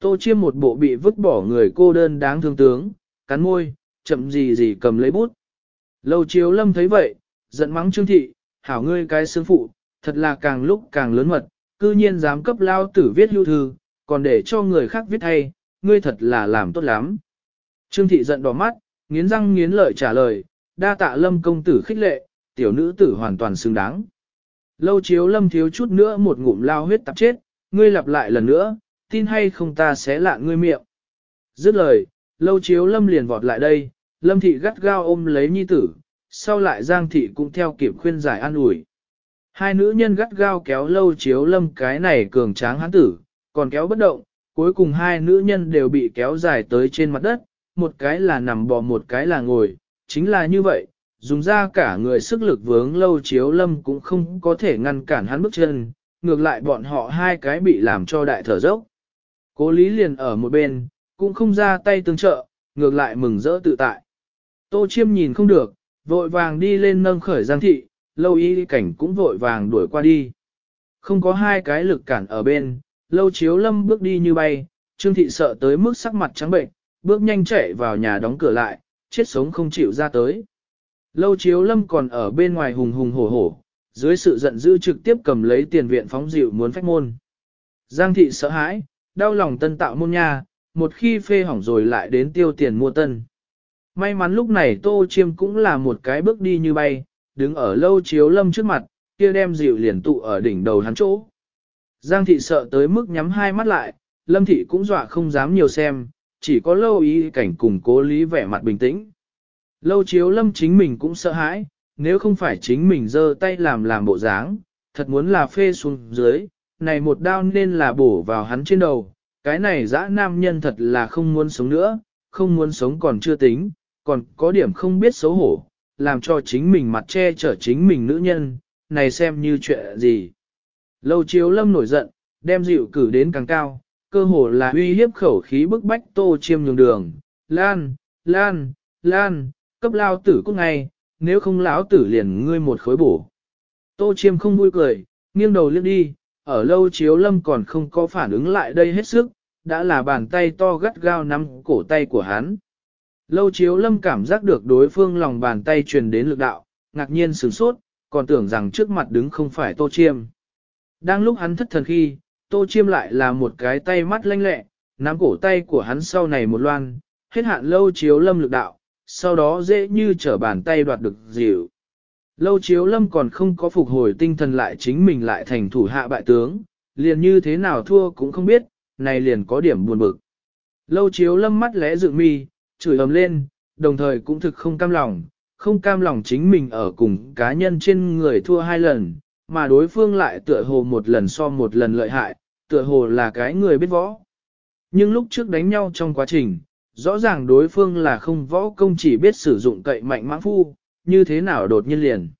Tô chiêm một bộ bị vứt bỏ người cô đơn đáng thương tướng, cắn môi, chậm gì gì cầm lấy bút. Lâu chiếu lâm thấy vậy, giận mắng trương thị, hảo ngươi cái xương phụ, thật là càng lúc càng lớn mật, cư nhiên dám cấp lao tử viết hưu thư, còn để cho người khác viết hay, ngươi thật là làm tốt lắm. Trương thị giận đỏ mắt, nghiến răng nghiến lợi trả lời, đa tạ lâm công tử khích lệ, tiểu nữ tử hoàn toàn xứng đáng. Lâu chiếu lâm thiếu chút nữa một ngụm lao huyết tạp chết, ngươi lặp lại lần nữa, tin hay không ta sẽ lạ ngươi miệng. Dứt lời, lâu chiếu lâm liền vọt lại đây, lâm thị gắt gao ôm lấy nhi tử, sau lại giang thị cũng theo kịp khuyên giải an ủi. Hai nữ nhân gắt gao kéo lâu chiếu lâm cái này cường tráng hán tử, còn kéo bất động, cuối cùng hai nữ nhân đều bị kéo dài tới trên mặt đất, một cái là nằm bò một cái là ngồi, chính là như vậy, dùng ra cả người sức lực vướng lâu chiếu lâm cũng không có thể ngăn cản hắn bước chân, ngược lại bọn họ hai cái bị làm cho đại thở dốc. Cố lý liền ở một bên, cũng không ra tay tương trợ, ngược lại mừng rỡ tự tại. Tô chiêm nhìn không được, vội vàng đi lên nâng khởi giang thị, lâu y cảnh cũng vội vàng đuổi qua đi. Không có hai cái lực cản ở bên, lâu chiếu lâm bước đi như bay, trương thị sợ tới mức sắc mặt trắng bệnh, bước nhanh chạy vào nhà đóng cửa lại, chết sống không chịu ra tới. Lâu chiếu lâm còn ở bên ngoài hùng hùng hổ hổ, dưới sự giận dữ trực tiếp cầm lấy tiền viện phóng dịu muốn phách môn. Giang thị sợ hãi, đau lòng tân tạo môn nha, một khi phê hỏng rồi lại đến tiêu tiền mua tân. May mắn lúc này tô chiêm cũng là một cái bước đi như bay, đứng ở lâu chiếu lâm trước mặt, kia đem dịu liền tụ ở đỉnh đầu hắn chỗ. Giang thị sợ tới mức nhắm hai mắt lại, lâm thị cũng dọa không dám nhiều xem, chỉ có lâu ý cảnh cùng cố lý vẻ mặt bình tĩnh. Lâu chiếu lâm chính mình cũng sợ hãi, nếu không phải chính mình giơ tay làm làm bộ dáng, thật muốn là phê xuống dưới, này một đao nên là bổ vào hắn trên đầu, cái này dã nam nhân thật là không muốn sống nữa, không muốn sống còn chưa tính, còn có điểm không biết xấu hổ, làm cho chính mình mặt che chở chính mình nữ nhân, này xem như chuyện gì. Lâu chiếu lâm nổi giận, đem dịu cử đến càng cao, cơ hồ là uy hiếp khẩu khí bức bách tô chiêm nhường đường, lan, lan, lan, cấp lao tử cút ngay, nếu không lão tử liền ngươi một khối bổ. Tô chiêm không vui cười, nghiêng đầu liếc đi, ở lâu chiếu lâm còn không có phản ứng lại đây hết sức, đã là bàn tay to gắt gao nắm cổ tay của hắn. Lâu chiếu lâm cảm giác được đối phương lòng bàn tay truyền đến lực đạo, ngạc nhiên sửng sốt, còn tưởng rằng trước mặt đứng không phải tô chiêm. Đang lúc hắn thất thần khi, tô chiêm lại là một cái tay mắt lanh lẹ, nắm cổ tay của hắn sau này một loan, hết hạn lâu chiếu lâm lực đạo, sau đó dễ như trở bàn tay đoạt được dịu. Lâu chiếu lâm còn không có phục hồi tinh thần lại chính mình lại thành thủ hạ bại tướng, liền như thế nào thua cũng không biết, này liền có điểm buồn bực. Lâu chiếu lâm mắt lẽ dựng mi, chửi ầm lên, đồng thời cũng thực không cam lòng, không cam lòng chính mình ở cùng cá nhân trên người thua hai lần, mà đối phương lại tựa hồ một lần so một lần lợi hại, tựa hồ là cái người biết võ. Nhưng lúc trước đánh nhau trong quá trình, rõ ràng đối phương là không võ công chỉ biết sử dụng cậy mạnh mãng phu, như thế nào đột nhiên liền.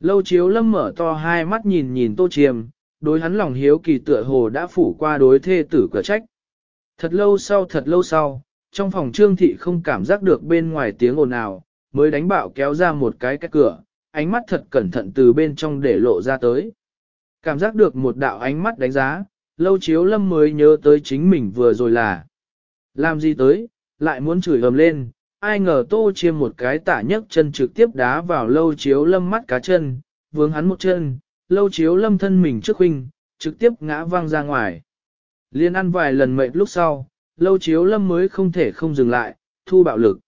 Lâu chiếu lâm mở to hai mắt nhìn nhìn tô chiêm, đối hắn lòng hiếu kỳ tựa hồ đã phủ qua đối thê tử cửa trách. Thật lâu sau thật lâu sau, trong phòng trương thị không cảm giác được bên ngoài tiếng ồn ào, mới đánh bạo kéo ra một cái cái cửa, ánh mắt thật cẩn thận từ bên trong để lộ ra tới. Cảm giác được một đạo ánh mắt đánh giá, lâu chiếu lâm mới nhớ tới chính mình vừa rồi là. Làm gì tới, lại muốn chửi ầm lên, ai ngờ tô chiêm một cái tả nhấc chân trực tiếp đá vào lâu chiếu lâm mắt cá chân, vướng hắn một chân, lâu chiếu lâm thân mình trước huynh, trực tiếp ngã văng ra ngoài. Liên ăn vài lần mệt lúc sau, lâu chiếu lâm mới không thể không dừng lại, thu bạo lực.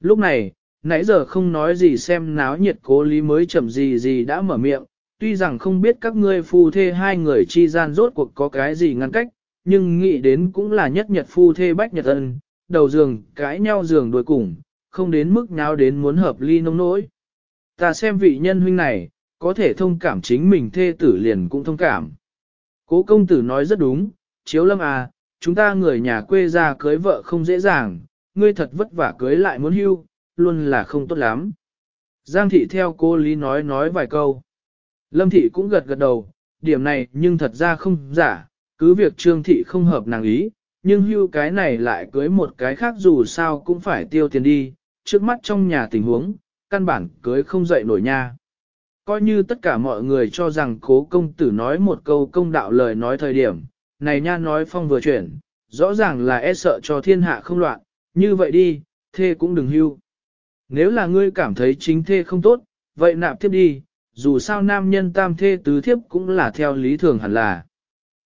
Lúc này, nãy giờ không nói gì xem náo nhiệt cố lý mới chậm gì gì đã mở miệng, tuy rằng không biết các ngươi phu thê hai người chi gian rốt cuộc có cái gì ngăn cách, nhưng nghĩ đến cũng là nhất nhật phu thê bách nhật ân, đầu giường cãi nhau giường đuổi cùng, không đến mức nháo đến muốn hợp ly nông nỗi. Ta xem vị nhân huynh này, có thể thông cảm chính mình thê tử liền cũng thông cảm. Cố công tử nói rất đúng, chiếu lâm à, chúng ta người nhà quê ra cưới vợ không dễ dàng, ngươi thật vất vả cưới lại muốn hưu, luôn là không tốt lắm. Giang thị theo cô Lý nói nói vài câu. Lâm thị cũng gật gật đầu, điểm này nhưng thật ra không giả, cứ việc trương thị không hợp nàng ý, nhưng hưu cái này lại cưới một cái khác dù sao cũng phải tiêu tiền đi, trước mắt trong nhà tình huống, căn bản cưới không dậy nổi nha. Coi như tất cả mọi người cho rằng cố công tử nói một câu công đạo lời nói thời điểm, này nha nói phong vừa chuyển, rõ ràng là e sợ cho thiên hạ không loạn, như vậy đi, thê cũng đừng hưu. Nếu là ngươi cảm thấy chính thê không tốt, vậy nạp tiếp đi, dù sao nam nhân tam thê tứ thiếp cũng là theo lý thường hẳn là.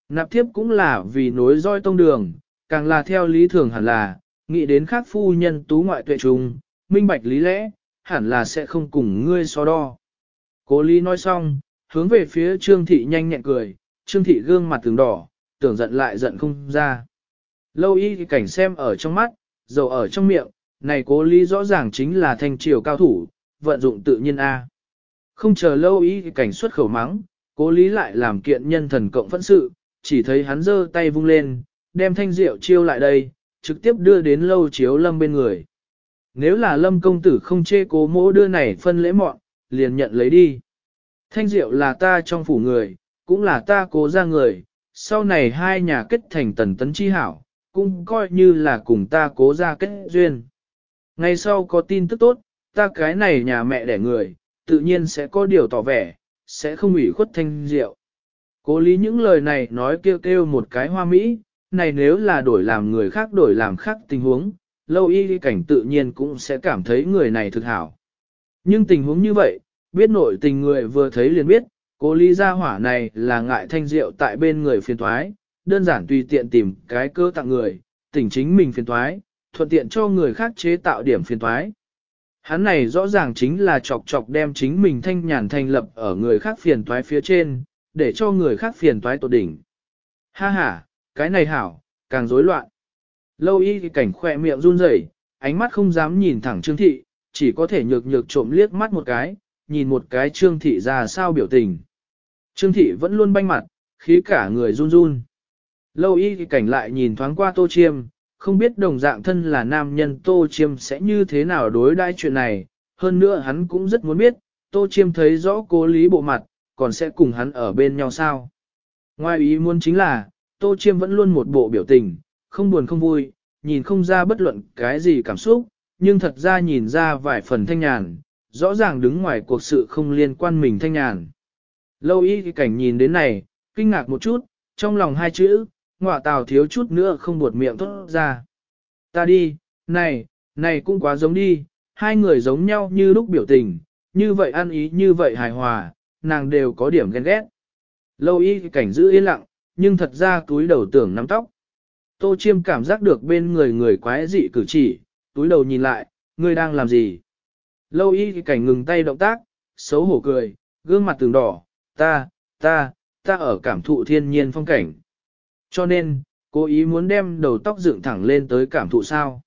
Nạp thiếp cũng là vì nối roi tông đường, càng là theo lý thường hẳn là, nghĩ đến khác phu nhân tú ngoại tuệ trùng, minh bạch lý lẽ, hẳn là sẽ không cùng ngươi so đo. Cố lý nói xong, hướng về phía trương thị nhanh nhẹn cười, trương thị gương mặt từng đỏ, tưởng giận lại giận không ra. Lâu y thì cảnh xem ở trong mắt, dầu ở trong miệng, này cố lý rõ ràng chính là thanh triều cao thủ, vận dụng tự nhiên A. Không chờ lâu y thì cảnh xuất khẩu mắng, cố lý lại làm kiện nhân thần cộng phẫn sự, chỉ thấy hắn giơ tay vung lên, đem thanh rượu chiêu lại đây, trực tiếp đưa đến lâu chiếu lâm bên người. Nếu là lâm công tử không chê cố mỗ đưa này phân lễ mọn, liền nhận lấy đi. Thanh rượu là ta trong phủ người, cũng là ta cố ra người, sau này hai nhà kết thành tần tấn chi hảo, cũng coi như là cùng ta cố ra kết duyên. Ngày sau có tin tức tốt, ta cái này nhà mẹ đẻ người, tự nhiên sẽ có điều tỏ vẻ, sẽ không ủy khuất thanh rượu. Cố lý những lời này nói kêu kêu một cái hoa mỹ, này nếu là đổi làm người khác đổi làm khác tình huống, lâu y cảnh tự nhiên cũng sẽ cảm thấy người này thực hảo. Nhưng tình huống như vậy, biết nội tình người vừa thấy liền biết, cố lý gia hỏa này là ngại thanh rượu tại bên người phiền thoái, đơn giản tùy tiện tìm cái cơ tặng người, tỉnh chính mình phiền thoái, thuận tiện cho người khác chế tạo điểm phiền thoái. Hắn này rõ ràng chính là chọc chọc đem chính mình thanh nhàn thành lập ở người khác phiền toái phía trên, để cho người khác phiền toái tột đỉnh. Ha ha, cái này hảo, càng rối loạn. Lâu y thì cảnh khỏe miệng run rẩy, ánh mắt không dám nhìn thẳng Trương Thị, chỉ có thể nhược nhược trộm liếc mắt một cái, nhìn một cái Trương Thị ra sao biểu tình. Trương Thị vẫn luôn banh mặt, khí cả người run run. Lâu y thì cảnh lại nhìn thoáng qua Tô Chiêm, không biết đồng dạng thân là nam nhân Tô Chiêm sẽ như thế nào đối đãi chuyện này, hơn nữa hắn cũng rất muốn biết, Tô Chiêm thấy rõ cố lý bộ mặt, còn sẽ cùng hắn ở bên nhau sao. Ngoài ý muốn chính là, Tô Chiêm vẫn luôn một bộ biểu tình, không buồn không vui, nhìn không ra bất luận cái gì cảm xúc, nhưng thật ra nhìn ra vài phần thanh nhàn, rõ ràng đứng ngoài cuộc sự không liên quan mình thanh nhàn. Lâu y cái cảnh nhìn đến này, kinh ngạc một chút, trong lòng hai chữ, ngọa tào thiếu chút nữa không buột miệng thốt ra. Ta đi, này, này cũng quá giống đi, hai người giống nhau như lúc biểu tình, như vậy ăn ý như vậy hài hòa, nàng đều có điểm ghen ghét. Lâu y cảnh giữ yên lặng, nhưng thật ra túi đầu tưởng nắm tóc. Tô chiêm cảm giác được bên người người quái dị cử chỉ, túi đầu nhìn lại, người đang làm gì? Lâu y cảnh ngừng tay động tác, xấu hổ cười, gương mặt tường đỏ, ta, ta, ta ở cảm thụ thiên nhiên phong cảnh. Cho nên, cố ý muốn đem đầu tóc dựng thẳng lên tới cảm thụ sao.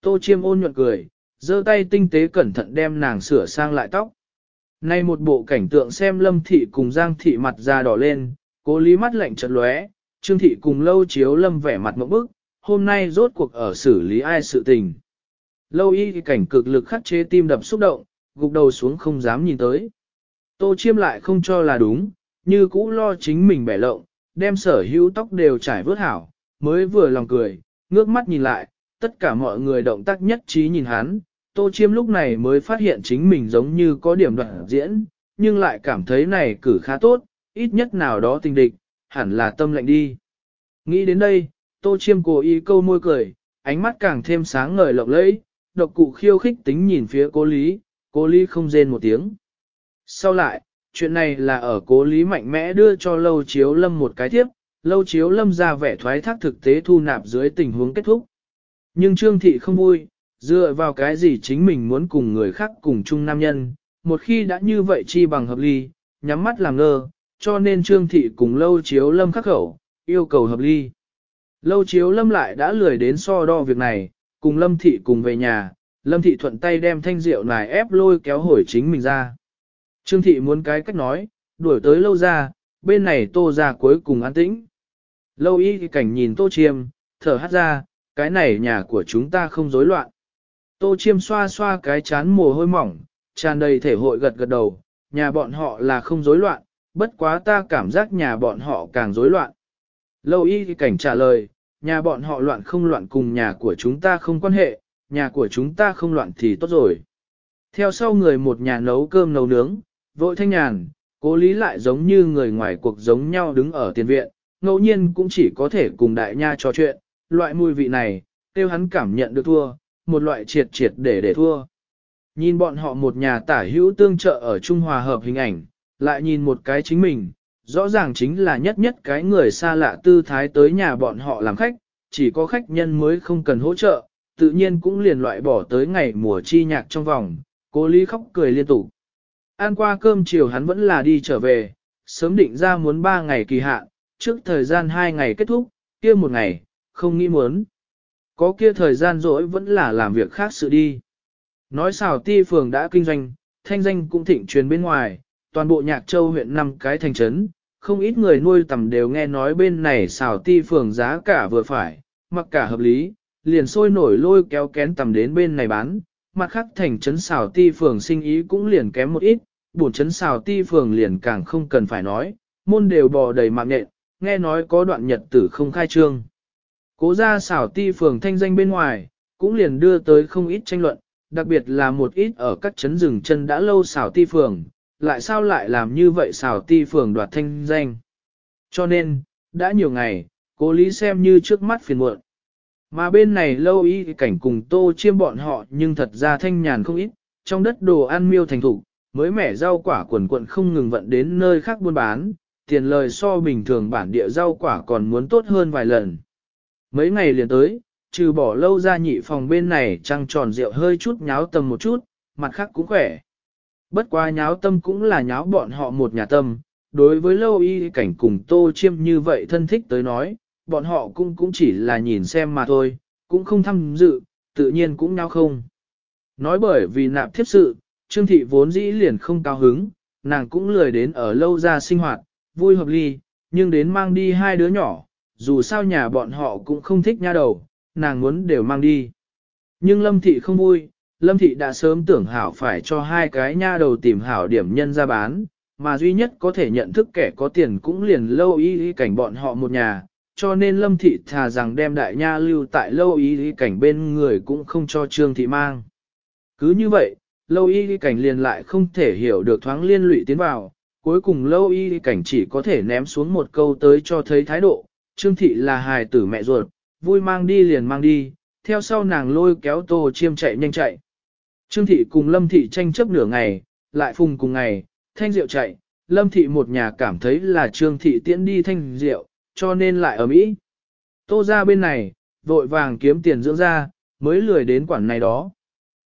Tô chiêm ôn nhuận cười, giơ tay tinh tế cẩn thận đem nàng sửa sang lại tóc. Nay một bộ cảnh tượng xem lâm thị cùng giang thị mặt da đỏ lên, cố lý mắt lạnh chợt lóe, trương thị cùng lâu chiếu lâm vẻ mặt mộng bức, hôm nay rốt cuộc ở xử lý ai sự tình. Lâu y cảnh cực lực khắc chế tim đập xúc động, gục đầu xuống không dám nhìn tới. Tô chiêm lại không cho là đúng, như cũ lo chính mình bẻ lộng, đem sở hữu tóc đều trải vớt hảo, mới vừa lòng cười, ngước mắt nhìn lại, tất cả mọi người động tác nhất trí nhìn hắn, Tô Chiêm lúc này mới phát hiện chính mình giống như có điểm đoạn diễn, nhưng lại cảm thấy này cử khá tốt, ít nhất nào đó tình địch, hẳn là tâm lệnh đi. Nghĩ đến đây, Tô Chiêm cố ý câu môi cười, ánh mắt càng thêm sáng ngời lộng lẫy, độc cụ khiêu khích tính nhìn phía cố lý, cố lý không rên một tiếng. Sau lại, chuyện này là ở cố lý mạnh mẽ đưa cho lâu chiếu lâm một cái tiếp, lâu chiếu lâm ra vẻ thoái thác thực tế thu nạp dưới tình huống kết thúc. Nhưng Trương Thị không vui, dựa vào cái gì chính mình muốn cùng người khác cùng chung nam nhân, một khi đã như vậy chi bằng hợp lý nhắm mắt làm ngơ, cho nên Trương Thị cùng lâu chiếu lâm khắc khẩu, yêu cầu hợp ly. Lâu chiếu lâm lại đã lười đến so đo việc này, cùng lâm thị cùng về nhà, lâm thị thuận tay đem thanh rượu này ép lôi kéo hồi chính mình ra. Trương thị muốn cái cách nói, đuổi tới lâu ra, bên này tô ra cuối cùng an tĩnh. Lâu y thì cảnh nhìn tô chiêm, thở hát ra, cái này nhà của chúng ta không rối loạn. Tô chiêm xoa xoa cái chán mồ hôi mỏng, tràn đầy thể hội gật gật đầu, nhà bọn họ là không rối loạn, bất quá ta cảm giác nhà bọn họ càng rối loạn. Lâu y thì cảnh trả lời, nhà bọn họ loạn không loạn cùng nhà của chúng ta không quan hệ, nhà của chúng ta không loạn thì tốt rồi. Theo sau người một nhà nấu cơm nấu nướng, vội thanh nhàn, cố lý lại giống như người ngoài cuộc giống nhau đứng ở tiền viện, ngẫu nhiên cũng chỉ có thể cùng đại nha trò chuyện, loại mùi vị này, tiêu hắn cảm nhận được thua, một loại triệt triệt để để thua. Nhìn bọn họ một nhà tả hữu tương trợ ở Trung Hòa hợp hình ảnh, lại nhìn một cái chính mình, rõ ràng chính là nhất nhất cái người xa lạ tư thái tới nhà bọn họ làm khách, chỉ có khách nhân mới không cần hỗ trợ, tự nhiên cũng liền loại bỏ tới ngày mùa chi nhạc trong vòng, cố lý khóc cười liên tục. Ăn qua cơm chiều hắn vẫn là đi trở về, sớm định ra muốn 3 ngày kỳ hạn, trước thời gian 2 ngày kết thúc, kia một ngày, không nghĩ muốn. Có kia thời gian rỗi vẫn là làm việc khác sự đi. Nói xào ti phường đã kinh doanh, thanh danh cũng thịnh truyền bên ngoài, toàn bộ nhạc châu huyện năm cái thành trấn, không ít người nuôi tầm đều nghe nói bên này xào ti phường giá cả vừa phải, mặc cả hợp lý, liền sôi nổi lôi kéo kén tầm đến bên này bán, mặt khác thành trấn xào ti phường sinh ý cũng liền kém một ít, bổn trấn xào ti phường liền càng không cần phải nói, môn đều bò đầy mạng nhện, nghe nói có đoạn nhật tử không khai trương. Cố ra xào ti phường thanh danh bên ngoài, cũng liền đưa tới không ít tranh luận, đặc biệt là một ít ở các trấn rừng chân đã lâu xào ti phường, lại sao lại làm như vậy xào ti phường đoạt thanh danh. Cho nên, đã nhiều ngày, cố lý xem như trước mắt phiền muộn. Mà bên này lâu y cảnh cùng tô chiêm bọn họ nhưng thật ra thanh nhàn không ít, trong đất đồ ăn miêu thành thủ, mới mẻ rau quả quần quận không ngừng vận đến nơi khác buôn bán, tiền lời so bình thường bản địa rau quả còn muốn tốt hơn vài lần. Mấy ngày liền tới, trừ bỏ lâu ra nhị phòng bên này trăng tròn rượu hơi chút nháo tầm một chút, mặt khác cũng khỏe. Bất quá nháo tâm cũng là nháo bọn họ một nhà tâm, đối với lâu y cảnh cùng tô chiêm như vậy thân thích tới nói, bọn họ cũng cũng chỉ là nhìn xem mà thôi, cũng không tham dự, tự nhiên cũng nháo không. Nói bởi vì nạp thiếp sự, Trương Thị vốn dĩ liền không cao hứng, nàng cũng lười đến ở lâu ra sinh hoạt, vui hợp ly, nhưng đến mang đi hai đứa nhỏ, dù sao nhà bọn họ cũng không thích nha đầu, nàng muốn đều mang đi. Nhưng Lâm Thị không vui, Lâm Thị đã sớm tưởng hảo phải cho hai cái nha đầu tìm hảo điểm nhân ra bán, mà duy nhất có thể nhận thức kẻ có tiền cũng liền lâu ý, ý cảnh bọn họ một nhà, cho nên Lâm Thị thà rằng đem đại nha lưu tại lâu ý, ý cảnh bên người cũng không cho Trương Thị mang. Cứ như vậy, lâu y cảnh liền lại không thể hiểu được thoáng liên lụy tiến vào, cuối cùng lâu y cảnh chỉ có thể ném xuống một câu tới cho thấy thái độ, Trương Thị là hài tử mẹ ruột, vui mang đi liền mang đi, theo sau nàng lôi kéo tô chiêm chạy nhanh chạy. Trương Thị cùng Lâm Thị tranh chấp nửa ngày, lại phùng cùng ngày, thanh diệu chạy, Lâm Thị một nhà cảm thấy là Trương Thị tiễn đi thanh diệu, cho nên lại ở Mỹ. Tô ra bên này, vội vàng kiếm tiền dưỡng ra, mới lười đến quản này đó.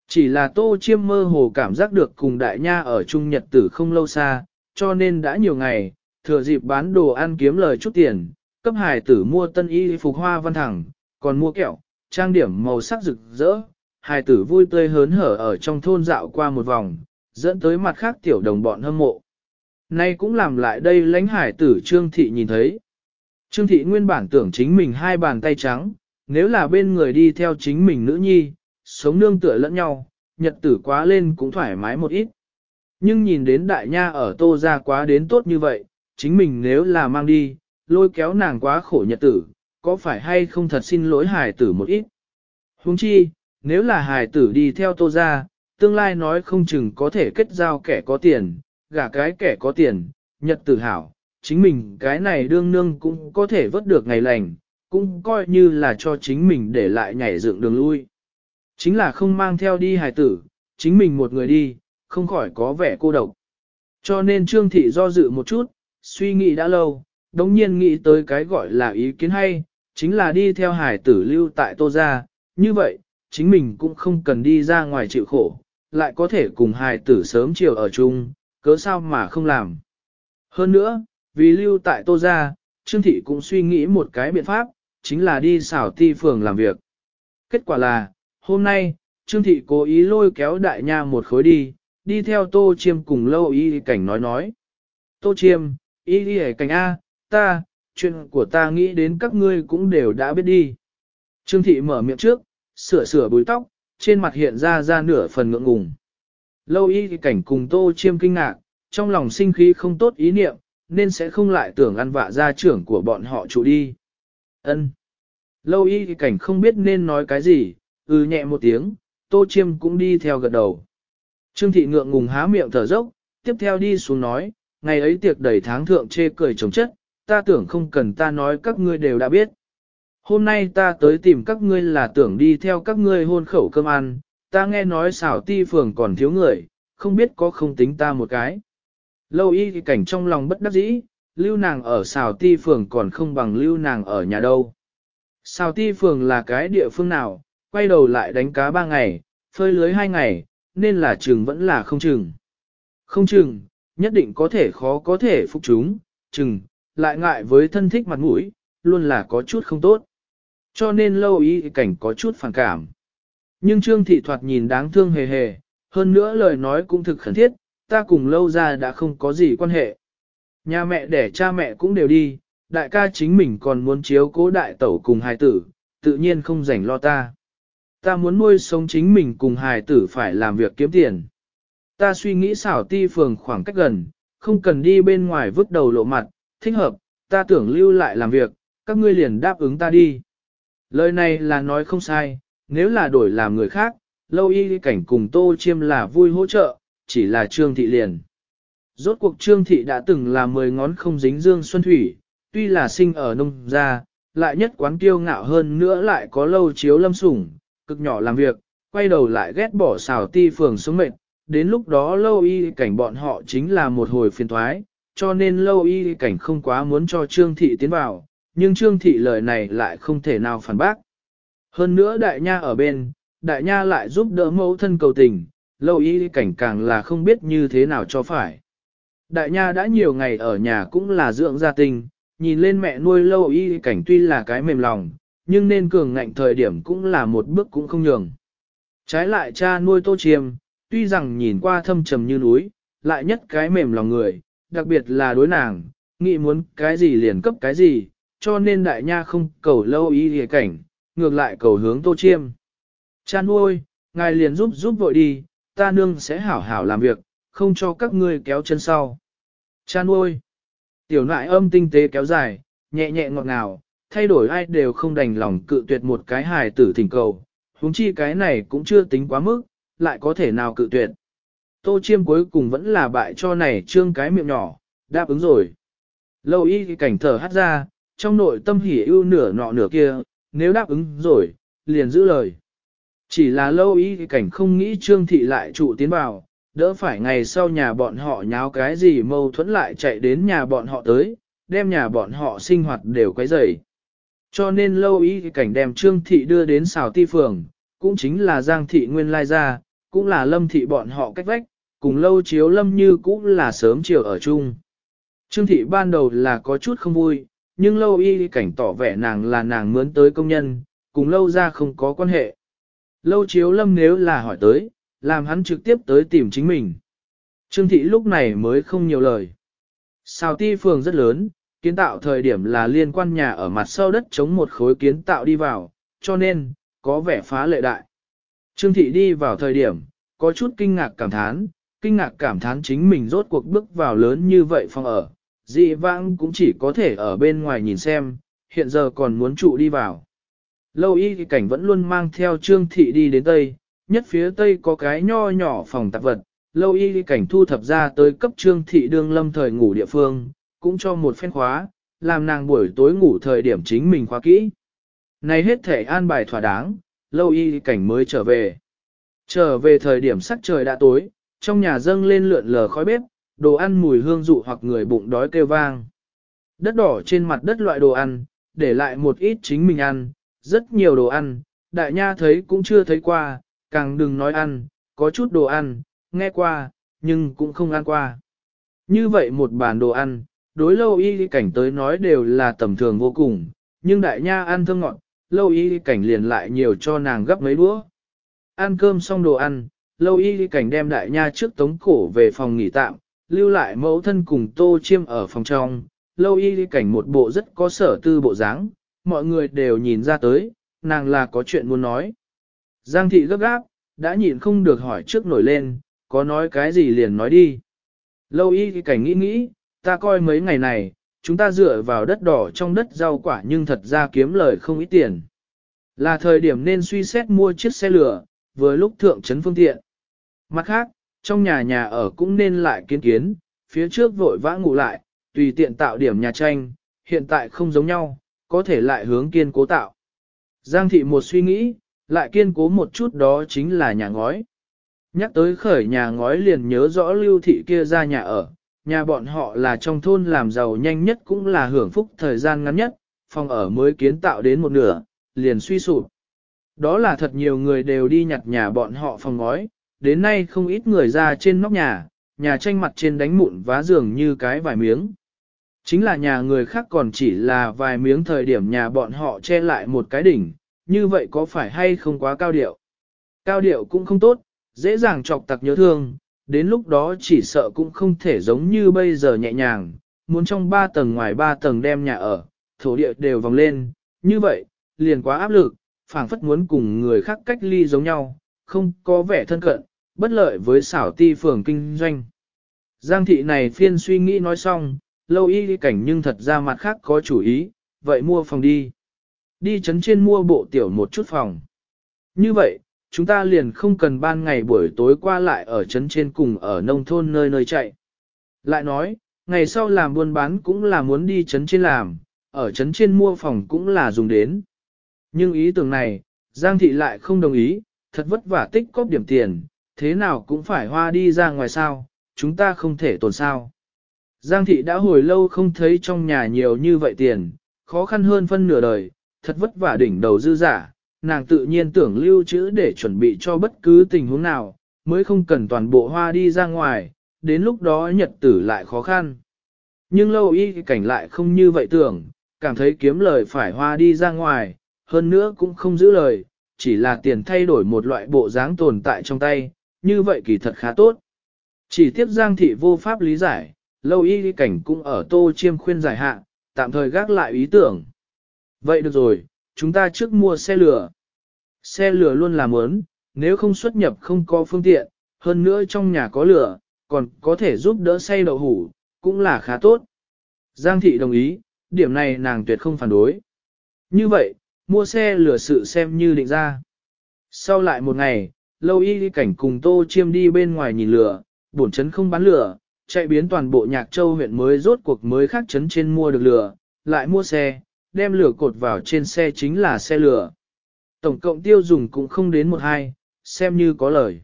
Chỉ là tô chiêm mơ hồ cảm giác được cùng đại nha ở Trung Nhật tử không lâu xa, cho nên đã nhiều ngày, thừa dịp bán đồ ăn kiếm lời chút tiền, cấp hải tử mua tân y phục hoa văn thẳng, còn mua kẹo, trang điểm màu sắc rực rỡ. Hải tử vui tươi hớn hở ở trong thôn dạo qua một vòng, dẫn tới mặt khác tiểu đồng bọn hâm mộ. Nay cũng làm lại đây lãnh hải tử Trương Thị nhìn thấy. Trương Thị nguyên bản tưởng chính mình hai bàn tay trắng, nếu là bên người đi theo chính mình nữ nhi, sống nương tựa lẫn nhau, nhật tử quá lên cũng thoải mái một ít. Nhưng nhìn đến đại nha ở tô ra quá đến tốt như vậy, chính mình nếu là mang đi, lôi kéo nàng quá khổ nhật tử, có phải hay không thật xin lỗi Hải tử một ít. Huống chi, nếu là hài tử đi theo tô ra, tương lai nói không chừng có thể kết giao kẻ có tiền, gả cái kẻ có tiền, nhật tử hảo, chính mình cái này đương nương cũng có thể vớt được ngày lành, cũng coi như là cho chính mình để lại nhảy dựng đường lui. Chính là không mang theo đi hài tử, chính mình một người đi, không khỏi có vẻ cô độc. Cho nên Trương Thị do dự một chút, suy nghĩ đã lâu, đống nhiên nghĩ tới cái gọi là ý kiến hay, chính là đi theo hải tử lưu tại tô gia, như vậy, chính mình cũng không cần đi ra ngoài chịu khổ, lại có thể cùng hài tử sớm chiều ở chung, cớ sao mà không làm. Hơn nữa, vì lưu tại tô gia, Trương Thị cũng suy nghĩ một cái biện pháp, chính là đi xảo ti phường làm việc. Kết quả là, Hôm nay, Trương Thị cố ý lôi kéo đại nha một khối đi, đi theo Tô Chiêm cùng lâu y cảnh nói nói. Tô Chiêm, y y cảnh A, ta, chuyện của ta nghĩ đến các ngươi cũng đều đã biết đi. Trương Thị mở miệng trước, sửa sửa búi tóc, trên mặt hiện ra ra nửa phần ngượng ngùng. Lâu y cảnh cùng Tô Chiêm kinh ngạc, trong lòng sinh khí không tốt ý niệm, nên sẽ không lại tưởng ăn vạ gia trưởng của bọn họ chủ đi. Ân. Lâu y cảnh không biết nên nói cái gì, ừ nhẹ một tiếng, tô chiêm cũng đi theo gật đầu. Trương thị ngượng ngùng há miệng thở dốc, tiếp theo đi xuống nói, ngày ấy tiệc đầy tháng thượng chê cười chồng chất, ta tưởng không cần ta nói các ngươi đều đã biết. Hôm nay ta tới tìm các ngươi là tưởng đi theo các ngươi hôn khẩu cơm ăn, ta nghe nói xảo ti phường còn thiếu người, không biết có không tính ta một cái. Lâu y thì cảnh trong lòng bất đắc dĩ, lưu nàng ở xào ti phường còn không bằng lưu nàng ở nhà đâu. Xào ti phường là cái địa phương nào, quay đầu lại đánh cá ba ngày, phơi lưới hai ngày, nên là chừng vẫn là không chừng. Không chừng, nhất định có thể khó có thể phục chúng, chừng, lại ngại với thân thích mặt mũi, luôn là có chút không tốt. Cho nên lâu y cảnh có chút phản cảm. Nhưng Trương Thị Thoạt nhìn đáng thương hề hề, hơn nữa lời nói cũng thực khẩn thiết, ta cùng lâu ra đã không có gì quan hệ. Nhà mẹ để cha mẹ cũng đều đi, đại ca chính mình còn muốn chiếu cố đại tẩu cùng hài tử, tự nhiên không rảnh lo ta. Ta muốn nuôi sống chính mình cùng hài tử phải làm việc kiếm tiền. Ta suy nghĩ xảo ti phường khoảng cách gần, không cần đi bên ngoài vứt đầu lộ mặt, thích hợp, ta tưởng lưu lại làm việc, các ngươi liền đáp ứng ta đi. Lời này là nói không sai, nếu là đổi làm người khác, lâu y cảnh cùng tô chiêm là vui hỗ trợ, chỉ là trương thị liền. Rốt cuộc trương thị đã từng là mười ngón không dính dương xuân thủy, tuy là sinh ở nông gia, lại nhất quán kiêu ngạo hơn nữa lại có lâu chiếu lâm sủng, cực nhỏ làm việc, quay đầu lại ghét bỏ xào ti phường xuống mệt, đến lúc đó lâu y cảnh bọn họ chính là một hồi phiền thoái, cho nên lâu y cảnh không quá muốn cho trương thị tiến vào, nhưng trương thị lời này lại không thể nào phản bác. Hơn nữa đại nha ở bên, đại nha lại giúp đỡ mẫu thân cầu tình, lâu y cảnh càng là không biết như thế nào cho phải. Đại nha đã nhiều ngày ở nhà cũng là dưỡng gia tình, nhìn lên mẹ nuôi lâu y cảnh tuy là cái mềm lòng, nhưng nên cường ngạnh thời điểm cũng là một bước cũng không nhường. Trái lại cha nuôi tô chiêm, tuy rằng nhìn qua thâm trầm như núi, lại nhất cái mềm lòng người, đặc biệt là đối nàng, nghĩ muốn cái gì liền cấp cái gì, cho nên đại nha không cầu lâu y hề cảnh, ngược lại cầu hướng tô chiêm. Cha nuôi, ngài liền giúp giúp vội đi, ta nương sẽ hảo hảo làm việc, không cho các ngươi kéo chân sau. Cha nuôi, tiểu nại âm tinh tế kéo dài, nhẹ nhẹ ngọt ngào, thay đổi ai đều không đành lòng cự tuyệt một cái hài tử thỉnh cầu, huống chi cái này cũng chưa tính quá mức, lại có thể nào cự tuyệt. Tô chiêm cuối cùng vẫn là bại cho này trương cái miệng nhỏ, đáp ứng rồi. Lâu y cảnh thở hát ra, trong nội tâm hỉ ưu nửa nọ nửa kia, nếu đáp ứng rồi, liền giữ lời. Chỉ là lâu y cảnh không nghĩ trương thị lại trụ tiến vào, đỡ phải ngày sau nhà bọn họ nháo cái gì mâu thuẫn lại chạy đến nhà bọn họ tới, đem nhà bọn họ sinh hoạt đều quấy rầy. Cho nên lâu y cảnh đem trương thị đưa đến xào ti phường, cũng chính là giang thị nguyên lai ra, cũng là lâm thị bọn họ cách vách, cùng lâu chiếu lâm như cũng là sớm chiều ở chung. Trương thị ban đầu là có chút không vui, nhưng lâu y cảnh tỏ vẻ nàng là nàng mướn tới công nhân, cùng lâu ra không có quan hệ. Lâu chiếu lâm nếu là hỏi tới, làm hắn trực tiếp tới tìm chính mình. Trương thị lúc này mới không nhiều lời. sao ti phường rất lớn, kiến tạo thời điểm là liên quan nhà ở mặt sau đất chống một khối kiến tạo đi vào, cho nên, có vẻ phá lệ đại. Trương thị đi vào thời điểm, có chút kinh ngạc cảm thán, kinh ngạc cảm thán chính mình rốt cuộc bước vào lớn như vậy phòng ở, dị vãng cũng chỉ có thể ở bên ngoài nhìn xem, hiện giờ còn muốn trụ đi vào. Lâu y thì cảnh vẫn luôn mang theo trương thị đi đến Tây, nhất phía Tây có cái nho nhỏ phòng tạp vật, lâu y thì cảnh thu thập ra tới cấp trương thị đương lâm thời ngủ địa phương, cũng cho một phen khóa, làm nàng buổi tối ngủ thời điểm chính mình khóa kỹ. Này hết thể an bài thỏa đáng, lâu y thì cảnh mới trở về. Trở về thời điểm sắc trời đã tối, trong nhà dâng lên lượn lờ khói bếp, đồ ăn mùi hương dụ hoặc người bụng đói kêu vang. Đất đỏ trên mặt đất loại đồ ăn, để lại một ít chính mình ăn, rất nhiều đồ ăn, đại nha thấy cũng chưa thấy qua, càng đừng nói ăn, có chút đồ ăn, nghe qua, nhưng cũng không ăn qua. Như vậy một bàn đồ ăn, đối lâu y cảnh tới nói đều là tầm thường vô cùng, nhưng đại nha ăn thơm ngọt, lâu y cảnh liền lại nhiều cho nàng gấp mấy đũa. Ăn cơm xong đồ ăn, lâu y cảnh đem đại nha trước tống cổ về phòng nghỉ tạm, lưu lại mẫu thân cùng tô chiêm ở phòng trong, lâu y cảnh một bộ rất có sở tư bộ dáng, mọi người đều nhìn ra tới, nàng là có chuyện muốn nói. Giang thị gấp gáp, đã nhịn không được hỏi trước nổi lên, có nói cái gì liền nói đi. Lâu y cảnh nghĩ nghĩ, ta coi mấy ngày này, chúng ta dựa vào đất đỏ trong đất rau quả nhưng thật ra kiếm lời không ít tiền. Là thời điểm nên suy xét mua chiếc xe lửa, với lúc thượng trấn phương tiện. Mặt khác, trong nhà nhà ở cũng nên lại kiến kiến, phía trước vội vã ngủ lại, tùy tiện tạo điểm nhà tranh, hiện tại không giống nhau, có thể lại hướng kiên cố tạo. Giang thị một suy nghĩ, lại kiên cố một chút đó chính là nhà ngói. Nhắc tới khởi nhà ngói liền nhớ rõ lưu thị kia ra nhà ở, nhà bọn họ là trong thôn làm giàu nhanh nhất cũng là hưởng phúc thời gian ngắn nhất, phòng ở mới kiến tạo đến một nửa, liền suy sụp. Đó là thật nhiều người đều đi nhặt nhà bọn họ phòng ngói, đến nay không ít người ra trên nóc nhà, nhà tranh mặt trên đánh mụn vá giường như cái vài miếng. Chính là nhà người khác còn chỉ là vài miếng thời điểm nhà bọn họ che lại một cái đỉnh, như vậy có phải hay không quá cao điệu? Cao điệu cũng không tốt, dễ dàng chọc tặc nhớ thương, đến lúc đó chỉ sợ cũng không thể giống như bây giờ nhẹ nhàng, muốn trong ba tầng ngoài ba tầng đem nhà ở, thổ địa đều vòng lên, như vậy, liền quá áp lực, phảng phất muốn cùng người khác cách ly giống nhau, không có vẻ thân cận, bất lợi với xảo ti phường kinh doanh. Giang thị này phiên suy nghĩ nói xong, lâu y cảnh nhưng thật ra mặt khác có chủ ý, vậy mua phòng đi. Đi chấn trên mua bộ tiểu một chút phòng. Như vậy, chúng ta liền không cần ban ngày buổi tối qua lại ở chấn trên cùng ở nông thôn nơi nơi chạy. Lại nói, ngày sau làm buôn bán cũng là muốn đi chấn trên làm, ở chấn trên mua phòng cũng là dùng đến. Nhưng ý tưởng này, Giang thị lại không đồng ý, thật vất vả tích cóp điểm tiền, thế nào cũng phải hoa đi ra ngoài sao, chúng ta không thể tồn sao. Giang thị đã hồi lâu không thấy trong nhà nhiều như vậy tiền, khó khăn hơn phân nửa đời, thật vất vả đỉnh đầu dư giả, nàng tự nhiên tưởng lưu trữ để chuẩn bị cho bất cứ tình huống nào, mới không cần toàn bộ hoa đi ra ngoài, đến lúc đó nhật tử lại khó khăn. Nhưng lâu y cảnh lại không như vậy tưởng, cảm thấy kiếm lời phải hoa đi ra ngoài, hơn nữa cũng không giữ lời, chỉ là tiền thay đổi một loại bộ dáng tồn tại trong tay, như vậy kỳ thật khá tốt. Chỉ tiếp giang thị vô pháp lý giải, lâu y cảnh cũng ở tô chiêm khuyên giải hạ, tạm thời gác lại ý tưởng. Vậy được rồi, chúng ta trước mua xe lửa. Xe lửa luôn là mớn, nếu không xuất nhập không có phương tiện, hơn nữa trong nhà có lửa, còn có thể giúp đỡ xây đậu hủ, cũng là khá tốt. Giang thị đồng ý, điểm này nàng tuyệt không phản đối. Như vậy, mua xe lửa sự xem như định ra. Sau lại một ngày, lâu y đi cảnh cùng tô chiêm đi bên ngoài nhìn lửa, bổn chấn không bán lửa, chạy biến toàn bộ nhạc châu huyện mới rốt cuộc mới khác chấn trên mua được lửa, lại mua xe, đem lửa cột vào trên xe chính là xe lửa. Tổng cộng tiêu dùng cũng không đến một hai, xem như có lời.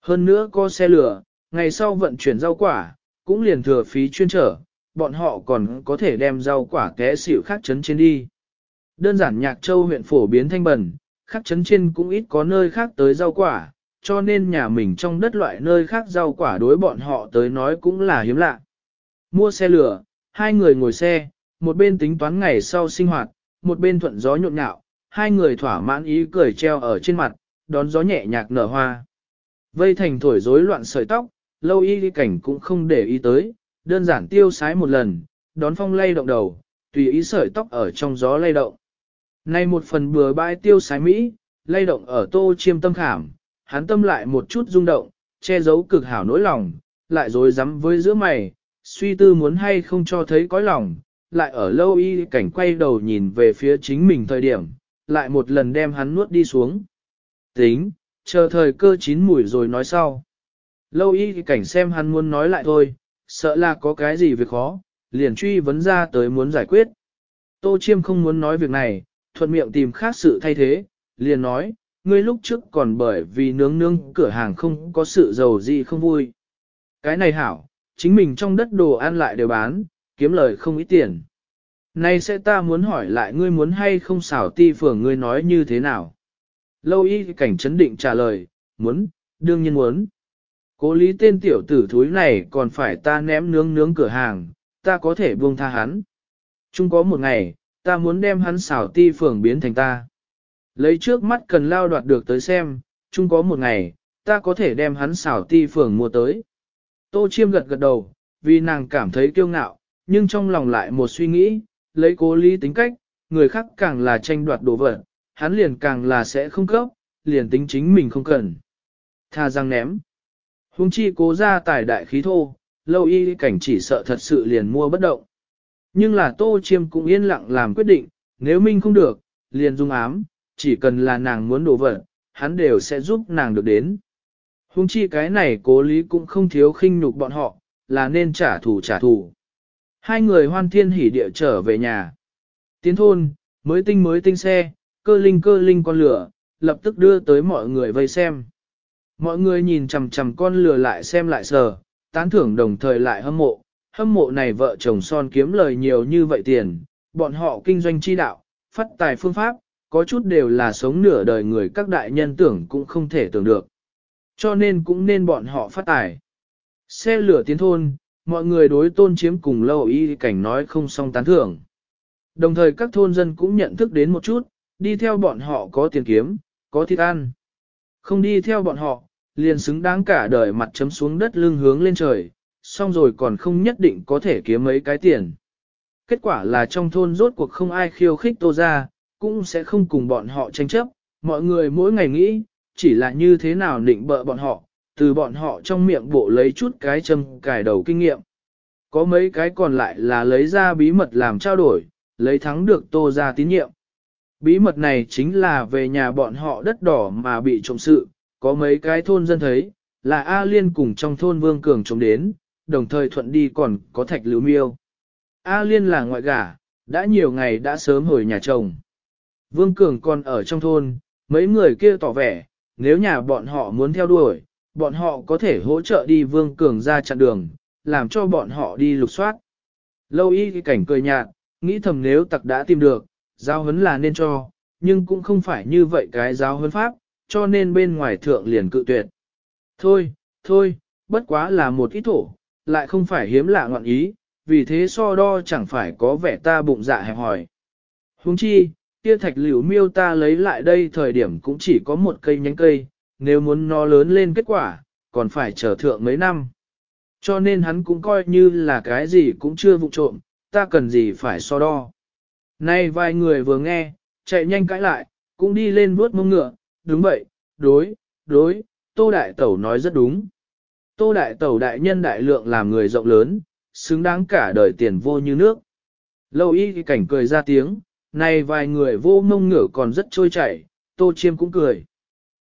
Hơn nữa có xe lửa, ngày sau vận chuyển rau quả, cũng liền thừa phí chuyên trở, bọn họ còn có thể đem rau quả té xỉu khác chấn trên đi. Đơn giản nhạc châu huyện phổ biến thanh bẩn, khác chấn trên cũng ít có nơi khác tới rau quả, cho nên nhà mình trong đất loại nơi khác rau quả đối bọn họ tới nói cũng là hiếm lạ. Mua xe lửa, hai người ngồi xe, một bên tính toán ngày sau sinh hoạt, một bên thuận gió nhộn nhạo, hai người thỏa mãn ý cười treo ở trên mặt, đón gió nhẹ nhạc nở hoa. Vây thành thổi rối loạn sợi tóc, lâu y đi cảnh cũng không để ý tới, đơn giản tiêu sái một lần, đón phong lay động đầu, tùy ý sợi tóc ở trong gió lay động. Nay một phần bừa bãi tiêu sái Mỹ, lay động ở tô chiêm tâm khảm, hắn tâm lại một chút rung động, che giấu cực hảo nỗi lòng, lại dối rắm với giữa mày, suy tư muốn hay không cho thấy cõi lòng, lại ở lâu y cảnh quay đầu nhìn về phía chính mình thời điểm, lại một lần đem hắn nuốt đi xuống. Tính, chờ thời cơ chín mùi rồi nói sau. Lâu y cảnh xem hắn muốn nói lại thôi, sợ là có cái gì việc khó, liền truy vấn ra tới muốn giải quyết. Tô Chiêm không muốn nói việc này, thuận miệng tìm khác sự thay thế, liền nói, ngươi lúc trước còn bởi vì nướng nướng cửa hàng không có sự giàu gì không vui. Cái này hảo, chính mình trong đất đồ ăn lại đều bán, kiếm lời không ít tiền. Nay sẽ ta muốn hỏi lại ngươi muốn hay không xảo ti phường ngươi nói như thế nào. Lâu y cảnh chấn định trả lời, muốn, đương nhiên muốn. Cố lý tên tiểu tử thúi này còn phải ta ném nướng nướng cửa hàng, ta có thể buông tha hắn. Chung có một ngày, ta muốn đem hắn xảo ti phường biến thành ta. Lấy trước mắt cần lao đoạt được tới xem, chung có một ngày, ta có thể đem hắn xảo ti phường mua tới. Tô chiêm gật gật đầu, vì nàng cảm thấy kiêu ngạo, nhưng trong lòng lại một suy nghĩ, lấy cố lý tính cách, người khác càng là tranh đoạt đồ vật, hắn liền càng là sẽ không cấp, liền tính chính mình không cần. Tha răng ném. Hùng chi cố ra tài đại khí thô, lâu y cảnh chỉ sợ thật sự liền mua bất động. Nhưng là tô chiêm cũng yên lặng làm quyết định, nếu minh không được, liền dung ám, chỉ cần là nàng muốn đổ vật, hắn đều sẽ giúp nàng được đến. Hùng chi cái này cố lý cũng không thiếu khinh nhục bọn họ, là nên trả thù trả thù. Hai người hoan thiên hỉ địa trở về nhà. Tiến thôn, mới tinh mới tinh xe, cơ linh cơ linh con lửa, lập tức đưa tới mọi người vây xem. Mọi người nhìn chằm chằm con lừa lại xem lại sờ, tán thưởng đồng thời lại hâm mộ, hâm mộ này vợ chồng son kiếm lời nhiều như vậy tiền, bọn họ kinh doanh chi đạo, phát tài phương pháp, có chút đều là sống nửa đời người các đại nhân tưởng cũng không thể tưởng được. Cho nên cũng nên bọn họ phát tài. Xe lửa tiến thôn, mọi người đối tôn chiếm cùng lâu y cảnh nói không xong tán thưởng. Đồng thời các thôn dân cũng nhận thức đến một chút, đi theo bọn họ có tiền kiếm, có thịt ăn. Không đi theo bọn họ, liền xứng đáng cả đời mặt chấm xuống đất lưng hướng lên trời, xong rồi còn không nhất định có thể kiếm mấy cái tiền. Kết quả là trong thôn rốt cuộc không ai khiêu khích tô ra, cũng sẽ không cùng bọn họ tranh chấp, mọi người mỗi ngày nghĩ, chỉ là như thế nào định bợ bọn họ, từ bọn họ trong miệng bộ lấy chút cái châm cài đầu kinh nghiệm. Có mấy cái còn lại là lấy ra bí mật làm trao đổi, lấy thắng được tô ra tín nhiệm. Bí mật này chính là về nhà bọn họ đất đỏ mà bị trộm sự, có mấy cái thôn dân thấy, là A Liên cùng trong thôn Vương Cường trộm đến, đồng thời thuận đi còn có thạch lưu miêu. A Liên là ngoại gả, đã nhiều ngày đã sớm hồi nhà chồng. Vương Cường còn ở trong thôn, mấy người kia tỏ vẻ, nếu nhà bọn họ muốn theo đuổi, bọn họ có thể hỗ trợ đi Vương Cường ra chặn đường, làm cho bọn họ đi lục soát. Lâu y cái cảnh cười nhạt, nghĩ thầm nếu tặc đã tìm được, giao huấn là nên cho, nhưng cũng không phải như vậy cái giáo huấn pháp, cho nên bên ngoài thượng liền cự tuyệt. Thôi, thôi, bất quá là một ít thổ, lại không phải hiếm lạ ngọn ý, vì thế so đo chẳng phải có vẻ ta bụng dạ hẹp hỏi. Huống chi, kia thạch liễu miêu ta lấy lại đây thời điểm cũng chỉ có một cây nhánh cây, nếu muốn nó lớn lên kết quả, còn phải chờ thượng mấy năm. Cho nên hắn cũng coi như là cái gì cũng chưa vụ trộm, ta cần gì phải so đo. Nay vài người vừa nghe, chạy nhanh cãi lại, cũng đi lên vuốt mông ngựa, đúng vậy, đối, đối, Tô Đại Tẩu nói rất đúng. Tô Đại Tẩu đại nhân đại lượng làm người rộng lớn, xứng đáng cả đời tiền vô như nước. Lâu y cảnh cười ra tiếng, này vài người vô mông ngựa còn rất trôi chảy, Tô Chiêm cũng cười.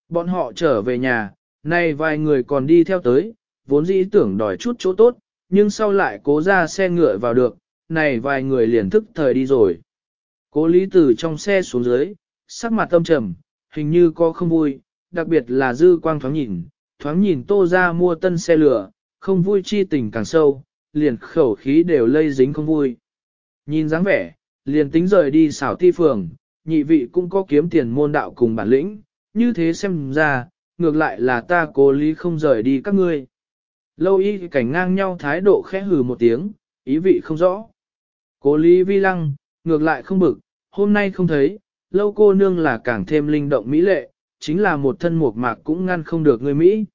Bọn họ trở về nhà, này vài người còn đi theo tới, vốn dĩ tưởng đòi chút chỗ tốt, nhưng sau lại cố ra xe ngựa vào được, này vài người liền thức thời đi rồi. Cố lý từ trong xe xuống dưới, sắc mặt tâm trầm, hình như có không vui, đặc biệt là dư quang thoáng nhìn, thoáng nhìn tô ra mua tân xe lửa, không vui chi tình càng sâu, liền khẩu khí đều lây dính không vui. Nhìn dáng vẻ, liền tính rời đi xảo ti phường, nhị vị cũng có kiếm tiền môn đạo cùng bản lĩnh, như thế xem ra, ngược lại là ta cố lý không rời đi các ngươi. Lâu y cảnh ngang nhau thái độ khẽ hừ một tiếng, ý vị không rõ. Cố lý vi lăng, ngược lại không bực, hôm nay không thấy, lâu cô nương là càng thêm linh động mỹ lệ, chính là một thân mộc mạc cũng ngăn không được người Mỹ.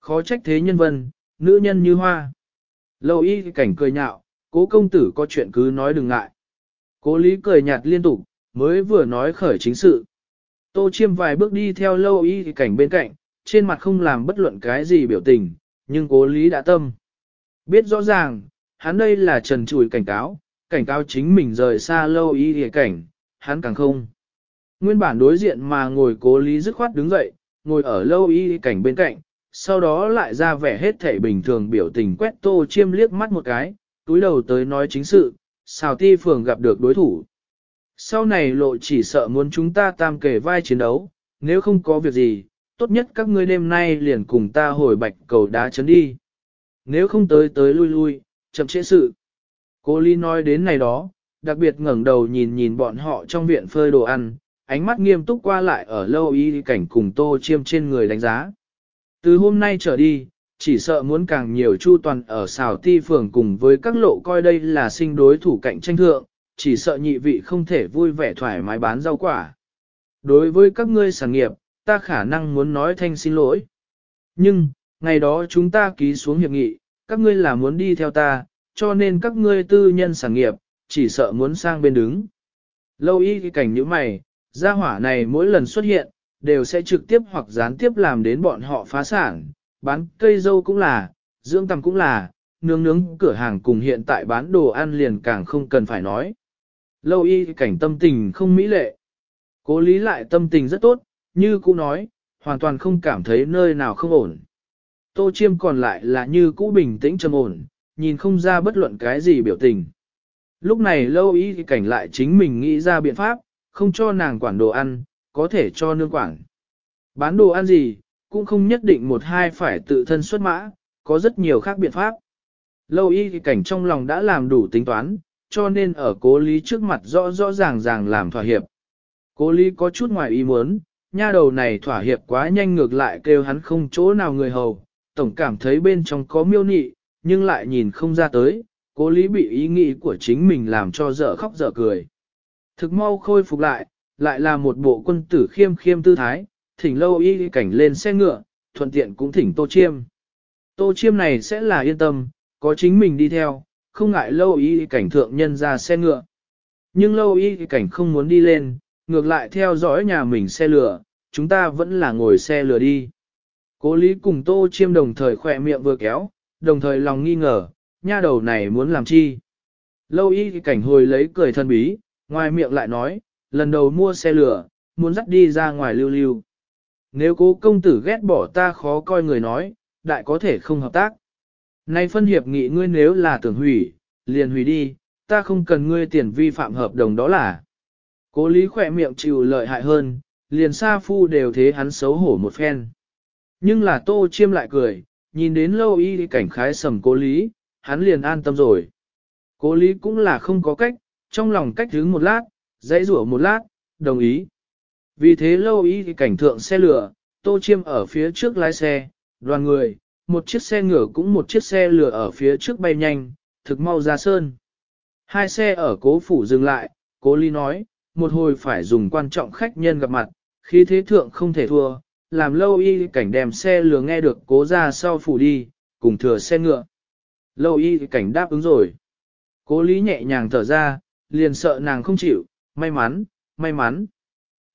Khó trách thế nhân vân, nữ nhân như hoa. Lâu y cảnh cười nhạo, cố công tử có chuyện cứ nói đừng ngại. Cố lý cười nhạt liên tục, mới vừa nói khởi chính sự. Tô chiêm vài bước đi theo lâu y cảnh bên cạnh, trên mặt không làm bất luận cái gì biểu tình, nhưng cố lý đã tâm. Biết rõ ràng, hắn đây là trần chùi cảnh cáo, cảnh cáo chính mình rời xa lâu y cảnh, hắn càng không. Nguyên bản đối diện mà ngồi cố lý dứt khoát đứng dậy, ngồi ở lâu y cảnh bên cạnh, sau đó lại ra vẻ hết thể bình thường biểu tình quét tô chiêm liếc mắt một cái, túi đầu tới nói chính sự, xào ti phường gặp được đối thủ. Sau này lộ chỉ sợ muốn chúng ta tam kể vai chiến đấu, nếu không có việc gì, tốt nhất các ngươi đêm nay liền cùng ta hồi bạch cầu đá chấn đi. Nếu không tới tới lui lui, chậm trễ sự. Cô Ly nói đến này đó, đặc biệt ngẩng đầu nhìn nhìn bọn họ trong viện phơi đồ ăn, ánh mắt nghiêm túc qua lại ở lâu y cảnh cùng tô chiêm trên người đánh giá. Từ hôm nay trở đi, chỉ sợ muốn càng nhiều chu toàn ở xào ti phường cùng với các lộ coi đây là sinh đối thủ cạnh tranh thượng, chỉ sợ nhị vị không thể vui vẻ thoải mái bán rau quả. Đối với các ngươi sản nghiệp, ta khả năng muốn nói thanh xin lỗi. Nhưng, ngày đó chúng ta ký xuống hiệp nghị, các ngươi là muốn đi theo ta, cho nên các ngươi tư nhân sản nghiệp, chỉ sợ muốn sang bên đứng. Lâu y cái cảnh như mày, gia hỏa này mỗi lần xuất hiện, đều sẽ trực tiếp hoặc gián tiếp làm đến bọn họ phá sản, bán cây dâu cũng là, dưỡng tầm cũng là, nướng nướng cửa hàng cùng hiện tại bán đồ ăn liền càng không cần phải nói. Lâu y cảnh tâm tình không mỹ lệ. Cố lý lại tâm tình rất tốt, như cũ nói, hoàn toàn không cảm thấy nơi nào không ổn. Tô chiêm còn lại là như cũ bình tĩnh trầm ổn, nhìn không ra bất luận cái gì biểu tình. Lúc này lâu y cảnh lại chính mình nghĩ ra biện pháp, không cho nàng quản đồ ăn, có thể cho nương quản. Bán đồ ăn gì, cũng không nhất định một hai phải tự thân xuất mã, có rất nhiều khác biện pháp. Lâu y thì cảnh trong lòng đã làm đủ tính toán, cho nên ở cố lý trước mặt rõ rõ ràng ràng làm thỏa hiệp. Cố lý có chút ngoài ý muốn, nha đầu này thỏa hiệp quá nhanh ngược lại kêu hắn không chỗ nào người hầu, tổng cảm thấy bên trong có miêu nị, nhưng lại nhìn không ra tới, cố lý bị ý nghĩ của chính mình làm cho dở khóc dở cười. Thực mau khôi phục lại, lại là một bộ quân tử khiêm khiêm tư thái, thỉnh lâu y cảnh lên xe ngựa, thuận tiện cũng thỉnh tô chiêm. Tô chiêm này sẽ là yên tâm, có chính mình đi theo, không ngại lâu y cảnh thượng nhân ra xe ngựa. Nhưng lâu y cảnh không muốn đi lên, ngược lại theo dõi nhà mình xe lửa, chúng ta vẫn là ngồi xe lửa đi. Cố lý cùng tô chiêm đồng thời khỏe miệng vừa kéo, đồng thời lòng nghi ngờ, nha đầu này muốn làm chi. Lâu y cảnh hồi lấy cười thân bí, ngoài miệng lại nói, lần đầu mua xe lửa, muốn dắt đi ra ngoài lưu lưu. Nếu cố công tử ghét bỏ ta khó coi người nói, đại có thể không hợp tác. Nay phân hiệp nghị ngươi nếu là tưởng hủy, liền hủy đi, ta không cần ngươi tiền vi phạm hợp đồng đó là. Cố lý khỏe miệng chịu lợi hại hơn, liền sa phu đều thế hắn xấu hổ một phen. Nhưng là tô chiêm lại cười, nhìn đến lâu y cảnh khái sầm cố lý, hắn liền an tâm rồi. Cố lý cũng là không có cách, trong lòng cách đứng một lát, dãy rủa một lát, đồng ý. Vì thế lâu y cảnh thượng xe lửa, tô chiêm ở phía trước lái xe, đoàn người, một chiếc xe ngựa cũng một chiếc xe lửa ở phía trước bay nhanh, thực mau ra sơn. Hai xe ở cố phủ dừng lại, cố lý nói, một hồi phải dùng quan trọng khách nhân gặp mặt, khi thế thượng không thể thua, làm lâu y cảnh đem xe lừa nghe được cố ra sau phủ đi, cùng thừa xe ngựa. Lâu y cảnh đáp ứng rồi. Cố lý nhẹ nhàng thở ra, liền sợ nàng không chịu, may mắn, may mắn.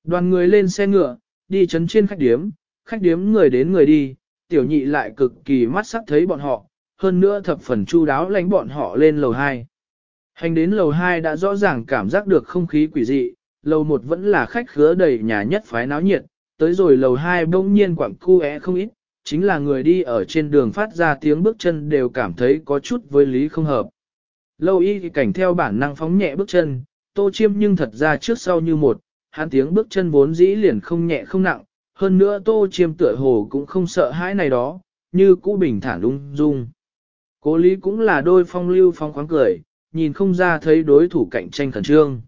Đoàn người lên xe ngựa, đi chấn trên khách điếm, khách điếm người đến người đi, tiểu nhị lại cực kỳ mắt sắc thấy bọn họ, hơn nữa thập phần chu đáo lánh bọn họ lên lầu 2. Hành đến lầu 2 đã rõ ràng cảm giác được không khí quỷ dị, lầu 1 vẫn là khách khứa đầy nhà nhất phái náo nhiệt, tới rồi lầu 2 bỗng nhiên quảng cu é không ít, chính là người đi ở trên đường phát ra tiếng bước chân đều cảm thấy có chút với lý không hợp. Lâu y thì cảnh theo bản năng phóng nhẹ bước chân, tô chiêm nhưng thật ra trước sau như một, hắn tiếng bước chân vốn dĩ liền không nhẹ không nặng, hơn nữa tô chiêm tựa hồ cũng không sợ hãi này đó, như cũ bình thản lung dung. Cố lý cũng là đôi phong lưu phong khoáng cười, nhìn không ra thấy đối thủ cạnh tranh khẩn trương.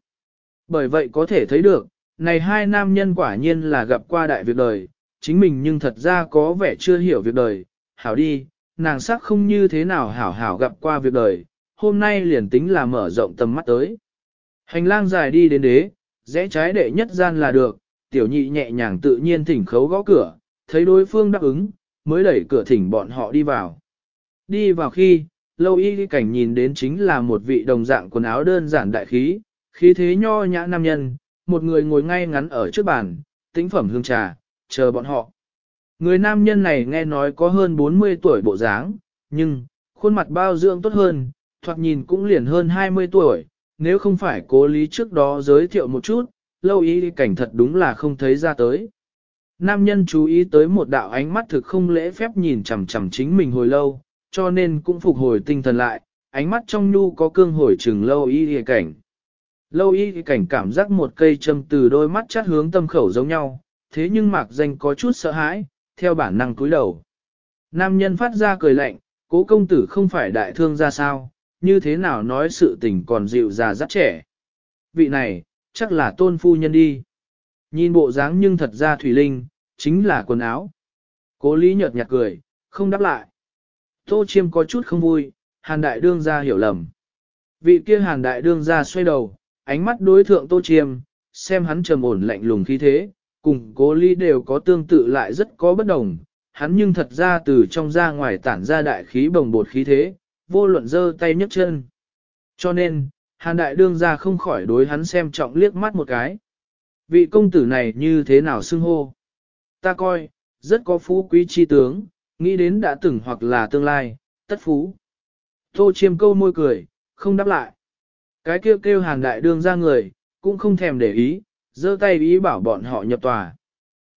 Bởi vậy có thể thấy được, này hai nam nhân quả nhiên là gặp qua đại việc đời, chính mình nhưng thật ra có vẻ chưa hiểu việc đời, hảo đi, nàng sắc không như thế nào hảo hảo gặp qua việc đời, hôm nay liền tính là mở rộng tầm mắt tới. Hành lang dài đi đến đế, rẽ trái đệ nhất gian là được, tiểu nhị nhẹ nhàng tự nhiên thỉnh khấu gõ cửa, thấy đối phương đáp ứng, mới đẩy cửa thỉnh bọn họ đi vào. Đi vào khi, lâu y cảnh nhìn đến chính là một vị đồng dạng quần áo đơn giản đại khí, khí thế nho nhã nam nhân, một người ngồi ngay ngắn ở trước bàn, tĩnh phẩm hương trà, chờ bọn họ. Người nam nhân này nghe nói có hơn 40 tuổi bộ dáng, nhưng, khuôn mặt bao dưỡng tốt hơn, thoạt nhìn cũng liền hơn 20 tuổi, nếu không phải cố lý trước đó giới thiệu một chút, lâu ý cảnh thật đúng là không thấy ra tới. Nam nhân chú ý tới một đạo ánh mắt thực không lễ phép nhìn chằm chằm chính mình hồi lâu, cho nên cũng phục hồi tinh thần lại, ánh mắt trong nhu có cương hồi trừng lâu ý cảnh. Lâu y cảnh cảm giác một cây châm từ đôi mắt chát hướng tâm khẩu giống nhau, thế nhưng mạc danh có chút sợ hãi, theo bản năng cúi đầu. Nam nhân phát ra cười lạnh, cố công tử không phải đại thương ra sao, như thế nào nói sự tình còn dịu già rất trẻ. Vị này, chắc là tôn phu nhân đi. Nhìn bộ dáng nhưng thật ra thủy linh, chính là quần áo. Cố lý nhợt nhạt cười, không đáp lại. Tô chiêm có chút không vui, hàn đại đương ra hiểu lầm. Vị kia hàn đại đương ra xoay đầu, ánh mắt đối thượng tô chiêm, xem hắn trầm ổn lạnh lùng khí thế, cùng cố lý đều có tương tự lại rất có bất đồng, hắn nhưng thật ra từ trong ra ngoài tản ra đại khí bồng bột khí thế, vô luận dơ tay nhấc chân. Cho nên, hàn đại đương ra không khỏi đối hắn xem trọng liếc mắt một cái. Vị công tử này như thế nào xưng hô? Ta coi, rất có phú quý chi tướng, nghĩ đến đã từng hoặc là tương lai, tất phú. Tô chiêm câu môi cười, không đáp lại. Cái kêu kêu hàn đại đương ra người, cũng không thèm để ý, giơ tay ý bảo bọn họ nhập tòa.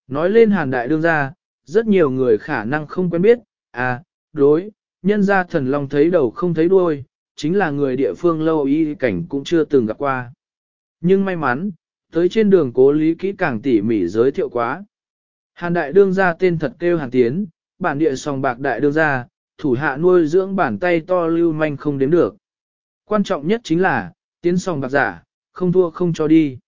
Nói lên hàn đại đương ra, rất nhiều người khả năng không quen biết, à, đối, nhân ra thần long thấy đầu không thấy đuôi, chính là người địa phương lâu y cảnh cũng chưa từng gặp qua. Nhưng may mắn, tới trên đường cố lý kỹ càng tỉ mỉ giới thiệu quá. Hàn đại đương gia tên thật kêu hàn tiến, bản địa sòng bạc đại đương gia, thủ hạ nuôi dưỡng bản tay to lưu manh không đếm được. Quan trọng nhất chính là, tiến sòng bạc giả, không thua không cho đi.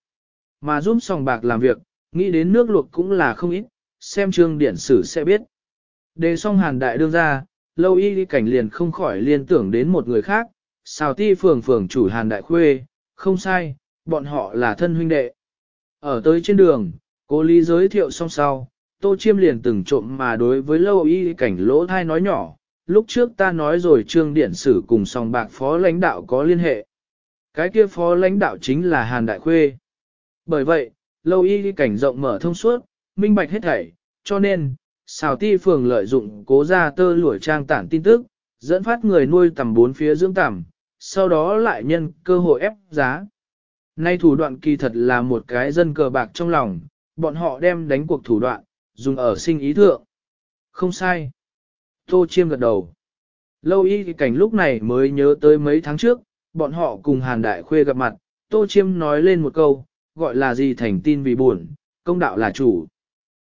Mà giúp sòng bạc làm việc, nghĩ đến nước luộc cũng là không ít, xem chương điển sử sẽ biết. Đề xong hàn đại đương gia, lâu y đi cảnh liền không khỏi liên tưởng đến một người khác, xào ti phường phường chủ hàn đại khuê, không sai, bọn họ là thân huynh đệ. Ở tới trên đường, cố lý giới thiệu xong sau, tô chiêm liền từng trộm mà đối với lâu y cảnh lỗ thai nói nhỏ, lúc trước ta nói rồi trương điện sử cùng song bạc phó lãnh đạo có liên hệ. Cái kia phó lãnh đạo chính là Hàn Đại Khuê. Bởi vậy, lâu y cảnh rộng mở thông suốt, minh bạch hết thảy, cho nên, xào ti phường lợi dụng cố ra tơ lụa trang tản tin tức, dẫn phát người nuôi tầm bốn phía dưỡng tầm, sau đó lại nhân cơ hội ép giá. Nay thủ đoạn kỳ thật là một cái dân cờ bạc trong lòng, bọn họ đem đánh cuộc thủ đoạn, dùng ở sinh ý thượng. Không sai. Tô Chiêm gật đầu. Lâu y thì cảnh lúc này mới nhớ tới mấy tháng trước, bọn họ cùng Hàn Đại Khuê gặp mặt, Tô Chiêm nói lên một câu, gọi là gì thành tin vì buồn, công đạo là chủ.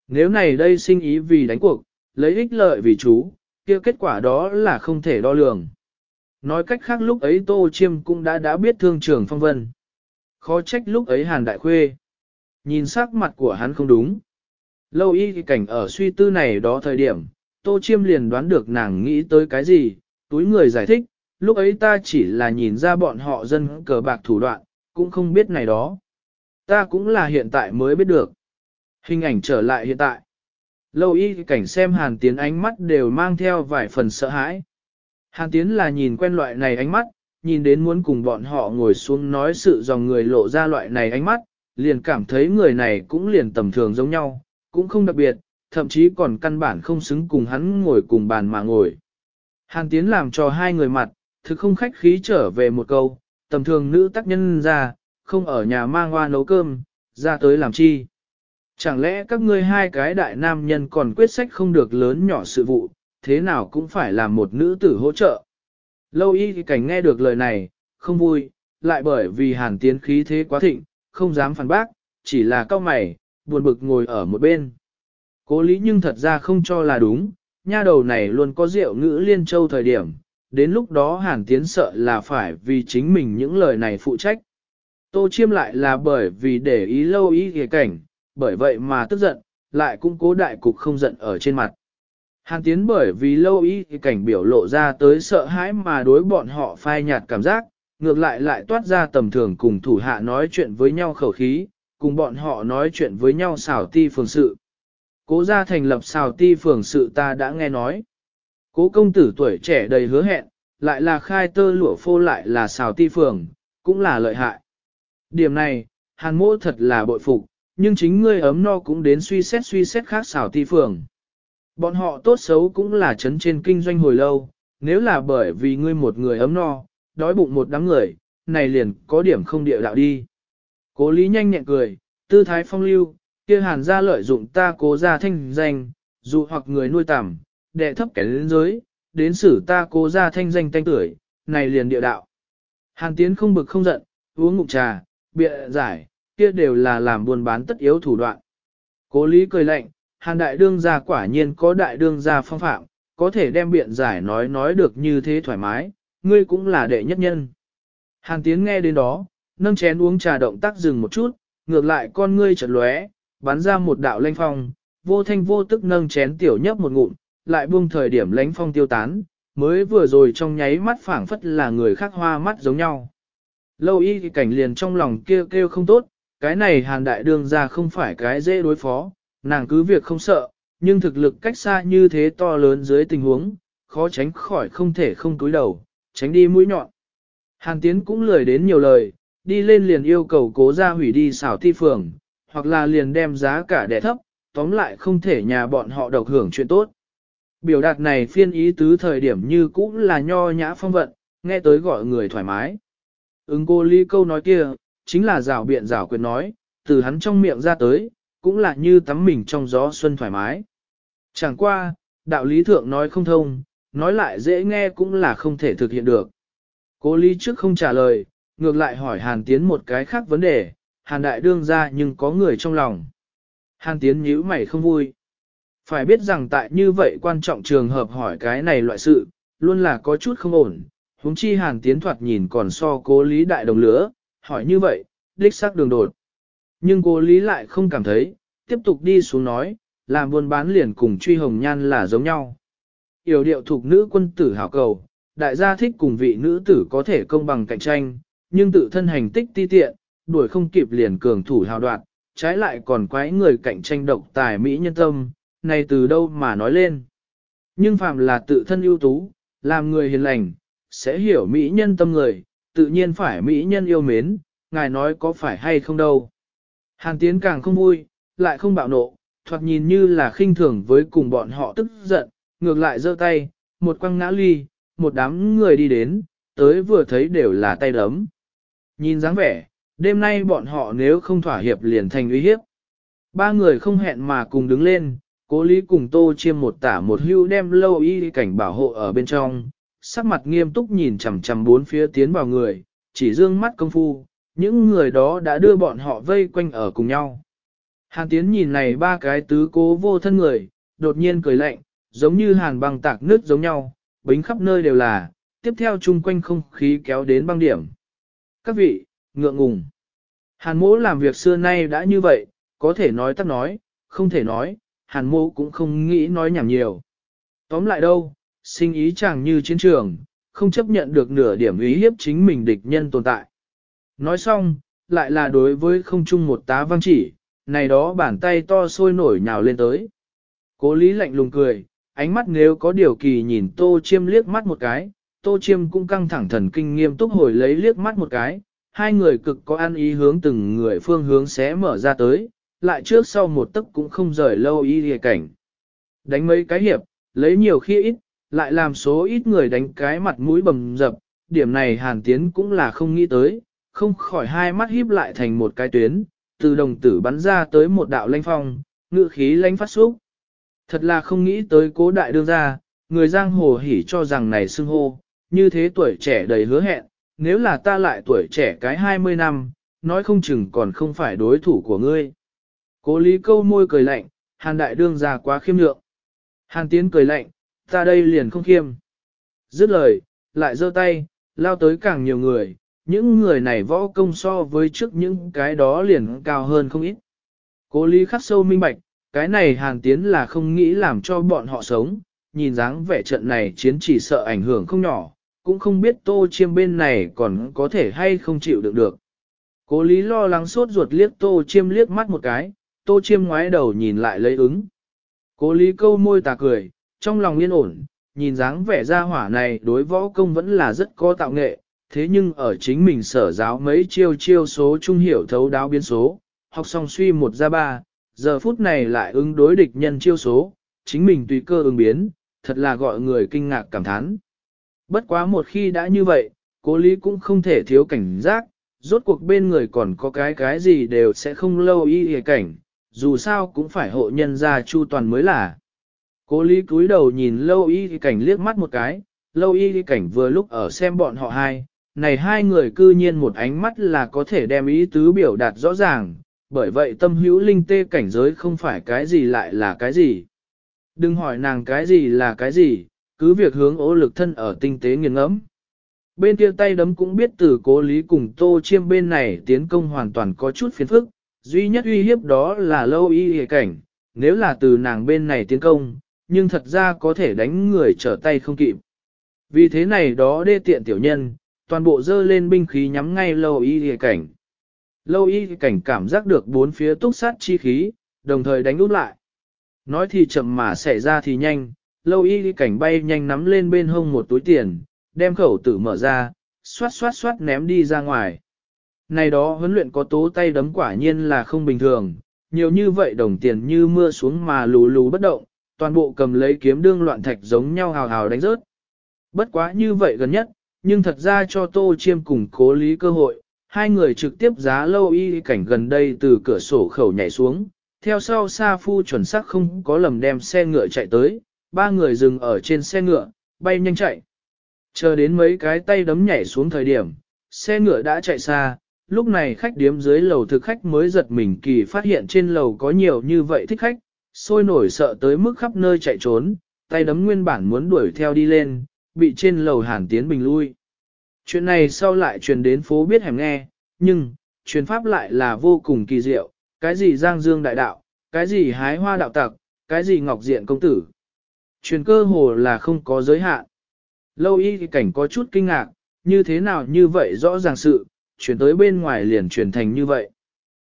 Nếu này đây sinh ý vì đánh cuộc, lấy ích lợi vì chú, kia kết quả đó là không thể đo lường. Nói cách khác lúc ấy Tô Chiêm cũng đã đã biết thương trường phong vân. Khó trách lúc ấy Hàn Đại Khuê. Nhìn sắc mặt của hắn không đúng. Lâu y cảnh ở suy tư này đó thời điểm, Tô Chiêm liền đoán được nàng nghĩ tới cái gì, túi người giải thích, lúc ấy ta chỉ là nhìn ra bọn họ dân cờ bạc thủ đoạn, cũng không biết này đó. Ta cũng là hiện tại mới biết được. Hình ảnh trở lại hiện tại. Lâu y cảnh xem hàn tiến ánh mắt đều mang theo vài phần sợ hãi. Hàn tiến là nhìn quen loại này ánh mắt, nhìn đến muốn cùng bọn họ ngồi xuống nói sự dòng người lộ ra loại này ánh mắt, liền cảm thấy người này cũng liền tầm thường giống nhau, cũng không đặc biệt, thậm chí còn căn bản không xứng cùng hắn ngồi cùng bàn mà ngồi. Hàn Tiến làm cho hai người mặt, thực không khách khí trở về một câu, tầm thường nữ tác nhân ra, không ở nhà mang hoa nấu cơm, ra tới làm chi. Chẳng lẽ các ngươi hai cái đại nam nhân còn quyết sách không được lớn nhỏ sự vụ, thế nào cũng phải là một nữ tử hỗ trợ. Lâu y thì cảnh nghe được lời này, không vui, lại bởi vì hàn tiến khí thế quá thịnh, không dám phản bác, chỉ là cao mày, buồn bực ngồi ở một bên. Cố lý nhưng thật ra không cho là đúng, nha đầu này luôn có rượu ngữ liên châu thời điểm, đến lúc đó hàn tiến sợ là phải vì chính mình những lời này phụ trách. Tô chiêm lại là bởi vì để ý lâu ý ghề cảnh, bởi vậy mà tức giận, lại cũng cố đại cục không giận ở trên mặt. Hàn tiến bởi vì lâu ý cảnh biểu lộ ra tới sợ hãi mà đối bọn họ phai nhạt cảm giác, ngược lại lại toát ra tầm thường cùng thủ hạ nói chuyện với nhau khẩu khí, cùng bọn họ nói chuyện với nhau xảo ti phường sự. Cố gia thành lập xào ti phường sự ta đã nghe nói. Cố công tử tuổi trẻ đầy hứa hẹn, lại là khai tơ lụa phô lại là xào ti phường, cũng là lợi hại. Điểm này, hàn mỗ thật là bội phục, nhưng chính ngươi ấm no cũng đến suy xét suy xét khác xào ti phường. Bọn họ tốt xấu cũng là chấn trên kinh doanh hồi lâu, nếu là bởi vì ngươi một người ấm no, đói bụng một đám người, này liền có điểm không địa đạo đi. Cố lý nhanh nhẹn cười, tư thái phong lưu, kia hàn ra lợi dụng ta cố ra thanh danh, dụ hoặc người nuôi tằm, đệ thấp kẻ lên giới, đến xử ta cố ra thanh danh tanh tuổi, này liền địa đạo. Hàn tiến không bực không giận, uống ngụm trà, bịa giải, kia đều là làm buôn bán tất yếu thủ đoạn. Cố lý cười lạnh, hàn đại đương gia quả nhiên có đại đương gia phong phạm, có thể đem biện giải nói nói được như thế thoải mái, ngươi cũng là đệ nhất nhân. Hàn tiến nghe đến đó, nâng chén uống trà động tác dừng một chút, ngược lại con ngươi chợt lóe, bắn ra một đạo lanh phong, vô thanh vô tức nâng chén tiểu nhấp một ngụm, lại buông thời điểm lánh phong tiêu tán, mới vừa rồi trong nháy mắt phảng phất là người khác hoa mắt giống nhau. Lâu y thì cảnh liền trong lòng kêu kêu không tốt, cái này hàn đại đương ra không phải cái dễ đối phó, nàng cứ việc không sợ, nhưng thực lực cách xa như thế to lớn dưới tình huống, khó tránh khỏi không thể không túi đầu, tránh đi mũi nhọn. Hàn tiến cũng lười đến nhiều lời, đi lên liền yêu cầu cố ra hủy đi xảo thi phường, hoặc là liền đem giá cả đẻ thấp, tóm lại không thể nhà bọn họ độc hưởng chuyện tốt. Biểu đạt này phiên ý tứ thời điểm như cũng là nho nhã phong vận, nghe tới gọi người thoải mái. Ứng cô ly câu nói kia, chính là rào biện rào quyền nói, từ hắn trong miệng ra tới, cũng là như tắm mình trong gió xuân thoải mái. Chẳng qua, đạo lý thượng nói không thông, nói lại dễ nghe cũng là không thể thực hiện được. cố lý trước không trả lời, ngược lại hỏi Hàn Tiến một cái khác vấn đề, hàn đại đương ra nhưng có người trong lòng. Hàn tiến nhíu mày không vui. Phải biết rằng tại như vậy quan trọng trường hợp hỏi cái này loại sự, luôn là có chút không ổn, huống chi hàn tiến thoạt nhìn còn so cố lý đại đồng lửa, hỏi như vậy, đích xác đường đột. Nhưng cô lý lại không cảm thấy, tiếp tục đi xuống nói, làm buôn bán liền cùng truy hồng nhan là giống nhau. Yểu điệu thuộc nữ quân tử hảo cầu, đại gia thích cùng vị nữ tử có thể công bằng cạnh tranh, nhưng tự thân hành tích ti tiện, đuổi không kịp liền cường thủ hào đoạt, trái lại còn quái người cạnh tranh độc tài mỹ nhân tâm, này từ đâu mà nói lên. Nhưng phàm là tự thân ưu tú, làm người hiền lành, sẽ hiểu mỹ nhân tâm người, tự nhiên phải mỹ nhân yêu mến, ngài nói có phải hay không đâu. Hàn Tiến càng không vui, lại không bạo nộ, thoạt nhìn như là khinh thường với cùng bọn họ tức giận, ngược lại giơ tay, một quăng ngã ly, một đám người đi đến, tới vừa thấy đều là tay đấm. Nhìn dáng vẻ, đêm nay bọn họ nếu không thỏa hiệp liền thành uy hiếp. Ba người không hẹn mà cùng đứng lên, cố lý cùng tô chiêm một tả một hưu đem lâu y cảnh bảo hộ ở bên trong, sắc mặt nghiêm túc nhìn chằm chằm bốn phía tiến vào người, chỉ dương mắt công phu, những người đó đã đưa bọn họ vây quanh ở cùng nhau. Hàn tiến nhìn này ba cái tứ cố vô thân người, đột nhiên cười lạnh, giống như hàn băng tạc nước giống nhau, bính khắp nơi đều là, tiếp theo chung quanh không khí kéo đến băng điểm. Các vị, ngượng ngùng. Hàn mỗ làm việc xưa nay đã như vậy, có thể nói tắt nói, không thể nói, hàn mỗ cũng không nghĩ nói nhảm nhiều. Tóm lại đâu, sinh ý chẳng như chiến trường, không chấp nhận được nửa điểm ý hiếp chính mình địch nhân tồn tại. Nói xong, lại là đối với không chung một tá văng chỉ, này đó bàn tay to sôi nổi nhào lên tới. Cố lý lạnh lùng cười, ánh mắt nếu có điều kỳ nhìn tô chiêm liếc mắt một cái, tô chiêm cũng căng thẳng thần kinh nghiêm túc hồi lấy liếc mắt một cái, hai người cực có ăn ý hướng từng người phương hướng sẽ mở ra tới, lại trước sau một tấc cũng không rời lâu ý địa cảnh. Đánh mấy cái hiệp, lấy nhiều khi ít, lại làm số ít người đánh cái mặt mũi bầm dập, điểm này hàn tiến cũng là không nghĩ tới, không khỏi hai mắt híp lại thành một cái tuyến, từ đồng tử bắn ra tới một đạo lanh phong, ngự khí lanh phát xúc. Thật là không nghĩ tới cố đại đương ra, người giang hồ hỉ cho rằng này xưng hô, như thế tuổi trẻ đầy hứa hẹn, nếu là ta lại tuổi trẻ cái 20 năm, nói không chừng còn không phải đối thủ của ngươi. Cố lý câu môi cười lạnh, hàn đại đương ra quá khiêm lượng. Hàn tiến cười lạnh, ta đây liền không khiêm. Dứt lời, lại giơ tay, lao tới càng nhiều người, những người này võ công so với trước những cái đó liền cao hơn không ít. Cố lý khắc sâu minh bạch, cái này hàn tiến là không nghĩ làm cho bọn họ sống, nhìn dáng vẻ trận này chiến chỉ sợ ảnh hưởng không nhỏ, cũng không biết tô chiêm bên này còn có thể hay không chịu được được. Cố lý lo lắng sốt ruột liếc tô chiêm liếc mắt một cái, tô chiêm ngoái đầu nhìn lại lấy ứng. Cố lý câu môi tà cười, trong lòng yên ổn, nhìn dáng vẻ ra hỏa này đối võ công vẫn là rất có tạo nghệ, thế nhưng ở chính mình sở giáo mấy chiêu chiêu số trung hiểu thấu đáo biến số, học xong suy một ra ba, giờ phút này lại ứng đối địch nhân chiêu số, chính mình tùy cơ ứng biến, thật là gọi người kinh ngạc cảm thán. Bất quá một khi đã như vậy, cố lý cũng không thể thiếu cảnh giác, rốt cuộc bên người còn có cái cái gì đều sẽ không lâu y hề cảnh, dù sao cũng phải hộ nhân ra chu toàn mới là. Cố lý cúi đầu nhìn lâu y cảnh liếc mắt một cái, lâu y cảnh vừa lúc ở xem bọn họ hai, này hai người cư nhiên một ánh mắt là có thể đem ý tứ biểu đạt rõ ràng, bởi vậy tâm hữu linh tê cảnh giới không phải cái gì lại là cái gì. Đừng hỏi nàng cái gì là cái gì, cứ việc hướng ố lực thân ở tinh tế nghiền ngẫm. Bên kia tay đấm cũng biết từ cố lý cùng tô chiêm bên này tiến công hoàn toàn có chút phiền phức, duy nhất uy hiếp đó là lâu y hề cảnh, nếu là từ nàng bên này tiến công, nhưng thật ra có thể đánh người trở tay không kịp. Vì thế này đó đê tiện tiểu nhân, toàn bộ dơ lên binh khí nhắm ngay lâu y hề cảnh. Lâu y cảnh cảm giác được bốn phía túc sát chi khí, đồng thời đánh út lại. Nói thì chậm mà xảy ra thì nhanh, lâu y cảnh bay nhanh nắm lên bên hông một túi tiền, đem khẩu tử mở ra, xoát xoát xoát ném đi ra ngoài. Này đó huấn luyện có tố tay đấm quả nhiên là không bình thường, nhiều như vậy đồng tiền như mưa xuống mà lù lù bất động, toàn bộ cầm lấy kiếm đương loạn thạch giống nhau hào hào đánh rớt. Bất quá như vậy gần nhất, nhưng thật ra cho Tô Chiêm cùng cố lý cơ hội, hai người trực tiếp giá lâu y cảnh gần đây từ cửa sổ khẩu nhảy xuống, theo sau Sa Phu chuẩn xác không có lầm đem xe ngựa chạy tới, ba người dừng ở trên xe ngựa, bay nhanh chạy. Chờ đến mấy cái tay đấm nhảy xuống thời điểm, xe ngựa đã chạy xa, lúc này khách điếm dưới lầu thực khách mới giật mình kỳ phát hiện trên lầu có nhiều như vậy thích khách, sôi nổi sợ tới mức khắp nơi chạy trốn, tay đấm nguyên bản muốn đuổi theo đi lên, bị trên lầu hàn tiến bình lui. Chuyện này sau lại truyền đến phố biết hẻm nghe, nhưng, truyền pháp lại là vô cùng kỳ diệu, cái gì giang dương đại đạo, cái gì hái hoa đạo tặc, cái gì ngọc diện công tử. Truyền cơ hồ là không có giới hạn. Lâu y cảnh có chút kinh ngạc, như thế nào như vậy rõ ràng sự, chuyển tới bên ngoài liền truyền thành như vậy.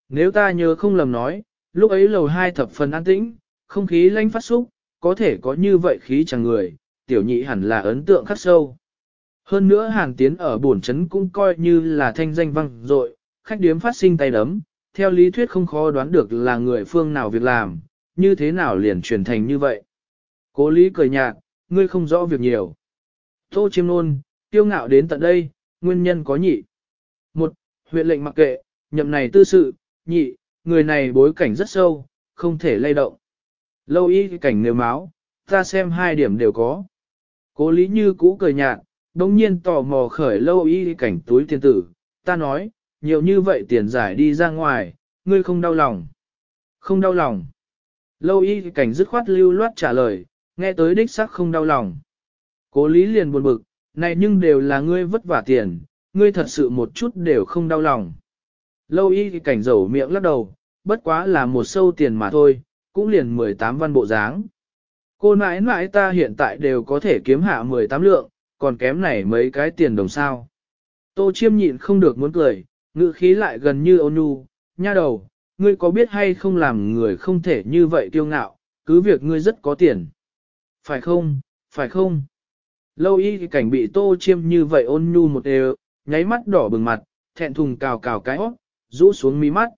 Nếu ta nhớ không lầm nói, lúc ấy lầu hai thập phần an tĩnh, không khí lanh phát xúc, có thể có như vậy khí chẳng người, tiểu nhị hẳn là ấn tượng khắc sâu. Hơn nữa hàng tiến ở bổn chấn cũng coi như là thanh danh vang dội, khách điếm phát sinh tay đấm, theo lý thuyết không khó đoán được là người phương nào việc làm, như thế nào liền truyền thành như vậy. Cố lý cười nhạt, ngươi không rõ việc nhiều. Tô chiêm nôn, tiêu ngạo đến tận đây, nguyên nhân có nhị. Một, huyện lệnh mặc kệ, nhậm này tư sự, nhị, người này bối cảnh rất sâu, không thể lay động. Lâu y cảnh nếu máu, ta xem hai điểm đều có. Cố lý như cũ cười nhạt, đồng nhiên tò mò khởi lâu y cảnh túi tiền tử, ta nói, nhiều như vậy tiền giải đi ra ngoài, ngươi không đau lòng. Không đau lòng. Lâu y cảnh dứt khoát lưu loát trả lời, nghe tới đích sắc không đau lòng. Cố lý liền buồn bực, này nhưng đều là ngươi vất vả tiền, ngươi thật sự một chút đều không đau lòng. Lâu y cảnh dầu miệng lắc đầu, bất quá là một sâu tiền mà thôi, cũng liền 18 văn bộ dáng. Cô nãi nãi ta hiện tại đều có thể kiếm hạ 18 lượng, còn kém này mấy cái tiền đồng sao. Tô chiêm nhịn không được muốn cười, ngữ khí lại gần như ôn nhu, nha đầu, ngươi có biết hay không làm người không thể như vậy tiêu ngạo, cứ việc ngươi rất có tiền. Phải không, phải không? Lâu y thì cảnh bị tô chiêm như vậy ôn nhu một đều, nháy mắt đỏ bừng mặt, thẹn thùng cào cào cái óc, rũ xuống mí mắt.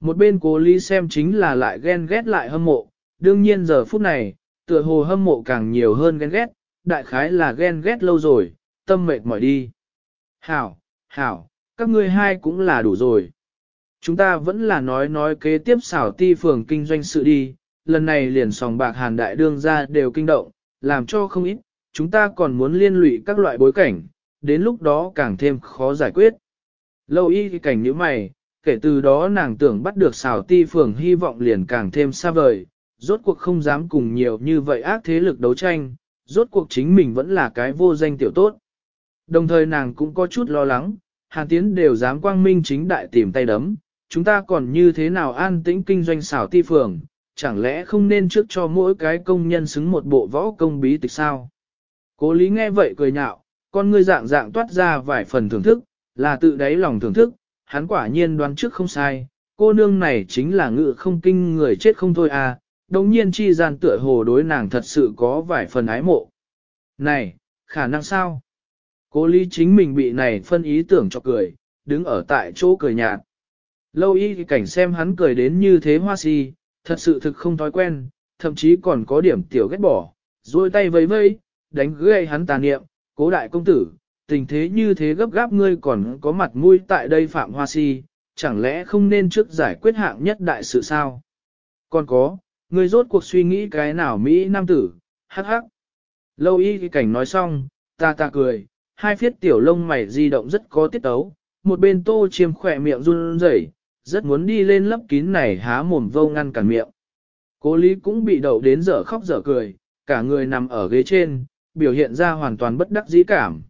Một bên cố ly xem chính là lại ghen ghét lại hâm mộ, đương nhiên giờ phút này, tựa hồ hâm mộ càng nhiều hơn ghen ghét, đại khái là ghen ghét lâu rồi, tâm mệt mỏi đi. Hảo, hảo, các ngươi hai cũng là đủ rồi. Chúng ta vẫn là nói nói kế tiếp xảo ti phường kinh doanh sự đi, lần này liền sòng bạc hàn đại đương ra đều kinh động, làm cho không ít, chúng ta còn muốn liên lụy các loại bối cảnh, đến lúc đó càng thêm khó giải quyết. Lâu y cảnh như mày, kể từ đó nàng tưởng bắt được xảo ti phường hy vọng liền càng thêm xa vời, rốt cuộc không dám cùng nhiều như vậy ác thế lực đấu tranh, rốt cuộc chính mình vẫn là cái vô danh tiểu tốt. Đồng thời nàng cũng có chút lo lắng, Hàn Tiến đều dám quang minh chính đại tìm tay đấm, chúng ta còn như thế nào an tĩnh kinh doanh xảo ti phường, chẳng lẽ không nên trước cho mỗi cái công nhân xứng một bộ võ công bí tịch sao? Cố lý nghe vậy cười nhạo, con ngươi dạng dạng toát ra vài phần thưởng thức, là tự đáy lòng thưởng thức, hắn quả nhiên đoán trước không sai, cô nương này chính là ngự không kinh người chết không thôi à, đồng nhiên chi gian tựa hồ đối nàng thật sự có vài phần ái mộ. Này, khả năng sao? Cố lý chính mình bị này phân ý tưởng cho cười, đứng ở tại chỗ cười nhạt. Lâu y cảnh xem hắn cười đến như thế hoa si, thật sự thực không thói quen, thậm chí còn có điểm tiểu ghét bỏ, duỗi tay vẫy vẫy, đánh gãy hắn tà niệm, cố đại công tử, tình thế như thế gấp gáp ngươi còn có mặt mũi tại đây phạm hoa si, chẳng lẽ không nên trước giải quyết hạng nhất đại sự sao? Còn có, ngươi rốt cuộc suy nghĩ cái nào Mỹ nam tử, hắc hắc. Lâu y cảnh nói xong, ta ta cười, hai phiết tiểu lông mày di động rất có tiết tấu, một bên tô chiêm khỏe miệng run rẩy, rất muốn đi lên lấp kín này há mồm vô ngăn cản miệng. Cố lý cũng bị đậu đến dở khóc dở cười, cả người nằm ở ghế trên, biểu hiện ra hoàn toàn bất đắc dĩ cảm.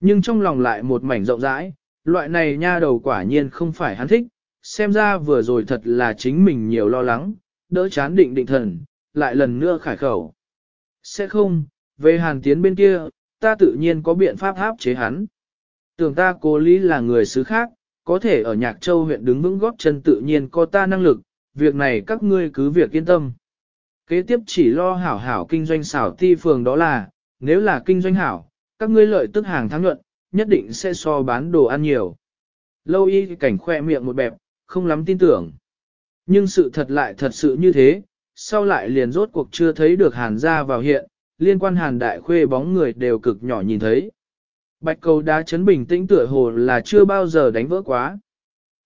Nhưng trong lòng lại một mảnh rộng rãi, loại này nha đầu quả nhiên không phải hắn thích, xem ra vừa rồi thật là chính mình nhiều lo lắng, đỡ chán định định thần, lại lần nữa khải khẩu. Sẽ không, về hàn tiến bên kia, ta tự nhiên có biện pháp áp chế hắn. Tưởng ta cố lý là người xứ khác, có thể ở Nhạc Châu huyện đứng vững góp chân tự nhiên có ta năng lực, việc này các ngươi cứ việc yên tâm. Kế tiếp chỉ lo hảo hảo kinh doanh xảo ti phường đó là, nếu là kinh doanh hảo, các ngươi lợi tức hàng tháng nhuận, nhất định sẽ so bán đồ ăn nhiều. Lâu y cảnh khoe miệng một bẹp, không lắm tin tưởng. Nhưng sự thật lại thật sự như thế, sau lại liền rốt cuộc chưa thấy được hàn ra vào hiện, liên quan hàn đại khuê bóng người đều cực nhỏ nhìn thấy. Bạch cầu đá chấn bình tĩnh tựa hồ là chưa bao giờ đánh vỡ quá.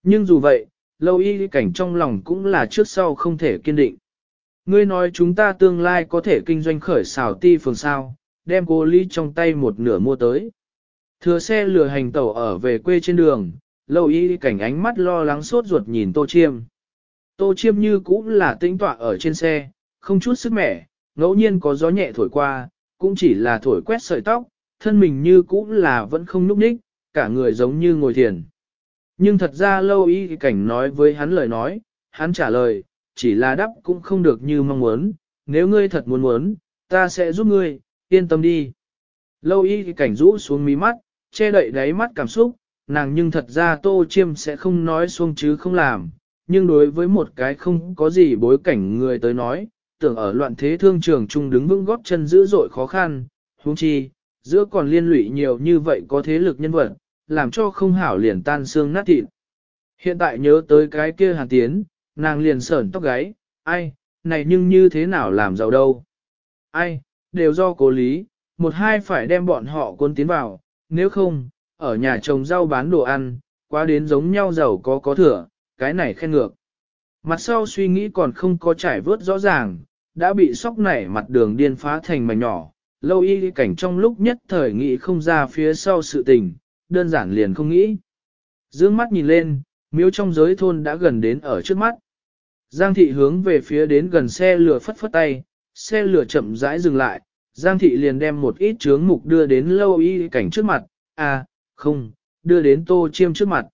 Nhưng dù vậy, lâu y cảnh trong lòng cũng là trước sau không thể kiên định. Ngươi nói chúng ta tương lai có thể kinh doanh khởi xào ti phường sao, đem cô ly trong tay một nửa mua tới. Thừa xe lừa hành tẩu ở về quê trên đường, Lâu y cảnh ánh mắt lo lắng sốt ruột nhìn tô chiêm. Tô chiêm như cũng là tĩnh tọa ở trên xe, không chút sức mẻ, ngẫu nhiên có gió nhẹ thổi qua, cũng chỉ là thổi quét sợi tóc, thân mình như cũng là vẫn không núp ních, cả người giống như ngồi thiền. Nhưng thật ra lâu y cảnh nói với hắn lời nói, hắn trả lời, chỉ là đắp cũng không được như mong muốn, nếu ngươi thật muốn muốn, ta sẽ giúp ngươi, yên tâm đi. Lâu y cảnh rũ xuống mí mắt, che đậy đáy mắt cảm xúc, nàng nhưng thật ra tô chiêm sẽ không nói xuống chứ không làm, nhưng đối với một cái không có gì bối cảnh người tới nói, tưởng ở loạn thế thương trường chung đứng vững góp chân dữ dội khó khăn, huống chi, giữa còn liên lụy nhiều như vậy có thế lực nhân vật, làm cho không hảo liền tan xương nát thịt. Hiện tại nhớ tới cái kia hàn tiến, nàng liền sởn tóc gáy, ai, này nhưng như thế nào làm giàu đâu. Ai, đều do cố lý, một hai phải đem bọn họ cuốn tiến vào, nếu không, ở nhà trồng rau bán đồ ăn, quá đến giống nhau giàu có có thừa, cái này khen ngược. Mặt sau suy nghĩ còn không có trải vớt rõ ràng, đã bị sóc nảy mặt đường điên phá thành mảnh nhỏ, lâu y cảnh trong lúc nhất thời nghĩ không ra phía sau sự tình, đơn giản liền không nghĩ. Dương mắt nhìn lên, miếu trong giới thôn đã gần đến ở trước mắt. Giang thị hướng về phía đến gần xe lửa phất phất tay, xe lửa chậm rãi dừng lại, Giang thị liền đem một ít chướng mục đưa đến lâu y cảnh trước mặt, à, không, đưa đến tô chiêm trước mặt.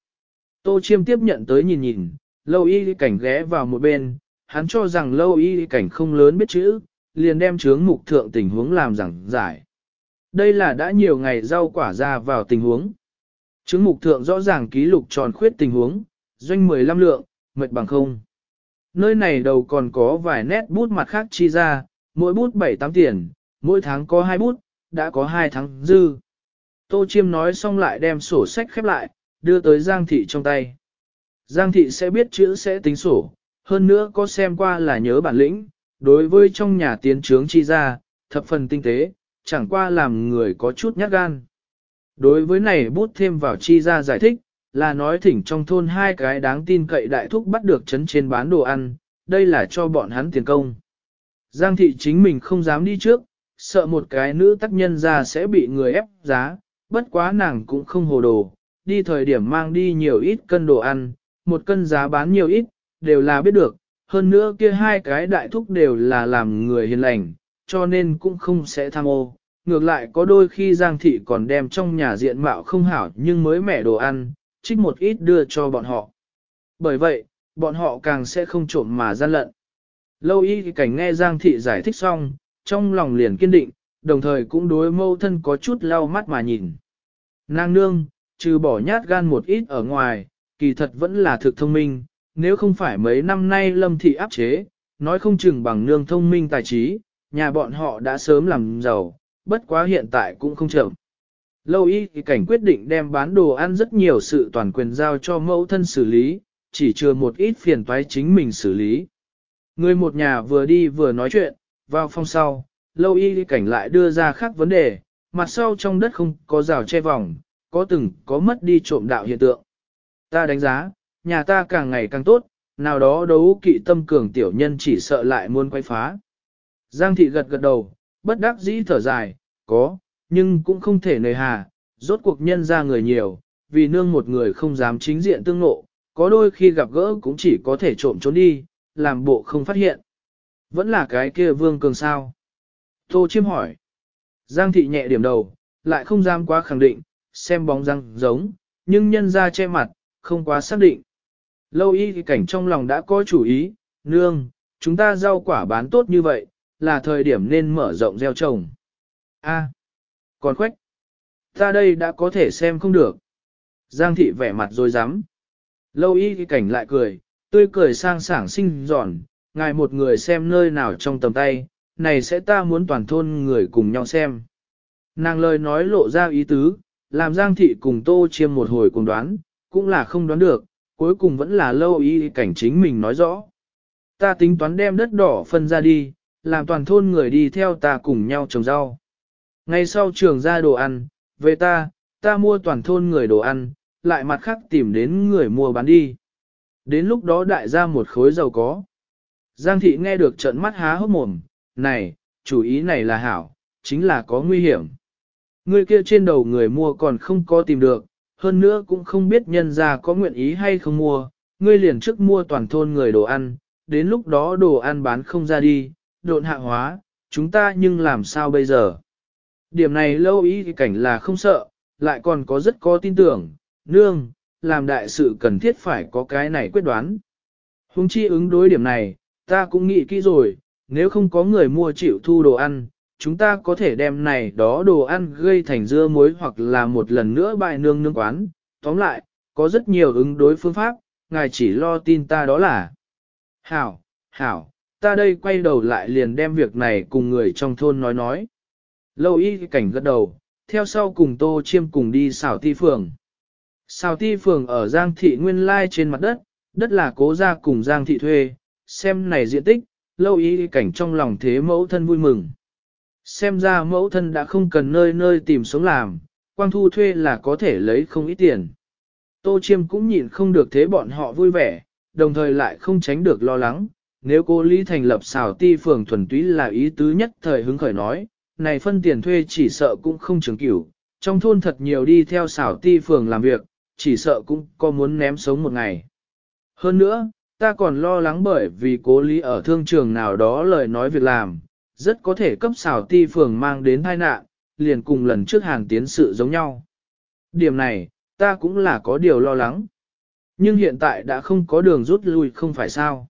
Tô chiêm tiếp nhận tới nhìn nhìn, lâu y cảnh ghé vào một bên, hắn cho rằng lâu y cảnh không lớn biết chữ, liền đem chướng mục thượng tình huống làm giảng giải. Đây là đã nhiều ngày rau quả ra vào tình huống. Chứng mục thượng rõ ràng ký lục tròn khuyết tình huống, doanh 15 lượng, mệt bằng không. Nơi này đầu còn có vài nét bút mặt khác chi ra, mỗi bút 7-8 tiền, mỗi tháng có 2 bút, đã có 2 tháng dư. Tô Chiêm nói xong lại đem sổ sách khép lại, đưa tới Giang Thị trong tay. Giang Thị sẽ biết chữ sẽ tính sổ, hơn nữa có xem qua là nhớ bản lĩnh, đối với trong nhà tiến trướng chi ra, thập phần tinh tế, chẳng qua làm người có chút nhát gan. Đối với này bút thêm vào chi ra giải thích, là nói thỉnh trong thôn hai cái đáng tin cậy đại thúc bắt được chấn trên bán đồ ăn, đây là cho bọn hắn tiền công. Giang thị chính mình không dám đi trước, sợ một cái nữ tác nhân ra sẽ bị người ép giá, bất quá nàng cũng không hồ đồ, đi thời điểm mang đi nhiều ít cân đồ ăn, một cân giá bán nhiều ít, đều là biết được, hơn nữa kia hai cái đại thúc đều là làm người hiền lành, cho nên cũng không sẽ tham ô. Ngược lại có đôi khi Giang Thị còn đem trong nhà diện mạo không hảo nhưng mới mẻ đồ ăn, trích một ít đưa cho bọn họ. Bởi vậy, bọn họ càng sẽ không trộm mà gian lận. Lâu y cảnh nghe Giang Thị giải thích xong, trong lòng liền kiên định, đồng thời cũng đối mâu thân có chút lau mắt mà nhìn. Nàng nương, trừ bỏ nhát gan một ít ở ngoài, kỳ thật vẫn là thực thông minh, nếu không phải mấy năm nay lâm thị áp chế, nói không chừng bằng nương thông minh tài trí, nhà bọn họ đã sớm làm giàu, bất quá hiện tại cũng không chậm. Lâu y thì cảnh quyết định đem bán đồ ăn rất nhiều sự toàn quyền giao cho mẫu thân xử lý, chỉ chừa một ít phiền toái chính mình xử lý. Người một nhà vừa đi vừa nói chuyện, vào phòng sau, lâu y thì cảnh lại đưa ra khác vấn đề, mặt sau trong đất không có rào che vòng, có từng có mất đi trộm đạo hiện tượng. Ta đánh giá, nhà ta càng ngày càng tốt, nào đó đấu kỵ tâm cường tiểu nhân chỉ sợ lại muốn quay phá. Giang thị gật gật đầu, bất đắc dĩ thở dài, có, nhưng cũng không thể nề hà, rốt cuộc nhân ra người nhiều, vì nương một người không dám chính diện tương nộ, có đôi khi gặp gỡ cũng chỉ có thể trộm trốn đi, làm bộ không phát hiện. Vẫn là cái kia vương cường sao. Tô chiêm hỏi. Giang thị nhẹ điểm đầu, lại không dám quá khẳng định, xem bóng răng giống, nhưng nhân ra che mặt, không quá xác định. Lâu y thì cảnh trong lòng đã có chủ ý, nương, chúng ta rau quả bán tốt như vậy, là thời điểm nên mở rộng gieo trồng. A, còn khoách, ta đây đã có thể xem không được. Giang thị vẻ mặt rồi dám. Lâu y cái cảnh lại cười, tươi cười sang sảng xinh giòn, ngài một người xem nơi nào trong tầm tay, này sẽ ta muốn toàn thôn người cùng nhau xem. Nàng lời nói lộ ra ý tứ, làm Giang thị cùng tô chiêm một hồi cùng đoán, cũng là không đoán được, cuối cùng vẫn là lâu y cảnh chính mình nói rõ. Ta tính toán đem đất đỏ phân ra đi, làm toàn thôn người đi theo ta cùng nhau trồng rau. Ngay sau trường ra đồ ăn, về ta, ta mua toàn thôn người đồ ăn, lại mặt khác tìm đến người mua bán đi. Đến lúc đó đại ra một khối giàu có. Giang thị nghe được trận mắt há hốc mồm, này, chủ ý này là hảo, chính là có nguy hiểm. Người kia trên đầu người mua còn không có tìm được, hơn nữa cũng không biết nhân ra có nguyện ý hay không mua, ngươi liền trước mua toàn thôn người đồ ăn, đến lúc đó đồ ăn bán không ra đi, độn hạ hóa, chúng ta nhưng làm sao bây giờ? Điểm này lâu ý thì cảnh là không sợ, lại còn có rất có tin tưởng, nương, làm đại sự cần thiết phải có cái này quyết đoán. Hùng chi ứng đối điểm này, ta cũng nghĩ kỹ rồi, nếu không có người mua chịu thu đồ ăn, chúng ta có thể đem này đó đồ ăn gây thành dưa muối hoặc là một lần nữa bại nương nương quán. Tóm lại, có rất nhiều ứng đối phương pháp, ngài chỉ lo tin ta đó là. Hảo, hảo, ta đây quay đầu lại liền đem việc này cùng người trong thôn nói nói. Lâu y cảnh gật đầu, theo sau cùng tô chiêm cùng đi xảo ti phường. Xảo ti phường ở Giang Thị Nguyên Lai trên mặt đất, đất là cố ra cùng Giang Thị thuê, xem này diện tích, lâu y cảnh trong lòng thế mẫu thân vui mừng. Xem ra mẫu thân đã không cần nơi nơi tìm sống làm, quang thu thuê là có thể lấy không ít tiền. Tô Chiêm cũng nhịn không được thế bọn họ vui vẻ, đồng thời lại không tránh được lo lắng. Nếu cô Lý thành lập xào ti phường thuần túy là ý tứ nhất thời hứng khởi nói, này phân tiền thuê chỉ sợ cũng không trường cửu, trong thôn thật nhiều đi theo xảo ti phường làm việc, chỉ sợ cũng có muốn ném sống một ngày. Hơn nữa, ta còn lo lắng bởi vì cố lý ở thương trường nào đó lời nói việc làm, rất có thể cấp xảo ti phường mang đến tai nạn, liền cùng lần trước hàng tiến sự giống nhau. Điểm này, ta cũng là có điều lo lắng. Nhưng hiện tại đã không có đường rút lui không phải sao.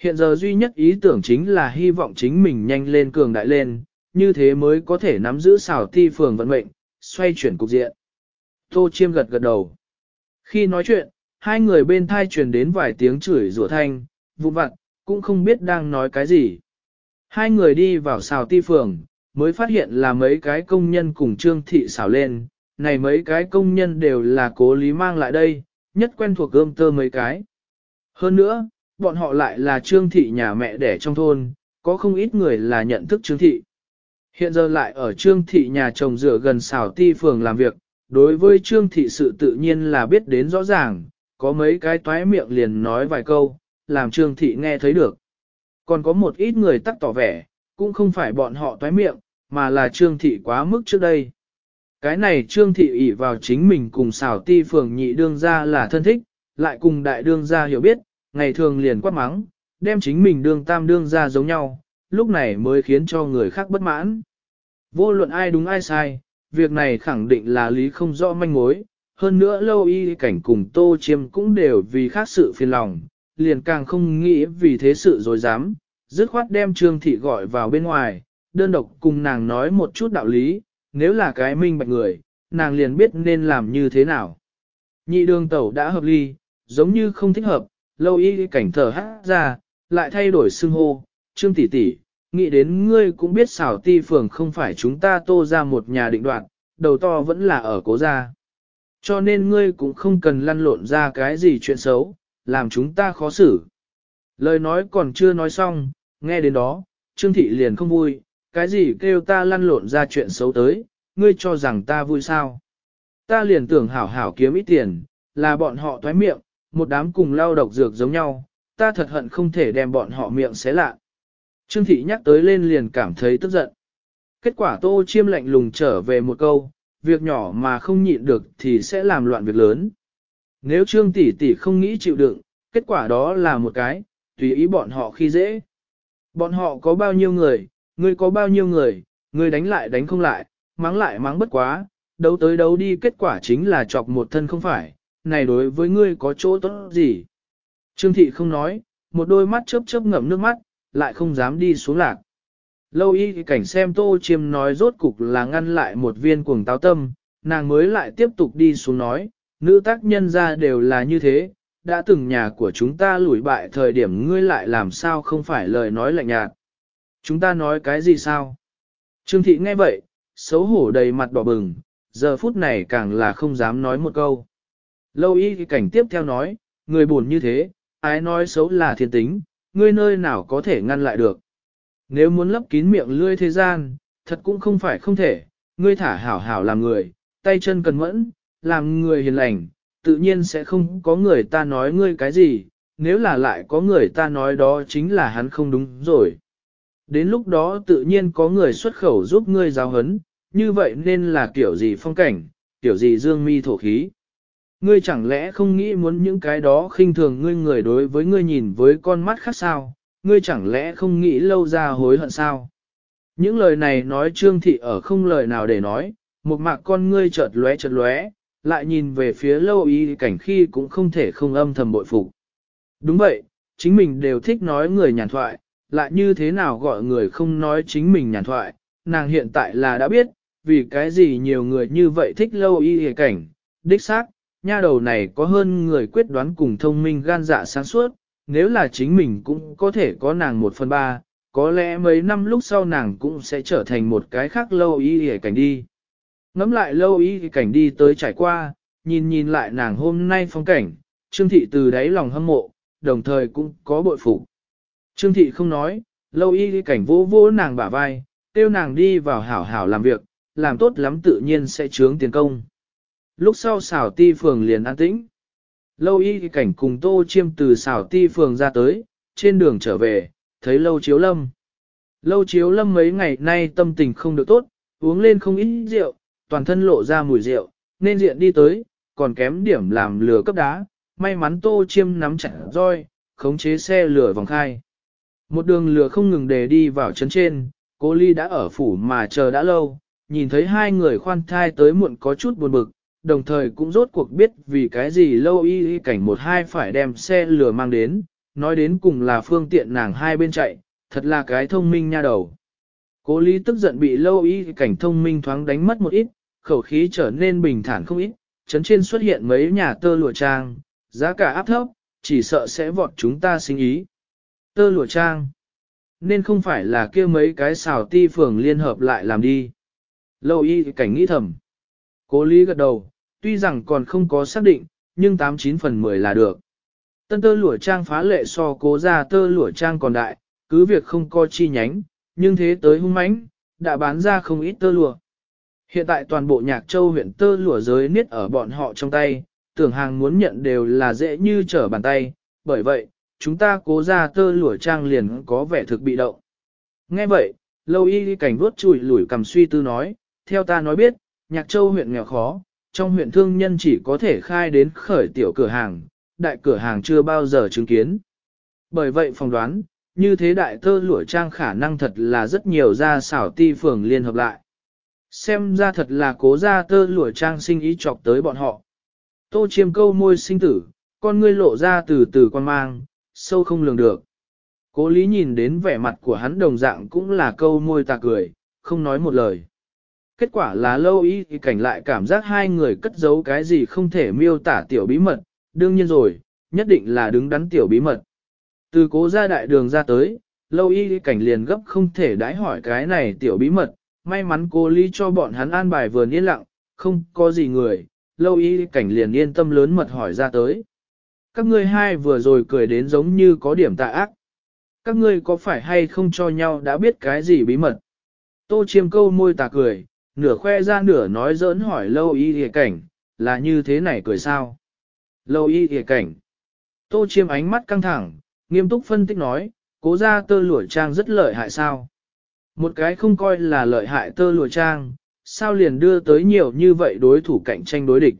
Hiện giờ duy nhất ý tưởng chính là hy vọng chính mình nhanh lên cường đại lên, như thế mới có thể nắm giữ xảo ti phường vận mệnh, xoay chuyển cục diện. Tô Chiêm gật gật đầu. Khi nói chuyện, hai người bên thai truyền đến vài tiếng chửi rủa thanh, vụ vặt, cũng không biết đang nói cái gì. Hai người đi vào xào ti phường, mới phát hiện là mấy cái công nhân cùng trương thị xào lên, này mấy cái công nhân đều là cố lý mang lại đây, nhất quen thuộc gươm tơ mấy cái. Hơn nữa, bọn họ lại là trương thị nhà mẹ đẻ trong thôn, có không ít người là nhận thức trương thị. Hiện giờ lại ở trương thị nhà chồng rửa gần xảo ti phường làm việc, đối với trương thị sự tự nhiên là biết đến rõ ràng, có mấy cái toái miệng liền nói vài câu, làm trương thị nghe thấy được. Còn có một ít người tắc tỏ vẻ, cũng không phải bọn họ toái miệng, mà là trương thị quá mức trước đây. Cái này trương thị ỷ vào chính mình cùng xảo ti phường nhị đương ra là thân thích, lại cùng đại đương ra hiểu biết, ngày thường liền quát mắng, đem chính mình đương tam đương ra giống nhau, lúc này mới khiến cho người khác bất mãn. Vô luận ai đúng ai sai, việc này khẳng định là lý không rõ manh mối, hơn nữa lâu y cảnh cùng tô chiêm cũng đều vì khác sự phiền lòng, liền càng không nghĩ vì thế sự dối dám, dứt khoát đem trương thị gọi vào bên ngoài, đơn độc cùng nàng nói một chút đạo lý, nếu là cái minh bạch người, nàng liền biết nên làm như thế nào. Nhị đường tẩu đã hợp ly, giống như không thích hợp, lâu y cảnh thở hát ra, lại thay đổi xưng hô, trương tỷ tỷ, nghĩ đến ngươi cũng biết xảo ti phường không phải chúng ta tô ra một nhà định đoạn, đầu to vẫn là ở cố gia. Cho nên ngươi cũng không cần lăn lộn ra cái gì chuyện xấu, làm chúng ta khó xử. Lời nói còn chưa nói xong, nghe đến đó, Trương Thị liền không vui, cái gì kêu ta lăn lộn ra chuyện xấu tới, ngươi cho rằng ta vui sao. Ta liền tưởng hảo hảo kiếm ít tiền, là bọn họ thoái miệng, một đám cùng lao độc dược giống nhau, ta thật hận không thể đem bọn họ miệng xé lạ. Trương Thị nhắc tới lên liền cảm thấy tức giận. Kết quả Tô Chiêm lạnh lùng trở về một câu, việc nhỏ mà không nhịn được thì sẽ làm loạn việc lớn. Nếu Trương Tỷ Tỷ không nghĩ chịu đựng, kết quả đó là một cái, tùy ý bọn họ khi dễ. Bọn họ có bao nhiêu người, ngươi có bao nhiêu người, ngươi đánh lại đánh không lại, mắng lại mắng bất quá, đấu tới đấu đi kết quả chính là chọc một thân không phải, này đối với ngươi có chỗ tốt gì. Trương Thị không nói, một đôi mắt chớp chớp ngậm nước mắt, lại không dám đi xuống lạc. Lâu y cảnh xem tô chiêm nói rốt cục là ngăn lại một viên cuồng táo tâm, nàng mới lại tiếp tục đi xuống nói, nữ tác nhân ra đều là như thế, đã từng nhà của chúng ta lủi bại thời điểm ngươi lại làm sao không phải lời nói lạnh nhạt. Chúng ta nói cái gì sao? Trương thị nghe vậy, xấu hổ đầy mặt đỏ bừng, giờ phút này càng là không dám nói một câu. Lâu y cảnh tiếp theo nói, người buồn như thế, ai nói xấu là thiên tính, ngươi nơi nào có thể ngăn lại được. Nếu muốn lấp kín miệng lươi thế gian, thật cũng không phải không thể, ngươi thả hảo hảo làm người, tay chân cần mẫn, làm người hiền lành, tự nhiên sẽ không có người ta nói ngươi cái gì, nếu là lại có người ta nói đó chính là hắn không đúng rồi. Đến lúc đó tự nhiên có người xuất khẩu giúp ngươi giáo hấn, như vậy nên là kiểu gì phong cảnh, kiểu gì dương mi thổ khí. Ngươi chẳng lẽ không nghĩ muốn những cái đó khinh thường ngươi người đối với ngươi nhìn với con mắt khác sao, ngươi chẳng lẽ không nghĩ lâu ra hối hận sao? Những lời này nói trương thị ở không lời nào để nói, một mạc con ngươi chợt lóe chợt lóe, lại nhìn về phía lâu y cảnh khi cũng không thể không âm thầm bội phục. Đúng vậy, chính mình đều thích nói người nhàn thoại, lại như thế nào gọi người không nói chính mình nhàn thoại, nàng hiện tại là đã biết, vì cái gì nhiều người như vậy thích lâu y cảnh, đích xác, nha đầu này có hơn người quyết đoán cùng thông minh gan dạ sáng suốt, nếu là chính mình cũng có thể có nàng một phần ba, có lẽ mấy năm lúc sau nàng cũng sẽ trở thành một cái khác lâu ý hề cảnh đi. Ngắm lại lâu y cảnh đi tới trải qua, nhìn nhìn lại nàng hôm nay phong cảnh, Trương Thị từ đáy lòng hâm mộ, đồng thời cũng có bội phục. Trương Thị không nói, lâu y cảnh vô vô nàng bả vai, tiêu nàng đi vào hảo hảo làm việc, làm tốt lắm tự nhiên sẽ trướng tiền công. Lúc sau xảo ti phường liền an tĩnh. Lâu y cảnh cùng tô chiêm từ xảo ti phường ra tới, trên đường trở về, thấy lâu chiếu lâm. Lâu chiếu lâm mấy ngày nay tâm tình không được tốt, uống lên không ít rượu, toàn thân lộ ra mùi rượu, nên diện đi tới, còn kém điểm làm lửa cấp đá, may mắn tô chiêm nắm chặt roi, khống chế xe lửa vòng khai. Một đường lửa không ngừng để đi vào chân trên, cô Ly đã ở phủ mà chờ đã lâu, nhìn thấy hai người khoan thai tới muộn có chút buồn bực, đồng thời cũng rốt cuộc biết vì cái gì lâu y y cảnh một hai phải đem xe lửa mang đến, nói đến cùng là phương tiện nàng hai bên chạy, thật là cái thông minh nha đầu. Cố lý tức giận bị lâu y cảnh thông minh thoáng đánh mất một ít, khẩu khí trở nên bình thản không ít, chấn trên xuất hiện mấy nhà tơ lụa trang, giá cả áp thấp, chỉ sợ sẽ vọt chúng ta sinh ý. Tơ lụa trang, nên không phải là kia mấy cái xào ti phường liên hợp lại làm đi. Lâu y cảnh nghĩ thầm. Cố lý gật đầu, tuy rằng còn không có xác định, nhưng 89 phần 10 là được. Tân tơ lụa trang phá lệ so cố ra tơ lụa trang còn đại, cứ việc không có chi nhánh, nhưng thế tới hung mãnh, đã bán ra không ít tơ lụa. Hiện tại toàn bộ nhạc châu huyện tơ lụa giới niết ở bọn họ trong tay, tưởng hàng muốn nhận đều là dễ như trở bàn tay, bởi vậy, chúng ta cố ra tơ lụa trang liền có vẻ thực bị động. Nghe vậy, lâu y cảnh vuốt chùi lủi cầm suy tư nói, theo ta nói biết, nhạc châu huyện nghèo khó, trong huyện thương nhân chỉ có thể khai đến khởi tiểu cửa hàng, đại cửa hàng chưa bao giờ chứng kiến. Bởi vậy phỏng đoán, như thế đại tơ lụa trang khả năng thật là rất nhiều gia xảo ti phường liên hợp lại. Xem ra thật là cố gia tơ lụa trang sinh ý chọc tới bọn họ. Tô chiêm câu môi sinh tử, con ngươi lộ ra từ từ quan mang, sâu không lường được. Cố lý nhìn đến vẻ mặt của hắn đồng dạng cũng là câu môi tà cười, không nói một lời. Kết quả là lâu ý thì cảnh lại cảm giác hai người cất giấu cái gì không thể miêu tả tiểu bí mật, đương nhiên rồi, nhất định là đứng đắn tiểu bí mật. Từ cố ra đại đường ra tới, lâu y cảnh liền gấp không thể đãi hỏi cái này tiểu bí mật, may mắn cô ly cho bọn hắn an bài vườn yên lặng, không có gì người, lâu y cảnh liền yên tâm lớn mật hỏi ra tới. Các ngươi hai vừa rồi cười đến giống như có điểm tạ ác. Các ngươi có phải hay không cho nhau đã biết cái gì bí mật? Tô chiêm câu môi tà cười, nửa khoe ra nửa nói giỡn hỏi lâu y hề cảnh, là như thế này cười sao? Lâu y hề cảnh. Tô chiêm ánh mắt căng thẳng, nghiêm túc phân tích nói, cố ra tơ lụa trang rất lợi hại sao? Một cái không coi là lợi hại tơ lụa trang, sao liền đưa tới nhiều như vậy đối thủ cạnh tranh đối địch?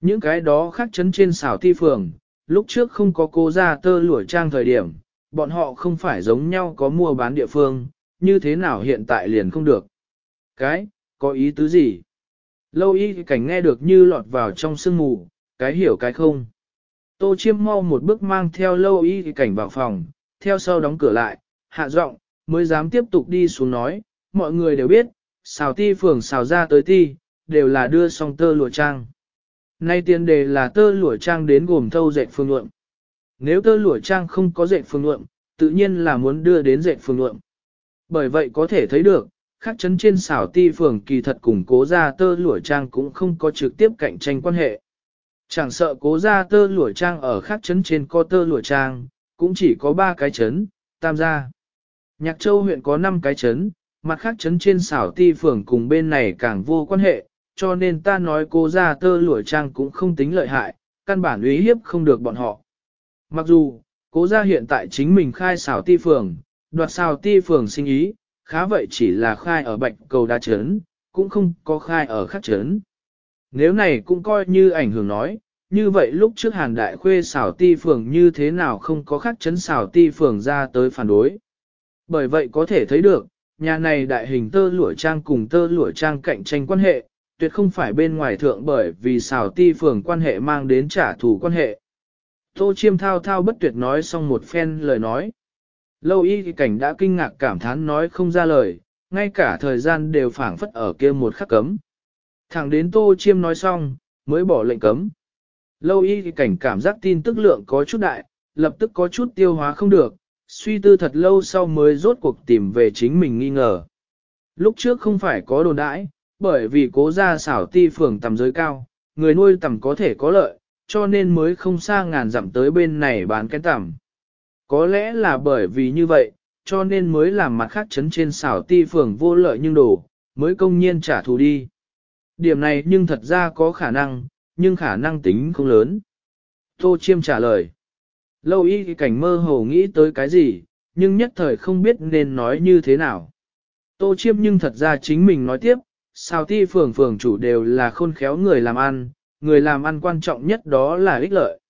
Những cái đó khác chấn trên xảo thi phường, lúc trước không có cố ra tơ lụa trang thời điểm, bọn họ không phải giống nhau có mua bán địa phương, như thế nào hiện tại liền không được. Cái, có ý tứ gì? Lâu y cảnh nghe được như lọt vào trong sương mù, cái hiểu cái không. Tô chiêm mau một bước mang theo lâu y cảnh vào phòng, theo sau đóng cửa lại, hạ giọng mới dám tiếp tục đi xuống nói, mọi người đều biết, xào ti phường xào ra tới ti, đều là đưa xong tơ lụa trang. Nay tiền đề là tơ lụa trang đến gồm thâu dệt phương luộm. Nếu tơ lụa trang không có dệt phương luộm, tự nhiên là muốn đưa đến dệt phương luộm. Bởi vậy có thể thấy được, khác chấn trên xảo ti phường kỳ thật cùng cố gia tơ lụa trang cũng không có trực tiếp cạnh tranh quan hệ. Chẳng sợ cố gia tơ lụa trang ở khác chấn trên có tơ lụa trang, cũng chỉ có 3 cái chấn, tam gia. Nhạc châu huyện có 5 cái chấn, mặt khác chấn trên xảo ti phường cùng bên này càng vô quan hệ, cho nên ta nói cố gia tơ lụa trang cũng không tính lợi hại, căn bản uy hiếp không được bọn họ. Mặc dù, cố gia hiện tại chính mình khai xảo ti phường, đoạt xảo ti phường sinh ý, khá vậy chỉ là khai ở bạch cầu đa chấn, cũng không có khai ở khác chấn. Nếu này cũng coi như ảnh hưởng nói, như vậy lúc trước hàn đại khuê xảo ti phường như thế nào không có khắc chấn xảo ti phường ra tới phản đối. Bởi vậy có thể thấy được, nhà này đại hình tơ lụa trang cùng tơ lụa trang cạnh tranh quan hệ, tuyệt không phải bên ngoài thượng bởi vì xảo ti phường quan hệ mang đến trả thù quan hệ. Tô chiêm thao thao bất tuyệt nói xong một phen lời nói. Lâu y thì cảnh đã kinh ngạc cảm thán nói không ra lời, ngay cả thời gian đều phảng phất ở kia một khắc cấm. Thẳng đến tô chiêm nói xong, mới bỏ lệnh cấm. Lâu y thì cảnh cảm giác tin tức lượng có chút đại, lập tức có chút tiêu hóa không được, suy tư thật lâu sau mới rốt cuộc tìm về chính mình nghi ngờ. Lúc trước không phải có đồn đãi, bởi vì cố gia xảo ti phường tầm giới cao, người nuôi tầm có thể có lợi, cho nên mới không xa ngàn dặm tới bên này bán cái tầm. Có lẽ là bởi vì như vậy, cho nên mới làm mặt khác chấn trên xảo ti phường vô lợi nhưng đủ, mới công nhiên trả thù đi. Điểm này nhưng thật ra có khả năng, nhưng khả năng tính không lớn. Tô Chiêm trả lời. Lâu y cảnh mơ hồ nghĩ tới cái gì, nhưng nhất thời không biết nên nói như thế nào. Tô Chiêm nhưng thật ra chính mình nói tiếp, sao ti phường phường chủ đều là khôn khéo người làm ăn, người làm ăn quan trọng nhất đó là ích lợi.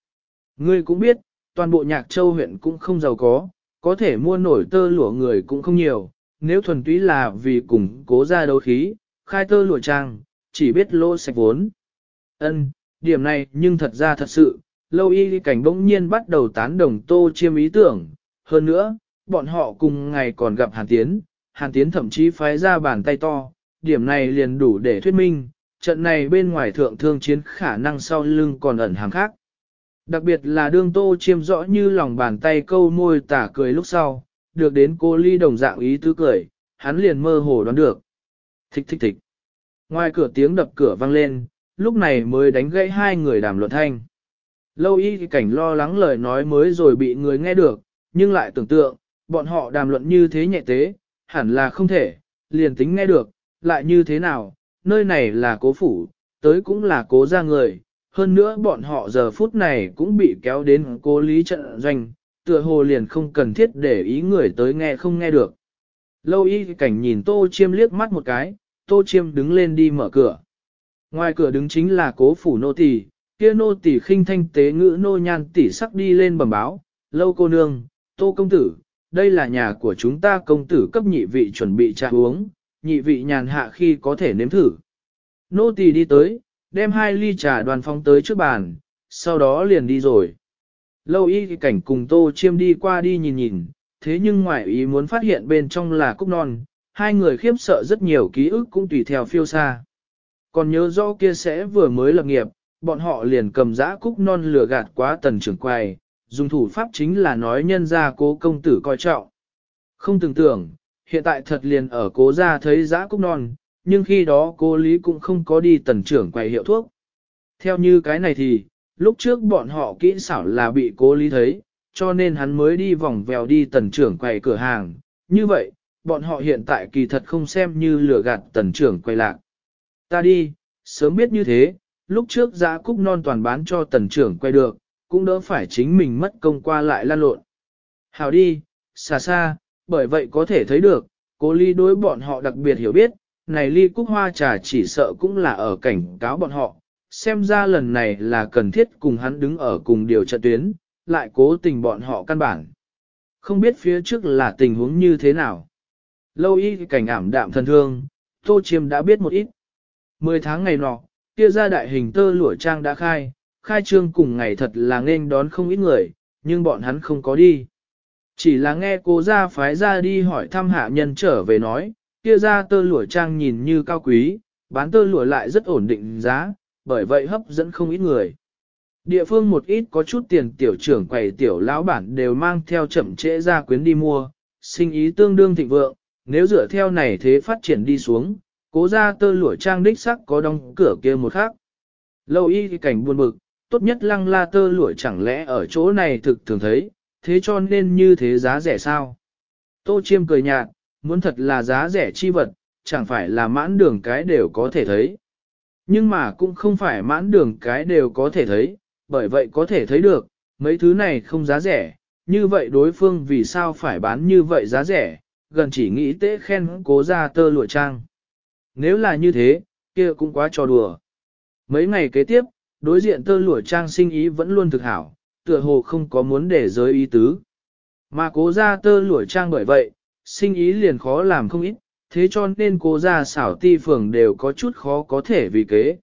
Ngươi cũng biết, toàn bộ nhạc châu huyện cũng không giàu có, có thể mua nổi tơ lụa người cũng không nhiều, nếu thuần túy là vì củng cố ra đấu khí, khai tơ lụa trang, chỉ biết lô sạch vốn. Ân, điểm này nhưng thật ra thật sự, lâu y cảnh bỗng nhiên bắt đầu tán đồng tô chiêm ý tưởng, hơn nữa, bọn họ cùng ngày còn gặp Hàn Tiến, Hàn Tiến thậm chí phái ra bàn tay to, điểm này liền đủ để thuyết minh, trận này bên ngoài thượng thương chiến khả năng sau lưng còn ẩn hàng khác. Đặc biệt là đương tô chiêm rõ như lòng bàn tay câu môi tả cười lúc sau, được đến cô ly đồng dạng ý tứ cười, hắn liền mơ hồ đoán được. Thích thích thích. Ngoài cửa tiếng đập cửa vang lên, lúc này mới đánh gãy hai người đàm luận thanh. Lâu y cảnh lo lắng lời nói mới rồi bị người nghe được, nhưng lại tưởng tượng, bọn họ đàm luận như thế nhẹ tế, hẳn là không thể, liền tính nghe được, lại như thế nào, nơi này là cố phủ, tới cũng là cố ra người, hơn nữa bọn họ giờ phút này cũng bị kéo đến cố lý trận doanh, tựa hồ liền không cần thiết để ý người tới nghe không nghe được. Lâu y cảnh nhìn tô chiêm liếc mắt một cái, tô chiêm đứng lên đi mở cửa. Ngoài cửa đứng chính là cố phủ nô tỳ, kia nô tỳ khinh thanh tế ngữ nô nhan tỷ sắc đi lên bẩm báo, lâu cô nương, tô công tử, đây là nhà của chúng ta công tử cấp nhị vị chuẩn bị trà uống, nhị vị nhàn hạ khi có thể nếm thử. Nô tỳ đi tới, đem hai ly trà đoàn phong tới trước bàn, sau đó liền đi rồi. Lâu y cảnh cùng tô chiêm đi qua đi nhìn nhìn, thế nhưng ngoại ý muốn phát hiện bên trong là cúc non, hai người khiếp sợ rất nhiều ký ức cũng tùy theo phiêu xa. Còn nhớ rõ kia sẽ vừa mới lập nghiệp, bọn họ liền cầm giã cúc non lừa gạt quá tần trưởng quầy, dùng thủ pháp chính là nói nhân ra cố công tử coi trọng. Không tưởng tưởng, hiện tại thật liền ở cố ra thấy giã cúc non, nhưng khi đó cô Lý cũng không có đi tần trưởng quầy hiệu thuốc. Theo như cái này thì, lúc trước bọn họ kỹ xảo là bị cố Lý thấy, cho nên hắn mới đi vòng vèo đi tần trưởng quầy cửa hàng. Như vậy, bọn họ hiện tại kỳ thật không xem như lừa gạt tần trưởng quầy lạc. Ta đi, sớm biết như thế, lúc trước Giá cúc non toàn bán cho tần trưởng quay được, cũng đỡ phải chính mình mất công qua lại lan lộn. Hào đi, xa xa, bởi vậy có thể thấy được, cố ly đối bọn họ đặc biệt hiểu biết, này ly cúc hoa trà chỉ sợ cũng là ở cảnh cáo bọn họ, xem ra lần này là cần thiết cùng hắn đứng ở cùng điều trận tuyến, lại cố tình bọn họ căn bản. Không biết phía trước là tình huống như thế nào. Lâu y cảnh ảm đạm thân thương, Tô Chiêm đã biết một ít. Mười tháng ngày nọ, kia ra đại hình tơ lụa trang đã khai, khai trương cùng ngày thật là nên đón không ít người, nhưng bọn hắn không có đi. Chỉ là nghe cô ra phái ra đi hỏi thăm hạ nhân trở về nói, kia ra tơ lụa trang nhìn như cao quý, bán tơ lụa lại rất ổn định giá, bởi vậy hấp dẫn không ít người. Địa phương một ít có chút tiền tiểu trưởng quầy tiểu lão bản đều mang theo chậm trễ ra quyến đi mua, sinh ý tương đương thịnh vượng, nếu dựa theo này thế phát triển đi xuống, cố ra tơ lụa trang đích sắc có đóng cửa kia một khác. Lâu y cảnh buồn bực, tốt nhất lăng la tơ lụa chẳng lẽ ở chỗ này thực thường thấy, thế cho nên như thế giá rẻ sao? Tô chiêm cười nhạt, muốn thật là giá rẻ chi vật, chẳng phải là mãn đường cái đều có thể thấy. Nhưng mà cũng không phải mãn đường cái đều có thể thấy, bởi vậy có thể thấy được, mấy thứ này không giá rẻ, như vậy đối phương vì sao phải bán như vậy giá rẻ, gần chỉ nghĩ tế khen cố ra tơ lụa trang. Nếu là như thế, kia cũng quá trò đùa. Mấy ngày kế tiếp, đối diện tơ lụa trang sinh ý vẫn luôn thực hảo, tựa hồ không có muốn để giới ý tứ. Mà cố ra tơ lụa trang bởi vậy, sinh ý liền khó làm không ít, thế cho nên cố gia xảo ti phường đều có chút khó có thể vì kế.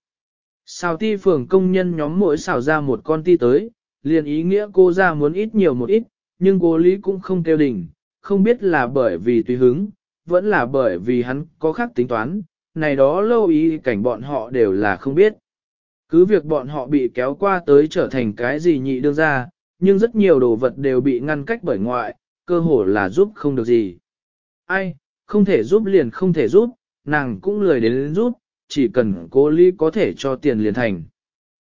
Xảo ti phường công nhân nhóm mỗi xảo ra một con ti tới, liền ý nghĩa cô gia muốn ít nhiều một ít, nhưng cố lý cũng không kêu đỉnh, không biết là bởi vì tùy hứng, vẫn là bởi vì hắn có khác tính toán, này đó lâu ý cảnh bọn họ đều là không biết. Cứ việc bọn họ bị kéo qua tới trở thành cái gì nhị đương ra, nhưng rất nhiều đồ vật đều bị ngăn cách bởi ngoại, cơ hồ là giúp không được gì. Ai, không thể giúp liền không thể giúp, nàng cũng lười đến giúp, chỉ cần cố lý có thể cho tiền liền thành.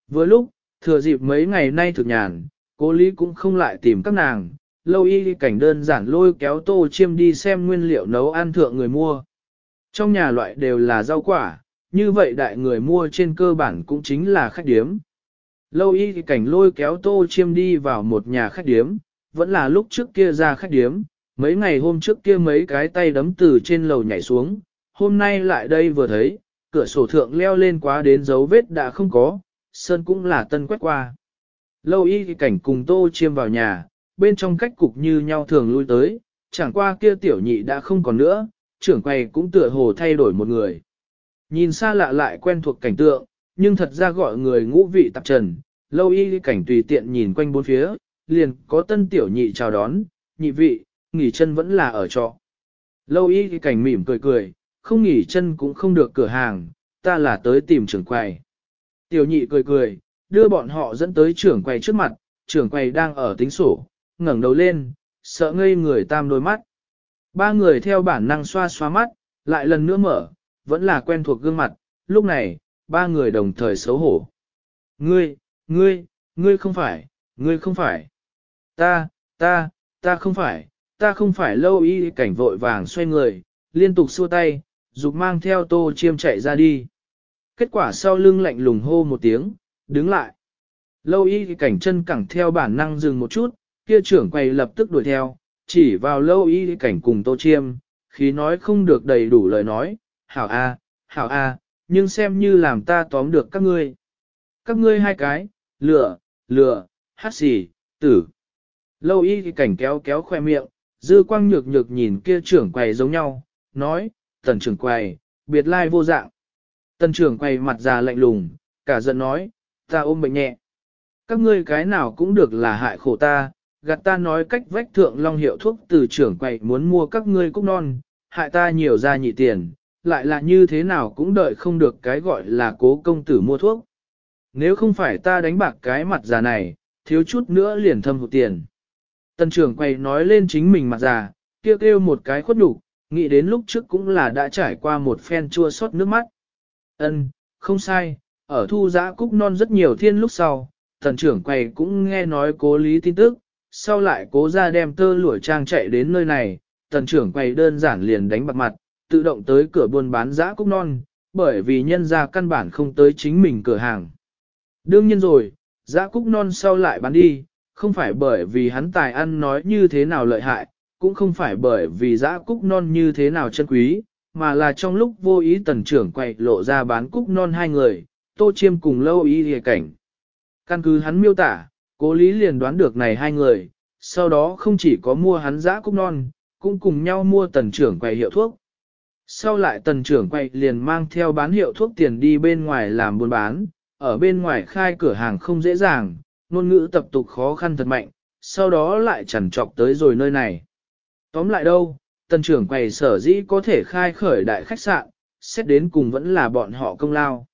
Vừa lúc, thừa dịp mấy ngày nay thực nhàn, cố lý cũng không lại tìm các nàng, lâu y cảnh đơn giản lôi kéo tô chiêm đi xem nguyên liệu nấu ăn thượng người mua. Trong nhà loại đều là rau quả, như vậy đại người mua trên cơ bản cũng chính là khách điếm. Lâu y cảnh lôi kéo tô chiêm đi vào một nhà khách điếm, vẫn là lúc trước kia ra khách điếm, mấy ngày hôm trước kia mấy cái tay đấm từ trên lầu nhảy xuống, hôm nay lại đây vừa thấy, cửa sổ thượng leo lên quá đến dấu vết đã không có, sơn cũng là tân quét qua. Lâu y cảnh cùng tô chiêm vào nhà, bên trong cách cục như nhau thường lui tới, chẳng qua kia tiểu nhị đã không còn nữa, trưởng quầy cũng tựa hồ thay đổi một người. Nhìn xa lạ lại quen thuộc cảnh tượng, nhưng thật ra gọi người ngũ vị tạp trần, lâu y cảnh tùy tiện nhìn quanh bốn phía, liền có tân tiểu nhị chào đón, nhị vị, nghỉ chân vẫn là ở trọ. Lâu y cảnh mỉm cười cười, không nghỉ chân cũng không được cửa hàng, ta là tới tìm trưởng quầy. Tiểu nhị cười cười, đưa bọn họ dẫn tới trưởng quầy trước mặt, trưởng quầy đang ở tính sổ, ngẩng đầu lên, sợ ngây người tam đôi mắt. Ba người theo bản năng xoa xoa mắt, lại lần nữa mở, vẫn là quen thuộc gương mặt, lúc này, ba người đồng thời xấu hổ. Ngươi, ngươi, ngươi không phải, ngươi không phải. Ta, ta, ta không phải, ta không phải lâu y cảnh vội vàng xoay người, liên tục xua tay, dục mang theo tô chiêm chạy ra đi. Kết quả sau lưng lạnh lùng hô một tiếng, đứng lại. Lâu y cảnh chân cẳng theo bản năng dừng một chút, kia trưởng quầy lập tức đuổi theo, chỉ vào lâu y cảnh cùng tô chiêm, khi nói không được đầy đủ lời nói, hảo a, hảo a, nhưng xem như làm ta tóm được các ngươi. Các ngươi hai cái, lửa, lửa, hát xì, tử. Lâu y cảnh kéo kéo khoe miệng, dư quang nhược nhược nhìn kia trưởng quầy giống nhau, nói, tần trưởng quầy, biệt lai vô dạng. Tần trưởng quầy mặt già lạnh lùng, cả giận nói, ta ôm bệnh nhẹ. Các ngươi cái nào cũng được là hại khổ ta, gạt ta nói cách vách thượng long hiệu thuốc từ trưởng quầy muốn mua các ngươi cúc non, hại ta nhiều ra nhị tiền, lại là như thế nào cũng đợi không được cái gọi là cố công tử mua thuốc. Nếu không phải ta đánh bạc cái mặt già này, thiếu chút nữa liền thâm hụt tiền. Tần trưởng quầy nói lên chính mình mặt già, kêu kêu một cái khuất đủ, nghĩ đến lúc trước cũng là đã trải qua một phen chua xót nước mắt. Ân, không sai, ở thu giã cúc non rất nhiều thiên lúc sau, tần trưởng quầy cũng nghe nói cố lý tin tức, sau lại cố ra đem tơ lụa trang chạy đến nơi này, tần trưởng quầy đơn giản liền đánh bạc mặt, tự động tới cửa buôn bán giã cúc non, bởi vì nhân ra căn bản không tới chính mình cửa hàng. Đương nhiên rồi, giã cúc non sau lại bán đi, không phải bởi vì hắn tài ăn nói như thế nào lợi hại, cũng không phải bởi vì dã cúc non như thế nào chân quý, mà là trong lúc vô ý tần trưởng quậy lộ ra bán cúc non hai người, tô chiêm cùng lâu ý hề cảnh. Căn cứ hắn miêu tả, cố lý liền đoán được này hai người, sau đó không chỉ có mua hắn dã cúc non, cũng cùng nhau mua tần trưởng quay hiệu thuốc. Sau lại tần trưởng quay liền mang theo bán hiệu thuốc tiền đi bên ngoài làm buôn bán, ở bên ngoài khai cửa hàng không dễ dàng, ngôn ngữ tập tục khó khăn thật mạnh, sau đó lại chẳng trọc tới rồi nơi này. Tóm lại đâu, tần trưởng quầy sở dĩ có thể khai khởi đại khách sạn, xét đến cùng vẫn là bọn họ công lao.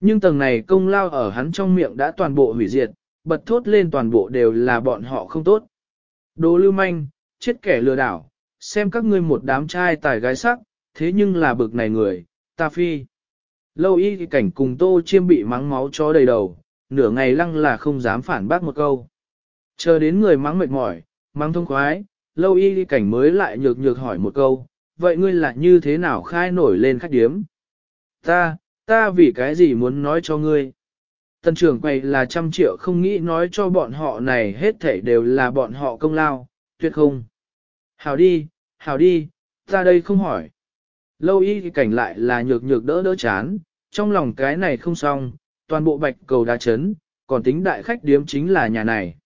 Nhưng tầng này công lao ở hắn trong miệng đã toàn bộ hủy diệt, bật thốt lên toàn bộ đều là bọn họ không tốt. Đồ lưu manh, chết kẻ lừa đảo, xem các ngươi một đám trai tài gái sắc, thế nhưng là bực này người, ta phi. Lâu y cảnh cùng tô chiêm bị mắng máu chó đầy đầu, nửa ngày lăng là không dám phản bác một câu. Chờ đến người mắng mệt mỏi, mắng thông khoái, lâu y cảnh mới lại nhược nhược hỏi một câu, vậy ngươi là như thế nào khai nổi lên khách điếm? Ta, ta vì cái gì muốn nói cho ngươi? Tần trưởng quầy là trăm triệu không nghĩ nói cho bọn họ này hết thảy đều là bọn họ công lao, tuyệt không? Hảo đi, hảo đi, ta đây không hỏi. Lâu y cảnh lại là nhược nhược đỡ đỡ chán, trong lòng cái này không xong, toàn bộ bạch cầu đá chấn, còn tính đại khách điếm chính là nhà này.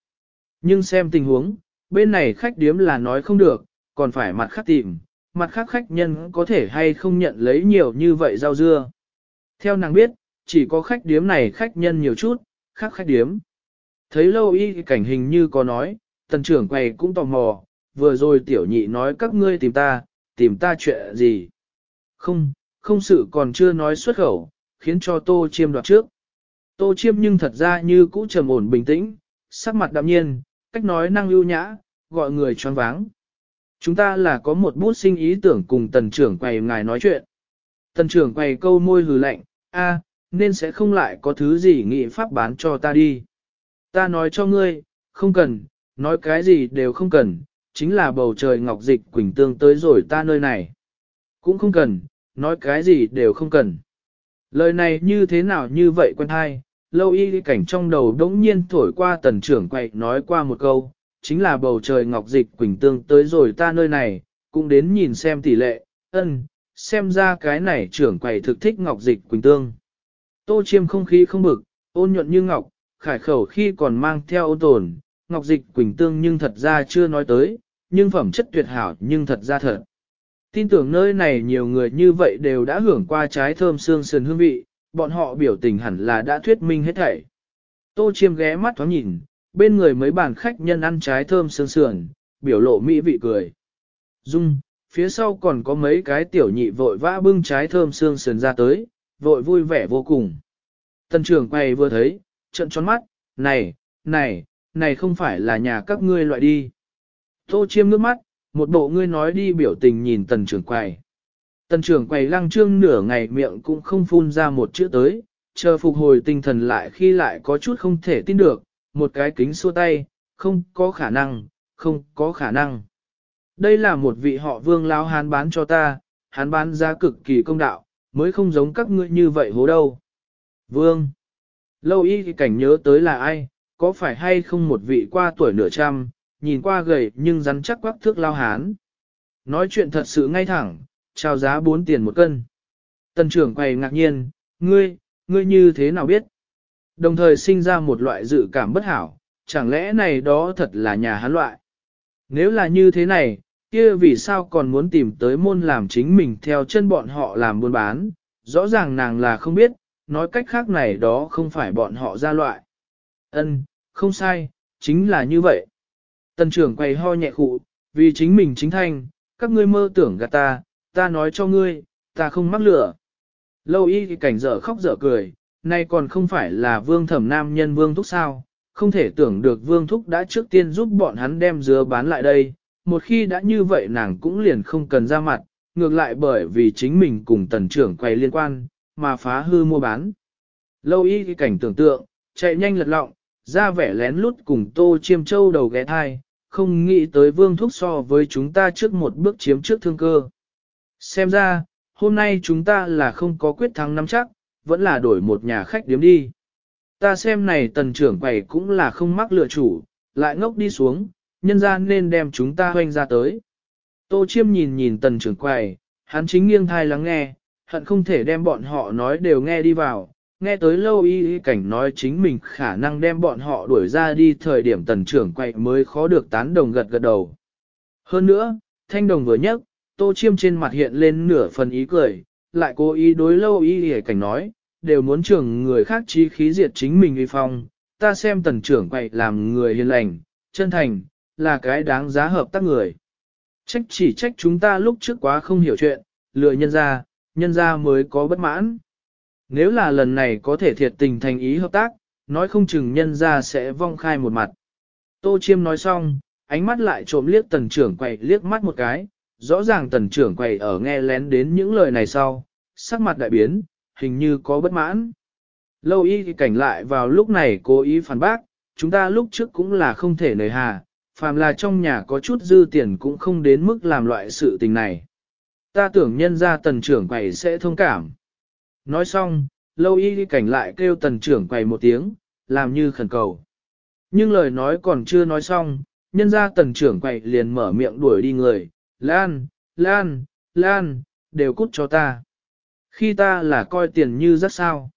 Nhưng xem tình huống, bên này khách điếm là nói không được, còn phải mặt khác tìm, mặt khác khách nhân có thể hay không nhận lấy nhiều như vậy rau dưa. Theo nàng biết, chỉ có khách điếm này khách nhân nhiều chút, khác khách điếm. Thấy lâu y cảnh hình như có nói, tần trưởng quầy cũng tò mò, vừa rồi tiểu nhị nói các ngươi tìm ta, tìm ta chuyện gì. Không, không sự còn chưa nói xuất khẩu, khiến cho tô chiêm đoạt trước. Tô chiêm nhưng thật ra như cũ trầm ổn bình tĩnh, sắc mặt đạm nhiên, cách nói năng ưu nhã, gọi người choáng váng. Chúng ta là có một bút sinh ý tưởng cùng tần trưởng quầy ngài nói chuyện. Tần trưởng quầy câu môi hừ lạnh, a, nên sẽ không lại có thứ gì nghị pháp bán cho ta đi. Ta nói cho ngươi, không cần, nói cái gì đều không cần, chính là bầu trời ngọc dịch quỳnh tương tới rồi ta nơi này. Cũng không cần, nói cái gì đều không cần. Lời này như thế nào như vậy quen hay, lâu y cảnh trong đầu đống nhiên thổi qua tần trưởng quậy nói qua một câu, chính là bầu trời ngọc dịch quỳnh tương tới rồi ta nơi này, cũng đến nhìn xem tỷ lệ, ân, xem ra cái này trưởng quầy thực thích ngọc dịch quỳnh tương. Tô chiêm không khí không bực, ôn nhuận như ngọc, khải khẩu khi còn mang theo ôn tồn, ngọc dịch quỳnh tương nhưng thật ra chưa nói tới, nhưng phẩm chất tuyệt hảo nhưng thật ra thật. Tin tưởng nơi này nhiều người như vậy đều đã hưởng qua trái thơm xương sườn hương vị, bọn họ biểu tình hẳn là đã thuyết minh hết thảy. Tô chiêm ghé mắt thoáng nhìn, bên người mấy bàn khách nhân ăn trái thơm sương sườn, biểu lộ mỹ vị cười. Dung, phía sau còn có mấy cái tiểu nhị vội vã bưng trái thơm sương sườn ra tới, vội vui vẻ vô cùng. Tân trưởng quay vừa thấy, trận tròn mắt, này, này, này không phải là nhà các ngươi loại đi. Tô chiêm nước mắt, một bộ ngươi nói đi biểu tình nhìn tần trưởng quầy. Tần trưởng quầy lăng trương nửa ngày miệng cũng không phun ra một chữ tới, chờ phục hồi tinh thần lại khi lại có chút không thể tin được, một cái kính xua tay, không có khả năng, không có khả năng. Đây là một vị họ vương lao hán bán cho ta, hán bán giá cực kỳ công đạo, mới không giống các ngươi như vậy hố đâu. Vương. Lâu y thì cảnh nhớ tới là ai, có phải hay không một vị qua tuổi nửa trăm, nhìn qua gầy nhưng rắn chắc quắc thước lao hán. Nói chuyện thật sự ngay thẳng, trao giá 4 tiền một cân. Tần trưởng quầy ngạc nhiên, ngươi, ngươi như thế nào biết? Đồng thời sinh ra một loại dự cảm bất hảo, chẳng lẽ này đó thật là nhà hán loại? Nếu là như thế này, kia vì sao còn muốn tìm tới môn làm chính mình theo chân bọn họ làm buôn bán, rõ ràng nàng là không biết, nói cách khác này đó không phải bọn họ ra loại. Ân, không sai, chính là như vậy. Tần trưởng quay ho nhẹ khụ, vì chính mình chính thanh, các ngươi mơ tưởng gạt ta, ta nói cho ngươi, ta không mắc lửa. Lâu y thì cảnh dở khóc dở cười, nay còn không phải là vương thẩm nam nhân vương thúc sao, không thể tưởng được vương thúc đã trước tiên giúp bọn hắn đem dứa bán lại đây, một khi đã như vậy nàng cũng liền không cần ra mặt, ngược lại bởi vì chính mình cùng tần trưởng quay liên quan, mà phá hư mua bán. Lâu y thì cảnh tưởng tượng, chạy nhanh lật lọng, ra vẻ lén lút cùng tô chiêm châu đầu ghé thai, không nghĩ tới vương thúc so với chúng ta trước một bước chiếm trước thương cơ. Xem ra, hôm nay chúng ta là không có quyết thắng nắm chắc, vẫn là đổi một nhà khách điếm đi. Ta xem này tần trưởng quầy cũng là không mắc lựa chủ, lại ngốc đi xuống, nhân ra nên đem chúng ta hoanh ra tới. Tô chiêm nhìn nhìn tần trưởng quầy, hắn chính nghiêng thai lắng nghe, hận không thể đem bọn họ nói đều nghe đi vào, nghe tới lâu y cảnh nói chính mình khả năng đem bọn họ đuổi ra đi thời điểm tần trưởng quậy mới khó được tán đồng gật gật đầu. Hơn nữa, thanh đồng vừa nhắc tô chiêm trên mặt hiện lên nửa phần ý cười, lại cố ý đối lâu ý hề cảnh nói, đều muốn trưởng người khác chí khí diệt chính mình uy phong, ta xem tần trưởng quậy làm người hiền lành, chân thành, là cái đáng giá hợp tác người. Trách chỉ trách chúng ta lúc trước quá không hiểu chuyện, lừa nhân ra, nhân ra mới có bất mãn. Nếu là lần này có thể thiệt tình thành ý hợp tác, nói không chừng nhân ra sẽ vong khai một mặt. Tô Chiêm nói xong, ánh mắt lại trộm liếc tần trưởng quậy liếc mắt một cái, rõ ràng tần trưởng quầy ở nghe lén đến những lời này sau, sắc mặt đại biến, hình như có bất mãn. Lâu y thì cảnh lại vào lúc này cố ý phản bác, chúng ta lúc trước cũng là không thể nời hà, phàm là trong nhà có chút dư tiền cũng không đến mức làm loại sự tình này. Ta tưởng nhân ra tần trưởng quầy sẽ thông cảm. Nói xong, lâu y cảnh lại kêu tần trưởng quầy một tiếng, làm như khẩn cầu. Nhưng lời nói còn chưa nói xong, nhân ra tần trưởng quầy liền mở miệng đuổi đi người, Lan, Lan, Lan, đều cút cho ta. Khi ta là coi tiền như rất sao.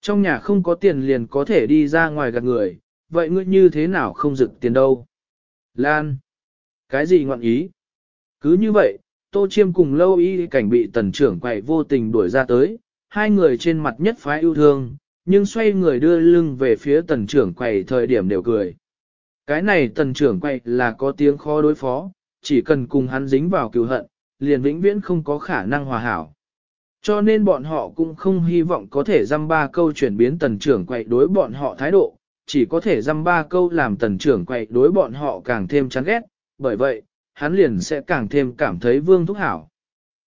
Trong nhà không có tiền liền có thể đi ra ngoài gạt người, vậy ngươi như thế nào không rực tiền đâu? Lan! Cái gì ngọn ý? Cứ như vậy, Tô Chiêm cùng lâu y cảnh bị tần trưởng quậy vô tình đuổi ra tới, hai người trên mặt nhất phái yêu thương, nhưng xoay người đưa lưng về phía tần trưởng quậy thời điểm đều cười. Cái này tần trưởng quậy là có tiếng khó đối phó, chỉ cần cùng hắn dính vào cựu hận, liền vĩnh viễn không có khả năng hòa hảo. Cho nên bọn họ cũng không hy vọng có thể dăm ba câu chuyển biến tần trưởng quậy đối bọn họ thái độ, chỉ có thể dăm ba câu làm tần trưởng quậy đối bọn họ càng thêm chán ghét, bởi vậy, hắn liền sẽ càng thêm cảm thấy vương thúc hảo.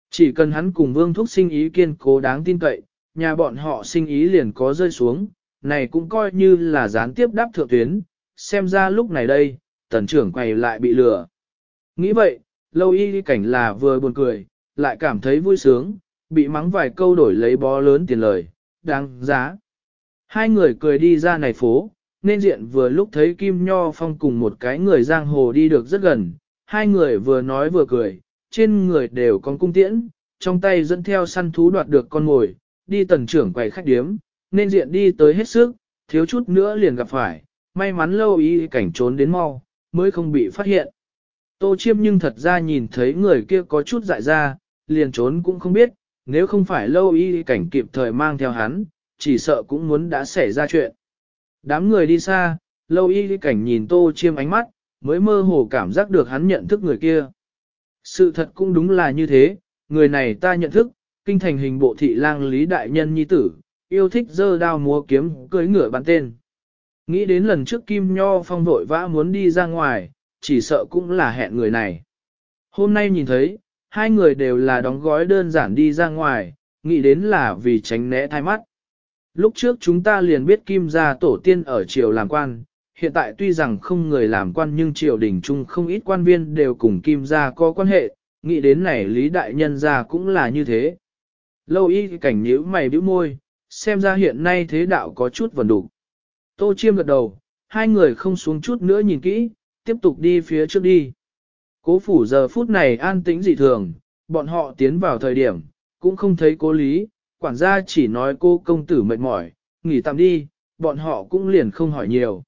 Chỉ cần hắn cùng vương thúc sinh ý kiên cố đáng tin cậy, nhà bọn họ sinh ý liền có rơi xuống, này cũng coi như là gián tiếp đáp thượng tuyến, xem ra lúc này đây, tần trưởng quay lại bị lừa. Nghĩ vậy, lâu y cảnh là vừa buồn cười, lại cảm thấy vui sướng, bị mắng vài câu đổi lấy bó lớn tiền lời, đáng giá. Hai người cười đi ra này phố, nên diện vừa lúc thấy Kim Nho Phong cùng một cái người giang hồ đi được rất gần, hai người vừa nói vừa cười, trên người đều có cung tiễn, trong tay dẫn theo săn thú đoạt được con mồi, đi tần trưởng quầy khách điếm, nên diện đi tới hết sức, thiếu chút nữa liền gặp phải, may mắn lâu y cảnh trốn đến mau, mới không bị phát hiện. Tô chiêm nhưng thật ra nhìn thấy người kia có chút dại ra, liền trốn cũng không biết, nếu không phải lâu y cảnh kịp thời mang theo hắn, chỉ sợ cũng muốn đã xảy ra chuyện. Đám người đi xa, lâu y cảnh nhìn tô chiêm ánh mắt, mới mơ hồ cảm giác được hắn nhận thức người kia. Sự thật cũng đúng là như thế, người này ta nhận thức, kinh thành hình bộ thị lang lý đại nhân nhi tử, yêu thích dơ đao múa kiếm cưới ngựa bắn tên. Nghĩ đến lần trước Kim Nho Phong vội vã muốn đi ra ngoài, chỉ sợ cũng là hẹn người này. Hôm nay nhìn thấy, hai người đều là đóng gói đơn giản đi ra ngoài, nghĩ đến là vì tránh né thai mắt. Lúc trước chúng ta liền biết Kim gia tổ tiên ở triều làm quan, hiện tại tuy rằng không người làm quan nhưng triều đình chung không ít quan viên đều cùng Kim gia có quan hệ, nghĩ đến này Lý Đại Nhân gia cũng là như thế. Lâu y cảnh nhíu mày bĩu môi, xem ra hiện nay thế đạo có chút vần đủ. Tô chiêm gật đầu, hai người không xuống chút nữa nhìn kỹ, tiếp tục đi phía trước đi. Cố phủ giờ phút này an tĩnh dị thường, bọn họ tiến vào thời điểm, cũng không thấy cố lý, quản gia chỉ nói cô công tử mệt mỏi, nghỉ tạm đi, bọn họ cũng liền không hỏi nhiều.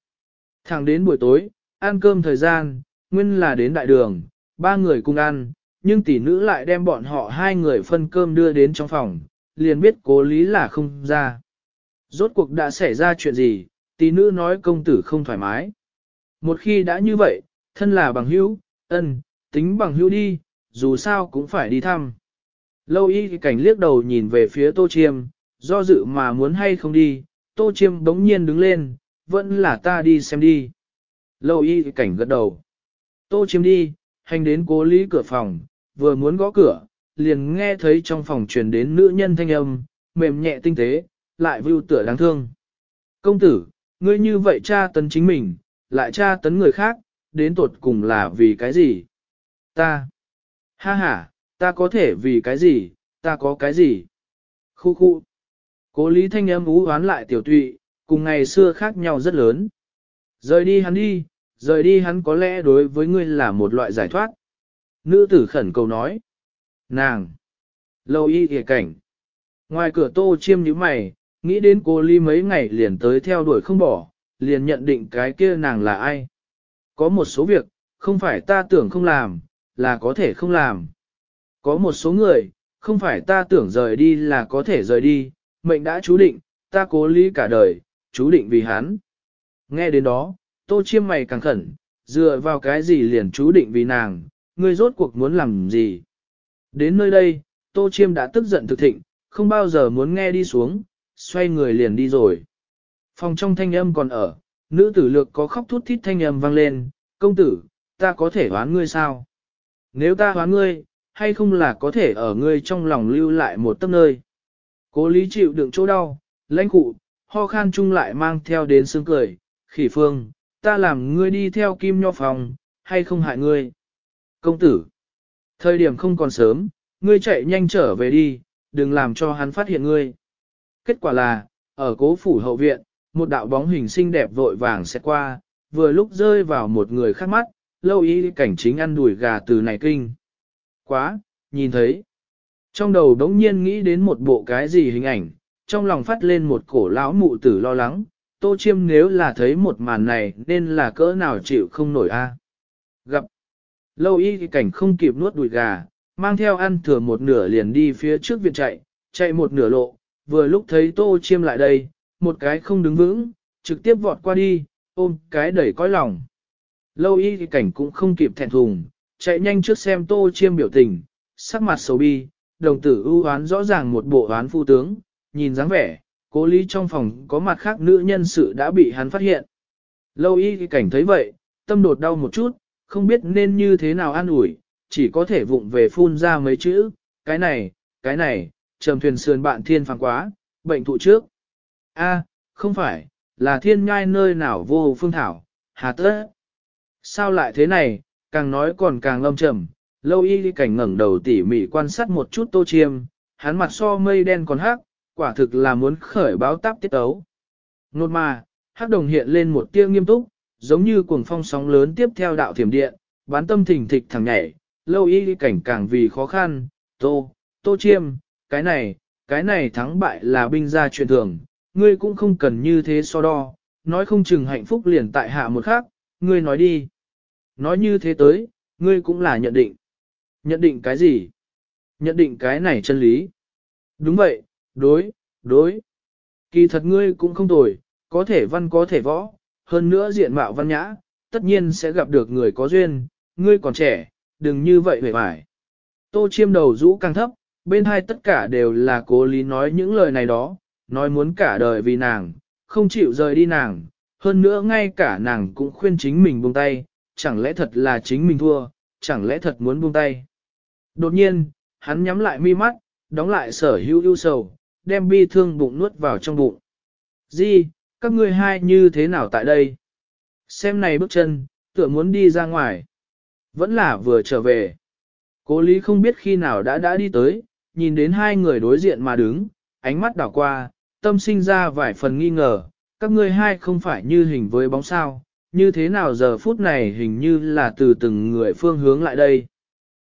Thẳng đến buổi tối, ăn cơm thời gian, nguyên là đến đại đường, ba người cùng ăn, nhưng tỷ nữ lại đem bọn họ hai người phân cơm đưa đến trong phòng, liền biết cố lý là không ra. Rốt cuộc đã xảy ra chuyện gì, tỷ nữ nói công tử không thoải mái. Một khi đã như vậy, thân là bằng hữu, ân, tính bằng hữu đi, dù sao cũng phải đi thăm. Lâu y cảnh liếc đầu nhìn về phía tô chiêm, do dự mà muốn hay không đi, tô chiêm bỗng nhiên đứng lên, vẫn là ta đi xem đi. Lâu y cảnh gật đầu. Tô chiêm đi, hành đến cố lý cửa phòng, vừa muốn gõ cửa, liền nghe thấy trong phòng truyền đến nữ nhân thanh âm, mềm nhẹ tinh tế, lại vưu tựa đáng thương. Công tử, ngươi như vậy cha tấn chính mình, lại tra tấn người khác, đến tột cùng là vì cái gì? Ta. Ha ha, ta có thể vì cái gì, ta có cái gì? Khu khu. Cố lý thanh âm ú hoán lại tiểu tụy, cùng ngày xưa khác nhau rất lớn. Rời đi hắn đi, rời đi hắn có lẽ đối với ngươi là một loại giải thoát. Nữ tử khẩn cầu nói. Nàng. Lâu y kìa cảnh. Ngoài cửa tô chiêm như mày, nghĩ đến cô ly mấy ngày liền tới theo đuổi không bỏ, liền nhận định cái kia nàng là ai. Có một số việc, không phải ta tưởng không làm, là có thể không làm. Có một số người, không phải ta tưởng rời đi là có thể rời đi, mệnh đã chú định, ta cố lý cả đời, chú định vì hắn. Nghe đến đó, tô chiêm mày càng khẩn, dựa vào cái gì liền chú định vì nàng, ngươi rốt cuộc muốn làm gì. Đến nơi đây, tô chiêm đã tức giận thực thịnh, không bao giờ muốn nghe đi xuống, xoay người liền đi rồi. Phòng trong thanh âm còn ở, nữ tử lược có khóc thút thít thanh âm vang lên, công tử, ta có thể hoán ngươi sao? Nếu ta hoán ngươi, hay không là có thể ở ngươi trong lòng lưu lại một tấc nơi? Cố lý chịu đựng chỗ đau, lãnh cụ, ho khan chung lại mang theo đến sương cười, khỉ phương, ta làm ngươi đi theo kim nho phòng, hay không hại ngươi? Công tử, thời điểm không còn sớm, ngươi chạy nhanh trở về đi, đừng làm cho hắn phát hiện ngươi. Kết quả là, ở cố phủ hậu viện, một đạo bóng hình xinh đẹp vội vàng sẽ qua, vừa lúc rơi vào một người khác mắt, lâu ý cảnh chính ăn đùi gà từ này kinh. Quá, nhìn thấy. Trong đầu đống nhiên nghĩ đến một bộ cái gì hình ảnh, trong lòng phát lên một cổ lão mụ tử lo lắng, tô chiêm nếu là thấy một màn này nên là cỡ nào chịu không nổi a. Gặp lâu y cảnh không kịp nuốt đùi gà, mang theo ăn thừa một nửa liền đi phía trước viện chạy, chạy một nửa lộ, vừa lúc thấy tô chiêm lại đây, một cái không đứng vững, trực tiếp vọt qua đi, ôm cái đẩy cõi lòng. Lâu y cảnh cũng không kịp thẹn thùng, chạy nhanh trước xem tô chiêm biểu tình, sắc mặt xấu bi, đồng tử ưu hoán rõ ràng một bộ hoán phu tướng, nhìn dáng vẻ, cố lý trong phòng có mặt khác nữ nhân sự đã bị hắn phát hiện. Lâu y cảnh thấy vậy, tâm đột đau một chút, không biết nên như thế nào an ủi, chỉ có thể vụng về phun ra mấy chữ, cái này, cái này, trầm thuyền sườn bạn thiên phàng quá, bệnh thụ trước a không phải, là thiên nhai nơi nào vô phương thảo, hà tất. Sao lại thế này, càng nói còn càng lâm trầm, lâu y cảnh ngẩng đầu tỉ mỉ quan sát một chút tô chiêm, hắn mặt so mây đen còn hắc, quả thực là muốn khởi báo táp tiết ấu. Nột mà, hắc đồng hiện lên một tia nghiêm túc, giống như cuồng phong sóng lớn tiếp theo đạo thiểm điện, bán tâm thỉnh thịch thẳng nhảy, lâu y cảnh càng vì khó khăn, tô, tô chiêm, cái này, cái này thắng bại là binh gia truyền thường, ngươi cũng không cần như thế so đo, nói không chừng hạnh phúc liền tại hạ một khác, ngươi nói đi. Nói như thế tới, ngươi cũng là nhận định. Nhận định cái gì? Nhận định cái này chân lý. Đúng vậy, đối, đối. Kỳ thật ngươi cũng không tồi, có thể văn có thể võ, hơn nữa diện mạo văn nhã, tất nhiên sẽ gặp được người có duyên, ngươi còn trẻ, đừng như vậy vẻ vải. Tô chiêm đầu rũ càng thấp, bên hai tất cả đều là cố lý nói những lời này đó, nói muốn cả đời vì nàng, không chịu rời đi nàng, hơn nữa ngay cả nàng cũng khuyên chính mình buông tay, chẳng lẽ thật là chính mình thua, chẳng lẽ thật muốn buông tay. Đột nhiên, hắn nhắm lại mi mắt, đóng lại sở hữu ưu sầu, đem bi thương bụng nuốt vào trong bụng. Di, các ngươi hai như thế nào tại đây? Xem này bước chân, tựa muốn đi ra ngoài. Vẫn là vừa trở về. Cố lý không biết khi nào đã đã đi tới, nhìn đến hai người đối diện mà đứng, ánh mắt đảo qua, tâm sinh ra vài phần nghi ngờ, các ngươi hai không phải như hình với bóng sao, như thế nào giờ phút này hình như là từ từng người phương hướng lại đây.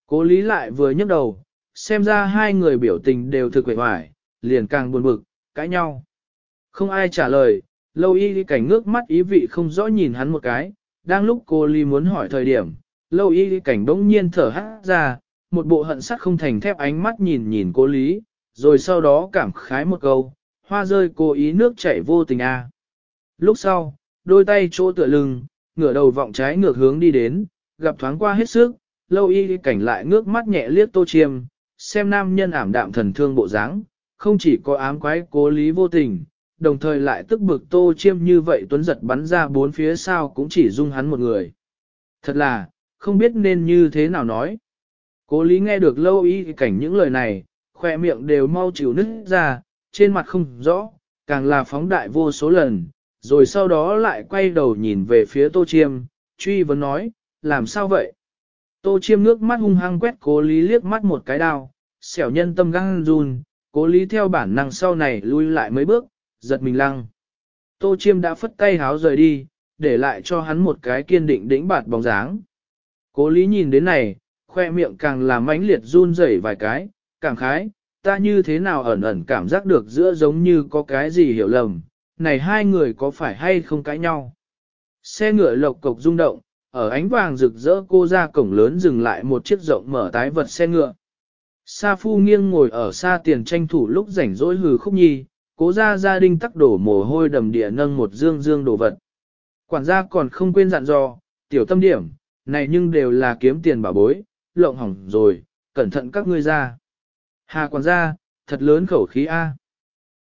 Cố lý lại vừa nhấc đầu, xem ra hai người biểu tình đều thực quệ hoài, liền càng buồn bực, cãi nhau. Không ai trả lời, lâu y cảnh ngước mắt ý vị không rõ nhìn hắn một cái, đang lúc cô lý muốn hỏi thời điểm, lâu y cảnh bỗng nhiên thở hát ra, một bộ hận sắt không thành thép ánh mắt nhìn nhìn cô lý, rồi sau đó cảm khái một câu, hoa rơi cố ý nước chảy vô tình a. Lúc sau, đôi tay chỗ tựa lưng, ngửa đầu vọng trái ngược hướng đi đến, gặp thoáng qua hết sức, lâu y cảnh lại ngước mắt nhẹ liếc tô chiêm, xem nam nhân ảm đạm thần thương bộ dáng, không chỉ có ám quái cố lý vô tình, đồng thời lại tức bực tô chiêm như vậy tuấn giật bắn ra bốn phía sau cũng chỉ dung hắn một người. Thật là, không biết nên như thế nào nói. Cố lý nghe được lâu y cảnh những lời này, khoe miệng đều mau chịu nứt ra, trên mặt không rõ, càng là phóng đại vô số lần, rồi sau đó lại quay đầu nhìn về phía tô chiêm, truy vấn nói, làm sao vậy? Tô chiêm nước mắt hung hăng quét cố lý liếc mắt một cái đao, xẻo nhân tâm găng run, cố lý theo bản năng sau này lui lại mấy bước, giật mình lăng. Tô chiêm đã phất tay háo rời đi, để lại cho hắn một cái kiên định đĩnh bạt bóng dáng. Cố lý nhìn đến này, khoe miệng càng làm mãnh liệt run rẩy vài cái, cảm khái, ta như thế nào ẩn ẩn cảm giác được giữa giống như có cái gì hiểu lầm, này hai người có phải hay không cãi nhau. Xe ngựa lộc cộc rung động, ở ánh vàng rực rỡ cô ra cổng lớn dừng lại một chiếc rộng mở tái vật xe ngựa. Sa phu nghiêng ngồi ở xa tiền tranh thủ lúc rảnh rỗi hừ khúc nhi, cố ra gia đình tắc đổ mồ hôi đầm địa nâng một dương dương đồ vật. Quản gia còn không quên dặn dò, tiểu tâm điểm, này nhưng đều là kiếm tiền bảo bối, lộng hỏng rồi, cẩn thận các ngươi ra. Hà quản gia, thật lớn khẩu khí A.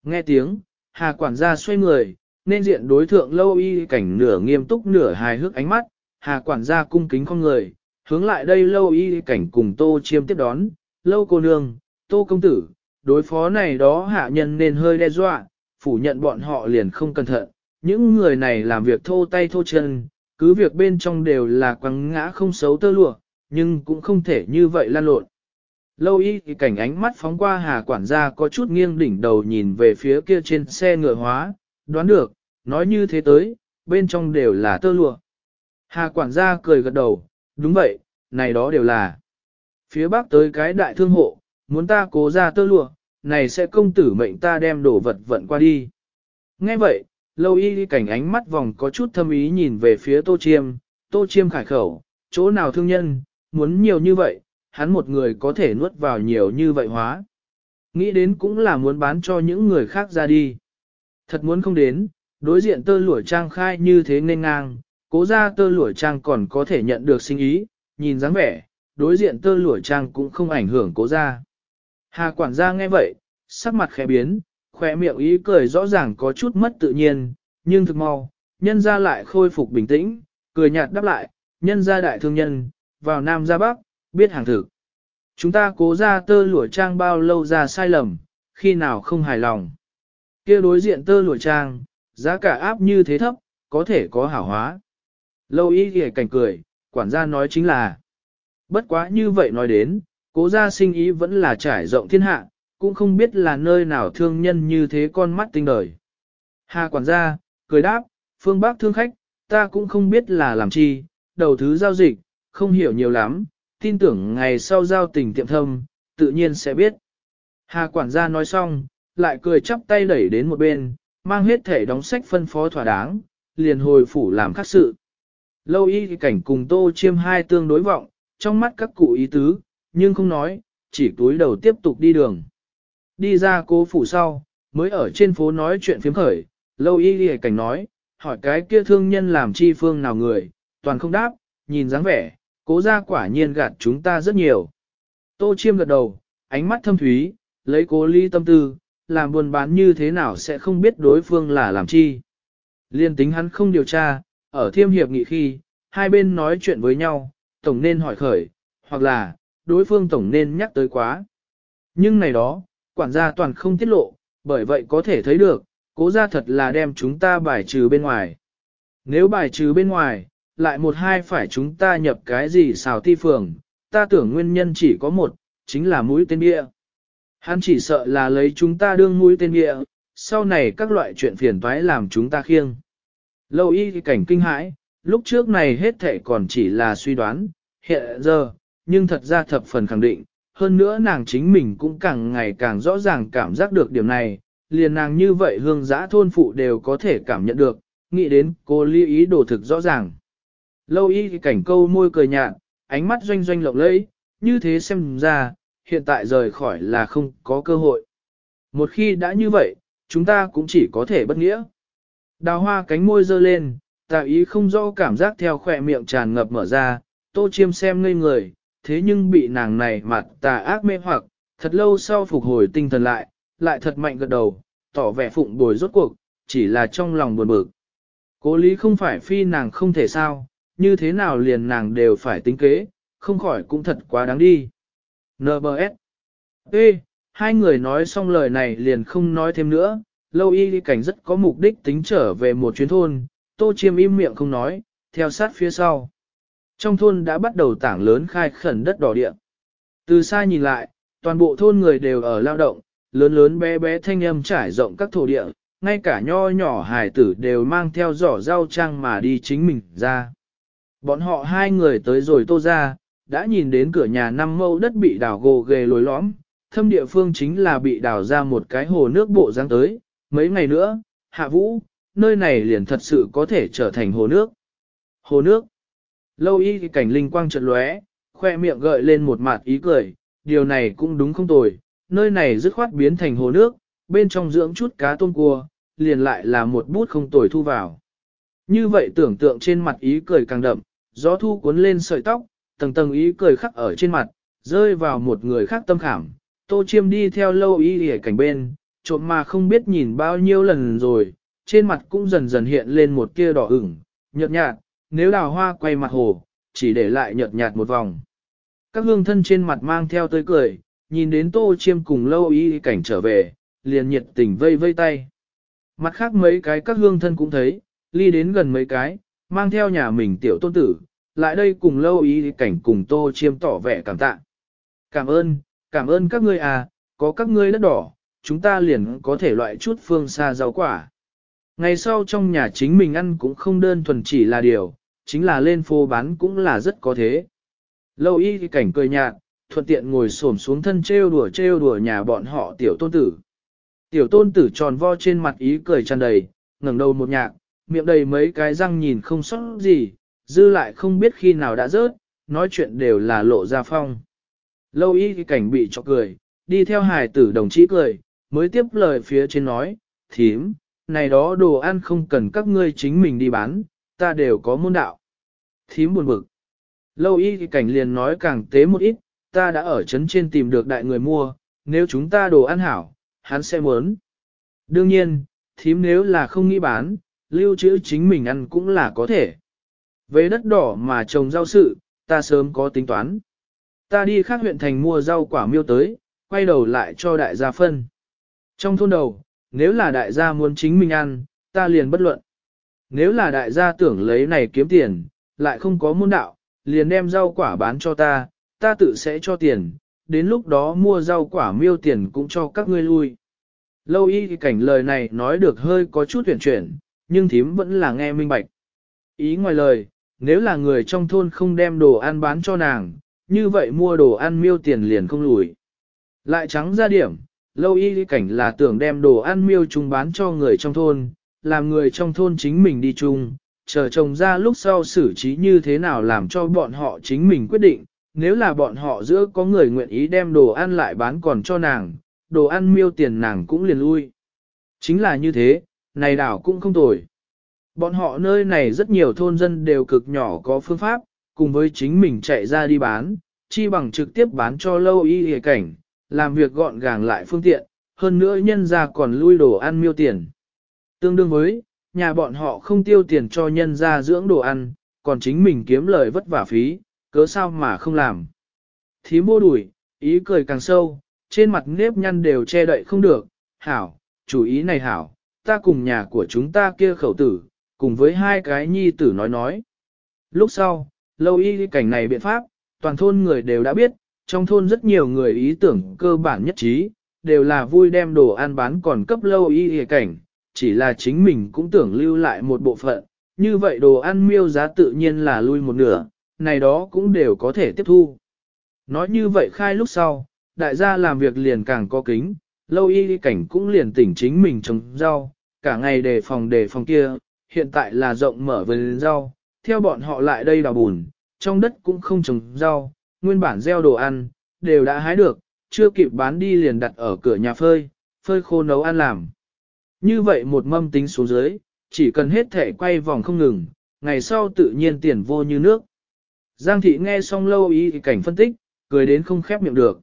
Nghe tiếng, hà quản gia xoay người, nên diện đối thượng lâu y cảnh nửa nghiêm túc nửa hài hước ánh mắt, hà quản gia cung kính con người, hướng lại đây lâu y cảnh cùng tô chiêm tiếp đón, lâu cô nương, tô công tử, đối phó này đó hạ nhân nên hơi đe dọa, phủ nhận bọn họ liền không cẩn thận, những người này làm việc thô tay thô chân, cứ việc bên trong đều là quăng ngã không xấu tơ lụa, nhưng cũng không thể như vậy lan lộn. Lâu y thì cảnh ánh mắt phóng qua hà quản gia có chút nghiêng đỉnh đầu nhìn về phía kia trên xe ngựa hóa, đoán được, nói như thế tới, bên trong đều là tơ lụa. Hà quản gia cười gật đầu, đúng vậy, này đó đều là. Phía bắc tới cái đại thương hộ, muốn ta cố ra tơ lụa, này sẽ công tử mệnh ta đem đồ vật vận qua đi. Nghe vậy, lâu y cảnh ánh mắt vòng có chút thâm ý nhìn về phía tô chiêm, tô chiêm khải khẩu, chỗ nào thương nhân, muốn nhiều như vậy, hắn một người có thể nuốt vào nhiều như vậy hóa. Nghĩ đến cũng là muốn bán cho những người khác ra đi. Thật muốn không đến, đối diện tơ lụa trang khai như thế nên ngang, cố ra tơ lụa trang còn có thể nhận được sinh ý, nhìn dáng vẻ, đối diện tơ lụa trang cũng không ảnh hưởng cố ra. Hà quản gia nghe vậy, sắc mặt khẽ biến, khỏe miệng ý cười rõ ràng có chút mất tự nhiên, nhưng thực mau, nhân ra lại khôi phục bình tĩnh, cười nhạt đáp lại, nhân ra đại thương nhân, vào Nam ra Bắc, biết hàng thực. Chúng ta cố ra tơ lụa trang bao lâu ra sai lầm, khi nào không hài lòng. kia đối diện tơ lụa trang, giá cả áp như thế thấp, có thể có hảo hóa. Lâu y ghề cảnh cười, quản gia nói chính là. Bất quá như vậy nói đến, cố gia sinh ý vẫn là trải rộng thiên hạ, cũng không biết là nơi nào thương nhân như thế con mắt tinh đời. Hà quản gia, cười đáp, phương bác thương khách, ta cũng không biết là làm chi, đầu thứ giao dịch, không hiểu nhiều lắm, tin tưởng ngày sau giao tình tiệm thâm, tự nhiên sẽ biết. Hà quản gia nói xong, lại cười chắp tay đẩy đến một bên, mang hết thể đóng sách phân phó thỏa đáng, liền hồi phủ làm các sự. Lâu y cảnh cùng tô chiêm hai tương đối vọng, trong mắt các cụ ý tứ, nhưng không nói, chỉ túi đầu tiếp tục đi đường. Đi ra cố phủ sau, mới ở trên phố nói chuyện phiếm khởi, lâu y ghi cảnh nói, hỏi cái kia thương nhân làm chi phương nào người, toàn không đáp, nhìn dáng vẻ, cố ra quả nhiên gạt chúng ta rất nhiều. Tô chiêm gật đầu, ánh mắt thâm thúy, lấy cố ly tâm tư, làm buồn bán như thế nào sẽ không biết đối phương là làm chi. Liên tính hắn không điều tra, ở thiêm hiệp nghị khi, hai bên nói chuyện với nhau, tổng nên hỏi khởi, hoặc là, đối phương tổng nên nhắc tới quá. Nhưng này đó, quản gia toàn không tiết lộ, bởi vậy có thể thấy được, cố gia thật là đem chúng ta bài trừ bên ngoài. Nếu bài trừ bên ngoài, lại một hai phải chúng ta nhập cái gì xào ti phường, ta tưởng nguyên nhân chỉ có một, chính là mũi tên bia. Hắn chỉ sợ là lấy chúng ta đương mũi tên bia, sau này các loại chuyện phiền toái làm chúng ta khiêng. Lâu y cảnh kinh hãi, lúc trước này hết thể còn chỉ là suy đoán, hiện giờ, nhưng thật ra thập phần khẳng định, hơn nữa nàng chính mình cũng càng ngày càng rõ ràng cảm giác được điểm này, liền nàng như vậy hương giã thôn phụ đều có thể cảm nhận được, nghĩ đến cô lưu ý đồ thực rõ ràng. Lâu y cảnh câu môi cười nhạt, ánh mắt doanh doanh lộng lẫy, như thế xem ra, hiện tại rời khỏi là không có cơ hội. Một khi đã như vậy, chúng ta cũng chỉ có thể bất nghĩa. Đào hoa cánh môi dơ lên, tạ ý không rõ cảm giác theo khỏe miệng tràn ngập mở ra, tô chiêm xem ngây người, thế nhưng bị nàng này mặt tà ác mê hoặc, thật lâu sau phục hồi tinh thần lại, lại thật mạnh gật đầu, tỏ vẻ phụng bồi rốt cuộc, chỉ là trong lòng buồn bực. Cố lý không phải phi nàng không thể sao, như thế nào liền nàng đều phải tính kế, không khỏi cũng thật quá đáng đi. N.B.S. Ê, hai người nói xong lời này liền không nói thêm nữa, lâu y cảnh rất có mục đích tính trở về một chuyến thôn, tô chiêm im miệng không nói, theo sát phía sau. Trong thôn đã bắt đầu tảng lớn khai khẩn đất đỏ địa. Từ xa nhìn lại, toàn bộ thôn người đều ở lao động, lớn lớn bé bé thanh âm trải rộng các thổ địa, ngay cả nho nhỏ hài tử đều mang theo giỏ rau trang mà đi chính mình ra. Bọn họ hai người tới rồi tô ra, đã nhìn đến cửa nhà năm mẫu đất bị đào gồ ghề lối lõm, thâm địa phương chính là bị đào ra một cái hồ nước bộ dáng tới, mấy ngày nữa, hạ vũ, nơi này liền thật sự có thể trở thành hồ nước. Hồ nước. Lâu y cảnh linh quang trật lóe, khoe miệng gợi lên một mặt ý cười, điều này cũng đúng không tồi, nơi này dứt khoát biến thành hồ nước, bên trong dưỡng chút cá tôm cua, liền lại là một bút không tồi thu vào. Như vậy tưởng tượng trên mặt ý cười càng đậm, gió thu cuốn lên sợi tóc, tầng tầng ý cười khắc ở trên mặt, rơi vào một người khác tâm khảm. Tô chiêm đi theo lâu y ở cảnh bên, trộm mà không biết nhìn bao nhiêu lần rồi, trên mặt cũng dần dần hiện lên một tia đỏ ửng, nhợt nhạt, nếu đào hoa quay mặt hồ, chỉ để lại nhợt nhạt một vòng. Các hương thân trên mặt mang theo tươi cười, nhìn đến tô chiêm cùng lâu y cảnh trở về, liền nhiệt tình vây vây tay. Mặt khác mấy cái các hương thân cũng thấy, ly đến gần mấy cái, mang theo nhà mình tiểu tôn tử, lại đây cùng lâu y cảnh cùng tô chiêm tỏ vẻ cảm tạ. Cảm ơn, cảm ơn các ngươi à, có các ngươi đất đỏ, chúng ta liền có thể loại chút phương xa rau quả. Ngày sau trong nhà chính mình ăn cũng không đơn thuần chỉ là điều, chính là lên phố bán cũng là rất có thế. Lâu y cảnh cười nhạt, thuận tiện ngồi xổm xuống thân trêu đùa trêu đùa nhà bọn họ tiểu tôn tử. Tiểu tôn tử tròn vo trên mặt ý cười tràn đầy, ngẩng đầu một nhạc, miệng đầy mấy cái răng nhìn không sót gì, dư lại không biết khi nào đã rớt, nói chuyện đều là lộ ra phong. Lâu y cảnh bị cho cười, đi theo hài tử đồng chí cười, mới tiếp lời phía trên nói, thím, này đó đồ ăn không cần các ngươi chính mình đi bán, ta đều có môn đạo. Thím buồn bực. Lâu y cảnh liền nói càng tế một ít, ta đã ở trấn trên tìm được đại người mua, nếu chúng ta đồ ăn hảo, hắn sẽ muốn. Đương nhiên, thím nếu là không nghĩ bán, lưu trữ chính mình ăn cũng là có thể. Về đất đỏ mà trồng rau sự, ta sớm có tính toán. Ta đi khác huyện thành mua rau quả miêu tới, quay đầu lại cho đại gia phân. Trong thôn đầu, nếu là đại gia muốn chính mình ăn, ta liền bất luận. Nếu là đại gia tưởng lấy này kiếm tiền, lại không có môn đạo, liền đem rau quả bán cho ta, ta tự sẽ cho tiền, đến lúc đó mua rau quả miêu tiền cũng cho các ngươi lui. Lâu y cảnh lời này nói được hơi có chút tuyển chuyển, nhưng thím vẫn là nghe minh bạch. Ý ngoài lời, nếu là người trong thôn không đem đồ ăn bán cho nàng, như vậy mua đồ ăn miêu tiền liền không lùi. Lại trắng ra điểm, lâu y cảnh là tưởng đem đồ ăn miêu chung bán cho người trong thôn, làm người trong thôn chính mình đi chung, chờ chồng ra lúc sau xử trí như thế nào làm cho bọn họ chính mình quyết định, nếu là bọn họ giữa có người nguyện ý đem đồ ăn lại bán còn cho nàng, đồ ăn miêu tiền nàng cũng liền lui. Chính là như thế, này đảo cũng không tồi. Bọn họ nơi này rất nhiều thôn dân đều cực nhỏ có phương pháp, cùng với chính mình chạy ra đi bán, chi bằng trực tiếp bán cho lâu y hề cảnh, làm việc gọn gàng lại phương tiện, hơn nữa nhân ra còn lui đồ ăn miêu tiền. Tương đương với, nhà bọn họ không tiêu tiền cho nhân ra dưỡng đồ ăn, còn chính mình kiếm lời vất vả phí, cớ sao mà không làm. Thí mô đuổi, ý cười càng sâu, trên mặt nếp nhăn đều che đậy không được, hảo, chủ ý này hảo, ta cùng nhà của chúng ta kia khẩu tử, cùng với hai cái nhi tử nói nói. Lúc sau, lâu y cảnh này biện pháp, toàn thôn người đều đã biết, trong thôn rất nhiều người ý tưởng cơ bản nhất trí, đều là vui đem đồ ăn bán còn cấp lâu y cảnh, chỉ là chính mình cũng tưởng lưu lại một bộ phận, như vậy đồ ăn miêu giá tự nhiên là lui một nửa, này đó cũng đều có thể tiếp thu. Nói như vậy khai lúc sau, đại gia làm việc liền càng có kính, lâu y cảnh cũng liền tỉnh chính mình trồng rau, cả ngày đề phòng đề phòng kia, hiện tại là rộng mở vườn rau, theo bọn họ lại đây đào bùn, trong đất cũng không trồng rau, nguyên bản gieo đồ ăn, đều đã hái được, chưa kịp bán đi liền đặt ở cửa nhà phơi, phơi khô nấu ăn làm. Như vậy một mâm tính xuống dưới, chỉ cần hết thể quay vòng không ngừng, ngày sau tự nhiên tiền vô như nước. Giang thị nghe xong lâu y cảnh phân tích, cười đến không khép miệng được.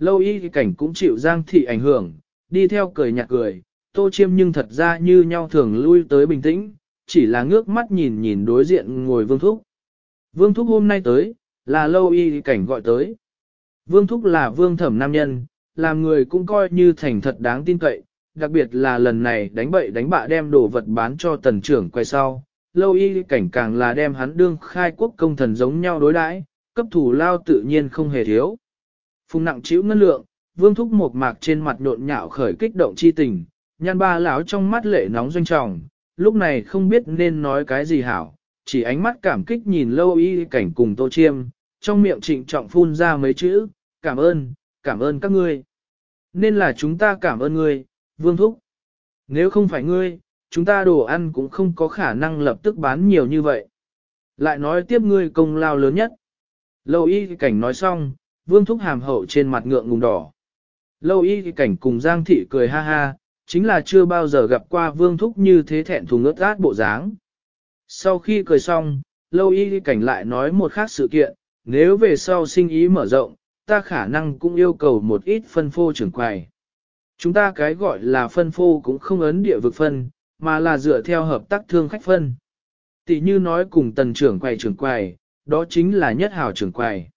Lâu y thì cảnh cũng chịu Giang thị ảnh hưởng, đi theo cười nhạt cười, tô chiêm nhưng thật ra như nhau thường lui tới bình tĩnh, chỉ là ngước mắt nhìn nhìn đối diện ngồi vương thúc. Vương thúc hôm nay tới, là lâu y thì cảnh gọi tới. Vương thúc là vương thẩm nam nhân, làm người cũng coi như thành thật đáng tin cậy, đặc biệt là lần này đánh bậy đánh bạ đem đồ vật bán cho tần trưởng quay sau, lâu y cảnh càng là đem hắn đương khai quốc công thần giống nhau đối đãi, cấp thủ lao tự nhiên không hề thiếu. Phùng nặng chịu ngân lượng, vương thúc một mạc trên mặt nhộn nhạo khởi kích động chi tình, nhan ba lão trong mắt lệ nóng doanh trọng, lúc này không biết nên nói cái gì hảo, chỉ ánh mắt cảm kích nhìn lâu y cảnh cùng tô chiêm, trong miệng trịnh trọng phun ra mấy chữ, cảm ơn, cảm ơn các ngươi. Nên là chúng ta cảm ơn ngươi, vương thúc. Nếu không phải ngươi, chúng ta đồ ăn cũng không có khả năng lập tức bán nhiều như vậy. Lại nói tiếp ngươi công lao lớn nhất. Lâu y cảnh nói xong, vương thúc hàm hậu trên mặt ngượng ngùng đỏ. Lâu y cảnh cùng Giang thị cười ha ha, chính là chưa bao giờ gặp qua vương thúc như thế thẹn thùng ướt át bộ dáng. Sau khi cười xong, lâu y cảnh lại nói một khác sự kiện, nếu về sau sinh ý mở rộng, ta khả năng cũng yêu cầu một ít phân phô trưởng quầy. Chúng ta cái gọi là phân phô cũng không ấn địa vực phân, mà là dựa theo hợp tác thương khách phân. Tỷ như nói cùng tần trưởng quầy trưởng quầy, đó chính là nhất hào trưởng quầy.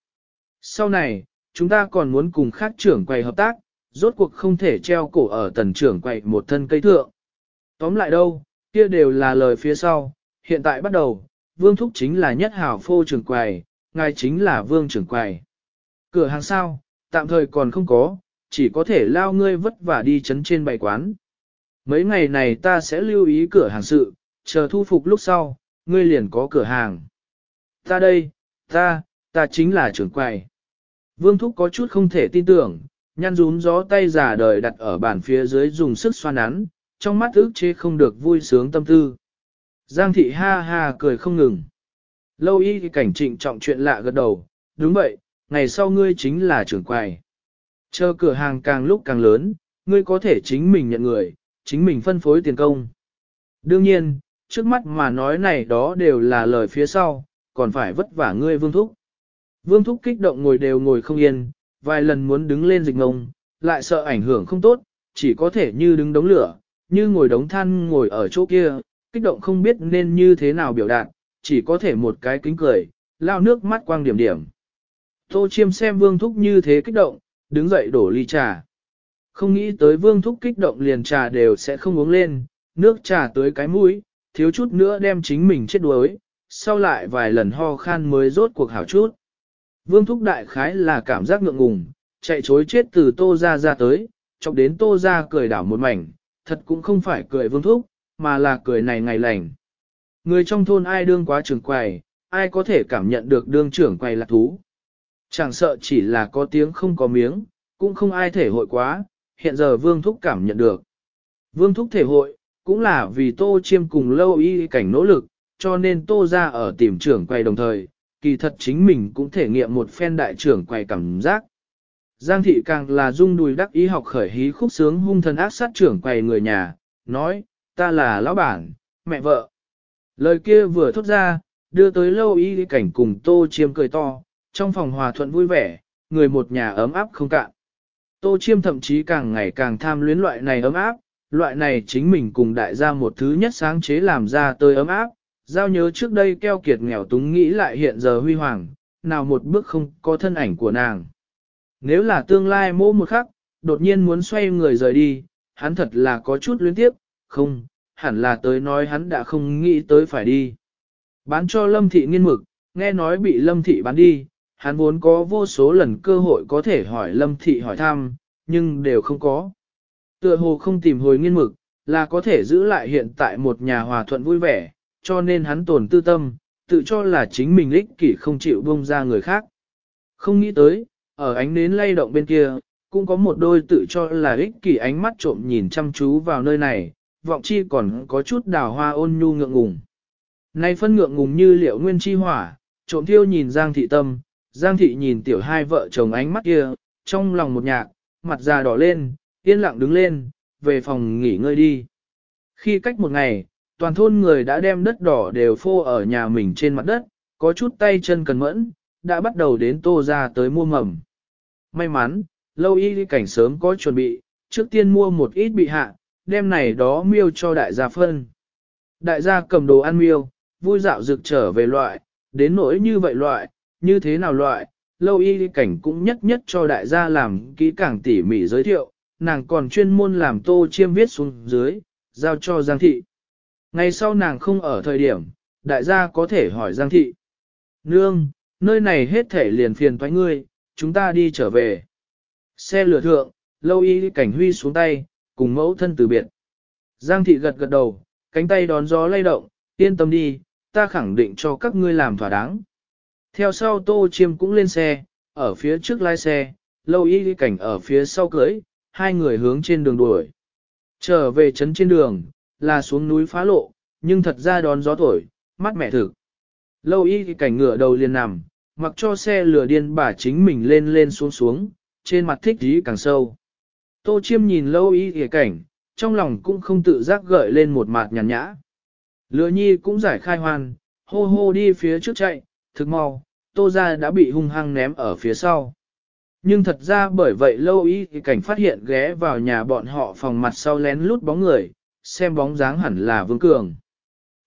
Sau này, chúng ta còn muốn cùng khác trưởng quầy hợp tác, rốt cuộc không thể treo cổ ở tần trưởng quầy một thân cây thượng. Tóm lại đâu, kia đều là lời phía sau, hiện tại bắt đầu, vương thúc chính là nhất hào phô trưởng quầy, ngài chính là vương trưởng quầy. Cửa hàng sao, tạm thời còn không có, chỉ có thể lao ngươi vất vả đi chấn trên bày quán. Mấy ngày này ta sẽ lưu ý cửa hàng sự, chờ thu phục lúc sau, ngươi liền có cửa hàng. Ta đây, ta, ta chính là trưởng quầy. Vương Thúc có chút không thể tin tưởng, nhăn rún gió tay giả đời đặt ở bàn phía dưới dùng sức xoa nắn, trong mắt ước chế không được vui sướng tâm tư. Giang thị ha ha cười không ngừng. Lâu y cảnh trịnh trọng chuyện lạ gật đầu, đúng vậy, ngày sau ngươi chính là trưởng quầy. Chờ cửa hàng càng lúc càng lớn, ngươi có thể chính mình nhận người, chính mình phân phối tiền công. Đương nhiên, trước mắt mà nói này đó đều là lời phía sau, còn phải vất vả ngươi vương thúc. Vương thúc kích động ngồi đều ngồi không yên, vài lần muốn đứng lên dịch ngông, lại sợ ảnh hưởng không tốt, chỉ có thể như đứng đống lửa, như ngồi đống than ngồi ở chỗ kia, kích động không biết nên như thế nào biểu đạt, chỉ có thể một cái kính cười, lao nước mắt quang điểm điểm. Tô chiêm xem vương thúc như thế kích động, đứng dậy đổ ly trà. Không nghĩ tới vương thúc kích động liền trà đều sẽ không uống lên, nước trà tới cái mũi, thiếu chút nữa đem chính mình chết đuối, sau lại vài lần ho khan mới rốt cuộc hảo chút. Vương thúc đại khái là cảm giác ngượng ngùng, chạy chối chết từ tô ra ra tới, chọc đến tô ra cười đảo một mảnh, thật cũng không phải cười vương thúc, mà là cười này ngày lành. Người trong thôn ai đương quá trưởng quầy, ai có thể cảm nhận được đương trưởng quầy là thú. Chẳng sợ chỉ là có tiếng không có miếng, cũng không ai thể hội quá, hiện giờ vương thúc cảm nhận được. Vương thúc thể hội, cũng là vì tô chiêm cùng lâu y cảnh nỗ lực, cho nên tô ra ở tìm trưởng quầy đồng thời, kỳ thật chính mình cũng thể nghiệm một phen đại trưởng quầy cảm giác. Giang thị càng là dung đùi đắc ý học khởi hí khúc sướng hung thần ác sát trưởng quầy người nhà, nói, ta là lão bản, mẹ vợ. Lời kia vừa thốt ra, đưa tới lâu y cảnh cùng tô chiêm cười to, trong phòng hòa thuận vui vẻ, người một nhà ấm áp không cạn. Tô chiêm thậm chí càng ngày càng tham luyến loại này ấm áp, loại này chính mình cùng đại gia một thứ nhất sáng chế làm ra tới ấm áp, giao nhớ trước đây keo kiệt nghèo túng nghĩ lại hiện giờ huy hoàng, nào một bước không có thân ảnh của nàng. Nếu là tương lai mô một khắc, đột nhiên muốn xoay người rời đi, hắn thật là có chút luyến tiếp, không, hẳn là tới nói hắn đã không nghĩ tới phải đi. Bán cho lâm thị nghiên mực, nghe nói bị lâm thị bán đi, hắn vốn có vô số lần cơ hội có thể hỏi lâm thị hỏi thăm, nhưng đều không có. Tựa hồ không tìm hồi nghiên mực, là có thể giữ lại hiện tại một nhà hòa thuận vui vẻ, cho nên hắn tổn tư tâm, tự cho là chính mình ích kỷ không chịu buông ra người khác. Không nghĩ tới, ở ánh nến lay động bên kia, cũng có một đôi tự cho là ích kỷ ánh mắt trộm nhìn chăm chú vào nơi này, vọng chi còn có chút đào hoa ôn nhu ngượng ngùng. Nay phân ngượng ngùng như liệu nguyên chi hỏa, trộm thiêu nhìn Giang thị tâm, Giang thị nhìn tiểu hai vợ chồng ánh mắt kia, trong lòng một nhạc, mặt già đỏ lên, yên lặng đứng lên, về phòng nghỉ ngơi đi. Khi cách một ngày, toàn thôn người đã đem đất đỏ đều phô ở nhà mình trên mặt đất, có chút tay chân cần mẫn, đã bắt đầu đến tô ra tới mua mầm. May mắn, lâu y cảnh sớm có chuẩn bị, trước tiên mua một ít bị hạ, đem này đó miêu cho đại gia phân. Đại gia cầm đồ ăn miêu, vui dạo rực trở về loại, đến nỗi như vậy loại, như thế nào loại, lâu y cảnh cũng nhất nhất cho đại gia làm kỹ càng tỉ mỉ giới thiệu, nàng còn chuyên môn làm tô chiêm viết xuống dưới, giao cho Giang Thị. Ngày sau nàng không ở thời điểm, đại gia có thể hỏi Giang Thị. Nương, nơi này hết thể liền phiền thoái ngươi, chúng ta đi trở về. Xe lửa thượng, lâu y cảnh huy xuống tay, cùng mẫu thân từ biệt. Giang Thị gật gật đầu, cánh tay đón gió lay động, yên tâm đi, ta khẳng định cho các ngươi làm thỏa đáng. Theo sau Tô Chiêm cũng lên xe, ở phía trước lái xe, lâu y cảnh ở phía sau cưới, hai người hướng trên đường đuổi. Trở về trấn trên đường, là xuống núi phá lộ, nhưng thật ra đón gió thổi, mắt mẹ thực. Lâu y cảnh ngựa đầu liền nằm, mặc cho xe lửa điên bà chính mình lên lên xuống xuống, trên mặt thích ý càng sâu. Tô chiêm nhìn lâu y cảnh, trong lòng cũng không tự giác gợi lên một mặt nhàn nhã. Lừa nhi cũng giải khai hoan, hô hô đi phía trước chạy, thực mau, tô ra đã bị hung hăng ném ở phía sau. Nhưng thật ra bởi vậy lâu y thì cảnh phát hiện ghé vào nhà bọn họ phòng mặt sau lén lút bóng người, xem bóng dáng hẳn là vương cường.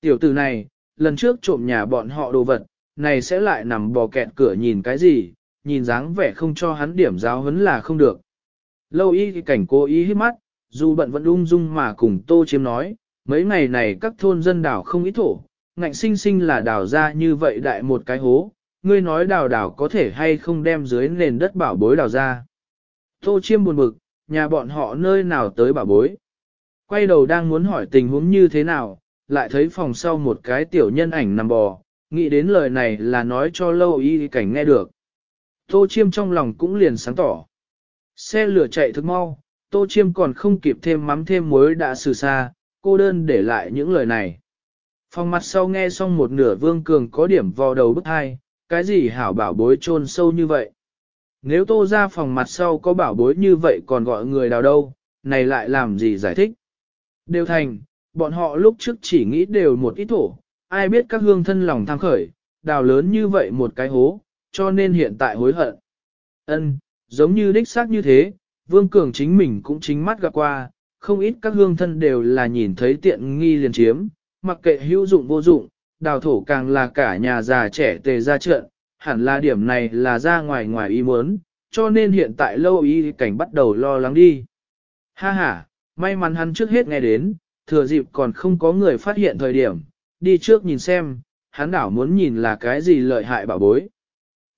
Tiểu tử này, lần trước trộm nhà bọn họ đồ vật, này sẽ lại nằm bò kẹt cửa nhìn cái gì, nhìn dáng vẻ không cho hắn điểm giáo hấn là không được. Lâu y thì cảnh cố ý hít mắt, dù bận vẫn ung dung mà cùng tô chiếm nói, mấy ngày này các thôn dân đảo không ít thổ, ngạnh sinh sinh là đào ra như vậy đại một cái hố, ngươi nói đào đào có thể hay không đem dưới nền đất bảo bối đào ra. Tô chiêm buồn bực, nhà bọn họ nơi nào tới bảo bối. Quay đầu đang muốn hỏi tình huống như thế nào, lại thấy phòng sau một cái tiểu nhân ảnh nằm bò, nghĩ đến lời này là nói cho lâu y cảnh nghe được. Tô Chiêm trong lòng cũng liền sáng tỏ. Xe lửa chạy thức mau, Tô Chiêm còn không kịp thêm mắm thêm muối đã xử xa, cô đơn để lại những lời này. Phòng mặt sau nghe xong một nửa vương cường có điểm vò đầu bức hai, cái gì hảo bảo bối chôn sâu như vậy. Nếu tô ra phòng mặt sau có bảo bối như vậy còn gọi người đào đâu, này lại làm gì giải thích. Đều thành, bọn họ lúc trước chỉ nghĩ đều một ít thổ, ai biết các hương thân lòng tham khởi, đào lớn như vậy một cái hố, cho nên hiện tại hối hận. Ân, giống như đích xác như thế, Vương Cường chính mình cũng chính mắt gặp qua, không ít các hương thân đều là nhìn thấy tiện nghi liền chiếm, mặc kệ hữu dụng vô dụng, đào thổ càng là cả nhà già trẻ tề ra trận, hẳn là điểm này là ra ngoài ngoài ý muốn, cho nên hiện tại lâu ý cảnh bắt đầu lo lắng đi. Ha ha, may mắn hắn trước hết nghe đến, thừa dịp còn không có người phát hiện thời điểm, đi trước nhìn xem, hắn đảo muốn nhìn là cái gì lợi hại bảo bối.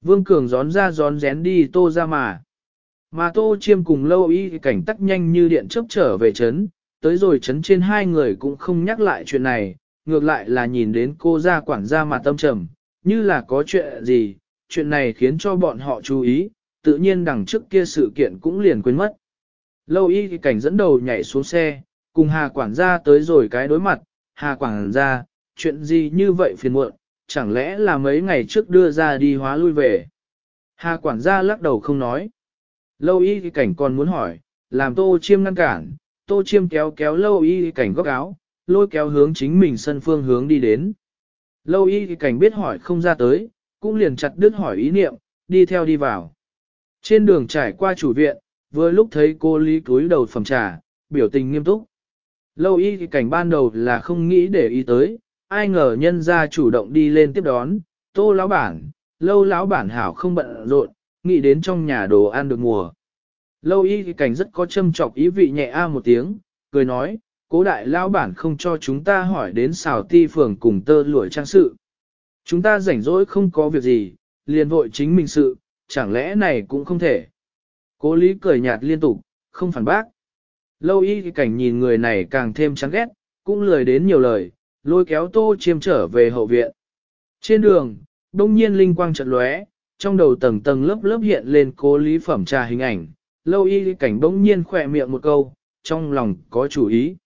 Vương Cường gión ra gión rén đi tô ra mà. Mà tô chiêm cùng lâu y cảnh tắc nhanh như điện chớp trở về chấn, tới rồi chấn trên hai người cũng không nhắc lại chuyện này, ngược lại là nhìn đến cô ra quản gia mà tâm trầm, như là có chuyện gì, chuyện này khiến cho bọn họ chú ý, tự nhiên đằng trước kia sự kiện cũng liền quên mất. Lâu y cảnh dẫn đầu nhảy xuống xe, cùng Hà quản gia tới rồi cái đối mặt, Hà quản gia, chuyện gì như vậy phiền muộn, chẳng lẽ là mấy ngày trước đưa ra đi hóa lui về. Hà quản gia lắc đầu không nói. Lâu y cảnh còn muốn hỏi, làm tô chiêm ngăn cản, tô chiêm kéo kéo lâu y cảnh góc áo, lôi kéo hướng chính mình sân phương hướng đi đến. Lâu y cảnh biết hỏi không ra tới, cũng liền chặt đứt hỏi ý niệm, đi theo đi vào. Trên đường trải qua chủ viện, vừa lúc thấy cô Lý túi đầu phẩm trà, biểu tình nghiêm túc. Lâu y cảnh ban đầu là không nghĩ để ý tới, ai ngờ nhân ra chủ động đi lên tiếp đón, tô lão bản, lâu lão bản hảo không bận rộn, nghĩ đến trong nhà đồ ăn được mùa. Lâu y cảnh rất có châm trọc ý vị nhẹ a một tiếng, cười nói, cố đại lão bản không cho chúng ta hỏi đến xào ti phường cùng tơ lụa trang sự. Chúng ta rảnh rỗi không có việc gì, liền vội chính mình sự, chẳng lẽ này cũng không thể. Cố lý cười nhạt liên tục, không phản bác. Lâu y cảnh nhìn người này càng thêm chán ghét, cũng lười đến nhiều lời, lôi kéo tô chiêm trở về hậu viện. Trên đường, đông nhiên linh quang chợt lóe, trong đầu tầng tầng lớp lớp hiện lên cố lý phẩm trà hình ảnh, lâu y cảnh bỗng nhiên khỏe miệng một câu, trong lòng có chủ ý.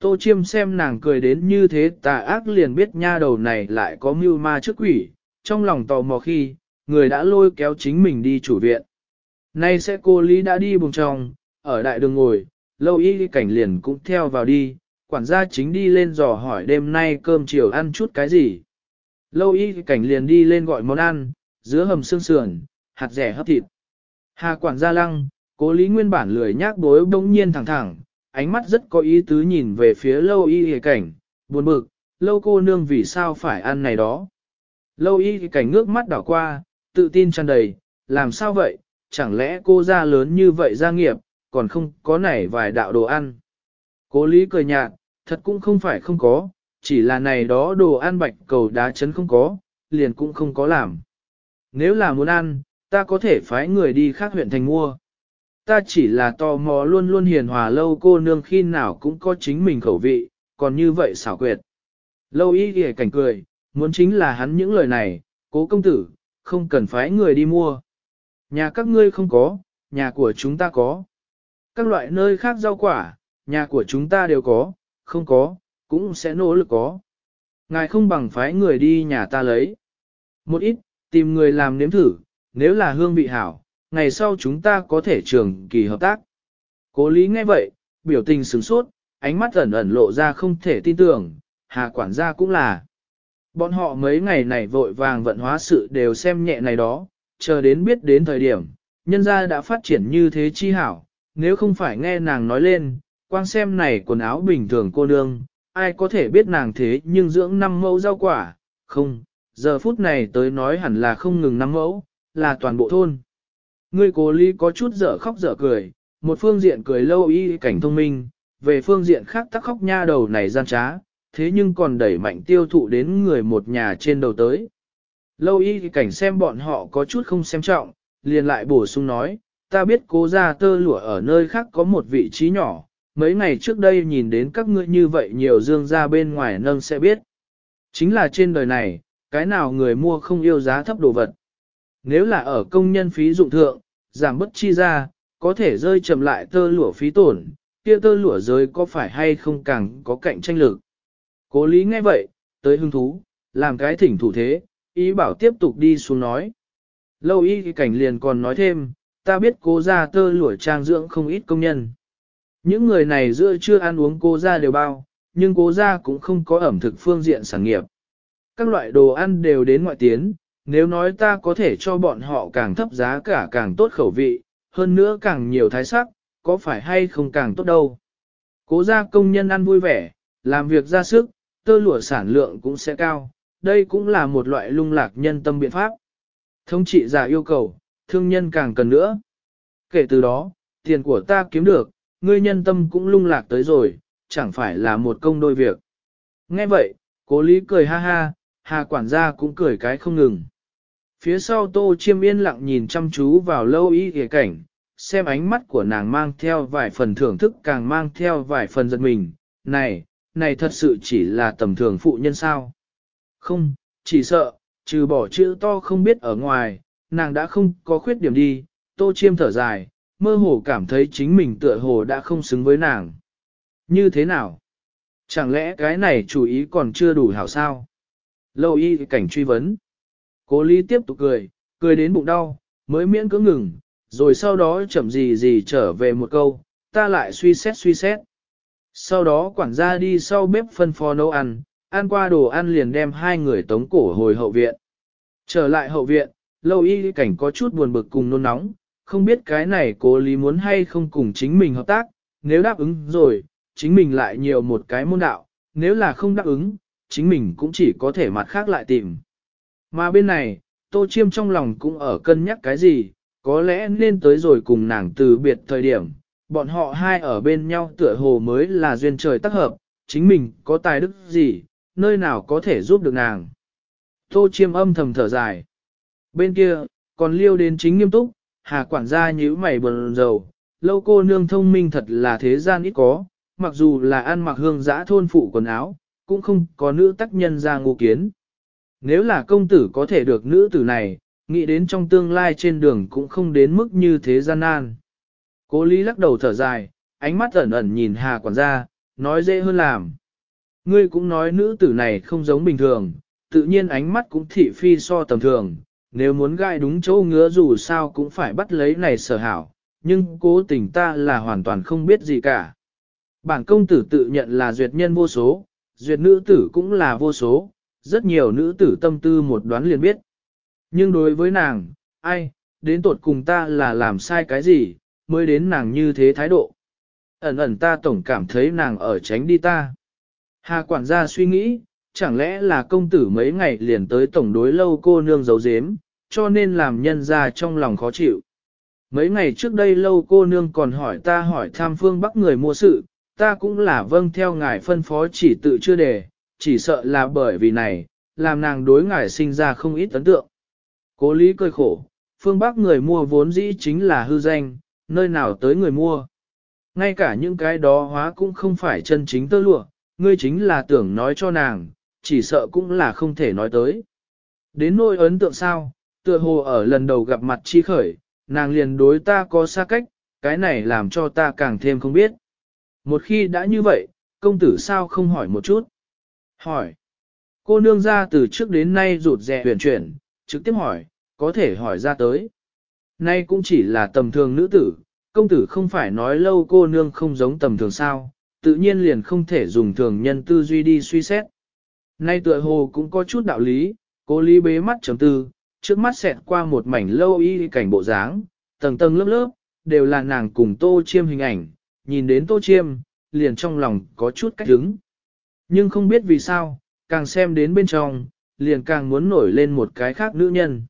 Tô chiêm xem nàng cười đến như thế tà ác liền biết nha đầu này lại có mưu ma trước quỷ, trong lòng tò mò khi, người đã lôi kéo chính mình đi chủ viện. Nay sẽ cô Lý đã đi bùng trong, ở đại đường ngồi, lâu y cảnh liền cũng theo vào đi, quản gia chính đi lên dò hỏi đêm nay cơm chiều ăn chút cái gì. Lâu y cảnh liền đi lên gọi món ăn, giữa hầm xương sườn, hạt rẻ hấp thịt. Hà quản gia lăng, cố lý nguyên bản lười nhác bối bỗng nhiên thẳng thẳng, ánh mắt rất có ý tứ nhìn về phía lâu y cảnh, buồn bực, lâu cô nương vì sao phải ăn này đó. Lâu y cảnh ngước mắt đảo qua, tự tin tràn đầy, làm sao vậy, chẳng lẽ cô ra lớn như vậy gia nghiệp, còn không có nảy vài đạo đồ ăn. Cố lý cười nhạt, thật cũng không phải không có, chỉ là này đó đồ ăn bạch cầu đá chấn không có, liền cũng không có làm. Nếu là muốn ăn, ta có thể phái người đi khác huyện thành mua. Ta chỉ là tò mò luôn luôn hiền hòa lâu cô nương khi nào cũng có chính mình khẩu vị, còn như vậy xảo quyệt. Lâu ý ghề cảnh cười, muốn chính là hắn những lời này, cố công tử, không cần phái người đi mua. Nhà các ngươi không có, nhà của chúng ta có. Các loại nơi khác rau quả, nhà của chúng ta đều có, không có, cũng sẽ nỗ lực có. Ngài không bằng phái người đi nhà ta lấy. Một ít, tìm người làm nếm thử, nếu là hương vị hảo, ngày sau chúng ta có thể trường kỳ hợp tác. Cố lý nghe vậy, biểu tình sửng sốt, ánh mắt ẩn ẩn lộ ra không thể tin tưởng, hà quản gia cũng là. Bọn họ mấy ngày này vội vàng vận hóa sự đều xem nhẹ này đó, chờ đến biết đến thời điểm, nhân gia đã phát triển như thế chi hảo, nếu không phải nghe nàng nói lên, quang xem này quần áo bình thường cô nương, ai có thể biết nàng thế nhưng dưỡng năm mẫu rau quả, không, giờ phút này tới nói hẳn là không ngừng năm mẫu, là toàn bộ thôn. Người cố lý có chút dở khóc dở cười, một phương diện cười lâu y cảnh thông minh, về phương diện khác tắc khóc nha đầu này gian trá, thế nhưng còn đẩy mạnh tiêu thụ đến người một nhà trên đầu tới. Lâu y cảnh xem bọn họ có chút không xem trọng, liền lại bổ sung nói, ta biết cố gia tơ lụa ở nơi khác có một vị trí nhỏ, mấy ngày trước đây nhìn đến các ngươi như vậy nhiều dương ra bên ngoài nâng sẽ biết. Chính là trên đời này, cái nào người mua không yêu giá thấp đồ vật. Nếu là ở công nhân phí dụng thượng, giảm bất chi ra, có thể rơi chậm lại tơ lụa phí tổn, kia tơ lụa giới có phải hay không càng có cạnh tranh lực. Cố lý nghe vậy, tới hứng thú, làm cái thỉnh thủ thế, ý bảo tiếp tục đi xuống nói. Lâu y cảnh liền còn nói thêm, ta biết cố gia tơ lụa trang dưỡng không ít công nhân. Những người này giữa chưa ăn uống cố gia đều bao, nhưng cố gia cũng không có ẩm thực phương diện sản nghiệp. Các loại đồ ăn đều đến ngoại tiến, nếu nói ta có thể cho bọn họ càng thấp giá cả càng tốt khẩu vị, hơn nữa càng nhiều thái sắc, có phải hay không càng tốt đâu. Cố gia công nhân ăn vui vẻ, làm việc ra sức, tơ lụa sản lượng cũng sẽ cao, đây cũng là một loại lung lạc nhân tâm biện pháp. Thống trị giả yêu cầu, thương nhân càng cần nữa. Kể từ đó, tiền của ta kiếm được, ngươi nhân tâm cũng lung lạc tới rồi, chẳng phải là một công đôi việc. Nghe vậy, cố lý cười ha ha, hà quản gia cũng cười cái không ngừng. Phía sau tô chiêm yên lặng nhìn chăm chú vào lâu y ghề cảnh, xem ánh mắt của nàng mang theo vài phần thưởng thức càng mang theo vài phần giật mình. Này, này thật sự chỉ là tầm thường phụ nhân sao? Không, chỉ sợ, trừ bỏ chữ to không biết ở ngoài, nàng đã không có khuyết điểm đi, tô chiêm thở dài, mơ hồ cảm thấy chính mình tựa hồ đã không xứng với nàng. Như thế nào? Chẳng lẽ cái này chủ ý còn chưa đủ hảo sao? Lâu y cảnh truy vấn. Cố ly tiếp tục cười, cười đến bụng đau, mới miễn cưỡng ngừng, rồi sau đó chậm gì gì trở về một câu, ta lại suy xét suy xét. Sau đó quản gia đi sau bếp phân phó nấu ăn, ăn qua đồ ăn liền đem hai người tống cổ hồi hậu viện. Trở lại hậu viện, lâu y cảnh có chút buồn bực cùng nôn nóng, không biết cái này cố lý muốn hay không cùng chính mình hợp tác, nếu đáp ứng rồi, chính mình lại nhiều một cái môn đạo, nếu là không đáp ứng, chính mình cũng chỉ có thể mặt khác lại tìm. Mà bên này, Tô Chiêm trong lòng cũng ở cân nhắc cái gì, có lẽ nên tới rồi cùng nàng từ biệt thời điểm, bọn họ hai ở bên nhau tựa hồ mới là duyên trời tác hợp, chính mình có tài đức gì, nơi nào có thể giúp được nàng. Tô Chiêm âm thầm thở dài. Bên kia, còn liêu đến chính nghiêm túc, hà quản gia nhíu mày bần dầu, lâu cô nương thông minh thật là thế gian ít có, mặc dù là ăn mặc hương giã thôn phụ quần áo, cũng không có nữ tác nhân ra ngô kiến. Nếu là công tử có thể được nữ tử này, nghĩ đến trong tương lai trên đường cũng không đến mức như thế gian nan. Cố lý lắc đầu thở dài, ánh mắt ẩn ẩn nhìn hà quản gia, nói dễ hơn làm. Ngươi cũng nói nữ tử này không giống bình thường, tự nhiên ánh mắt cũng thị phi so tầm thường, nếu muốn gai đúng chỗ ngứa dù sao cũng phải bắt lấy này sở hảo, nhưng cố tình ta là hoàn toàn không biết gì cả. Bản công tử tự nhận là duyệt nhân vô số, duyệt nữ tử cũng là vô số, rất nhiều nữ tử tâm tư một đoán liền biết. Nhưng đối với nàng, ai, đến tột cùng ta là làm sai cái gì, mới đến nàng như thế thái độ. Ẩn ẩn ta tổng cảm thấy nàng ở tránh đi ta. Hà quản gia suy nghĩ, chẳng lẽ là công tử mấy ngày liền tới tổng đối lâu cô nương giấu giếm, cho nên làm nhân ra trong lòng khó chịu. Mấy ngày trước đây lâu cô nương còn hỏi ta hỏi tham phương bắc người mua sự, ta cũng là vâng theo ngài phân phó chỉ tự chưa đề, chỉ sợ là bởi vì này, làm nàng đối ngài sinh ra không ít ấn tượng. Cố lý cười khổ, phương bắc người mua vốn dĩ chính là hư danh, nơi nào tới người mua. Ngay cả những cái đó hóa cũng không phải chân chính tơ lụa, ngươi chính là tưởng nói cho nàng, chỉ sợ cũng là không thể nói tới. Đến nỗi ấn tượng sao, tựa hồ ở lần đầu gặp mặt chi khởi, nàng liền đối ta có xa cách, cái này làm cho ta càng thêm không biết. Một khi đã như vậy, công tử sao không hỏi một chút? Hỏi. Cô nương ra từ trước đến nay rụt rè huyền chuyển, trực tiếp hỏi, có thể hỏi ra tới. Nay cũng chỉ là tầm thường nữ tử, công tử không phải nói lâu cô nương không giống tầm thường sao, tự nhiên liền không thể dùng thường nhân tư duy đi suy xét. Nay tựa hồ cũng có chút đạo lý, cố lý bế mắt chấm tư, trước mắt xẹt qua một mảnh lâu y cảnh bộ dáng, tầng tầng lớp lớp, đều là nàng cùng tô chiêm hình ảnh, nhìn đến tô chiêm, liền trong lòng có chút cách hứng. Nhưng không biết vì sao, càng xem đến bên trong, liền càng muốn nổi lên một cái khác nữ nhân.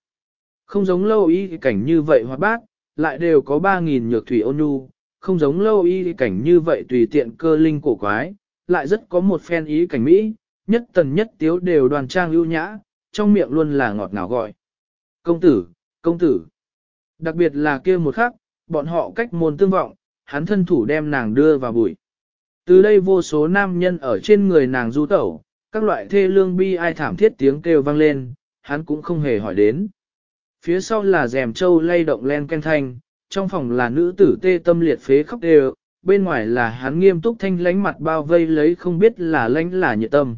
Không giống lâu y cảnh như vậy hoặc bác, lại đều có 3.000 nhược thủy ôn nhu, không giống lâu y cảnh như vậy tùy tiện cơ linh cổ quái, lại rất có một phen ý cảnh Mỹ, nhất tần nhất tiếu đều đoàn trang ưu nhã, trong miệng luôn là ngọt ngào gọi. Công tử, công tử. Đặc biệt là kia một khắc, bọn họ cách môn tương vọng, hắn thân thủ đem nàng đưa vào bụi. Từ đây vô số nam nhân ở trên người nàng du tẩu, các loại thê lương bi ai thảm thiết tiếng kêu vang lên, hắn cũng không hề hỏi đến. Phía sau là rèm trâu lay động len ken thanh, trong phòng là nữ tử tê tâm liệt phế khóc đều, bên ngoài là hắn nghiêm túc thanh lánh mặt bao vây lấy không biết là lánh là nhiệt tâm.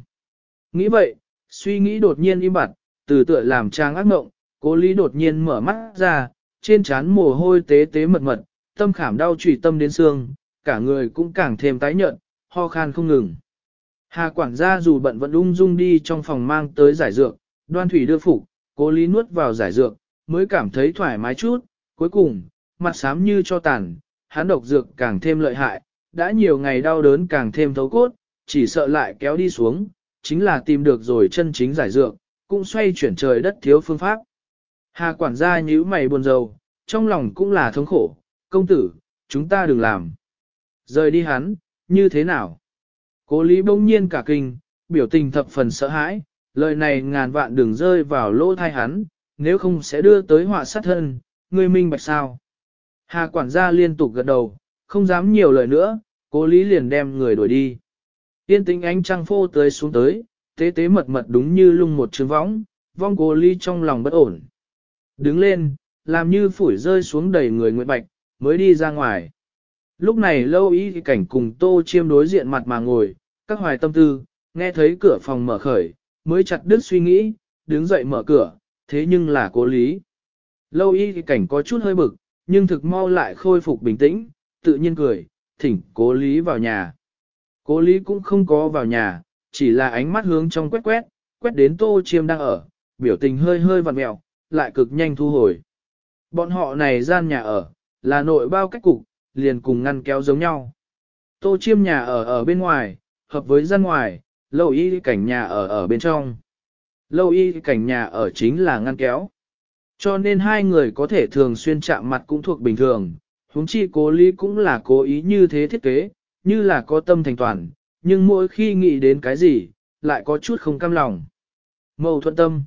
Nghĩ vậy, suy nghĩ đột nhiên im bặt, từ tựa làm trang ác mộng, cố lý đột nhiên mở mắt ra, trên trán mồ hôi tế tế mật mật, tâm khảm đau trùy tâm đến xương, cả người cũng càng thêm tái nhợt, ho khan không ngừng. Hà quản gia dù bận vẫn ung dung đi trong phòng mang tới giải dược, đoan thủy đưa phục, cố lý nuốt vào giải dược, mới cảm thấy thoải mái chút, cuối cùng, mặt xám như cho tàn, hắn độc dược càng thêm lợi hại, đã nhiều ngày đau đớn càng thêm thấu cốt, chỉ sợ lại kéo đi xuống, chính là tìm được rồi chân chính giải dược, cũng xoay chuyển trời đất thiếu phương pháp. Hà quản gia nhíu mày buồn rầu, trong lòng cũng là thống khổ, công tử, chúng ta đừng làm. Rời đi hắn, như thế nào? Cố lý bỗng nhiên cả kinh, biểu tình thập phần sợ hãi, lời này ngàn vạn đừng rơi vào lỗ thai hắn, nếu không sẽ đưa tới họa sát thân, ngươi minh bạch sao. Hà quản gia liên tục gật đầu, không dám nhiều lời nữa, cố lý liền đem người đuổi đi. Tiên tính ánh trăng phô tới xuống tới, tế tế mật mật đúng như lung một trường võng, vong cố lý trong lòng bất ổn. Đứng lên, làm như phủi rơi xuống đầy người Nguyệt Bạch, mới đi ra ngoài. Lúc này lâu ý cảnh cùng tô chiêm đối diện mặt mà ngồi, các hoài tâm tư, nghe thấy cửa phòng mở khởi, mới chặt đứt suy nghĩ, đứng dậy mở cửa, thế nhưng là cố lý. Lâu y cảnh có chút hơi bực, nhưng thực mau lại khôi phục bình tĩnh, tự nhiên cười, thỉnh cố lý vào nhà. Cố lý cũng không có vào nhà, chỉ là ánh mắt hướng trong quét quét, quét đến tô chiêm đang ở, biểu tình hơi hơi vặn mẹo, lại cực nhanh thu hồi. Bọn họ này gian nhà ở, là nội bao cách cục, liền cùng ngăn kéo giống nhau. Tô chiêm nhà ở ở bên ngoài, hợp với gian ngoài, lâu y cảnh nhà ở ở bên trong. Lâu y cảnh nhà ở chính là ngăn kéo. Cho nên hai người có thể thường xuyên chạm mặt cũng thuộc bình thường, huống chi cố lý cũng là cố ý như thế thiết kế, như là có tâm thành toàn, nhưng mỗi khi nghĩ đến cái gì, lại có chút không cam lòng. Mâu thuẫn tâm.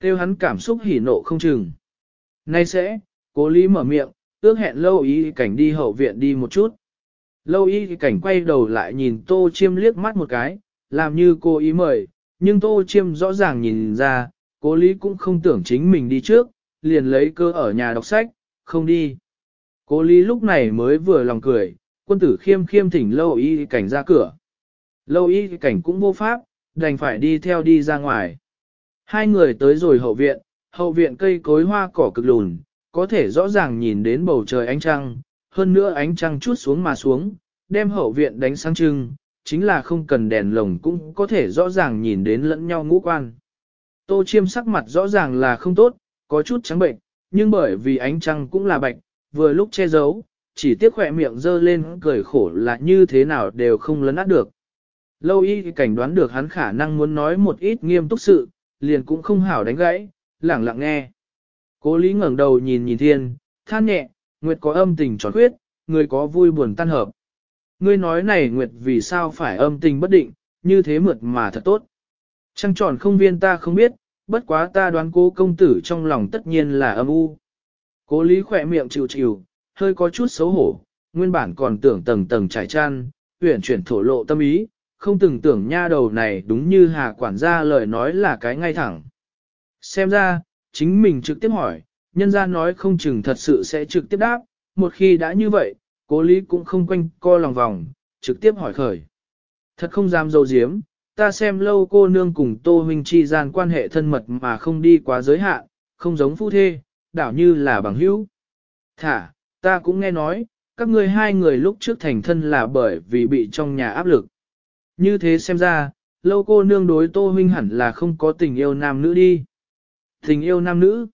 Kêu hắn cảm xúc hỉ nộ không chừng. Nay sẽ, cố lý mở miệng, ước hẹn lâu y cảnh đi hậu viện đi một chút. Lâu y cảnh quay đầu lại nhìn tô chiêm liếc mắt một cái, làm như cô ý mời, nhưng tô chiêm rõ ràng nhìn ra, cố lý cũng không tưởng chính mình đi trước, liền lấy cơ ở nhà đọc sách, không đi. Cố lý lúc này mới vừa lòng cười, quân tử khiêm khiêm thỉnh lâu y cảnh ra cửa. Lâu y cảnh cũng vô pháp, đành phải đi theo đi ra ngoài. Hai người tới rồi hậu viện, hậu viện cây cối hoa cỏ cực lùn, có thể rõ ràng nhìn đến bầu trời ánh trăng, hơn nữa ánh trăng chút xuống mà xuống, đem hậu viện đánh sáng trưng, chính là không cần đèn lồng cũng có thể rõ ràng nhìn đến lẫn nhau ngũ quan. Tô chiêm sắc mặt rõ ràng là không tốt, có chút trắng bệnh, nhưng bởi vì ánh trăng cũng là bạch, vừa lúc che giấu, chỉ tiếc khỏe miệng dơ lên cười khổ là như thế nào đều không lấn át được. Lâu y cảnh đoán được hắn khả năng muốn nói một ít nghiêm túc sự, liền cũng không hảo đánh gãy, lẳng lặng nghe. Cố lý ngẩng đầu nhìn nhìn thiên, than nhẹ, nguyệt có âm tình tròn khuyết, người có vui buồn tan hợp. Ngươi nói này nguyệt vì sao phải âm tình bất định, như thế mượt mà thật tốt. Trăng tròn không viên ta không biết, bất quá ta đoán cố công tử trong lòng tất nhiên là âm u. Cố lý khỏe miệng chịu chịu, hơi có chút xấu hổ, nguyên bản còn tưởng tầng tầng trải chăn, huyển chuyển thổ lộ tâm ý, không từng tưởng nha đầu này đúng như hà quản gia lời nói là cái ngay thẳng. Xem ra, chính mình trực tiếp hỏi, nhân gia nói không chừng thật sự sẽ trực tiếp đáp, một khi đã như vậy, cố lý cũng không quanh co lòng vòng, trực tiếp hỏi khởi. Thật không dám dâu diếm, ta xem lâu cô nương cùng Tô Huynh chi gian quan hệ thân mật mà không đi quá giới hạn, không giống phu thê, đảo như là bằng hữu. Thả, ta cũng nghe nói, các ngươi hai người lúc trước thành thân là bởi vì bị trong nhà áp lực. Như thế xem ra, lâu cô nương đối Tô Huynh hẳn là không có tình yêu nam nữ đi. Tình yêu nam nữ.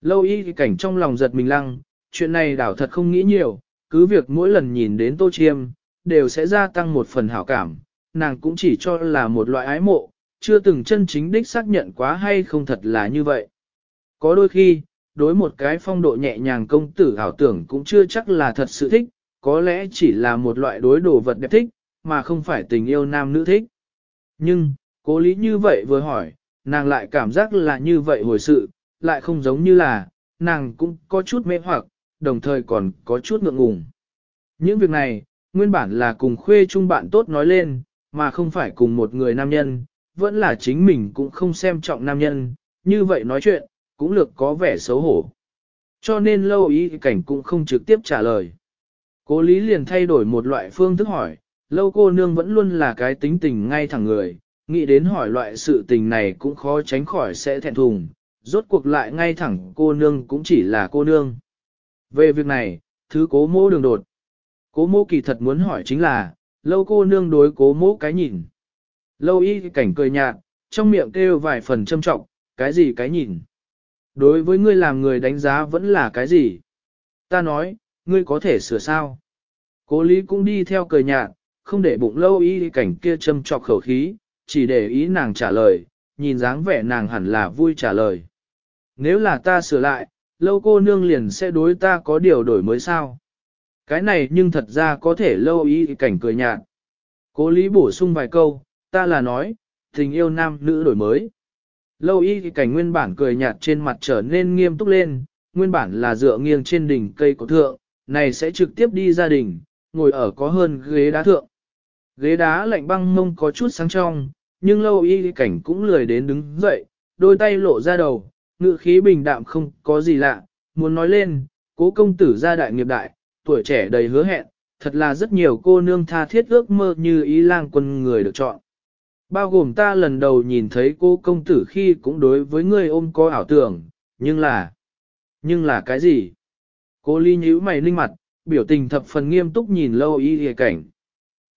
Lâu y cảnh trong lòng giật mình lăng, chuyện này đảo thật không nghĩ nhiều, cứ việc mỗi lần nhìn đến Tô Chiêm, đều sẽ gia tăng một phần hảo cảm, nàng cũng chỉ cho là một loại ái mộ, chưa từng chân chính đích xác nhận quá hay không thật là như vậy. Có đôi khi, đối một cái phong độ nhẹ nhàng công tử ảo tưởng cũng chưa chắc là thật sự thích, có lẽ chỉ là một loại đối đồ vật đẹp thích, mà không phải tình yêu nam nữ thích. Nhưng, cố lý như vậy vừa hỏi, nàng lại cảm giác là như vậy hồi sự, lại không giống như là, nàng cũng có chút mê hoặc, đồng thời còn có chút ngượng ngùng. Những việc này, nguyên bản là cùng khuê chung bạn tốt nói lên, mà không phải cùng một người nam nhân, vẫn là chính mình cũng không xem trọng nam nhân, như vậy nói chuyện, cũng lược có vẻ xấu hổ. Cho nên lâu ý cảnh cũng không trực tiếp trả lời. Cố lý liền thay đổi một loại phương thức hỏi, lâu cô nương vẫn luôn là cái tính tình ngay thẳng người, nghĩ đến hỏi loại sự tình này cũng khó tránh khỏi sẽ thẹn thùng, rốt cuộc lại ngay thẳng cô nương cũng chỉ là cô nương. Về việc này, thứ cố mô đường đột. Cố mô kỳ thật muốn hỏi chính là, lâu cô nương đối cố mỗ cái nhìn. Lâu y cảnh cười nhạt, trong miệng kêu vài phần châm trọng, cái gì cái nhìn. Đối với ngươi làm người đánh giá vẫn là cái gì? Ta nói, ngươi có thể sửa sao? Cố lý cũng đi theo cười nhạt, không để bụng lâu y cảnh kia châm trọc khẩu khí, chỉ để ý nàng trả lời, nhìn dáng vẻ nàng hẳn là vui trả lời. Nếu là ta sửa lại, lâu cô nương liền sẽ đối ta có điều đổi mới sao? Cái này nhưng thật ra có thể lâu y cảnh cười nhạt. Cố lý bổ sung vài câu, ta là nói, tình yêu nam nữ đổi mới. Lâu y cảnh nguyên bản cười nhạt trên mặt trở nên nghiêm túc lên, nguyên bản là dựa nghiêng trên đỉnh cây cổ thượng, này sẽ trực tiếp đi gia đình, ngồi ở có hơn ghế đá thượng. Ghế đá lạnh băng mông có chút sáng trong, nhưng lâu y cảnh cũng lười đến đứng dậy, đôi tay lộ ra đầu, ngự khí bình đạm không có gì lạ, muốn nói lên, cố công tử gia đại nghiệp đại, tuổi trẻ đầy hứa hẹn, thật là rất nhiều cô nương tha thiết ước mơ như ý lang quân người được chọn. Bao gồm ta lần đầu nhìn thấy cô công tử khi cũng đối với ngươi ôm có ảo tưởng, nhưng là... Nhưng là cái gì? Cô ly nhíu mày linh mặt, biểu tình thập phần nghiêm túc nhìn lâu y thì cảnh.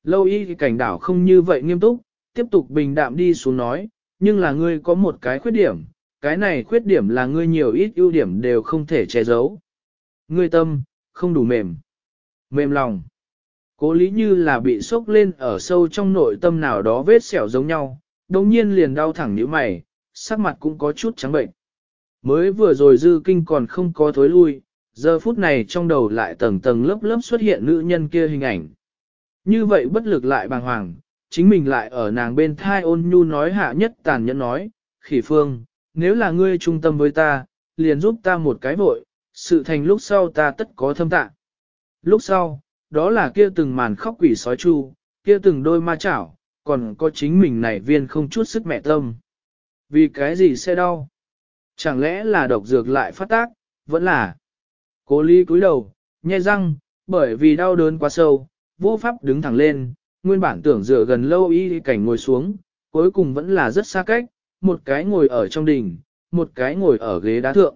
Lâu y cảnh đảo không như vậy nghiêm túc, tiếp tục bình đạm đi xuống nói, nhưng là ngươi có một cái khuyết điểm, cái này khuyết điểm là ngươi nhiều ít ưu điểm đều không thể che giấu. Ngươi tâm, không đủ mềm. Mềm lòng. Cố lý như là bị sốc lên ở sâu trong nội tâm nào đó vết sẹo giống nhau, đồng nhiên liền đau thẳng nhíu mày, sắc mặt cũng có chút trắng bệnh. Mới vừa rồi dư kinh còn không có thối lui, giờ phút này trong đầu lại tầng tầng lớp lớp xuất hiện nữ nhân kia hình ảnh. Như vậy bất lực lại bàng hoàng, chính mình lại ở nàng bên thai ôn nhu nói hạ nhất tàn nhẫn nói, khỉ phương, nếu là ngươi trung tâm với ta, liền giúp ta một cái vội, sự thành lúc sau ta tất có thâm tạ. Lúc sau, đó là kia từng màn khóc quỷ sói chu, kia từng đôi ma chảo, còn có chính mình này viên không chút sức mẹ tâm. Vì cái gì sẽ đau? Chẳng lẽ là độc dược lại phát tác, vẫn là. Cố ly cúi đầu, nhai răng, bởi vì đau đớn quá sâu, vô pháp đứng thẳng lên, nguyên bản tưởng dựa gần lâu y cảnh ngồi xuống, cuối cùng vẫn là rất xa cách, một cái ngồi ở trong đỉnh, một cái ngồi ở ghế đá thượng.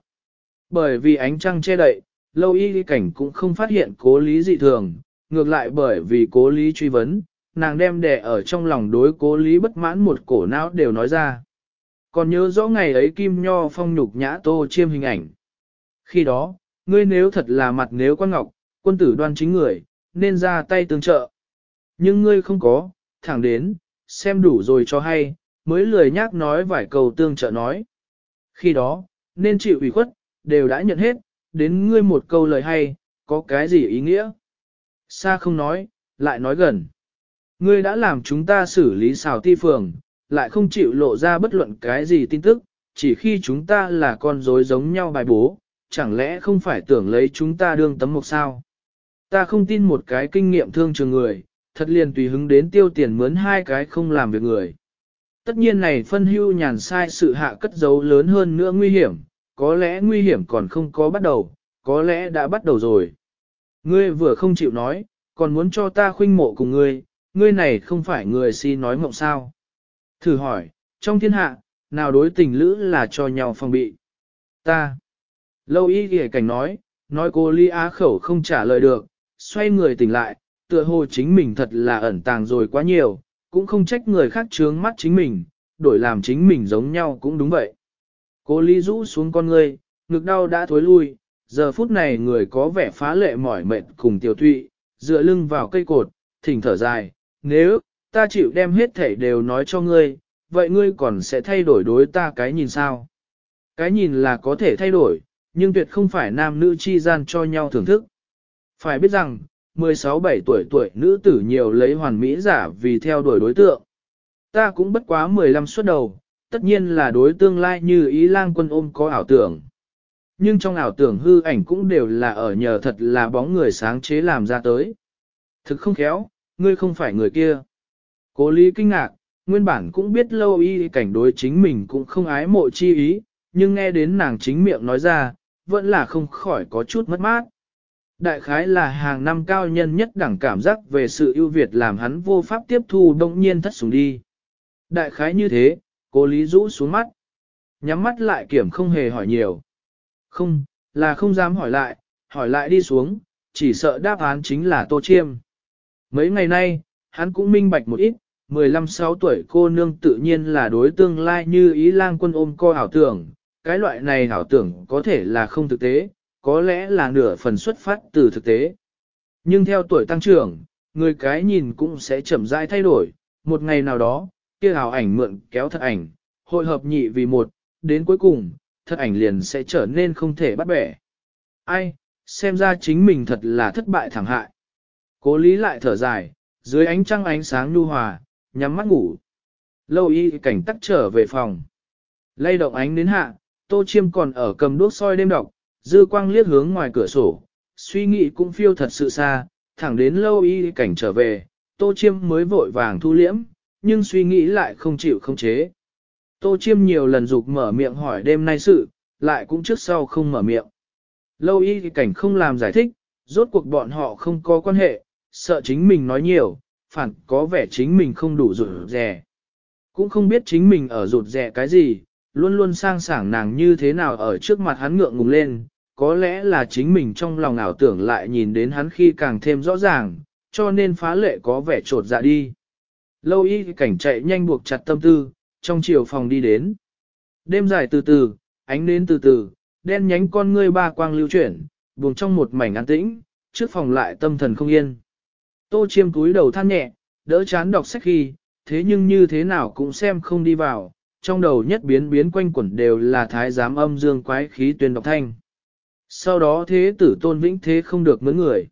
Bởi vì ánh trăng che đậy, lâu y cảnh cũng không phát hiện cố lý dị thường, ngược lại bởi vì cố lý truy vấn, nàng đem đẻ ở trong lòng đối cố lý bất mãn một cổ não đều nói ra. Còn nhớ rõ ngày ấy Kim Nho phong nhục nhã tô chiêm hình ảnh. Khi đó, ngươi nếu thật là mặt nếu quan ngọc, quân tử đoan chính người, nên ra tay tương trợ. Nhưng ngươi không có, thẳng đến, xem đủ rồi cho hay, mới lười nhác nói vài câu tương trợ nói. Khi đó, nên chịu ủy khuất, đều đã nhận hết, đến ngươi một câu lời hay, có cái gì ý nghĩa? Xa không nói, lại nói gần. Ngươi đã làm chúng ta xử lý xào ti phường, lại không chịu lộ ra bất luận cái gì tin tức, chỉ khi chúng ta là con rối giống nhau bài bố, chẳng lẽ không phải tưởng lấy chúng ta đương tấm mộc sao? Ta không tin một cái kinh nghiệm thương trường người, thật liền tùy hứng đến tiêu tiền mướn hai cái không làm việc người. Tất nhiên này phân hưu nhàn sai sự hạ cất giấu lớn hơn nữa nguy hiểm, có lẽ nguy hiểm còn không có bắt đầu, có lẽ đã bắt đầu rồi. Ngươi vừa không chịu nói, còn muốn cho ta khuynh mộ cùng ngươi, ngươi này không phải người si nói mộng sao. Thử hỏi, trong thiên hạ, nào đối tình lữ là cho nhau phòng bị? Ta. Lâu y ghề cảnh nói, nói cô ly á khẩu không trả lời được, xoay người tỉnh lại, tựa hồ chính mình thật là ẩn tàng rồi quá nhiều, cũng không trách người khác trướng mắt chính mình, đổi làm chính mình giống nhau cũng đúng vậy. Cô ly rũ xuống con ngươi, ngực đau đã thối lui, giờ phút này người có vẻ phá lệ mỏi mệt cùng tiểu thụy, dựa lưng vào cây cột, thỉnh thở dài, nếu, ta chịu đem hết thể đều nói cho ngươi, vậy ngươi còn sẽ thay đổi đối ta cái nhìn sao? Cái nhìn là có thể thay đổi, nhưng tuyệt không phải nam nữ chi gian cho nhau thưởng thức. Phải biết rằng, 16-17 tuổi tuổi nữ tử nhiều lấy hoàn mỹ giả vì theo đuổi đối tượng. Ta cũng bất quá 15 suốt đầu, tất nhiên là đối tương lai như ý lang quân ôm có ảo tưởng. Nhưng trong ảo tưởng hư ảnh cũng đều là ở nhờ thật là bóng người sáng chế làm ra tới. Thực không khéo, ngươi không phải người kia. Cố lý kinh ngạc, nguyên bản cũng biết lâu y cảnh đối chính mình cũng không ái mộ chi ý, nhưng nghe đến nàng chính miệng nói ra, vẫn là không khỏi có chút mất mát. Đại khái là hàng năm cao nhân nhất đẳng cảm giác về sự ưu việt làm hắn vô pháp tiếp thu đông nhiên thất xuống đi. Đại khái như thế, cô Lý rũ xuống mắt. Nhắm mắt lại kiểm không hề hỏi nhiều. Không, là không dám hỏi lại, hỏi lại đi xuống, chỉ sợ đáp án chính là Tô Chiêm. Mấy ngày nay, hắn cũng minh bạch một ít, 15-6 tuổi cô nương tự nhiên là đối tương lai như ý lang quân ôm co ảo tưởng, cái loại này ảo tưởng có thể là không thực tế, có lẽ là nửa phần xuất phát từ thực tế. Nhưng theo tuổi tăng trưởng, người cái nhìn cũng sẽ chậm rãi thay đổi, một ngày nào đó, kia hào ảnh mượn kéo thật ảnh, hội hợp nhị vì một, đến cuối cùng, thật ảnh liền sẽ trở nên không thể bắt bẻ. Ai, xem ra chính mình thật là thất bại thẳng hại. Cố lý lại thở dài, dưới ánh trăng ánh sáng nhu hòa, nhắm mắt ngủ. Lâu y cảnh tắc trở về phòng. Lay động ánh đến hạ, tô chiêm còn ở cầm đuốc soi đêm đọc, dư quang liếc hướng ngoài cửa sổ, suy nghĩ cũng phiêu thật sự xa, thẳng đến lâu y cảnh trở về, tô chiêm mới vội vàng thu liễm, nhưng suy nghĩ lại không chịu không chế. Tô chiêm nhiều lần dục mở miệng hỏi đêm nay sự, lại cũng trước sau không mở miệng. Lâu y cảnh không làm giải thích, rốt cuộc bọn họ không có quan hệ, sợ chính mình nói nhiều, phản có vẻ chính mình không đủ rụt rè. Cũng không biết chính mình ở rụt rè cái gì, luôn luôn sang sảng nàng như thế nào ở trước mặt hắn ngượng ngùng lên, có lẽ là chính mình trong lòng ảo tưởng lại nhìn đến hắn khi càng thêm rõ ràng, cho nên phá lệ có vẻ trột dạ đi. Lâu y cảnh chạy nhanh buộc chặt tâm tư, trong chiều phòng đi đến. Đêm dài từ từ, ánh đến từ từ, đen nhánh con ngươi ba quang lưu chuyển, buồn trong một mảnh an tĩnh, trước phòng lại tâm thần không yên. Tô chiêm túi đầu than nhẹ, đỡ chán đọc sách khi, thế nhưng như thế nào cũng xem không đi vào, trong đầu nhất biến biến quanh quẩn đều là thái giám âm dương quái khí tuyên đọc thanh. Sau đó thế tử tôn vĩnh thế không được mướn người.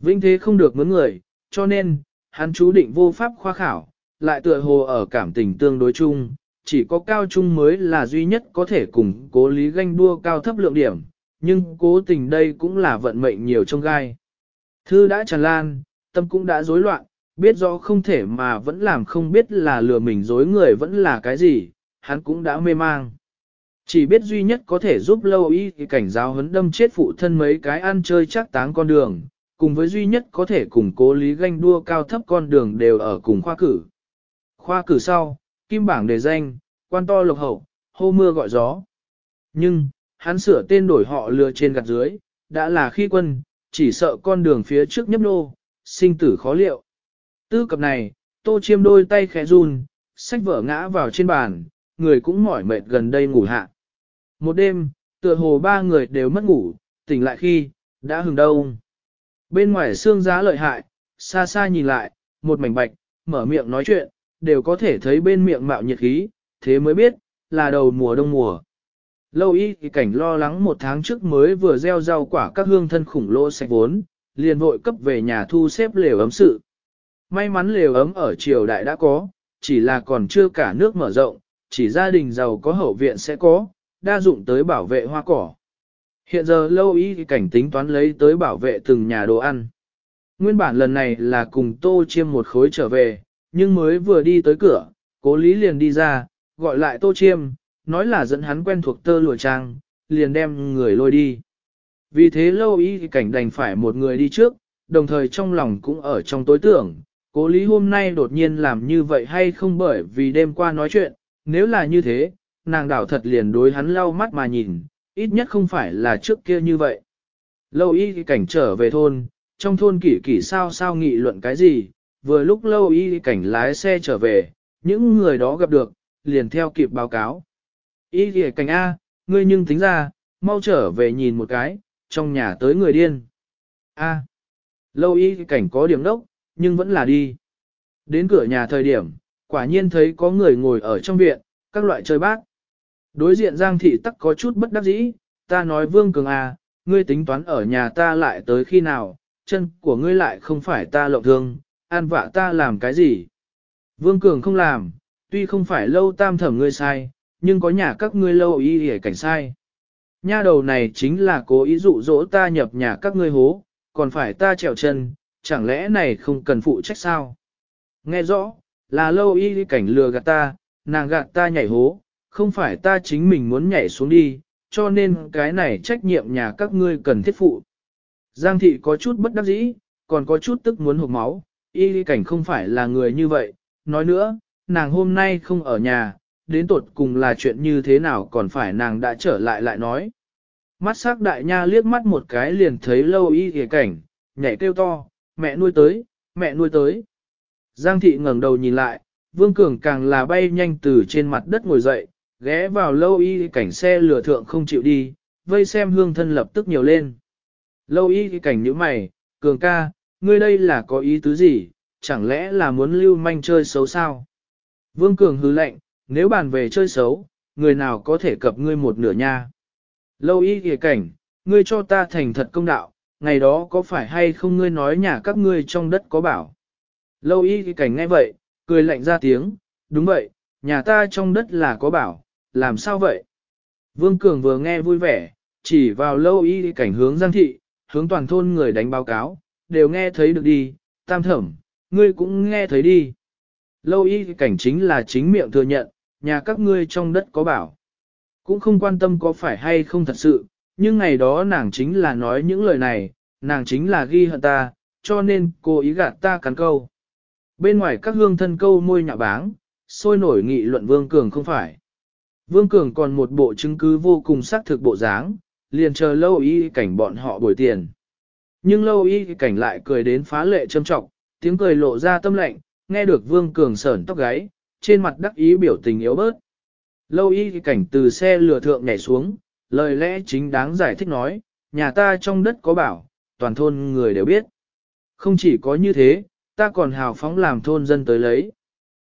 Vĩnh thế không được mướn người, cho nên, hắn chú định vô pháp khoa khảo, lại tựa hồ ở cảm tình tương đối chung, chỉ có cao trung mới là duy nhất có thể cùng cố lý ganh đua cao thấp lượng điểm, nhưng cố tình đây cũng là vận mệnh nhiều trong gai. Thư đã tràn lan, tâm cũng đã rối loạn, biết rõ không thể mà vẫn làm không biết là lừa mình dối người vẫn là cái gì, hắn cũng đã mê mang. Chỉ biết duy nhất có thể giúp lâu y thì cảnh giáo huấn đâm chết phụ thân mấy cái ăn chơi chắc táng con đường, cùng với duy nhất có thể cùng cố lý ganh đua cao thấp con đường đều ở cùng khoa cử. Khoa cử sau, kim bảng đề danh, quan to lộc hậu, hô mưa gọi gió. Nhưng, hắn sửa tên đổi họ lừa trên gạt dưới, đã là khi quân, chỉ sợ con đường phía trước nhấp nô, sinh tử khó liệu. Tư cập này, tô chiêm đôi tay khẽ run, sách vở ngã vào trên bàn, người cũng mỏi mệt gần đây ngủ hạ. Một đêm, tựa hồ ba người đều mất ngủ, tỉnh lại khi, đã hừng đông. Bên ngoài xương giá lợi hại, xa xa nhìn lại, một mảnh bạch, mở miệng nói chuyện, đều có thể thấy bên miệng mạo nhiệt khí, thế mới biết, là đầu mùa đông mùa. Lâu y thì cảnh lo lắng một tháng trước mới vừa gieo rau quả các hương thân khủng lỗ sạch vốn, liền vội cấp về nhà thu xếp lều ấm sự. May mắn lều ấm ở triều đại đã có, chỉ là còn chưa cả nước mở rộng, chỉ gia đình giàu có hậu viện sẽ có, đa dụng tới bảo vệ hoa cỏ. Hiện giờ lâu y cảnh tính toán lấy tới bảo vệ từng nhà đồ ăn. Nguyên bản lần này là cùng tô chiêm một khối trở về, nhưng mới vừa đi tới cửa, cố lý liền đi ra, gọi lại tô chiêm, nói là dẫn hắn quen thuộc tơ lụa trang, liền đem người lôi đi. Vì thế lâu y cảnh đành phải một người đi trước, đồng thời trong lòng cũng ở trong tối tưởng, cố lý hôm nay đột nhiên làm như vậy hay không bởi vì đêm qua nói chuyện, nếu là như thế, nàng đảo thật liền đối hắn lau mắt mà nhìn, ít nhất không phải là trước kia như vậy. Lâu y cảnh trở về thôn, trong thôn kỷ kỷ sao sao nghị luận cái gì, vừa lúc lâu y cảnh lái xe trở về, những người đó gặp được, liền theo kịp báo cáo. Y kỷ cảnh A, ngươi nhưng tính ra, mau trở về nhìn một cái, trong nhà tới người điên. A. lâu y cảnh có điểm đốc, nhưng vẫn là đi. Đến cửa nhà thời điểm, quả nhiên thấy có người ngồi ở trong viện, các loại chơi bác. Đối diện Giang thị tắc có chút bất đắc dĩ, ta nói Vương Cường à, ngươi tính toán ở nhà ta lại tới khi nào, chân của ngươi lại không phải ta lộng thương, an vạ ta làm cái gì. Vương Cường không làm, tuy không phải lâu tam thẩm ngươi sai, nhưng có nhà các ngươi lâu y hề cảnh sai. Nha đầu này chính là cố ý dụ dỗ ta nhập nhà các ngươi hố, còn phải ta trèo chân, chẳng lẽ này không cần phụ trách sao? Nghe rõ, là lâu y cảnh lừa gạt ta, nàng gạt ta nhảy hố, không phải ta chính mình muốn nhảy xuống đi, cho nên cái này trách nhiệm nhà các ngươi cần thiết phụ. Giang thị có chút bất đắc dĩ, còn có chút tức muốn hụt máu, y cảnh không phải là người như vậy, nói nữa, nàng hôm nay không ở nhà, đến tột cùng là chuyện như thế nào còn phải nàng đã trở lại lại nói. Mắt sắc đại nha liếc mắt một cái liền thấy lâu y y cảnh, nhảy kêu to, mẹ nuôi tới, mẹ nuôi tới. Giang thị ngẩng đầu nhìn lại, vương cường càng là bay nhanh từ trên mặt đất ngồi dậy, ghé vào lâu y cảnh xe lửa thượng không chịu đi, vây xem hương thân lập tức nhiều lên. Lâu y cảnh như mày, cường ca, ngươi đây là có ý tứ gì, chẳng lẽ là muốn lưu manh chơi xấu sao? Vương cường hứ lệnh, nếu bàn về chơi xấu, người nào có thể cập ngươi một nửa nha? Lâu y kìa cảnh, ngươi cho ta thành thật công đạo, ngày đó có phải hay không ngươi nói nhà các ngươi trong đất có bảo? Lâu y kìa cảnh nghe vậy, cười lạnh ra tiếng, đúng vậy, nhà ta trong đất là có bảo, làm sao vậy? Vương Cường vừa nghe vui vẻ, chỉ vào lâu y cảnh hướng giang thị, hướng toàn thôn người đánh báo cáo, đều nghe thấy được đi, tam thẩm, ngươi cũng nghe thấy đi. Lâu y cảnh chính là chính miệng thừa nhận, nhà các ngươi trong đất có bảo. Cũng không quan tâm có phải hay không thật sự, nhưng ngày đó nàng chính là nói những lời này, nàng chính là ghi hận ta, cho nên cô ý gạt ta cắn câu. Bên ngoài các hương thân câu môi nhạ báng, sôi nổi nghị luận Vương Cường không phải. Vương Cường còn một bộ chứng cứ vô cùng xác thực bộ dáng, liền chờ lâu y cảnh bọn họ bồi tiền. Nhưng lâu y cảnh lại cười đến phá lệ châm trọng, tiếng cười lộ ra tâm lệnh, nghe được Vương Cường sởn tóc gáy, trên mặt đắc ý biểu tình yếu bớt. Lâu y cảnh từ xe lừa thượng nhảy xuống, lời lẽ chính đáng giải thích nói, nhà ta trong đất có bảo, toàn thôn người đều biết. Không chỉ có như thế, ta còn hào phóng làm thôn dân tới lấy.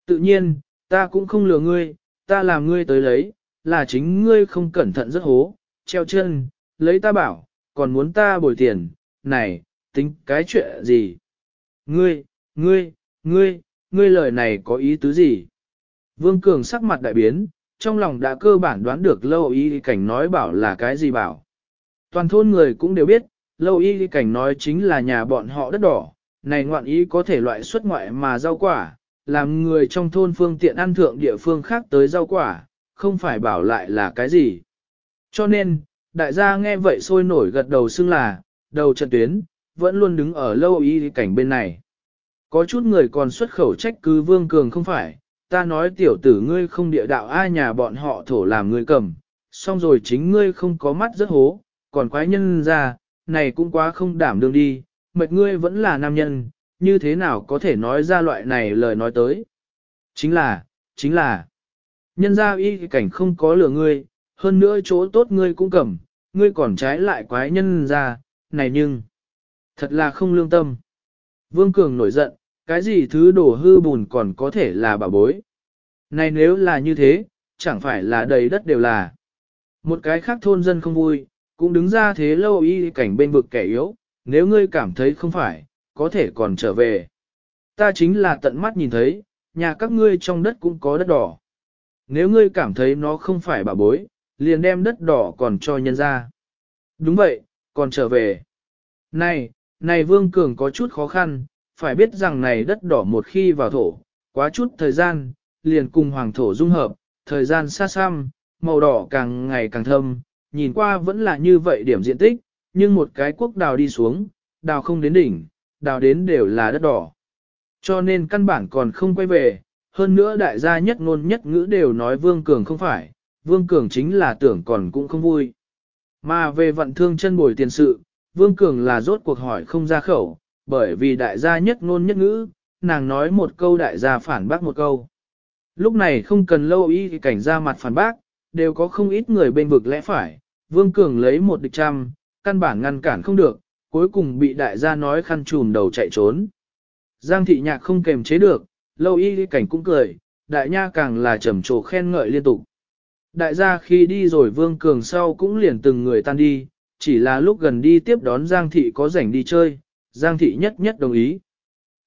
Tự nhiên, ta cũng không lừa ngươi, ta làm ngươi tới lấy, là chính ngươi không cẩn thận rất hố, treo chân, lấy ta bảo, còn muốn ta bồi tiền, này, tính cái chuyện gì? Ngươi, ngươi, ngươi, ngươi lời này có ý tứ gì? Vương Cường sắc mặt đại biến, trong lòng đã cơ bản đoán được lâu y cảnh nói bảo là cái gì bảo. Toàn thôn người cũng đều biết, lâu y cảnh nói chính là nhà bọn họ đất đỏ, này ngoạn ý có thể loại xuất ngoại mà rau quả, làm người trong thôn phương tiện ăn thượng địa phương khác tới rau quả, không phải bảo lại là cái gì. Cho nên, đại gia nghe vậy sôi nổi gật đầu xưng là, đầu trận tuyến, vẫn luôn đứng ở lâu y cảnh bên này. Có chút người còn xuất khẩu trách cứ vương cường không phải, ta nói tiểu tử ngươi không địa đạo ai nhà bọn họ thổ làm ngươi cầm, xong rồi chính ngươi không có mắt rất hố, còn quái nhân ra, này cũng quá không đảm đương đi, mệt ngươi vẫn là nam nhân, như thế nào có thể nói ra loại này lời nói tới. Chính là, chính là, nhân ra y cảnh không có lừa ngươi, hơn nữa chỗ tốt ngươi cũng cầm, ngươi còn trái lại quái nhân ra, này nhưng, thật là không lương tâm. Vương Cường nổi giận, cái gì thứ đổ hư bùn còn có thể là bà bối. Này nếu là như thế, chẳng phải là đầy đất đều là. Một cái khác thôn dân không vui, cũng đứng ra thế lâu y cảnh bên vực kẻ yếu, nếu ngươi cảm thấy không phải, có thể còn trở về. Ta chính là tận mắt nhìn thấy, nhà các ngươi trong đất cũng có đất đỏ. Nếu ngươi cảm thấy nó không phải bà bối, liền đem đất đỏ còn cho nhân ra. Đúng vậy, còn trở về. Này, này Vương Cường có chút khó khăn, phải biết rằng này đất đỏ một khi vào thổ, quá chút thời gian, liền cùng hoàng thổ dung hợp, thời gian xa xăm, màu đỏ càng ngày càng thâm, nhìn qua vẫn là như vậy điểm diện tích, nhưng một cái quốc đào đi xuống, đào không đến đỉnh, đào đến đều là đất đỏ. Cho nên căn bản còn không quay về, hơn nữa đại gia nhất ngôn nhất ngữ đều nói Vương Cường không phải, Vương Cường chính là tưởng còn cũng không vui. Mà về vận thương chân bồi tiền sự, Vương Cường là rốt cuộc hỏi không ra khẩu, bởi vì đại gia nhất ngôn nhất ngữ, nàng nói một câu đại gia phản bác một câu. Lúc này không cần lâu y cảnh ra mặt phản bác, đều có không ít người bên vực lẽ phải, Vương Cường lấy một địch trăm, căn bản ngăn cản không được, cuối cùng bị đại gia nói khăn trùm đầu chạy trốn. Giang thị nhạc không kềm chế được, lâu y cảnh cũng cười, đại nha càng là trầm trồ khen ngợi liên tục. Đại gia khi đi rồi Vương Cường sau cũng liền từng người tan đi, chỉ là lúc gần đi tiếp đón Giang thị có rảnh đi chơi, Giang thị nhất nhất đồng ý.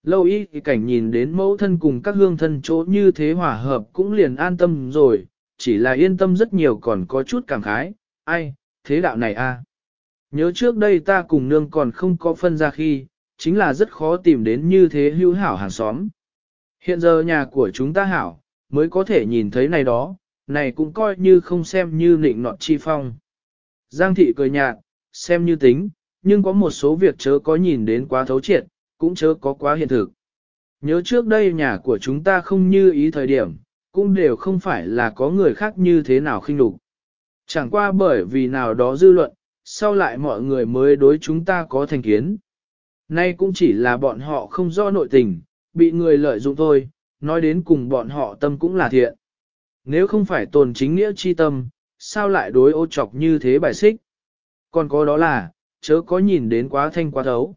Lâu y thì cảnh nhìn đến mẫu thân cùng các hương thân chỗ như thế hòa hợp cũng liền an tâm rồi, chỉ là yên tâm rất nhiều còn có chút cảm khái, ai, thế đạo này a Nhớ trước đây ta cùng nương còn không có phân ra khi, chính là rất khó tìm đến như thế hữu hảo hàng xóm. Hiện giờ nhà của chúng ta hảo, mới có thể nhìn thấy này đó, này cũng coi như không xem như nịnh nọt chi phong. Giang thị cười nhạt, xem như tính, nhưng có một số việc chớ có nhìn đến quá thấu triệt, cũng chớ có quá hiện thực. Nhớ trước đây nhà của chúng ta không như ý thời điểm, cũng đều không phải là có người khác như thế nào khinh lục. Chẳng qua bởi vì nào đó dư luận, sau lại mọi người mới đối chúng ta có thành kiến. Nay cũng chỉ là bọn họ không do nội tình, bị người lợi dụng thôi, nói đến cùng bọn họ tâm cũng là thiện. Nếu không phải tồn chính nghĩa chi tâm, sao lại đối ô chọc như thế bài xích? Còn có đó là, chớ có nhìn đến quá thanh quá thấu.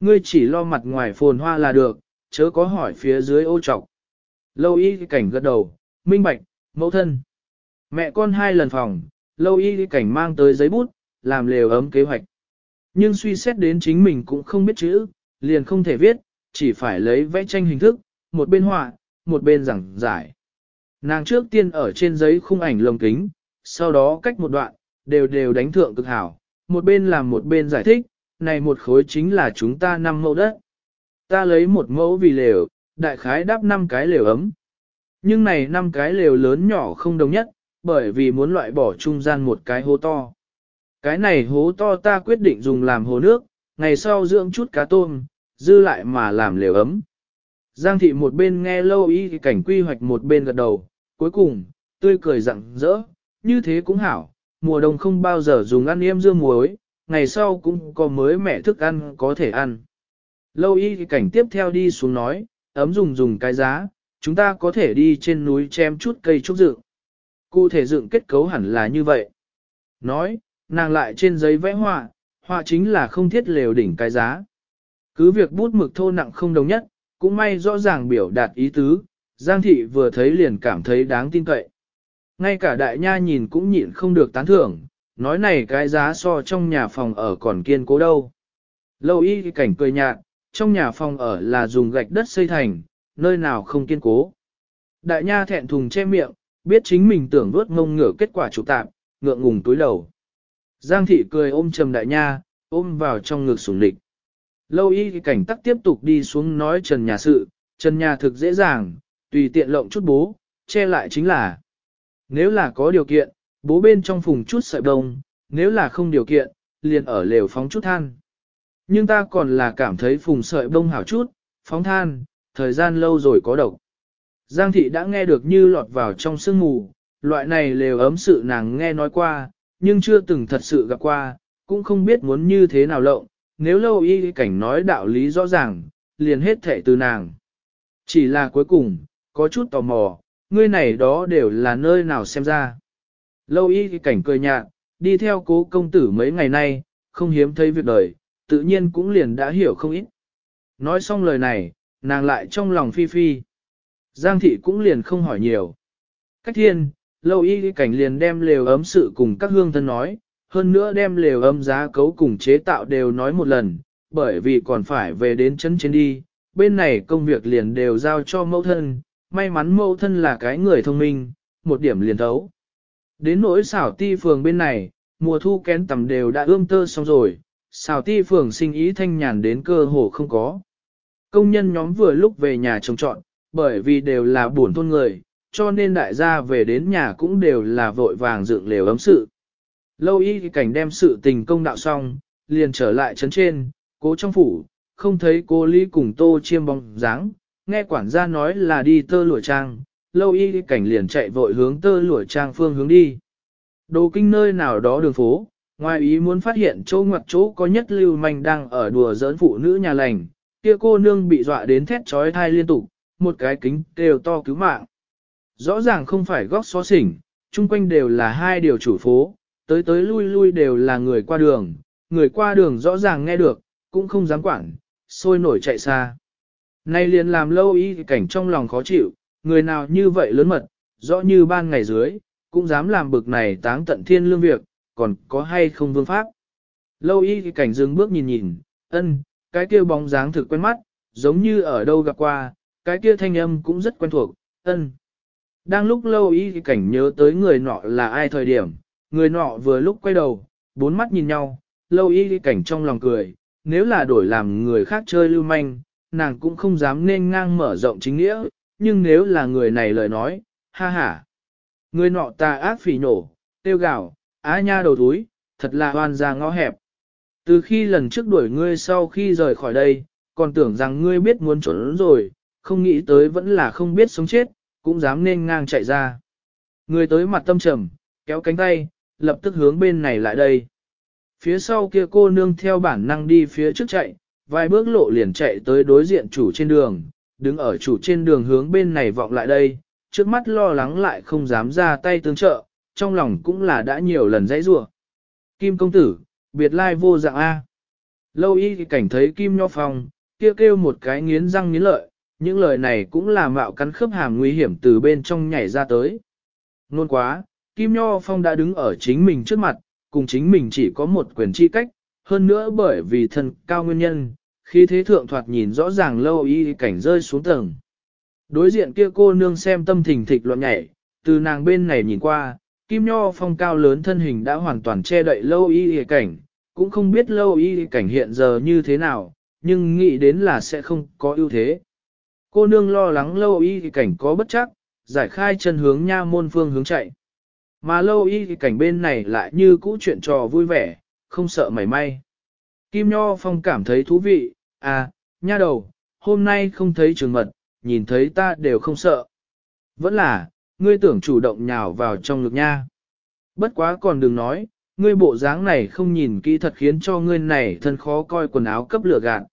Ngươi chỉ lo mặt ngoài phồn hoa là được, chớ có hỏi phía dưới ô chọc. Lâu y cảnh gật đầu, minh bạch, mẫu thân. Mẹ con hai lần phòng, lâu y cảnh mang tới giấy bút, làm lều ấm kế hoạch. Nhưng suy xét đến chính mình cũng không biết chữ, liền không thể viết, chỉ phải lấy vẽ tranh hình thức, một bên họa, một bên giảng giải. Nàng trước tiên ở trên giấy khung ảnh lồng kính, sau đó cách một đoạn, đều đều đánh thượng cực hảo, một bên làm một bên giải thích, này một khối chính là chúng ta năm mẫu đất. Ta lấy một mẫu vì lều, đại khái đáp năm cái lều ấm. Nhưng này năm cái lều lớn nhỏ không đồng nhất, bởi vì muốn loại bỏ trung gian một cái hố to. Cái này hố to ta quyết định dùng làm hồ nước, ngày sau dưỡng chút cá tôm, dư lại mà làm lều ấm. Giang thị một bên nghe lâu y cảnh quy hoạch một bên gật đầu, cuối cùng, tươi cười rặng rỡ, như thế cũng hảo, mùa đông không bao giờ dùng ăn yêm dưa muối, ngày sau cũng có mới mẻ thức ăn có thể ăn. Lâu y cảnh tiếp theo đi xuống nói, ấm dùng dùng cái giá, chúng ta có thể đi trên núi chém chút cây trúc dựng. Cụ thể dựng kết cấu hẳn là như vậy. Nói, nàng lại trên giấy vẽ họa, họa chính là không thiết lều đỉnh cái giá. Cứ việc bút mực thô nặng không đồng nhất, cũng may rõ ràng biểu đạt ý tứ, Giang thị vừa thấy liền cảm thấy đáng tin cậy. Ngay cả đại nha nhìn cũng nhịn không được tán thưởng, nói này cái giá so trong nhà phòng ở còn kiên cố đâu. Lâu y cảnh cười nhạt, trong nhà phòng ở là dùng gạch đất xây thành, nơi nào không kiên cố. Đại nha thẹn thùng che miệng, biết chính mình tưởng vớt ngông ngửa kết quả trục tạm, ngượng ngùng túi đầu. Giang thị cười ôm trầm đại nha, ôm vào trong ngực sủng địch. Lâu y cảnh tắc tiếp tục đi xuống nói trần nhà sự, trần nhà thực dễ dàng, tùy tiện lộng chút bố, che lại chính là. Nếu là có điều kiện, bố bên trong phùng chút sợi bông, nếu là không điều kiện, liền ở lều phóng chút than. Nhưng ta còn là cảm thấy phùng sợi bông hảo chút, phóng than, thời gian lâu rồi có độc. Giang thị đã nghe được như lọt vào trong sương mù, loại này lều ấm sự nàng nghe nói qua, nhưng chưa từng thật sự gặp qua, cũng không biết muốn như thế nào lộng, nếu lâu y cảnh nói đạo lý rõ ràng, liền hết thệ từ nàng. Chỉ là cuối cùng, có chút tò mò, ngươi này đó đều là nơi nào xem ra. Lâu y cảnh cười nhạt, đi theo cố công tử mấy ngày nay, không hiếm thấy việc đời, tự nhiên cũng liền đã hiểu không ít. Nói xong lời này, nàng lại trong lòng phi phi. Giang thị cũng liền không hỏi nhiều. Cách thiên, lâu y cảnh liền đem lều ấm sự cùng các hương thân nói, hơn nữa đem lều ấm giá cấu cùng chế tạo đều nói một lần, bởi vì còn phải về đến chân trên đi, bên này công việc liền đều giao cho mẫu thân, may mắn mẫu thân là cái người thông minh, một điểm liền thấu. Đến nỗi xảo ti phường bên này, mùa thu kén tầm đều đã ươm tơ xong rồi, xảo ti phường sinh ý thanh nhàn đến cơ hồ không có. Công nhân nhóm vừa lúc về nhà trồng trọn, bởi vì đều là buồn thôn người, cho nên đại gia về đến nhà cũng đều là vội vàng dựng lều ấm sự. Lâu y cảnh đem sự tình công đạo xong, liền trở lại trấn trên, cố trong phủ, không thấy cô Lý cùng tô chiêm bóng dáng, nghe quản gia nói là đi tơ lụa trang, lâu y cảnh liền chạy vội hướng tơ lụa trang phương hướng đi. Đồ kinh nơi nào đó đường phố, ngoài ý muốn phát hiện chỗ ngoặt chỗ có nhất lưu manh đang ở đùa giỡn phụ nữ nhà lành, kia cô nương bị dọa đến thét trói thai liên tục, một cái kính đều to cứu mạng. Rõ ràng không phải góc xó xỉnh, chung quanh đều là hai điều chủ phố, tới tới lui lui đều là người qua đường, người qua đường rõ ràng nghe được, cũng không dám quản, sôi nổi chạy xa. Nay liền làm lâu y cảnh trong lòng khó chịu, người nào như vậy lớn mật, rõ như ban ngày dưới, cũng dám làm bực này táng tận thiên lương việc, còn có hay không vương pháp. Lâu y cảnh dừng bước nhìn nhìn, ân, cái kia bóng dáng thực quen mắt, giống như ở đâu gặp qua, cái kia thanh âm cũng rất quen thuộc, ân. Đang lúc lâu y cảnh nhớ tới người nọ là ai thời điểm, người nọ vừa lúc quay đầu, bốn mắt nhìn nhau, lâu y cảnh trong lòng cười, nếu là đổi làm người khác chơi lưu manh, nàng cũng không dám nên ngang mở rộng chính nghĩa, nhưng nếu là người này lời nói, ha ha. Người nọ tà ác phỉ nổ, tiêu gạo, á nha đầu túi, thật là hoan ra ngõ hẹp. Từ khi lần trước đuổi ngươi sau khi rời khỏi đây, còn tưởng rằng ngươi biết muốn trốn rồi, không nghĩ tới vẫn là không biết sống chết, cũng dám nên ngang chạy ra. Người tới mặt tâm trầm, kéo cánh tay, lập tức hướng bên này lại đây. Phía sau kia cô nương theo bản năng đi phía trước chạy, vài bước lộ liền chạy tới đối diện chủ trên đường, đứng ở chủ trên đường hướng bên này vọng lại đây, trước mắt lo lắng lại không dám ra tay tương trợ, trong lòng cũng là đã nhiều lần dãy rủa. Kim công tử, biệt lai vô dạng A. Lâu y thì cảnh thấy Kim Nho Phong, kia kêu, kêu một cái nghiến răng nghiến lợi, những lời này cũng là mạo cắn khớp hàm nguy hiểm từ bên trong nhảy ra tới. Nôn quá, Kim Nho Phong đã đứng ở chính mình trước mặt, cùng chính mình chỉ có một quyền chi cách, hơn nữa bởi vì thân cao nguyên nhân, khi thế thượng thoạt nhìn rõ ràng lâu y cảnh rơi xuống tầng. Đối diện kia cô nương xem tâm thình thịch loạn nhảy, từ nàng bên này nhìn qua, Kim Nho Phong cao lớn thân hình đã hoàn toàn che đậy lâu y cảnh, cũng không biết lâu y cảnh hiện giờ như thế nào, nhưng nghĩ đến là sẽ không có ưu thế. Cô nương lo lắng lâu y cảnh có bất chắc, giải khai chân hướng nha môn phương hướng chạy. Mà lâu y cảnh bên này lại như cũ chuyện trò vui vẻ, không sợ mảy may. Kim Nho Phong cảm thấy thú vị, à, nha đầu, hôm nay không thấy trường mật, nhìn thấy ta đều không sợ. Vẫn là, ngươi tưởng chủ động nhào vào trong ngực nha. Bất quá còn đừng nói, ngươi bộ dáng này không nhìn kỹ thật khiến cho ngươi này thân khó coi quần áo cấp lửa gạn.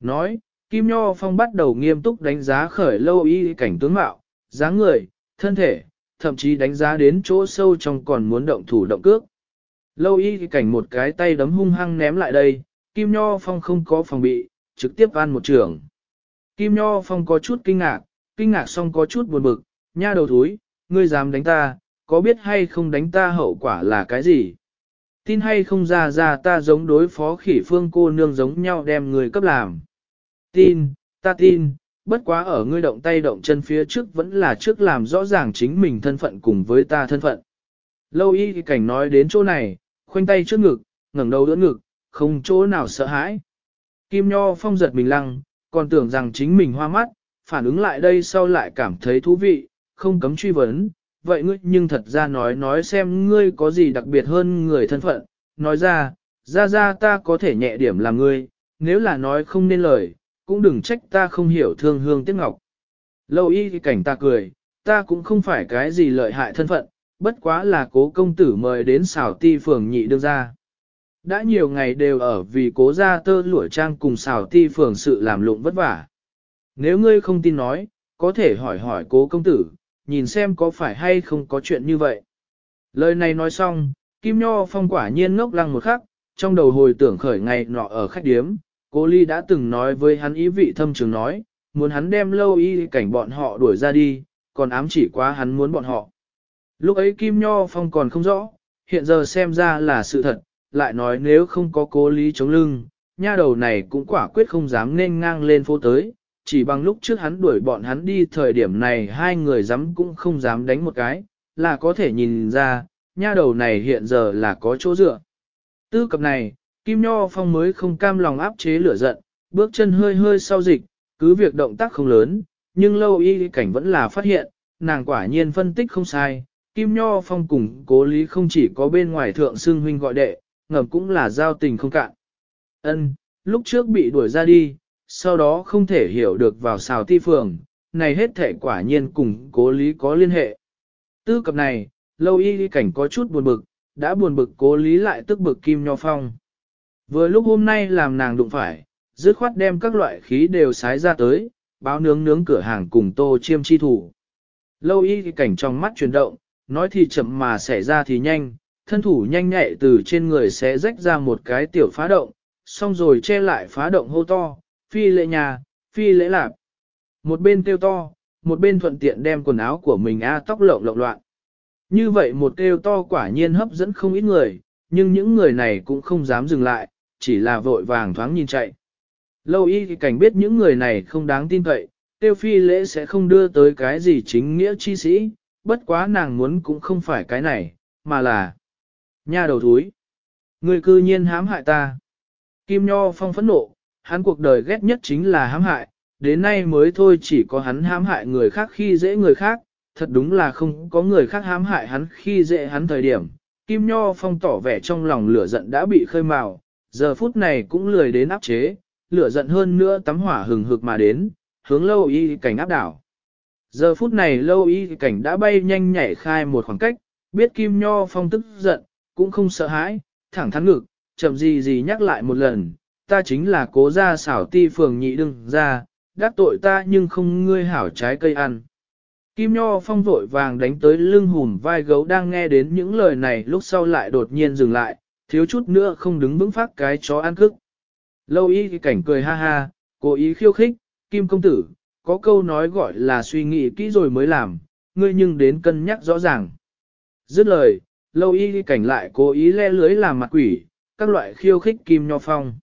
Nói, Kim Nho Phong bắt đầu nghiêm túc đánh giá khởi lâu y cảnh tướng mạo, dáng người, thân thể, thậm chí đánh giá đến chỗ sâu trong còn muốn động thủ động cước. Lâu y cảnh một cái tay đấm hung hăng ném lại đây, Kim Nho Phong không có phòng bị, trực tiếp ăn một trường. Kim Nho Phong có chút kinh ngạc, kinh ngạc xong có chút buồn bực, nha đầu thúi, ngươi dám đánh ta, có biết hay không đánh ta hậu quả là cái gì? Tin hay không ra ra ta giống đối phó khỉ phương cô nương giống nhau đem người cấp làm. Tin, ta tin, bất quá ở ngươi động tay động chân phía trước vẫn là trước làm rõ ràng chính mình thân phận cùng với ta thân phận. Lâu y cảnh nói đến chỗ này, khoanh tay trước ngực, ngẩng đầu đỡ ngực, không chỗ nào sợ hãi. Kim Nho Phong giật mình lăng, còn tưởng rằng chính mình hoa mắt, phản ứng lại đây sau lại cảm thấy thú vị, không cấm truy vấn, vậy ngươi nhưng thật ra nói nói xem ngươi có gì đặc biệt hơn người thân phận, nói ra, ra ra ta có thể nhẹ điểm làm ngươi, nếu là nói không nên lời, cũng đừng trách ta không hiểu thương hương tiếc ngọc. Lâu y thì cảnh ta cười, ta cũng không phải cái gì lợi hại thân phận, bất quá là cố công tử mời đến xảo ti phường nhị đương ra. Đã nhiều ngày đều ở vì cố gia tơ lụa trang cùng xảo ti phường sự làm lụng vất vả. Nếu ngươi không tin nói, có thể hỏi hỏi cố công tử, nhìn xem có phải hay không có chuyện như vậy. Lời này nói xong, Kim Nho Phong quả nhiên ngốc lăng một khắc, trong đầu hồi tưởng khởi ngày nọ ở khách điếm, Cô Ly đã từng nói với hắn ý vị thâm trường nói, muốn hắn đem lâu y cảnh bọn họ đuổi ra đi, còn ám chỉ quá hắn muốn bọn họ. Lúc ấy Kim Nho Phong còn không rõ, hiện giờ xem ra là sự thật, lại nói nếu không có cố lý chống lưng, nha đầu này cũng quả quyết không dám nên ngang lên phố tới, chỉ bằng lúc trước hắn đuổi bọn hắn đi thời điểm này hai người dám cũng không dám đánh một cái, là có thể nhìn ra, nha đầu này hiện giờ là có chỗ dựa. Tư cập này, Kim Nho Phong mới không cam lòng áp chế lửa giận, bước chân hơi hơi sau dịch, cứ việc động tác không lớn, nhưng lâu y cảnh vẫn là phát hiện, nàng quả nhiên phân tích không sai. Kim Nho Phong cùng cố lý không chỉ có bên ngoài thượng xương huynh gọi đệ, ngầm cũng là giao tình không cạn. Ân, lúc trước bị đuổi ra đi, sau đó không thể hiểu được vào xào ti phường, này hết thể quả nhiên cùng cố lý có liên hệ. Tư cập này, lâu y cảnh có chút buồn bực, đã buồn bực cố lý lại tức bực Kim Nho Phong. Vừa lúc hôm nay làm nàng đụng phải, dứt khoát đem các loại khí đều sái ra tới, báo nướng nướng cửa hàng cùng tô chiêm chi thủ. Lâu y cảnh trong mắt chuyển động, nói thì chậm mà xảy ra thì nhanh, thân thủ nhanh nhẹ từ trên người sẽ rách ra một cái tiểu phá động, xong rồi che lại phá động hô to, phi lệ nhà, phi lễ lạp. Một bên kêu to, một bên thuận tiện đem quần áo của mình a tóc lộn lộn loạn. Như vậy một kêu to quả nhiên hấp dẫn không ít người, nhưng những người này cũng không dám dừng lại, chỉ là vội vàng thoáng nhìn chạy. Lâu y thì cảnh biết những người này không đáng tin cậy, tiêu phi lễ sẽ không đưa tới cái gì chính nghĩa chi sĩ, bất quá nàng muốn cũng không phải cái này, mà là nha đầu thúi. Người cư nhiên hãm hại ta. Kim Nho phong phẫn nộ, hắn cuộc đời ghét nhất chính là hãm hại, đến nay mới thôi chỉ có hắn hãm hại người khác khi dễ người khác, thật đúng là không có người khác hãm hại hắn khi dễ hắn thời điểm. Kim Nho Phong tỏ vẻ trong lòng lửa giận đã bị khơi mào, giờ phút này cũng lười đến áp chế, lửa giận hơn nữa tắm hỏa hừng hực mà đến, hướng lâu y cảnh áp đảo. Giờ phút này lâu y cảnh đã bay nhanh nhảy khai một khoảng cách, biết Kim Nho Phong tức giận, cũng không sợ hãi, thẳng thắn ngực, chậm gì gì nhắc lại một lần, ta chính là cố gia xảo ti phường nhị đừng ra, đắc tội ta nhưng không ngươi hảo trái cây ăn. Kim Nho Phong vội vàng đánh tới lưng hùm vai gấu đang nghe đến những lời này lúc sau lại đột nhiên dừng lại, thiếu chút nữa không đứng vững phát cái chó ăn cức. Lâu y cảnh cười ha ha, cố ý khiêu khích, Kim Công Tử, có câu nói gọi là suy nghĩ kỹ rồi mới làm, ngươi nhưng đến cân nhắc rõ ràng. Dứt lời, lâu y cảnh lại cố ý le lưới làm mặt quỷ, các loại khiêu khích Kim Nho Phong.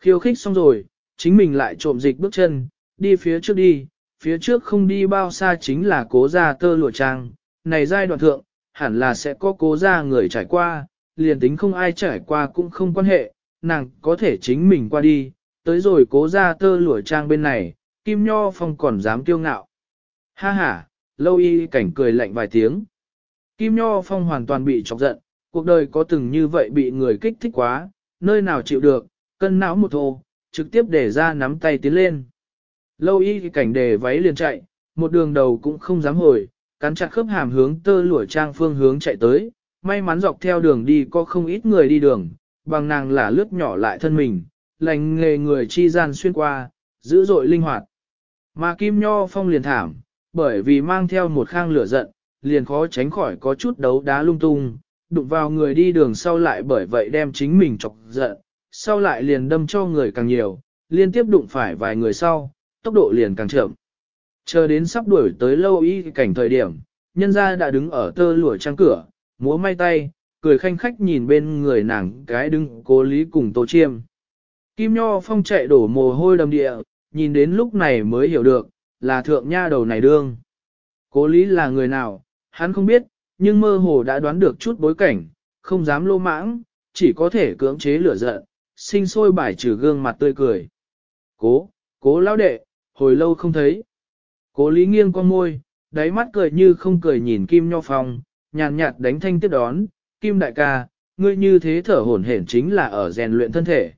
Khiêu khích xong rồi, chính mình lại trộm dịch bước chân, đi phía trước đi, phía trước không đi bao xa chính là cố gia tơ lụa trang, này giai đoạn thượng, hẳn là sẽ có cố gia người trải qua, liền tính không ai trải qua cũng không quan hệ, nàng có thể chính mình qua đi, tới rồi cố ra tơ lụa trang bên này, Kim Nho Phong còn dám kiêu ngạo. Ha ha, lâu y cảnh cười lạnh vài tiếng. Kim Nho Phong hoàn toàn bị chọc giận, cuộc đời có từng như vậy bị người kích thích quá, nơi nào chịu được, cân não một thô, trực tiếp để ra nắm tay tiến lên. Lâu y cảnh đề váy liền chạy, một đường đầu cũng không dám hồi, cắn chặt khớp hàm hướng tơ lụa trang phương hướng chạy tới, may mắn dọc theo đường đi có không ít người đi đường, bằng nàng là lướt nhỏ lại thân mình, lành nghề người chi gian xuyên qua, dữ dội linh hoạt. Mà Kim Nho Phong liền thảm, bởi vì mang theo một khang lửa giận, liền khó tránh khỏi có chút đấu đá lung tung, đụng vào người đi đường sau lại bởi vậy đem chính mình chọc giận, sau lại liền đâm cho người càng nhiều, liên tiếp đụng phải vài người sau, tốc độ liền càng chậm. Chờ đến sắp đuổi tới lâu y cảnh thời điểm, nhân gia đã đứng ở tơ lụa trang cửa, múa may tay, cười khanh khách nhìn bên người nàng cái đứng cố lý cùng tô chiêm. Kim Nho Phong chạy đổ mồ hôi đầm địa, nhìn đến lúc này mới hiểu được, là thượng nha đầu này đương. Cố lý là người nào, hắn không biết, nhưng mơ hồ đã đoán được chút bối cảnh, không dám lô mãng, chỉ có thể cưỡng chế lửa giận, sinh sôi bài trừ gương mặt tươi cười. Cố, cố lão đệ, hồi lâu không thấy. Cố lý nghiêng con môi, đáy mắt cười như không cười nhìn Kim Nho Phong, nhàn nhạt đánh thanh tiếp đón, Kim đại ca, ngươi như thế thở hổn hển chính là ở rèn luyện thân thể.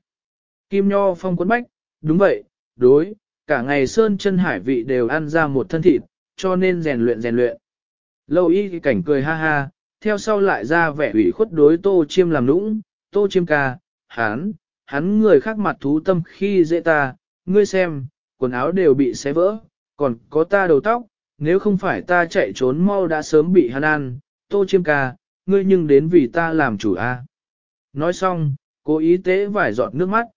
Kim Nho Phong quấn bách, đúng vậy, đối, cả ngày sơn chân hải vị đều ăn ra một thân thịt, cho nên rèn luyện rèn luyện. Lâu y cảnh cười ha ha, theo sau lại ra vẻ ủy khuất đối tô chiêm làm nũng, tô chiêm ca, hắn, hắn người khác mặt thú tâm khi dễ ta, ngươi xem, quần áo đều bị xé vỡ, còn có ta đầu tóc, nếu không phải ta chạy trốn mau đã sớm bị hắn ăn, tô chiêm ca, ngươi nhưng đến vì ta làm chủ a. Nói xong, cố ý tế vải giọt nước mắt.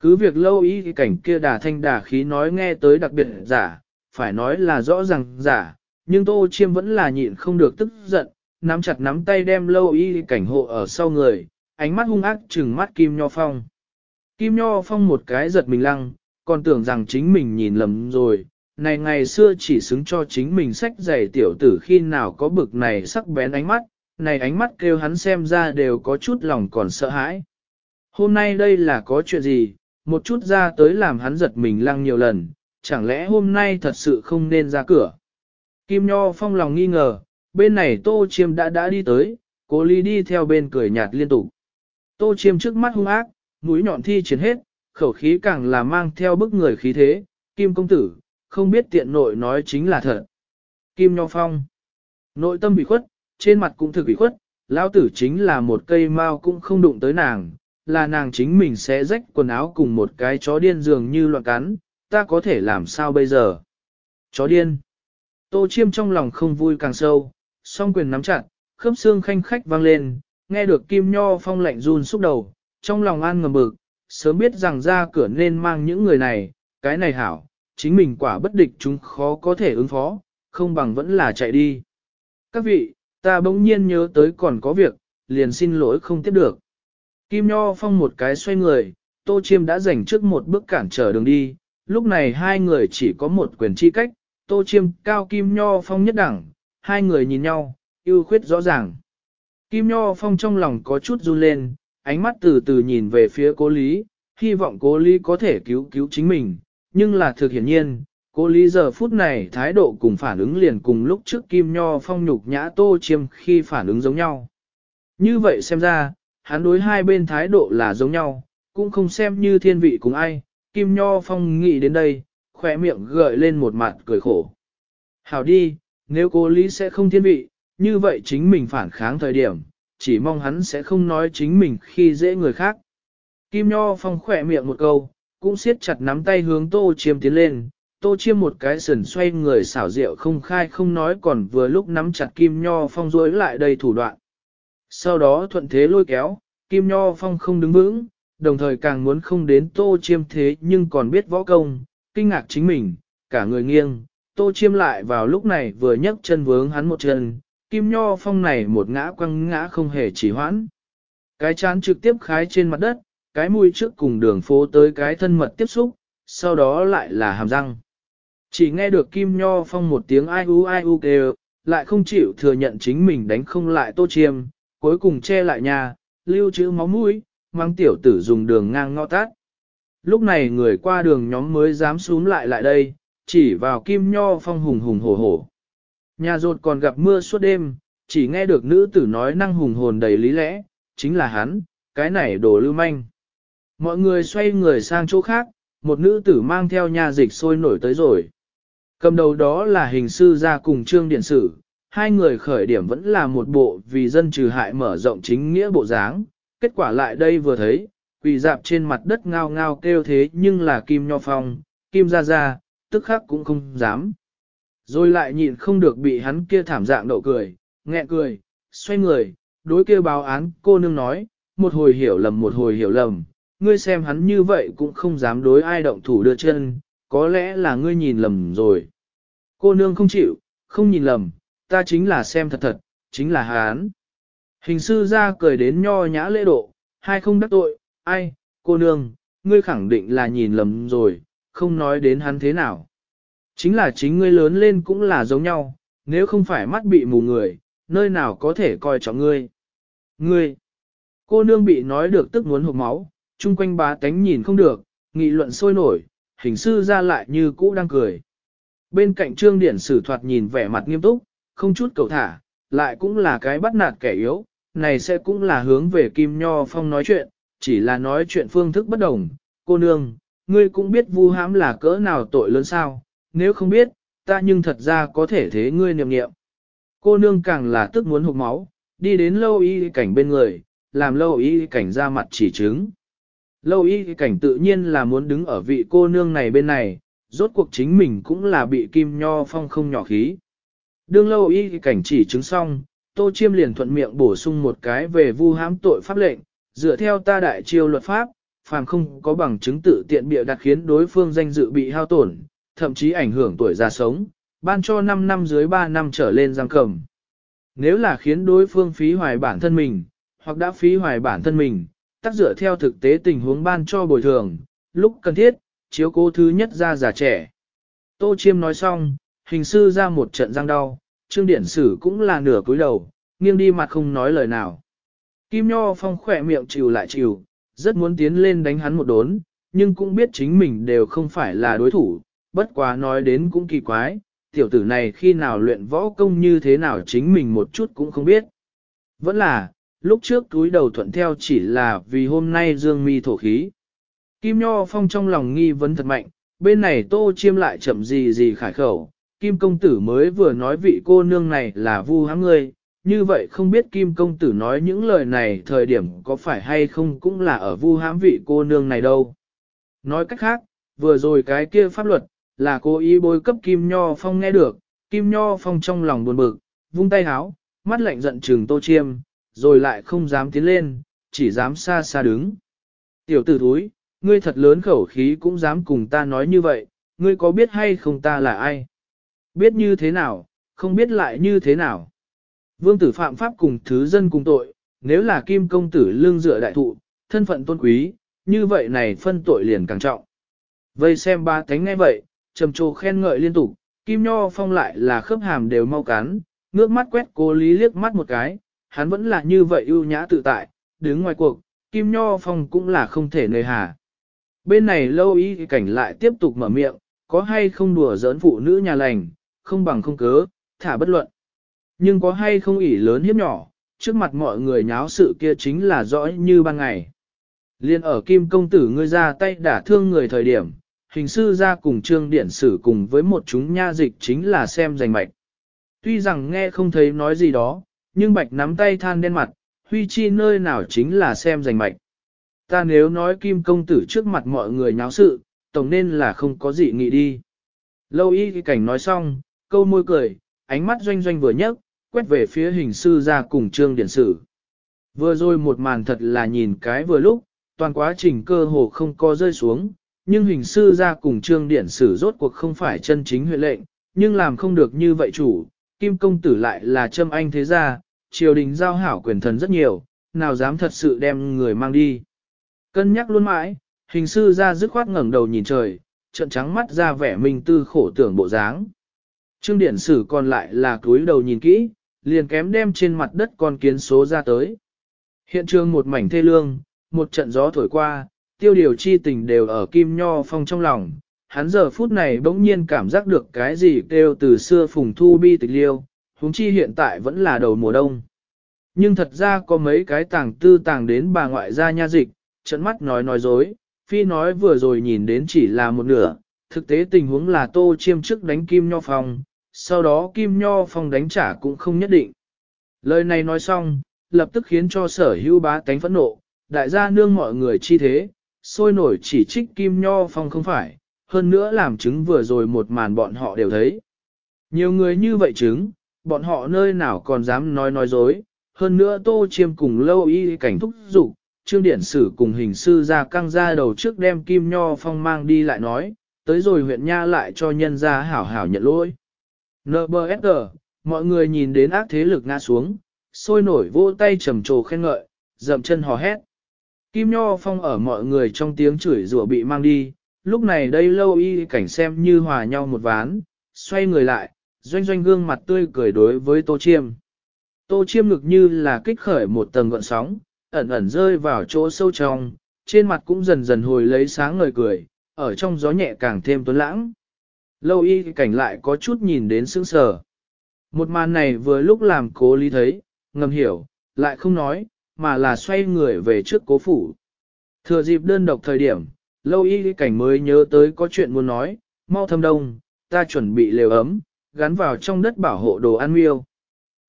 Cứ việc lâu ý cảnh kia đà thanh đà khí nói nghe tới đặc biệt giả, phải nói là rõ ràng giả, nhưng tô chiêm vẫn là nhịn không được tức giận, nắm chặt nắm tay đem lâu y cảnh hộ ở sau người, ánh mắt hung ác trừng mắt Kim Nho Phong. Kim Nho Phong một cái giật mình lăng, còn tưởng rằng chính mình nhìn lầm rồi, này ngày xưa chỉ xứng cho chính mình sách giày tiểu tử khi nào có bực này sắc bén ánh mắt, này ánh mắt kêu hắn xem ra đều có chút lòng còn sợ hãi. Hôm nay đây là có chuyện gì, một chút ra tới làm hắn giật mình lăng nhiều lần, chẳng lẽ hôm nay thật sự không nên ra cửa. Kim Nho phong lòng nghi ngờ, bên này Tô Chiêm đã đã đi tới, cố ly đi theo bên cười nhạt liên tục. Tô Chiêm trước mắt hung ác, mũi nhọn thi chiến hết, khẩu khí càng là mang theo bức người khí thế, Kim công tử, không biết tiện nội nói chính là thật. Kim Nho Phong. Nội tâm bị khuất, trên mặt cũng thực bị khuất, lão tử chính là một cây mao cũng không đụng tới nàng, là nàng chính mình sẽ rách quần áo cùng một cái chó điên dường như loạn cắn, ta có thể làm sao bây giờ? Chó điên. Tô chiêm trong lòng không vui càng sâu, song quyền nắm chặt, khớp xương khanh khách vang lên, nghe được kim nho phong lạnh run xúc đầu, trong lòng an ngầm bực, sớm biết rằng ra cửa nên mang những người này, cái này hảo, chính mình quả bất địch chúng khó có thể ứng phó, không bằng vẫn là chạy đi. Các vị, ta bỗng nhiên nhớ tới còn có việc, liền xin lỗi không tiếp được. Kim Nho Phong một cái xoay người, Tô Chiêm đã giành trước một bước cản trở đường đi, lúc này hai người chỉ có một quyền chi cách, Tô Chiêm cao Kim Nho Phong nhất đẳng, hai người nhìn nhau, ưu khuyết rõ ràng. Kim Nho Phong trong lòng có chút run lên, ánh mắt từ từ nhìn về phía cố lý, hy vọng cố lý có thể cứu cứu chính mình, nhưng là thực hiển nhiên, Cô Lý giờ phút này thái độ cùng phản ứng liền cùng lúc trước Kim Nho Phong nhục nhã Tô Chiêm khi phản ứng giống nhau. Như vậy xem ra, hắn đối hai bên thái độ là giống nhau, cũng không xem như thiên vị cùng ai, Kim Nho Phong nghĩ đến đây, khỏe miệng gợi lên một mặt cười khổ. Hảo đi, nếu cô Lý sẽ không thiên vị, như vậy chính mình phản kháng thời điểm, chỉ mong hắn sẽ không nói chính mình khi dễ người khác. Kim Nho Phong khỏe miệng một câu, cũng siết chặt nắm tay hướng Tô Chiêm tiến lên, Tô Chiêm một cái sườn xoay người xảo rượu không khai không nói còn vừa lúc nắm chặt Kim Nho Phong rối lại đầy thủ đoạn. Sau đó thuận thế lôi kéo, Kim Nho Phong không đứng vững, đồng thời càng muốn không đến Tô Chiêm thế nhưng còn biết võ công, kinh ngạc chính mình, cả người nghiêng, Tô Chiêm lại vào lúc này vừa nhấc chân vướng hắn một chân, Kim Nho Phong này một ngã quăng ngã không hề chỉ hoãn. Cái chán trực tiếp khái trên mặt đất, cái mũi trước cùng đường phố tới cái thân mật tiếp xúc, sau đó lại là hàm răng. Chỉ nghe được Kim Nho Phong một tiếng ai u ai u kêu, lại không chịu thừa nhận chính mình đánh không lại Tô Chiêm, cuối cùng che lại nhà, lưu trữ máu mũi, mang tiểu tử dùng đường ngang ngõ tát. Lúc này người qua đường nhóm mới dám xuống lại lại đây, chỉ vào Kim Nho Phong hùng hùng hổ hổ. Nhà rột còn gặp mưa suốt đêm, chỉ nghe được nữ tử nói năng hùng hồn đầy lý lẽ, chính là hắn, cái này đồ lưu manh. Mọi người xoay người sang chỗ khác, một nữ tử mang theo nhà dịch sôi nổi tới rồi. Cầm đầu đó là hình sư ra cùng trương điện sử, hai người khởi điểm vẫn là một bộ vì dân trừ hại mở rộng chính nghĩa bộ dáng, kết quả lại đây vừa thấy, quỳ dạp trên mặt đất ngao ngao kêu thế nhưng là kim nho phong, kim ra ra, tức khắc cũng không dám. Rồi lại nhịn không được bị hắn kia thảm dạng độ cười, nghẹn cười, xoay người, đối kia báo án cô nương nói, một hồi hiểu lầm một hồi hiểu lầm, ngươi xem hắn như vậy cũng không dám đối ai động thủ đưa chân, có lẽ là ngươi nhìn lầm rồi. Cô nương không chịu, không nhìn lầm, ta chính là xem thật thật, chính là hắn. Hình sư ra cười đến nho nhã lễ độ, hai không đắc tội, ai, cô nương, ngươi khẳng định là nhìn lầm rồi, không nói đến hắn thế nào. Chính là chính ngươi lớn lên cũng là giống nhau, nếu không phải mắt bị mù người, nơi nào có thể coi trọng ngươi. Ngươi, cô nương bị nói được tức muốn hụt máu, chung quanh bá tánh nhìn không được, nghị luận sôi nổi, hình sư ra lại như cũ đang cười. Bên cạnh trương điển sử thoạt nhìn vẻ mặt nghiêm túc, không chút cầu thả, lại cũng là cái bắt nạt kẻ yếu, này sẽ cũng là hướng về Kim Nho Phong nói chuyện, chỉ là nói chuyện phương thức bất đồng. Cô nương, ngươi cũng biết vu hãm là cỡ nào tội lớn sao, nếu không biết, ta nhưng thật ra có thể thế ngươi niệm niệm. Cô nương càng là tức muốn hụt máu, đi đến lâu y cảnh bên người, làm lâu y cảnh ra mặt chỉ chứng. Lâu y cảnh tự nhiên là muốn đứng ở vị cô nương này bên này, rốt cuộc chính mình cũng là bị kim nho phong không nhỏ khí. Đương lâu y cảnh chỉ chứng xong, Tô Chiêm liền thuận miệng bổ sung một cái về vu hãm tội pháp lệnh, dựa theo ta đại chiêu luật pháp, phàm không có bằng chứng tự tiện bịa đặt khiến đối phương danh dự bị hao tổn, thậm chí ảnh hưởng tuổi già sống, ban cho 5 năm dưới 3 năm trở lên giam cầm. Nếu là khiến đối phương phí hoài bản thân mình, hoặc đã phí hoài bản thân mình, tác dựa theo thực tế tình huống ban cho bồi thường, lúc cần thiết, chiếu cố thứ nhất ra già trẻ. Tô Chiêm nói xong, hình sư ra một trận răng đau, Trương Điển Sử cũng là nửa cúi đầu, nghiêng đi mặt không nói lời nào. Kim Nho Phong khỏe miệng chịu lại chịu, rất muốn tiến lên đánh hắn một đốn, nhưng cũng biết chính mình đều không phải là đối thủ, bất quá nói đến cũng kỳ quái, tiểu tử này khi nào luyện võ công như thế nào chính mình một chút cũng không biết. Vẫn là, lúc trước túi đầu thuận theo chỉ là vì hôm nay dương mi thổ khí. Kim Nho Phong trong lòng nghi vấn thật mạnh, bên này tô chiêm lại chậm gì gì khải khẩu, Kim công tử mới vừa nói vị cô nương này là vu hãm ngươi, như vậy không biết Kim công tử nói những lời này thời điểm có phải hay không cũng là ở vu hãm vị cô nương này đâu. Nói cách khác, vừa rồi cái kia pháp luật, là cố ý bôi cấp Kim Nho Phong nghe được, Kim Nho Phong trong lòng buồn bực, vung tay háo, mắt lạnh giận trừng tô chiêm, rồi lại không dám tiến lên, chỉ dám xa xa đứng. Tiểu tử thúi, ngươi thật lớn khẩu khí cũng dám cùng ta nói như vậy, ngươi có biết hay không ta là ai? Biết như thế nào, không biết lại như thế nào. Vương tử phạm pháp cùng thứ dân cùng tội, nếu là kim công tử lương dựa đại thụ, thân phận tôn quý, như vậy này phân tội liền càng trọng. Vây xem ba thánh ngay vậy, trầm trồ khen ngợi liên tục, kim nho phong lại là khớp hàm đều mau cắn, ngước mắt quét cô lý liếc mắt một cái, hắn vẫn là như vậy ưu nhã tự tại, đứng ngoài cuộc, kim nho phong cũng là không thể nơi hà. Bên này lâu ý cảnh lại tiếp tục mở miệng, có hay không đùa giỡn phụ nữ nhà lành, không bằng không cớ, thả bất luận. Nhưng có hay không ỷ lớn hiếp nhỏ, trước mặt mọi người nháo sự kia chính là rõ như ban ngày. Liên ở kim công tử ngươi ra tay đả thương người thời điểm, hình sư ra cùng trương điện sử cùng với một chúng nha dịch chính là xem giành mạch. Tuy rằng nghe không thấy nói gì đó, nhưng bạch nắm tay than đen mặt, huy chi nơi nào chính là xem giành mạch. Ta nếu nói kim công tử trước mặt mọi người nháo sự, tổng nên là không có gì nghĩ đi. Lâu y cái cảnh nói xong, câu môi cười, ánh mắt doanh doanh vừa nhấc, quét về phía hình sư ra cùng trương điển sử. Vừa rồi một màn thật là nhìn cái vừa lúc, toàn quá trình cơ hồ không có rơi xuống, nhưng hình sư ra cùng trương điển sử rốt cuộc không phải chân chính huyện lệnh, nhưng làm không được như vậy chủ, kim công tử lại là châm anh thế gia, triều đình giao hảo quyền thần rất nhiều, nào dám thật sự đem người mang đi. Cân nhắc luôn mãi, hình sư ra dứt khoát ngẩng đầu nhìn trời, trận trắng mắt ra vẻ minh tư khổ tưởng bộ dáng. Trương điển sử còn lại là cúi đầu nhìn kỹ, liền kém đem trên mặt đất con kiến số ra tới. Hiện trường một mảnh thê lương, một trận gió thổi qua, tiêu điều chi tình đều ở kim nho phong trong lòng. Hắn giờ phút này bỗng nhiên cảm giác được cái gì kêu từ xưa phùng thu bi tịch liêu, huống chi hiện tại vẫn là đầu mùa đông. Nhưng thật ra có mấy cái tàng tư tàng đến bà ngoại gia nha dịch, trận mắt nói nói dối, phi nói vừa rồi nhìn đến chỉ là một nửa, thực tế tình huống là tô chiêm trước đánh kim nho phong, sau đó kim nho phong đánh trả cũng không nhất định. Lời này nói xong, lập tức khiến cho sở hữu bá tánh phẫn nộ, đại gia nương mọi người chi thế, sôi nổi chỉ trích kim nho phong không phải, hơn nữa làm chứng vừa rồi một màn bọn họ đều thấy. Nhiều người như vậy chứng, bọn họ nơi nào còn dám nói nói dối, hơn nữa tô chiêm cùng lâu y cảnh thúc dục trương điển sử cùng hình sư ra căng ra đầu trước đem kim nho phong mang đi lại nói, tới rồi huyện nha lại cho nhân ra hảo hảo nhận lỗi. NBSG, mọi người nhìn đến ác thế lực ngã xuống, sôi nổi vô tay trầm trồ khen ngợi, dậm chân hò hét. Kim Nho Phong ở mọi người trong tiếng chửi rủa bị mang đi, lúc này đây lâu y cảnh xem như hòa nhau một ván, xoay người lại, doanh doanh gương mặt tươi cười đối với Tô Chiêm. Tô Chiêm ngực như là kích khởi một tầng gợn sóng, ẩn ẩn rơi vào chỗ sâu trong, trên mặt cũng dần dần hồi lấy sáng ngời cười, ở trong gió nhẹ càng thêm tuấn lãng. Lâu y cảnh lại có chút nhìn đến sững sờ. Một màn này vừa lúc làm cố lý thấy, ngầm hiểu, lại không nói, mà là xoay người về trước cố phủ. Thừa dịp đơn độc thời điểm, lâu y cảnh mới nhớ tới có chuyện muốn nói, mau thâm đông, ta chuẩn bị lều ấm, gắn vào trong đất bảo hộ đồ ăn miêu.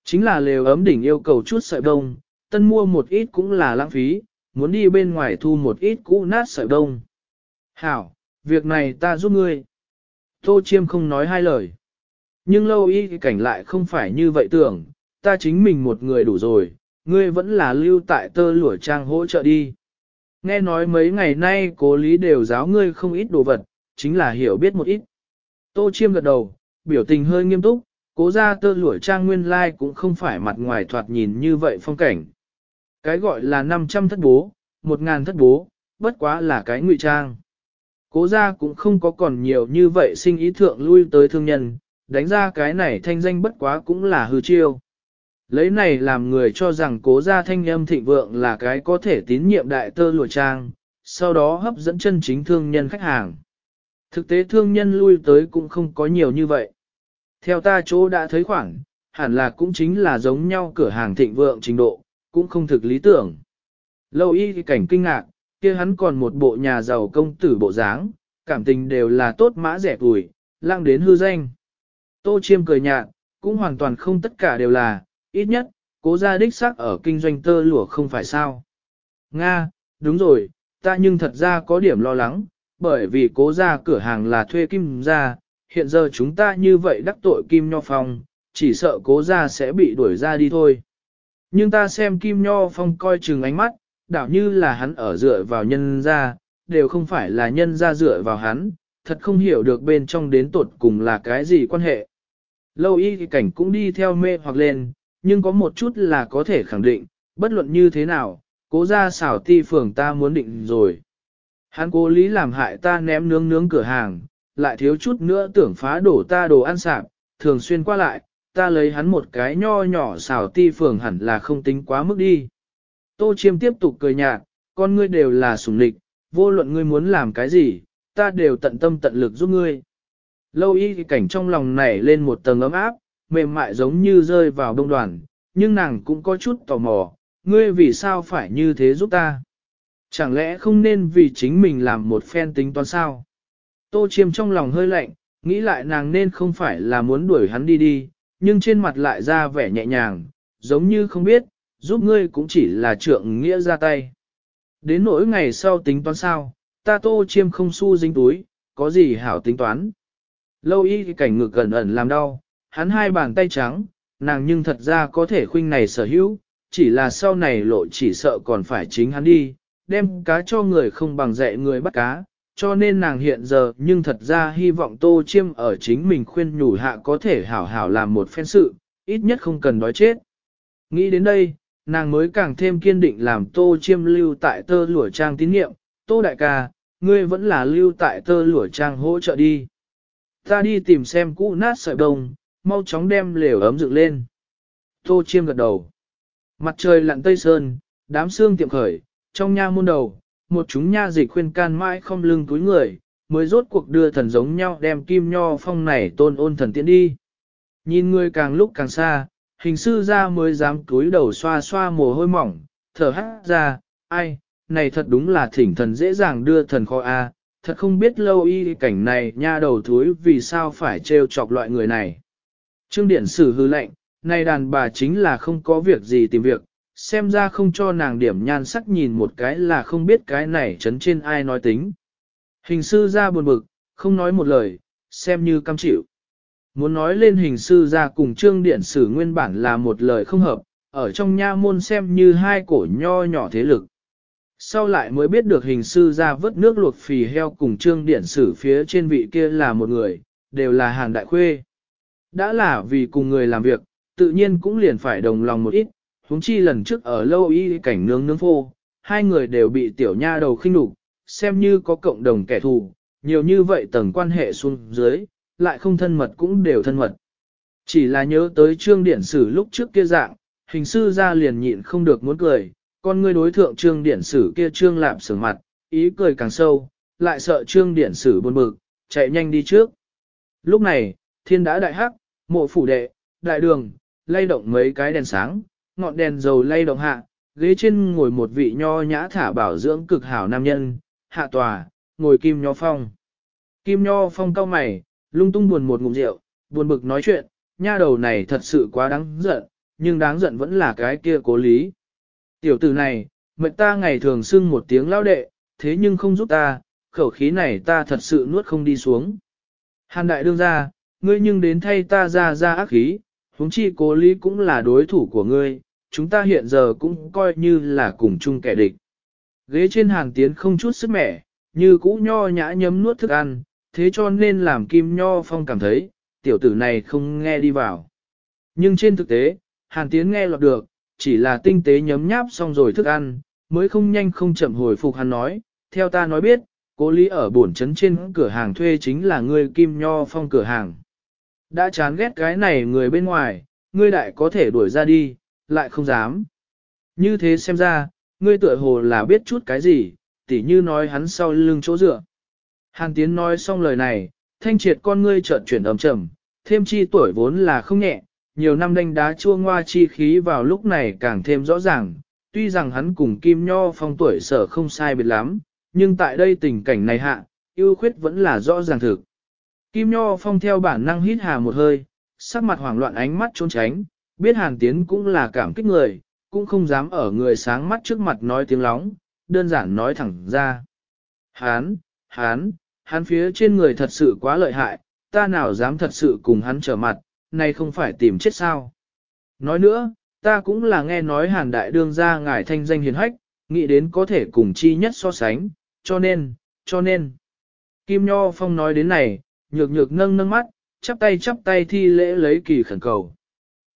Chính là lều ấm đỉnh yêu cầu chút sợi đông, tân mua một ít cũng là lãng phí, muốn đi bên ngoài thu một ít cũ nát sợi đông. Hảo, việc này ta giúp ngươi. Tô Chiêm không nói hai lời. Nhưng lâu y cảnh lại không phải như vậy tưởng, ta chính mình một người đủ rồi, ngươi vẫn là lưu tại tơ lụa trang hỗ trợ đi. Nghe nói mấy ngày nay cố lý đều giáo ngươi không ít đồ vật, chính là hiểu biết một ít. Tô Chiêm gật đầu, biểu tình hơi nghiêm túc, cố ra tơ lụa trang nguyên lai like cũng không phải mặt ngoài thoạt nhìn như vậy phong cảnh. Cái gọi là 500 thất bố, 1.000 thất bố, bất quá là cái ngụy trang. Cố ra cũng không có còn nhiều như vậy sinh ý thượng lui tới thương nhân, đánh ra cái này thanh danh bất quá cũng là hư chiêu. Lấy này làm người cho rằng cố gia thanh âm thịnh vượng là cái có thể tín nhiệm đại tơ lụa trang, sau đó hấp dẫn chân chính thương nhân khách hàng. Thực tế thương nhân lui tới cũng không có nhiều như vậy. Theo ta chỗ đã thấy khoảng, hẳn là cũng chính là giống nhau cửa hàng thịnh vượng trình độ, cũng không thực lý tưởng. Lâu y cảnh kinh ngạc, kia hắn còn một bộ nhà giàu công tử bộ dáng, cảm tình đều là tốt mã rẻ tuổi, lang đến hư danh. Tô chiêm cười nhạt, cũng hoàn toàn không tất cả đều là, ít nhất, cố gia đích xác ở kinh doanh tơ lụa không phải sao. Nga, đúng rồi, ta nhưng thật ra có điểm lo lắng, bởi vì cố gia cửa hàng là thuê kim gia, hiện giờ chúng ta như vậy đắc tội kim nho phong, chỉ sợ cố gia sẽ bị đuổi ra đi thôi. Nhưng ta xem kim nho phong coi chừng ánh mắt, đảo như là hắn ở dựa vào nhân gia, đều không phải là nhân gia dựa vào hắn, thật không hiểu được bên trong đến tột cùng là cái gì quan hệ. Lâu y thì cảnh cũng đi theo mê hoặc lên, nhưng có một chút là có thể khẳng định, bất luận như thế nào, cố ra xảo ti phường ta muốn định rồi. Hắn cố lý làm hại ta ném nướng nướng cửa hàng, lại thiếu chút nữa tưởng phá đổ ta đồ ăn sạp, thường xuyên qua lại, ta lấy hắn một cái nho nhỏ xảo ti phường hẳn là không tính quá mức đi. Tô Chiêm tiếp tục cười nhạt, con ngươi đều là sủng lịch, vô luận ngươi muốn làm cái gì, ta đều tận tâm tận lực giúp ngươi. Lâu y cảnh trong lòng nảy lên một tầng ấm áp, mềm mại giống như rơi vào đông đoàn, nhưng nàng cũng có chút tò mò, ngươi vì sao phải như thế giúp ta? Chẳng lẽ không nên vì chính mình làm một phen tính toán sao? Tô chiêm trong lòng hơi lạnh, nghĩ lại nàng nên không phải là muốn đuổi hắn đi đi, nhưng trên mặt lại ra vẻ nhẹ nhàng, giống như không biết, giúp ngươi cũng chỉ là trượng nghĩa ra tay. Đến nỗi ngày sau tính toán sao, ta tô chiêm không xu dính túi, có gì hảo tính toán. Lâu y cảnh ngực gần ẩn làm đau, hắn hai bàn tay trắng, nàng nhưng thật ra có thể khuynh này sở hữu, chỉ là sau này lộ chỉ sợ còn phải chính hắn đi, đem cá cho người không bằng dạy người bắt cá, cho nên nàng hiện giờ nhưng thật ra hy vọng tô chiêm ở chính mình khuyên nhủ hạ có thể hảo hảo làm một phen sự, ít nhất không cần đói chết. Nghĩ đến đây, nàng mới càng thêm kiên định làm tô chiêm lưu tại tơ lụa trang tín nhiệm, tô đại ca, ngươi vẫn là lưu tại tơ lụa trang hỗ trợ đi. Ta đi tìm xem cũ nát sợi đồng mau chóng đem lều ấm dựng lên. Tô chiêm gật đầu. Mặt trời lặn tây sơn, đám xương tiệm khởi, trong nha môn đầu, một chúng nha dịch khuyên can mãi không lưng túi người, mới rốt cuộc đưa thần giống nhau đem kim nho phong này tôn ôn thần tiễn đi. Nhìn người càng lúc càng xa, hình sư ra mới dám túi đầu xoa xoa mồ hôi mỏng, thở hát ra, ai, này thật đúng là thỉnh thần dễ dàng đưa thần kho A, thật không biết lâu y cảnh này nha đầu thúi vì sao phải trêu chọc loại người này. Trương Điện Sử hư lệnh, này đàn bà chính là không có việc gì tìm việc, xem ra không cho nàng điểm nhan sắc nhìn một cái là không biết cái này chấn trên ai nói tính. Hình sư ra buồn bực, không nói một lời, xem như cam chịu. Muốn nói lên hình sư ra cùng trương điện sử nguyên bản là một lời không hợp, ở trong nha môn xem như hai cổ nho nhỏ thế lực. Sau lại mới biết được hình sư ra vớt nước luộc phì heo cùng trương điện sử phía trên vị kia là một người, đều là hàng đại khuê. Đã là vì cùng người làm việc, tự nhiên cũng liền phải đồng lòng một ít, huống chi lần trước ở lâu y cảnh nướng nướng phô, hai người đều bị tiểu nha đầu khinh đục, xem như có cộng đồng kẻ thù, nhiều như vậy tầng quan hệ xuống dưới, lại không thân mật cũng đều thân mật. Chỉ là nhớ tới trương điển sử lúc trước kia dạng, hình sư ra liền nhịn không được muốn cười, con ngươi đối thượng trương điển sử kia trương lạp sửa mặt, ý cười càng sâu, lại sợ trương điển sử buồn bực, chạy nhanh đi trước. Lúc này, thiên đã đại hắc, mộ phủ đệ, đại đường, lay động mấy cái đèn sáng, ngọn đèn dầu lay động hạ, ghế trên ngồi một vị nho nhã thả bảo dưỡng cực hảo nam nhân, hạ tòa, ngồi kim nho phong. Kim nho phong cau mày, lung tung buồn một ngụm rượu, buồn bực nói chuyện, nha đầu này thật sự quá đáng giận, nhưng đáng giận vẫn là cái kia cố lý. Tiểu tử này, mệnh ta ngày thường xưng một tiếng lao đệ, thế nhưng không giúp ta, khẩu khí này ta thật sự nuốt không đi xuống. Hàn đại đương ra, ngươi nhưng đến thay ta ra ra ác khí, huống chi cố lý cũng là đối thủ của ngươi, chúng ta hiện giờ cũng coi như là cùng chung kẻ địch. Ghế trên hàng tiến không chút sức mẻ, như cũ nho nhã nhấm nuốt thức ăn, thế cho nên làm Kim Nho Phong cảm thấy, tiểu tử này không nghe đi vào. Nhưng trên thực tế, Hàn Tiến nghe lọt được, chỉ là tinh tế nhấm nháp xong rồi thức ăn, mới không nhanh không chậm hồi phục hắn nói, theo ta nói biết, cố lý ở bổn trấn trên cửa hàng thuê chính là người Kim Nho Phong cửa hàng. Đã chán ghét cái này người bên ngoài, ngươi đại có thể đuổi ra đi, lại không dám. Như thế xem ra, ngươi tựa hồ là biết chút cái gì, tỉ như nói hắn sau lưng chỗ dựa. Hàn Tiến nói xong lời này, thanh triệt con ngươi chợt chuyển ấm trầm, thêm chi tuổi vốn là không nhẹ, nhiều năm đánh đá chua ngoa chi khí vào lúc này càng thêm rõ ràng, tuy rằng hắn cùng Kim Nho phong tuổi sở không sai biệt lắm, nhưng tại đây tình cảnh này hạ, ưu khuyết vẫn là rõ ràng thực. Kim Nho phong theo bản năng hít hà một hơi, sắc mặt hoảng loạn ánh mắt trốn tránh, biết Hàn Tiến cũng là cảm kích người, cũng không dám ở người sáng mắt trước mặt nói tiếng lóng, đơn giản nói thẳng ra. Hán, hán, hắn phía trên người thật sự quá lợi hại, ta nào dám thật sự cùng hắn trở mặt, này không phải tìm chết sao. Nói nữa, ta cũng là nghe nói hàn đại đương ra ngài thanh danh hiền hách, nghĩ đến có thể cùng chi nhất so sánh, cho nên, cho nên. Kim Nho Phong nói đến này, nhược nhược nâng nâng mắt, chắp tay chắp tay thi lễ lấy kỳ khẩn cầu.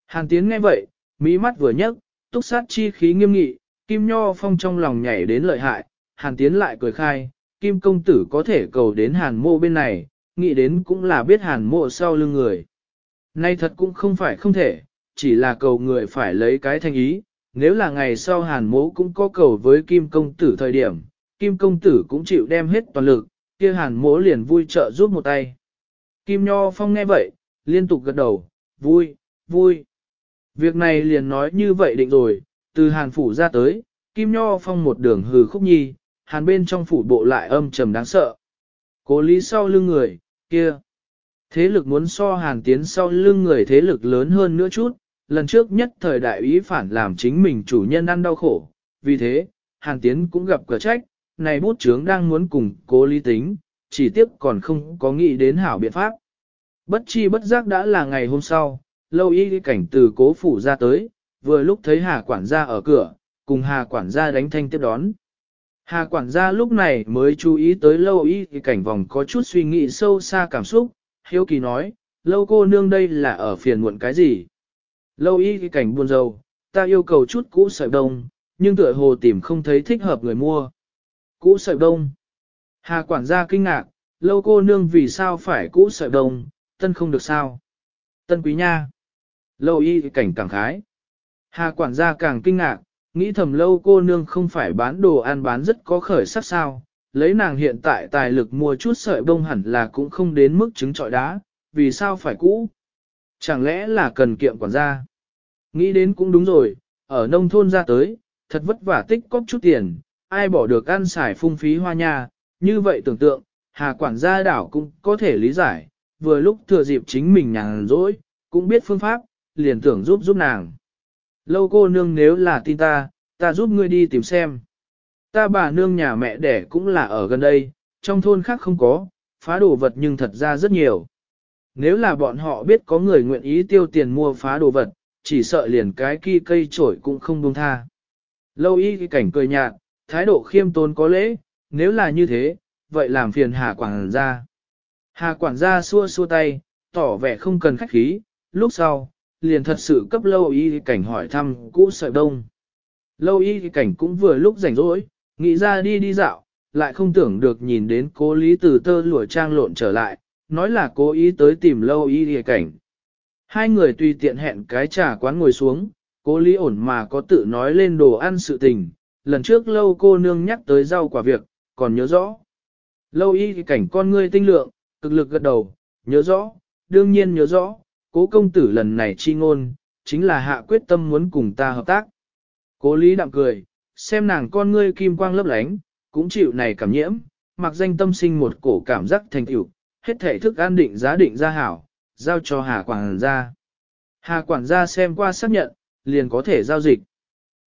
Hàn Tiến nghe vậy, mỹ mắt vừa nhấc, túc sát chi khí nghiêm nghị, Kim Nho Phong trong lòng nhảy đến lợi hại, Hàn Tiến lại cười khai, Kim công tử có thể cầu đến hàn mộ bên này, nghĩ đến cũng là biết hàn mộ sau lưng người. Nay thật cũng không phải không thể, chỉ là cầu người phải lấy cái thanh ý, nếu là ngày sau hàn mộ cũng có cầu với Kim công tử thời điểm, Kim công tử cũng chịu đem hết toàn lực, kia hàn mộ liền vui trợ giúp một tay. Kim Nho Phong nghe vậy, liên tục gật đầu, vui, vui. Việc này liền nói như vậy định rồi, từ hàn phủ ra tới, Kim Nho Phong một đường hừ khúc nhi, hàn bên trong phủ bộ lại âm trầm đáng sợ. Cố lý sau lưng người, kia. Thế lực muốn so hàn tiến sau lưng người thế lực lớn hơn nữa chút, lần trước nhất thời đại ý phản làm chính mình chủ nhân ăn đau khổ, vì thế, hàn tiến cũng gặp cửa trách, này bút chướng đang muốn cùng cố lý tính, chỉ tiếc còn không có nghĩ đến hảo biện pháp. Bất chi bất giác đã là ngày hôm sau, lâu y cảnh từ cố phủ ra tới, vừa lúc thấy hà quản gia ở cửa, cùng hà quản gia đánh thanh tiếp đón. Hà quản gia lúc này mới chú ý tới lâu y cảnh vòng có chút suy nghĩ sâu xa cảm xúc, hiếu kỳ nói, lâu cô nương đây là ở phiền muộn cái gì? Lâu y cảnh buồn rầu, ta yêu cầu chút cũ sợi đông, nhưng tựa hồ tìm không thấy thích hợp người mua. Cũ sợi đông. Hà quản gia kinh ngạc, lâu cô nương vì sao phải cũ sợi đông, tân không được sao? Tân quý nha. Lâu y cảnh càng khái. Hà quản gia càng kinh ngạc, nghĩ thầm lâu cô nương không phải bán đồ ăn bán rất có khởi sắc sao, lấy nàng hiện tại tài lực mua chút sợi bông hẳn là cũng không đến mức trứng trọi đá, vì sao phải cũ? Chẳng lẽ là cần kiệm quản gia? Nghĩ đến cũng đúng rồi, ở nông thôn ra tới, thật vất vả tích cóp chút tiền, ai bỏ được ăn xài phung phí hoa nha, như vậy tưởng tượng, hà quản gia đảo cũng có thể lý giải, vừa lúc thừa dịp chính mình nhàn rỗi, cũng biết phương pháp, liền tưởng giúp giúp nàng. Lâu cô nương nếu là tin ta, ta giúp ngươi đi tìm xem. Ta bà nương nhà mẹ đẻ cũng là ở gần đây, trong thôn khác không có, phá đồ vật nhưng thật ra rất nhiều. Nếu là bọn họ biết có người nguyện ý tiêu tiền mua phá đồ vật, chỉ sợ liền cái kia cây trổi cũng không buông tha. Lâu y cái cảnh cười nhạt, thái độ khiêm tốn có lễ, nếu là như thế, vậy làm phiền hà quản gia. Hà quản gia xua xua tay, tỏ vẻ không cần khách khí, lúc sau, liền thật sự cấp lâu y cảnh hỏi thăm cũ sợi đông. Lâu y cảnh cũng vừa lúc rảnh rỗi, nghĩ ra đi đi dạo, lại không tưởng được nhìn đến cố lý từ tơ lụa trang lộn trở lại, nói là cố ý tới tìm lâu y cảnh. Hai người tùy tiện hẹn cái trà quán ngồi xuống, cố lý ổn mà có tự nói lên đồ ăn sự tình, lần trước lâu cô nương nhắc tới rau quả việc, còn nhớ rõ. Lâu y cảnh con ngươi tinh lượng, cực lực gật đầu, nhớ rõ, đương nhiên nhớ rõ, cố công tử lần này chi ngôn, chính là hạ quyết tâm muốn cùng ta hợp tác. Cố lý đạm cười, xem nàng con ngươi kim quang lấp lánh, cũng chịu này cảm nhiễm, mặc danh tâm sinh một cổ cảm giác thành tựu, hết thể thức an định giá định ra hảo, giao cho Hà quản gia. Hà quản gia xem qua xác nhận, liền có thể giao dịch.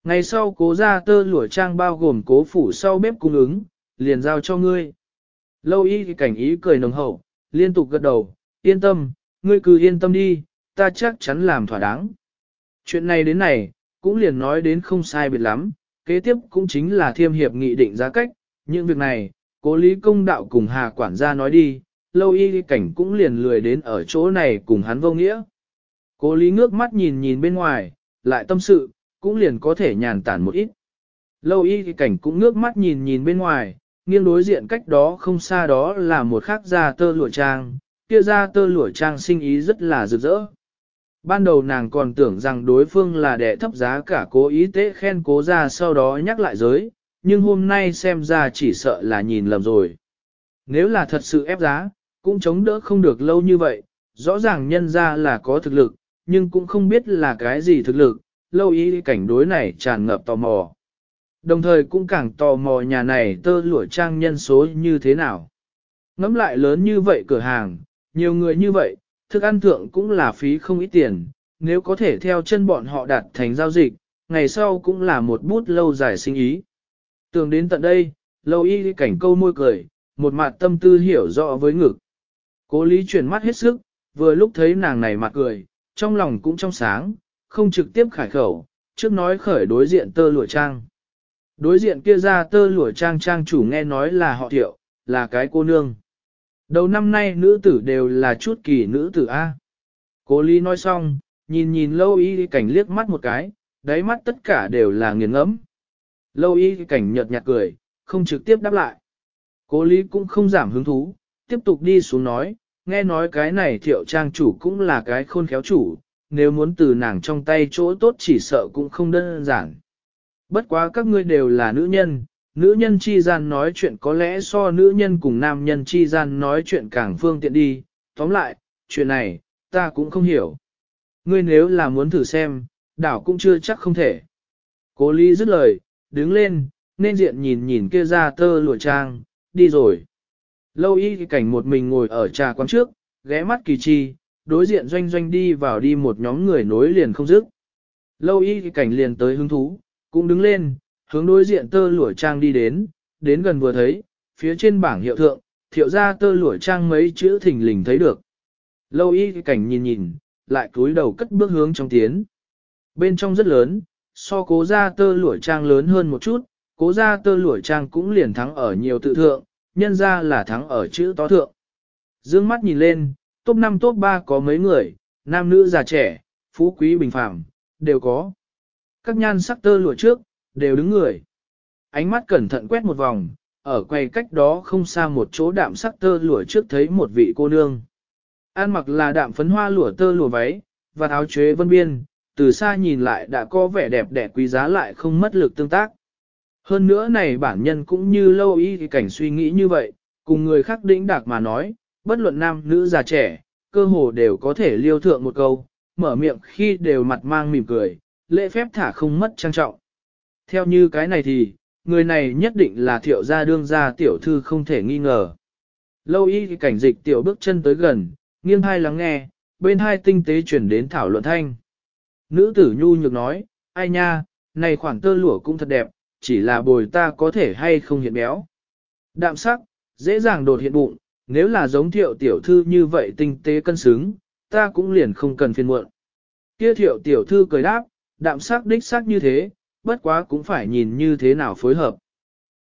Ngày sau cố ra tơ lụa trang bao gồm cố phủ sau bếp cung ứng, liền giao cho ngươi. Lâu y cảnh ý cười nồng hậu, liên tục gật đầu, yên tâm, ngươi cứ yên tâm đi, ta chắc chắn làm thỏa đáng. Chuyện này đến này, cũng liền nói đến không sai biệt lắm, kế tiếp cũng chính là thiêm hiệp nghị định giá cách, những việc này, cố lý công đạo cùng hà quản gia nói đi, lâu y cảnh cũng liền lười đến ở chỗ này cùng hắn vô nghĩa. Cố lý ngước mắt nhìn nhìn bên ngoài, lại tâm sự, cũng liền có thể nhàn tản một ít. Lâu y cảnh cũng ngước mắt nhìn nhìn bên ngoài, nghiêng đối diện cách đó không xa đó là một khác gia tơ lụa trang, kia ra tơ lụa trang sinh ý rất là rực rỡ. Ban đầu nàng còn tưởng rằng đối phương là đệ thấp giá cả cố ý tế khen cố ra sau đó nhắc lại giới, nhưng hôm nay xem ra chỉ sợ là nhìn lầm rồi. Nếu là thật sự ép giá, cũng chống đỡ không được lâu như vậy, rõ ràng nhân ra là có thực lực, nhưng cũng không biết là cái gì thực lực, lâu ý cảnh đối này tràn ngập tò mò. Đồng thời cũng càng tò mò nhà này tơ lụa trang nhân số như thế nào. Ngắm lại lớn như vậy cửa hàng, nhiều người như vậy, thức ăn thượng cũng là phí không ít tiền, nếu có thể theo chân bọn họ đạt thành giao dịch, ngày sau cũng là một bút lâu dài sinh ý. Tưởng đến tận đây, lâu y cảnh câu môi cười, một mặt tâm tư hiểu rõ với ngực. Cố lý chuyển mắt hết sức, vừa lúc thấy nàng này mặt cười, trong lòng cũng trong sáng, không trực tiếp khải khẩu, trước nói khởi đối diện tơ lụa trang. Đối diện kia ra tơ lụa trang trang chủ nghe nói là họ thiệu, là cái cô nương. Đầu năm nay nữ tử đều là chút kỳ nữ tử A. Cố lý nói xong, nhìn nhìn lâu y cảnh liếc mắt một cái, đáy mắt tất cả đều là nghiền ngẫm. Lâu y cảnh nhợt nhạt cười, không trực tiếp đáp lại. Cố lý cũng không giảm hứng thú, tiếp tục đi xuống nói, nghe nói cái này thiệu trang chủ cũng là cái khôn khéo chủ, nếu muốn từ nàng trong tay chỗ tốt chỉ sợ cũng không đơn giản. Bất quá các ngươi đều là nữ nhân, nữ nhân chi gian nói chuyện có lẽ so nữ nhân cùng nam nhân chi gian nói chuyện càng phương tiện đi, tóm lại, chuyện này, ta cũng không hiểu. Ngươi nếu là muốn thử xem, đảo cũng chưa chắc không thể. Cố Lý dứt lời, đứng lên, nên diện nhìn nhìn kia ra tơ lụa trang, đi rồi. Lâu y cảnh một mình ngồi ở trà quán trước, ghé mắt kỳ chi, đối diện doanh doanh đi vào đi một nhóm người nối liền không dứt. Lâu y cảnh liền tới hứng thú, cũng đứng lên, hướng đối diện tơ lụa trang đi đến, đến gần vừa thấy, phía trên bảng hiệu thượng, thiệu ra tơ lụa trang mấy chữ thình lình thấy được. Lâu y cảnh nhìn nhìn, lại cúi đầu cất bước hướng trong tiến. Bên trong rất lớn, so cố ra tơ lụa trang lớn hơn một chút, cố ra tơ lụa trang cũng liền thắng ở nhiều tự thượng, nhân ra là thắng ở chữ tó thượng. Dương mắt nhìn lên, top 5 top 3 có mấy người, nam nữ già trẻ, phú quý bình phẳng, đều có. Các nhan sắc tơ lụa trước, đều đứng người. Ánh mắt cẩn thận quét một vòng, ở quay cách đó không xa một chỗ đạm sắc tơ lụa trước thấy một vị cô nương. An mặc là đạm phấn hoa lụa tơ lụa váy, và áo chế vân biên, từ xa nhìn lại đã có vẻ đẹp đẽ quý giá lại không mất lực tương tác. Hơn nữa này bản nhân cũng như lâu y thì cảnh suy nghĩ như vậy, cùng người khác đĩnh đạc mà nói, bất luận nam nữ già trẻ, cơ hồ đều có thể liêu thượng một câu, mở miệng khi đều mặt mang mỉm cười, lễ phép thả không mất trang trọng. Theo như cái này thì, người này nhất định là thiệu gia đương gia tiểu thư không thể nghi ngờ. Lâu y thì cảnh dịch tiểu bước chân tới gần, nghiêng hai lắng nghe, bên hai tinh tế chuyển đến thảo luận thanh. Nữ tử nhu nhược nói, ai nha, này khoản tơ lụa cũng thật đẹp, chỉ là bồi ta có thể hay không hiện béo. Đạm sắc, dễ dàng đột hiện bụng, nếu là giống thiệu tiểu thư như vậy tinh tế cân xứng, ta cũng liền không cần phiền muộn. Kia thiệu tiểu thư cười đáp, đạm sắc đích sắc như thế, bất quá cũng phải nhìn như thế nào phối hợp.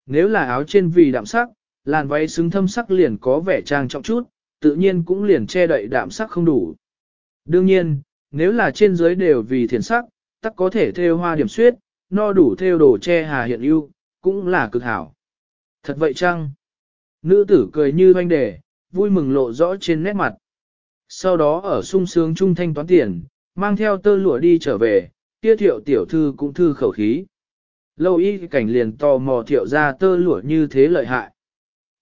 Nếu là áo trên vì đạm sắc, làn váy xứng thâm sắc liền có vẻ trang trọng chút, tự nhiên cũng liền che đậy đạm sắc không đủ. Đương nhiên, nếu là trên dưới đều vì thiền sắc, tắc có thể thêu hoa điểm suyết, no đủ thêu đồ che hà hiện ưu, cũng là cực hảo. Thật vậy chăng? Nữ tử cười như hoanh đề, vui mừng lộ rõ trên nét mặt. Sau đó ở sung sướng trung thanh toán tiền, mang theo tơ lụa đi trở về, kia thiệu tiểu thư cũng thư khẩu khí. Lâu y cảnh liền tò mò thiệu ra tơ lụa như thế lợi hại.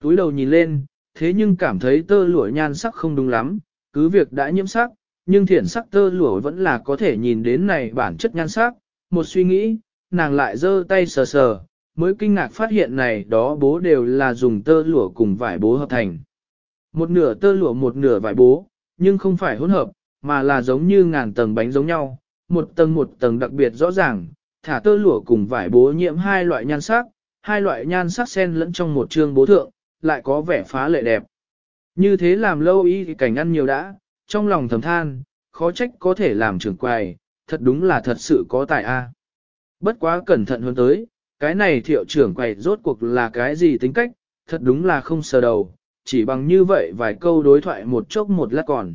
Túi đầu nhìn lên, thế nhưng cảm thấy tơ lụa nhan sắc không đúng lắm, cứ việc đã nhiễm sắc, nhưng thiển sắc tơ lụa vẫn là có thể nhìn đến này bản chất nhan sắc. Một suy nghĩ, nàng lại giơ tay sờ sờ, mới kinh ngạc phát hiện này đó bố đều là dùng tơ lụa cùng vải bố hợp thành. Một nửa tơ lụa một nửa vải bố, nhưng không phải hỗn hợp, mà là giống như ngàn tầng bánh giống nhau, một tầng một tầng đặc biệt rõ ràng, thả tơ lụa cùng vải bố nhiễm hai loại nhan sắc, hai loại nhan sắc xen lẫn trong một chương bố thượng, lại có vẻ phá lệ đẹp. Như thế làm lâu y thì cảnh ăn nhiều đã, trong lòng thầm than, khó trách có thể làm trưởng quầy, thật đúng là thật sự có tài a. Bất quá cẩn thận hơn tới, cái này thiệu trưởng quầy rốt cuộc là cái gì tính cách, thật đúng là không sờ đầu, chỉ bằng như vậy vài câu đối thoại một chốc một lát còn.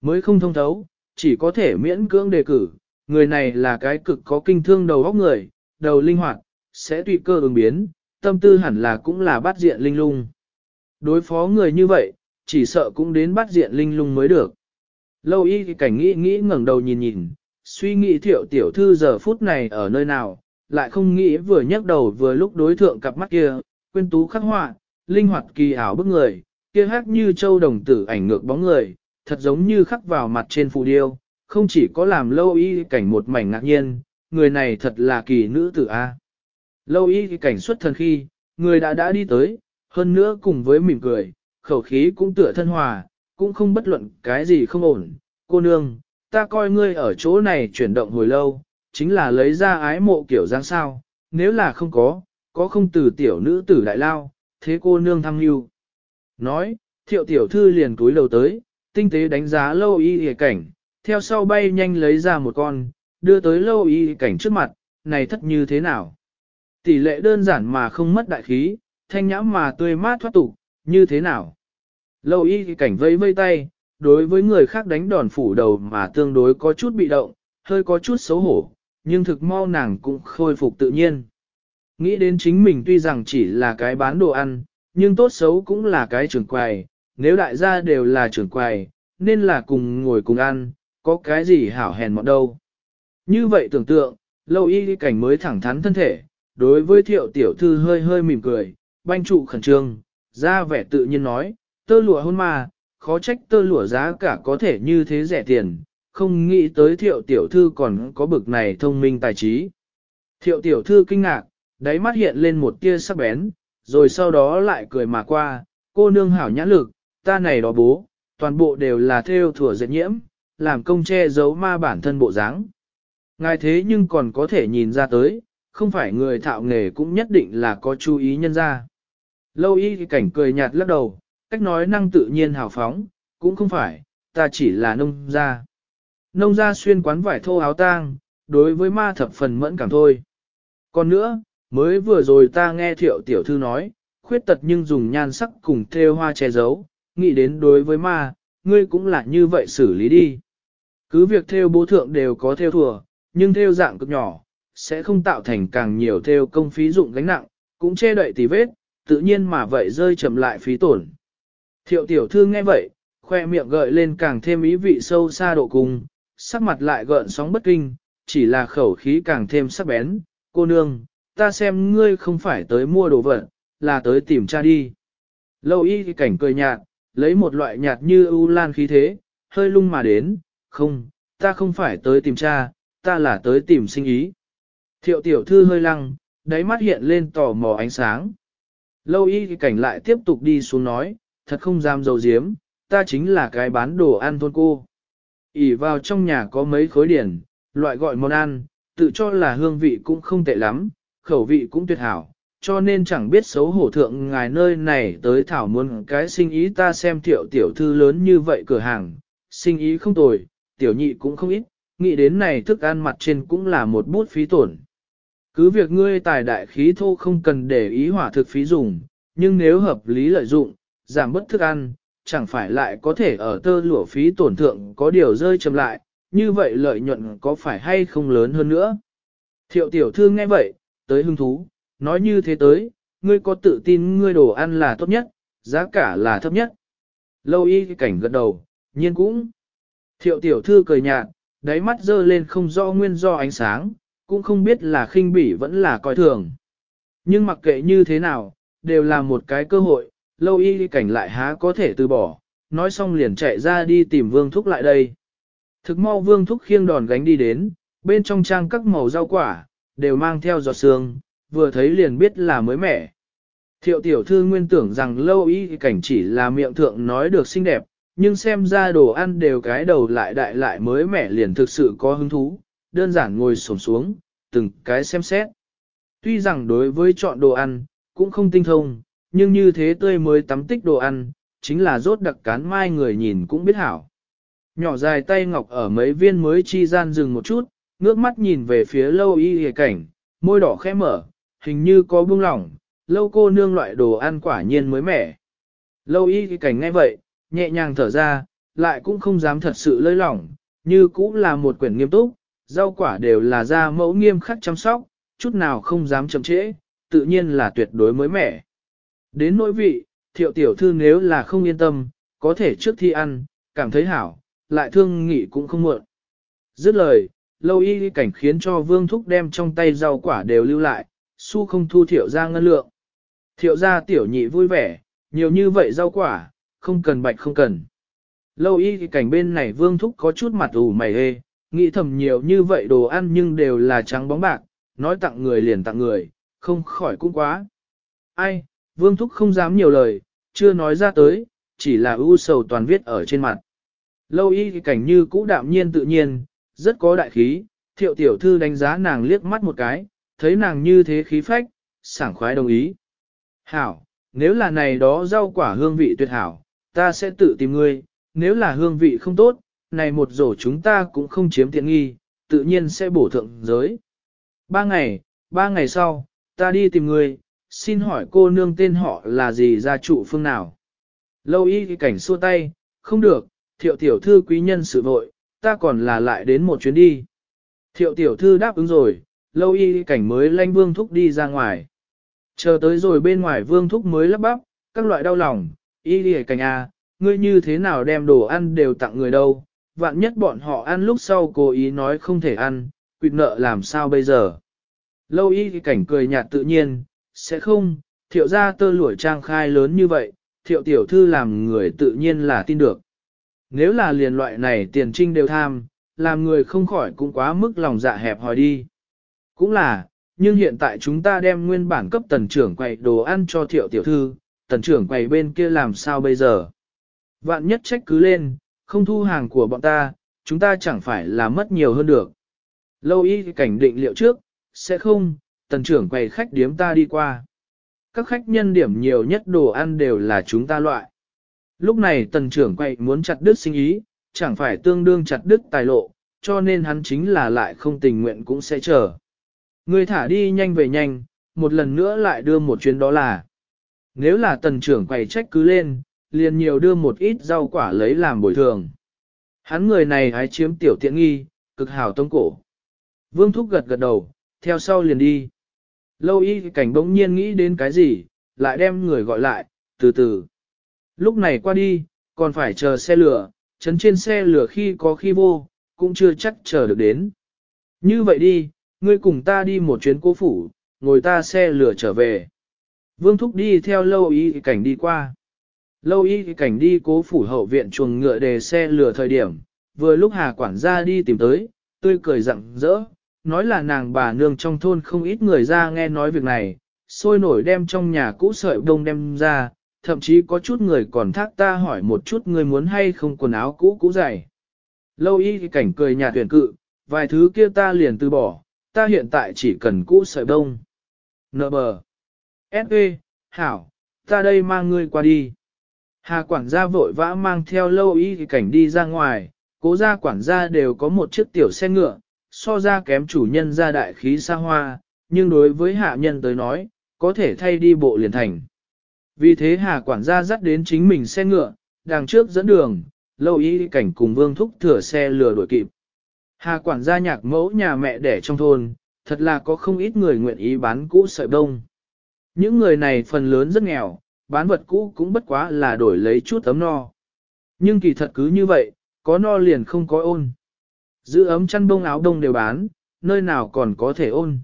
Mới không thông thấu, chỉ có thể miễn cưỡng đề cử, người này là cái cực có kinh thương đầu óc người, đầu linh hoạt, sẽ tùy cơ ứng biến, tâm tư hẳn là cũng là bắt diện linh lung. Đối phó người như vậy, chỉ sợ cũng đến bắt diện linh lung mới được. Lâu y thì cảnh nghĩ nghĩ ngẩng đầu nhìn nhìn, suy nghĩ thiệu tiểu thư giờ phút này ở nơi nào, lại không nghĩ vừa nhấc đầu vừa lúc đối thượng cặp mắt kia, quên tú khắc họa, linh hoạt kỳ ảo bức người, kia hát như châu đồng tử ảnh ngược bóng người, thật giống như khắc vào mặt trên phù điêu, không chỉ có làm lâu y cảnh một mảnh ngạc nhiên, người này thật là kỳ nữ tử A. Lâu y cảnh xuất thần khi, người đã đã đi tới, hơn nữa cùng với mỉm cười, khẩu khí cũng tựa thân hòa, cũng không bất luận cái gì không ổn. Cô nương, ta coi ngươi ở chỗ này chuyển động hồi lâu, chính là lấy ra ái mộ kiểu dáng sao, nếu là không có, có không từ tiểu nữ tử đại lao, thế cô nương thăng lưu. Nói, thiệu tiểu thư liền túi đầu tới, tinh tế đánh giá lâu y hề cảnh, theo sau bay nhanh lấy ra một con, đưa tới lâu y cảnh trước mặt, này thất như thế nào? Tỷ lệ đơn giản mà không mất đại khí, thanh nhãm mà tươi mát thoát tục, như thế nào? Lâu y cảnh vây vây tay, đối với người khác đánh đòn phủ đầu mà tương đối có chút bị động, hơi có chút xấu hổ, nhưng thực mau nàng cũng khôi phục tự nhiên. Nghĩ đến chính mình tuy rằng chỉ là cái bán đồ ăn, nhưng tốt xấu cũng là cái trường quầy, nếu đại gia đều là trưởng quầy, nên là cùng ngồi cùng ăn, có cái gì hảo hèn mọn đâu. Như vậy tưởng tượng, lâu y cảnh mới thẳng thắn thân thể, đối với thiệu tiểu thư hơi hơi mỉm cười, banh trụ khẩn trương, ra vẻ tự nhiên nói, tơ lụa hôn mà, khó trách tơ lụa giá cả có thể như thế rẻ tiền, không nghĩ tới thiệu tiểu thư còn có bực này thông minh tài trí. Thiệu tiểu thư kinh ngạc, đáy mắt hiện lên một tia sắc bén, rồi sau đó lại cười mà qua, cô nương hảo nhãn lực, ta này đó bố, toàn bộ đều là theo thủa dệt nhiễm, làm công che giấu ma bản thân bộ dáng. Ngài thế nhưng còn có thể nhìn ra tới, không phải người thạo nghề cũng nhất định là có chú ý nhân ra. Lâu y cảnh cười nhạt lắc đầu, cách nói năng tự nhiên hào phóng, cũng không phải, ta chỉ là nông gia. Nông gia xuyên quán vải thô áo tang, đối với ma thập phần mẫn cảm thôi. Còn nữa, mới vừa rồi ta nghe thiệu tiểu thư nói, khuyết tật nhưng dùng nhan sắc cùng thêu hoa che giấu, nghĩ đến đối với ma, ngươi cũng là như vậy xử lý đi. Cứ việc theo bố thượng đều có theo thừa, nhưng theo dạng cực nhỏ, sẽ không tạo thành càng nhiều theo công phí dụng gánh nặng, cũng che đậy tì vết, tự nhiên mà vậy rơi chậm lại phí tổn. Thiệu tiểu thư nghe vậy, khoe miệng gợi lên càng thêm ý vị sâu xa độ cùng, sắc mặt lại gợn sóng bất kinh, chỉ là khẩu khí càng thêm sắc bén, cô nương, ta xem ngươi không phải tới mua đồ vật, là tới tìm cha đi. Lâu y cảnh cười nhạt, lấy một loại nhạt như ưu lan khí thế, hơi lung mà đến, không, ta không phải tới tìm cha, ta là tới tìm sinh ý. Thiệu tiểu thư hơi lăng, đáy mắt hiện lên tò mò ánh sáng. Lâu y cảnh lại tiếp tục đi xuống nói, thật không dám dầu diếm, ta chính là cái bán đồ ăn thôn cô. ỉ vào trong nhà có mấy khối điển, loại gọi món ăn, tự cho là hương vị cũng không tệ lắm, khẩu vị cũng tuyệt hảo, cho nên chẳng biết xấu hổ thượng ngài nơi này tới thảo muốn cái sinh ý ta xem thiệu tiểu thư lớn như vậy cửa hàng, sinh ý không tồi, tiểu nhị cũng không ít, nghĩ đến này thức ăn mặt trên cũng là một bút phí tổn. Cứ việc ngươi tài đại khí thô không cần để ý hỏa thực phí dùng, nhưng nếu hợp lý lợi dụng, giảm bất thức ăn, chẳng phải lại có thể ở tơ lụa phí tổn thượng có điều rơi chậm lại, như vậy lợi nhuận có phải hay không lớn hơn nữa. Thiệu tiểu thư nghe vậy, tới hứng thú, nói như thế tới, ngươi có tự tin ngươi đồ ăn là tốt nhất, giá cả là thấp nhất. Lâu y cảnh gật đầu, nhiên cũng. Thiệu tiểu thư cười nhạt, đáy mắt dơ lên không rõ nguyên do ánh sáng, cũng không biết là khinh bỉ vẫn là coi thường. Nhưng mặc kệ như thế nào, đều là một cái cơ hội, lâu y cảnh lại há có thể từ bỏ, nói xong liền chạy ra đi tìm vương thúc lại đây. Thực mau vương thúc khiêng đòn gánh đi đến, bên trong trang các màu rau quả, đều mang theo giọt sương, vừa thấy liền biết là mới mẻ. Thiệu tiểu thư nguyên tưởng rằng lâu y cảnh chỉ là miệng thượng nói được xinh đẹp, nhưng xem ra đồ ăn đều cái đầu lại đại lại mới mẻ liền thực sự có hứng thú, đơn giản ngồi xổm xuống, từng cái xem xét. Tuy rằng đối với chọn đồ ăn, cũng không tinh thông, nhưng như thế tươi mới tắm tích đồ ăn, chính là rốt đặc cán mai người nhìn cũng biết hảo. Nhỏ dài tay ngọc ở mấy viên mới chi gian dừng một chút, ngước mắt nhìn về phía lâu y hề cảnh, môi đỏ khẽ mở, hình như có buông lỏng, lâu cô nương loại đồ ăn quả nhiên mới mẻ. Lâu y cái cảnh ngay vậy, nhẹ nhàng thở ra, lại cũng không dám thật sự lơi lỏng, như cũng là một quyển nghiêm túc, rau quả đều là ra mẫu nghiêm khắc chăm sóc, chút nào không dám chậm trễ, tự nhiên là tuyệt đối mới mẻ. Đến nỗi vị, thiệu tiểu thư nếu là không yên tâm, có thể trước thi ăn, cảm thấy hảo, lại thương nghị cũng không muộn. Dứt lời, lâu y cảnh khiến cho vương thúc đem trong tay rau quả đều lưu lại, su không thu thiệu ra ngân lượng. Thiệu ra tiểu nhị vui vẻ, nhiều như vậy rau quả, không cần bạch không cần. Lâu y cảnh bên này vương thúc có chút mặt ủ mày hê, nghĩ thầm nhiều như vậy đồ ăn nhưng đều là trắng bóng bạc, nói tặng người liền tặng người, không khỏi cũng quá. Ai, vương thúc không dám nhiều lời, chưa nói ra tới, chỉ là ưu sầu toàn viết ở trên mặt. Lâu y cảnh như cũ đạm nhiên tự nhiên, rất có đại khí, thiệu tiểu thư đánh giá nàng liếc mắt một cái, thấy nàng như thế khí phách, sảng khoái đồng ý. Hảo, nếu là này đó rau quả hương vị tuyệt hảo, ta sẽ tự tìm ngươi, nếu là hương vị không tốt, này một rổ chúng ta cũng không chiếm tiện nghi, tự nhiên sẽ bổ thượng giới. Ba ngày, ba ngày sau, ta đi tìm ngươi, xin hỏi cô nương tên họ là gì gia trụ phương nào. Lâu y cảnh xua tay, không được, thiệu tiểu thư quý nhân sự vội, ta còn là lại đến một chuyến đi. Thiệu tiểu thư đáp ứng rồi, lâu y cảnh mới lanh vương thúc đi ra ngoài. Chờ tới rồi bên ngoài vương thúc mới lắp bắp, các loại đau lòng, y lìa cảnh à, ngươi như thế nào đem đồ ăn đều tặng người đâu, vạn nhất bọn họ ăn lúc sau cố ý nói không thể ăn, quyệt nợ làm sao bây giờ. Lâu y cảnh cười nhạt tự nhiên, sẽ không, thiệu ra tơ lụa trang khai lớn như vậy, thiệu tiểu thư làm người tự nhiên là tin được. Nếu là liền loại này tiền trinh đều tham, làm người không khỏi cũng quá mức lòng dạ hẹp hòi đi. Cũng là, nhưng hiện tại chúng ta đem nguyên bản cấp tần trưởng quầy đồ ăn cho thiệu tiểu thư, tần trưởng quầy bên kia làm sao bây giờ? Vạn nhất trách cứ lên, không thu hàng của bọn ta, chúng ta chẳng phải là mất nhiều hơn được. Lâu y cảnh định liệu trước, sẽ không, tần trưởng quầy khách điếm ta đi qua. Các khách nhân điểm nhiều nhất đồ ăn đều là chúng ta loại. Lúc này tần trưởng quầy muốn chặt đứt sinh ý, chẳng phải tương đương chặt đứt tài lộ, cho nên hắn chính là lại không tình nguyện cũng sẽ chờ. Người thả đi nhanh về nhanh, một lần nữa lại đưa một chuyến đó là. Nếu là tần trưởng quầy trách cứ lên, liền nhiều đưa một ít rau quả lấy làm bồi thường. Hắn người này hái chiếm tiểu tiện nghi, cực hảo tông cổ. Vương Thúc gật gật đầu, theo sau liền đi. Lâu y cảnh bỗng nhiên nghĩ đến cái gì, lại đem người gọi lại, từ từ. Lúc này qua đi, còn phải chờ xe lửa, chấn trên xe lửa khi có khi vô, cũng chưa chắc chờ được đến. Như vậy đi, ngươi cùng ta đi một chuyến cố phủ, ngồi ta xe lửa trở về. Vương Thúc đi theo lâu y cảnh đi qua. Lâu y cảnh đi cố phủ hậu viện chuồng ngựa đề xe lửa thời điểm, vừa lúc Hà quản gia đi tìm tới, tươi cười rặng rỡ, nói là nàng bà nương trong thôn không ít người ra nghe nói việc này, sôi nổi đem trong nhà cũ sợi đông đem ra, thậm chí có chút người còn thác ta hỏi một chút người muốn hay không quần áo cũ cũ dày. Lâu y cảnh cười nhà tuyển cự, vài thứ kia ta liền từ bỏ, ta hiện tại chỉ cần cũ sợi đông. Nờ bờ. S.E. Hảo, ta đây mang ngươi qua đi. Hà quản gia vội vã mang theo lâu y cảnh đi ra ngoài, cố gia quản gia đều có một chiếc tiểu xe ngựa, so ra kém chủ nhân ra đại khí xa hoa, nhưng đối với hạ nhân tới nói, có thể thay đi bộ liền thành. Vì thế Hà quản gia dắt đến chính mình xe ngựa, đằng trước dẫn đường, lâu y cảnh cùng vương thúc thừa xe lừa đuổi kịp. Hà quản gia nhạc mẫu nhà mẹ đẻ trong thôn, thật là có không ít người nguyện ý bán cũ sợi đông. Những người này phần lớn rất nghèo, bán vật cũ cũng bất quá là đổi lấy chút ấm no. Nhưng kỳ thật cứ như vậy, có no liền không có ôn. Giữ ấm chăn bông áo đông đều bán, nơi nào còn có thể ôn.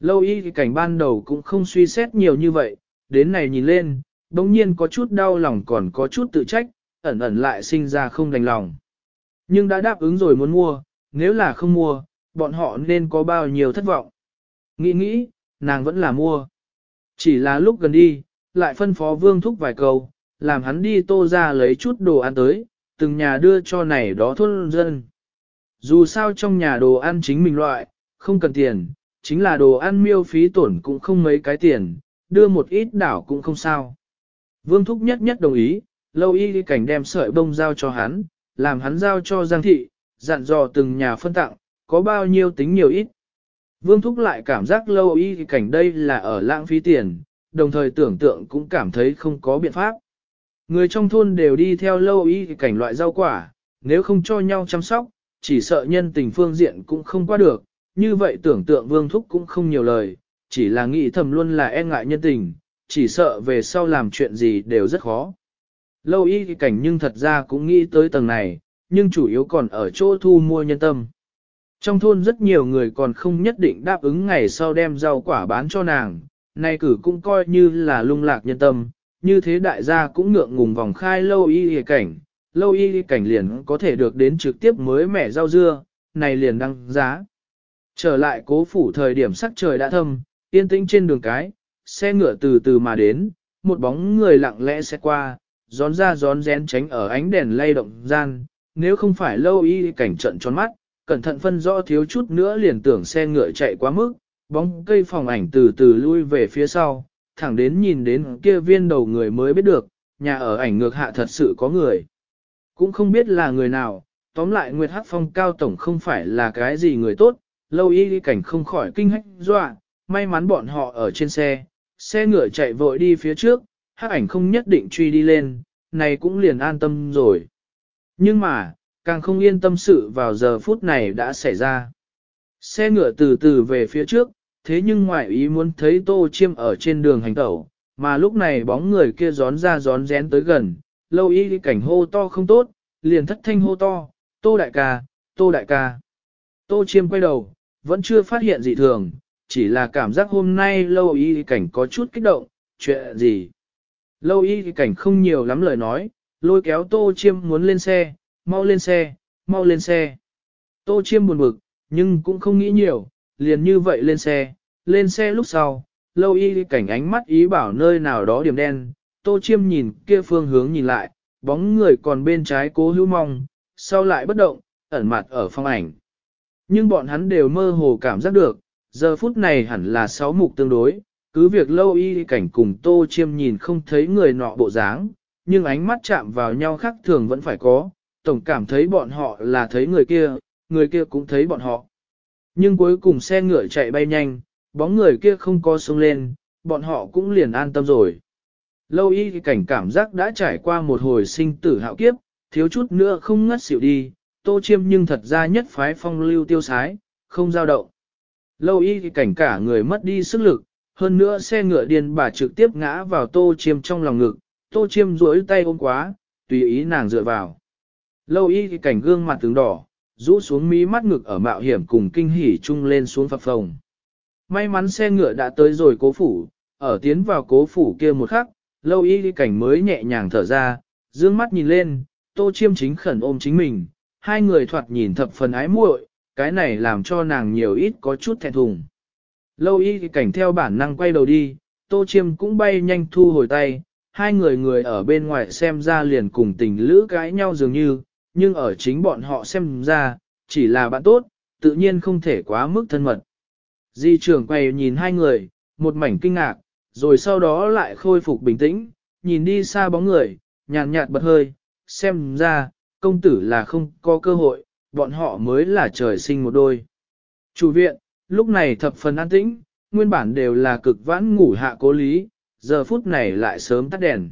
Lâu y thì cảnh ban đầu cũng không suy xét nhiều như vậy, đến này nhìn lên, đồng nhiên có chút đau lòng còn có chút tự trách, ẩn ẩn lại sinh ra không đành lòng. Nhưng đã đáp ứng rồi muốn mua, nếu là không mua, bọn họ nên có bao nhiêu thất vọng. Nghĩ nghĩ, nàng vẫn là mua. Chỉ là lúc gần đi, lại phân phó vương thúc vài câu, làm hắn đi tô ra lấy chút đồ ăn tới, từng nhà đưa cho này đó thôn dân. Dù sao trong nhà đồ ăn chính mình loại, không cần tiền, chính là đồ ăn miêu phí tổn cũng không mấy cái tiền, đưa một ít đảo cũng không sao. Vương Thúc nhất nhất đồng ý, lâu y cảnh đem sợi bông giao cho hắn, làm hắn giao cho Giang Thị, dặn dò từng nhà phân tặng, có bao nhiêu tính nhiều ít. Vương Thúc lại cảm giác lâu y cảnh đây là ở lãng phí tiền, đồng thời tưởng tượng cũng cảm thấy không có biện pháp. Người trong thôn đều đi theo lâu y cảnh loại rau quả, nếu không cho nhau chăm sóc, chỉ sợ nhân tình phương diện cũng không qua được, như vậy tưởng tượng vương thúc cũng không nhiều lời, chỉ là nghĩ thầm luôn là e ngại nhân tình, chỉ sợ về sau làm chuyện gì đều rất khó. Lâu y cảnh nhưng thật ra cũng nghĩ tới tầng này, nhưng chủ yếu còn ở chỗ thu mua nhân tâm. Trong thôn rất nhiều người còn không nhất định đáp ứng ngày sau đem rau quả bán cho nàng, nay cử cũng coi như là lung lạc nhân tâm, như thế đại gia cũng ngượng ngùng vòng khai lâu y cảnh, lâu y cảnh liền có thể được đến trực tiếp mới mẻ rau dưa, này liền đăng giá. Trở lại cố phủ thời điểm sắc trời đã thâm, yên tĩnh trên đường cái, xe ngựa từ từ mà đến, một bóng người lặng lẽ sẽ qua, gión ra gión rén tránh ở ánh đèn lay động gian, nếu không phải lâu y cảnh trận tròn mắt, cẩn thận phân rõ thiếu chút nữa liền tưởng xe ngựa chạy quá mức, bóng cây phòng ảnh từ từ lui về phía sau, thẳng đến nhìn đến kia viên đầu người mới biết được, nhà ở ảnh ngược hạ thật sự có người. Cũng không biết là người nào, tóm lại Nguyệt Hắc Phong cao tổng không phải là cái gì người tốt, lâu y cảnh không khỏi kinh hách dọa, may mắn bọn họ ở trên xe, xe ngựa chạy vội đi phía trước, Hắc ảnh không nhất định truy đi lên, này cũng liền an tâm rồi. Nhưng mà, càng không yên tâm sự vào giờ phút này đã xảy ra. Xe ngựa từ từ về phía trước, thế nhưng ngoại ý muốn thấy tô chiêm ở trên đường hành tẩu, mà lúc này bóng người kia gión ra gión rén tới gần, lâu y cảnh hô to không tốt, liền thất thanh hô to, tô đại ca, tô đại ca. Tô chiêm quay đầu, vẫn chưa phát hiện gì thường, chỉ là cảm giác hôm nay lâu y cảnh có chút kích động, chuyện gì. Lâu y cảnh không nhiều lắm lời nói, lôi kéo tô chiêm muốn lên xe, mau lên xe, mau lên xe. Tô chiêm buồn bực, nhưng cũng không nghĩ nhiều, liền như vậy lên xe, lên xe lúc sau, lâu y cảnh ánh mắt ý bảo nơi nào đó điểm đen, tô chiêm nhìn kia phương hướng nhìn lại, bóng người còn bên trái cố hữu mong, sau lại bất động, ẩn mặt ở phong ảnh. Nhưng bọn hắn đều mơ hồ cảm giác được, giờ phút này hẳn là sáu mục tương đối, cứ việc lâu y cảnh cùng tô chiêm nhìn không thấy người nọ bộ dáng, nhưng ánh mắt chạm vào nhau khác thường vẫn phải có, tổng cảm thấy bọn họ là thấy người kia, người kia cũng thấy bọn họ. Nhưng cuối cùng xe ngựa chạy bay nhanh, bóng người kia không có sông lên, bọn họ cũng liền an tâm rồi. Lâu y cảnh cảm giác đã trải qua một hồi sinh tử hạo kiếp, thiếu chút nữa không ngất xỉu đi, tô chiêm nhưng thật ra nhất phái phong lưu tiêu sái, không giao động. Lâu y cảnh cả người mất đi sức lực, hơn nữa xe ngựa điên bà trực tiếp ngã vào tô chiêm trong lòng ngực, tô chiêm duỗi tay ôm quá, tùy ý nàng dựa vào. Lâu y cảnh gương mặt tướng đỏ, rũ xuống mí mắt ngực ở mạo hiểm cùng kinh hỉ chung lên xuống phập phồng. May mắn xe ngựa đã tới rồi cố phủ, ở tiến vào cố phủ kia một khắc, lâu y cảnh mới nhẹ nhàng thở ra, dương mắt nhìn lên, tô chiêm chính khẩn ôm chính mình, hai người thoạt nhìn thập phần ái muội, cái này làm cho nàng nhiều ít có chút thẹn thùng. Lâu y cảnh theo bản năng quay đầu đi, tô chiêm cũng bay nhanh thu hồi tay, hai người người ở bên ngoài xem ra liền cùng tình lữ cãi nhau dường như, nhưng ở chính bọn họ xem ra, chỉ là bạn tốt, tự nhiên không thể quá mức thân mật. Di trưởng quay nhìn hai người, một mảnh kinh ngạc, rồi sau đó lại khôi phục bình tĩnh, nhìn đi xa bóng người, nhàn nhạt bật hơi, xem ra, công tử là không có cơ hội, bọn họ mới là trời sinh một đôi. Chủ viện, lúc này thập phần an tĩnh, nguyên bản đều là cực vãn ngủ hạ cố lý, giờ phút này lại sớm tắt đèn.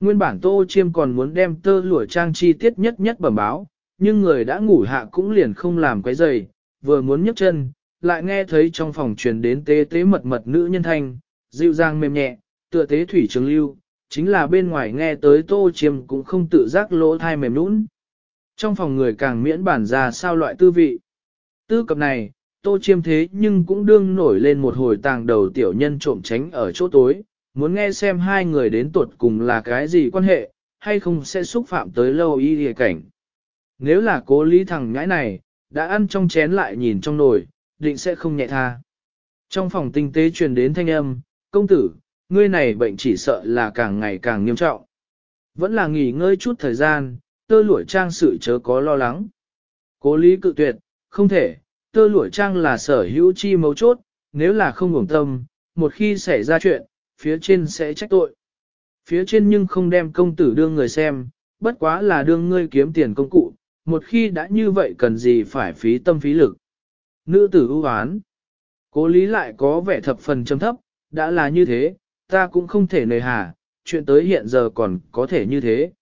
Nguyên bản tô chiêm còn muốn đem tơ lụa trang chi tiết nhất nhất bẩm báo, nhưng người đã ngủ hạ cũng liền không làm quấy giày, vừa muốn nhấc chân, lại nghe thấy trong phòng truyền đến tế tế mật mật nữ nhân thanh, dịu dàng mềm nhẹ, tựa tế thủy trường lưu, chính là bên ngoài nghe tới tô chiêm cũng không tự giác lỗ thai mềm nũng. Trong phòng người càng miễn bản ra sao loại tư vị. Tư cập này, tô chiêm thế nhưng cũng đương nổi lên một hồi tàng đầu tiểu nhân trộm tránh ở chỗ tối, muốn nghe xem hai người đến tuột cùng là cái gì quan hệ, hay không sẽ xúc phạm tới lâu y địa cảnh. Nếu là cố lý thằng nhãi này, đã ăn trong chén lại nhìn trong nồi, định sẽ không nhẹ tha. Trong phòng tinh tế truyền đến thanh âm, công tử, ngươi này bệnh chỉ sợ là càng ngày càng nghiêm trọng. Vẫn là nghỉ ngơi chút thời gian, tơ lụa trang sự chớ có lo lắng. Cố lý cự tuyệt, không thể, tơ lụa trang là sở hữu chi mấu chốt, nếu là không ngủng tâm, một khi xảy ra chuyện, phía trên sẽ trách tội. Phía trên nhưng không đem công tử đương người xem, bất quá là đương ngươi kiếm tiền công cụ, một khi đã như vậy cần gì phải phí tâm phí lực. Nữ tử ưu hoán. Cố lý lại có vẻ thập phần chấm thấp, đã là như thế, ta cũng không thể nề hà, chuyện tới hiện giờ còn có thể như thế.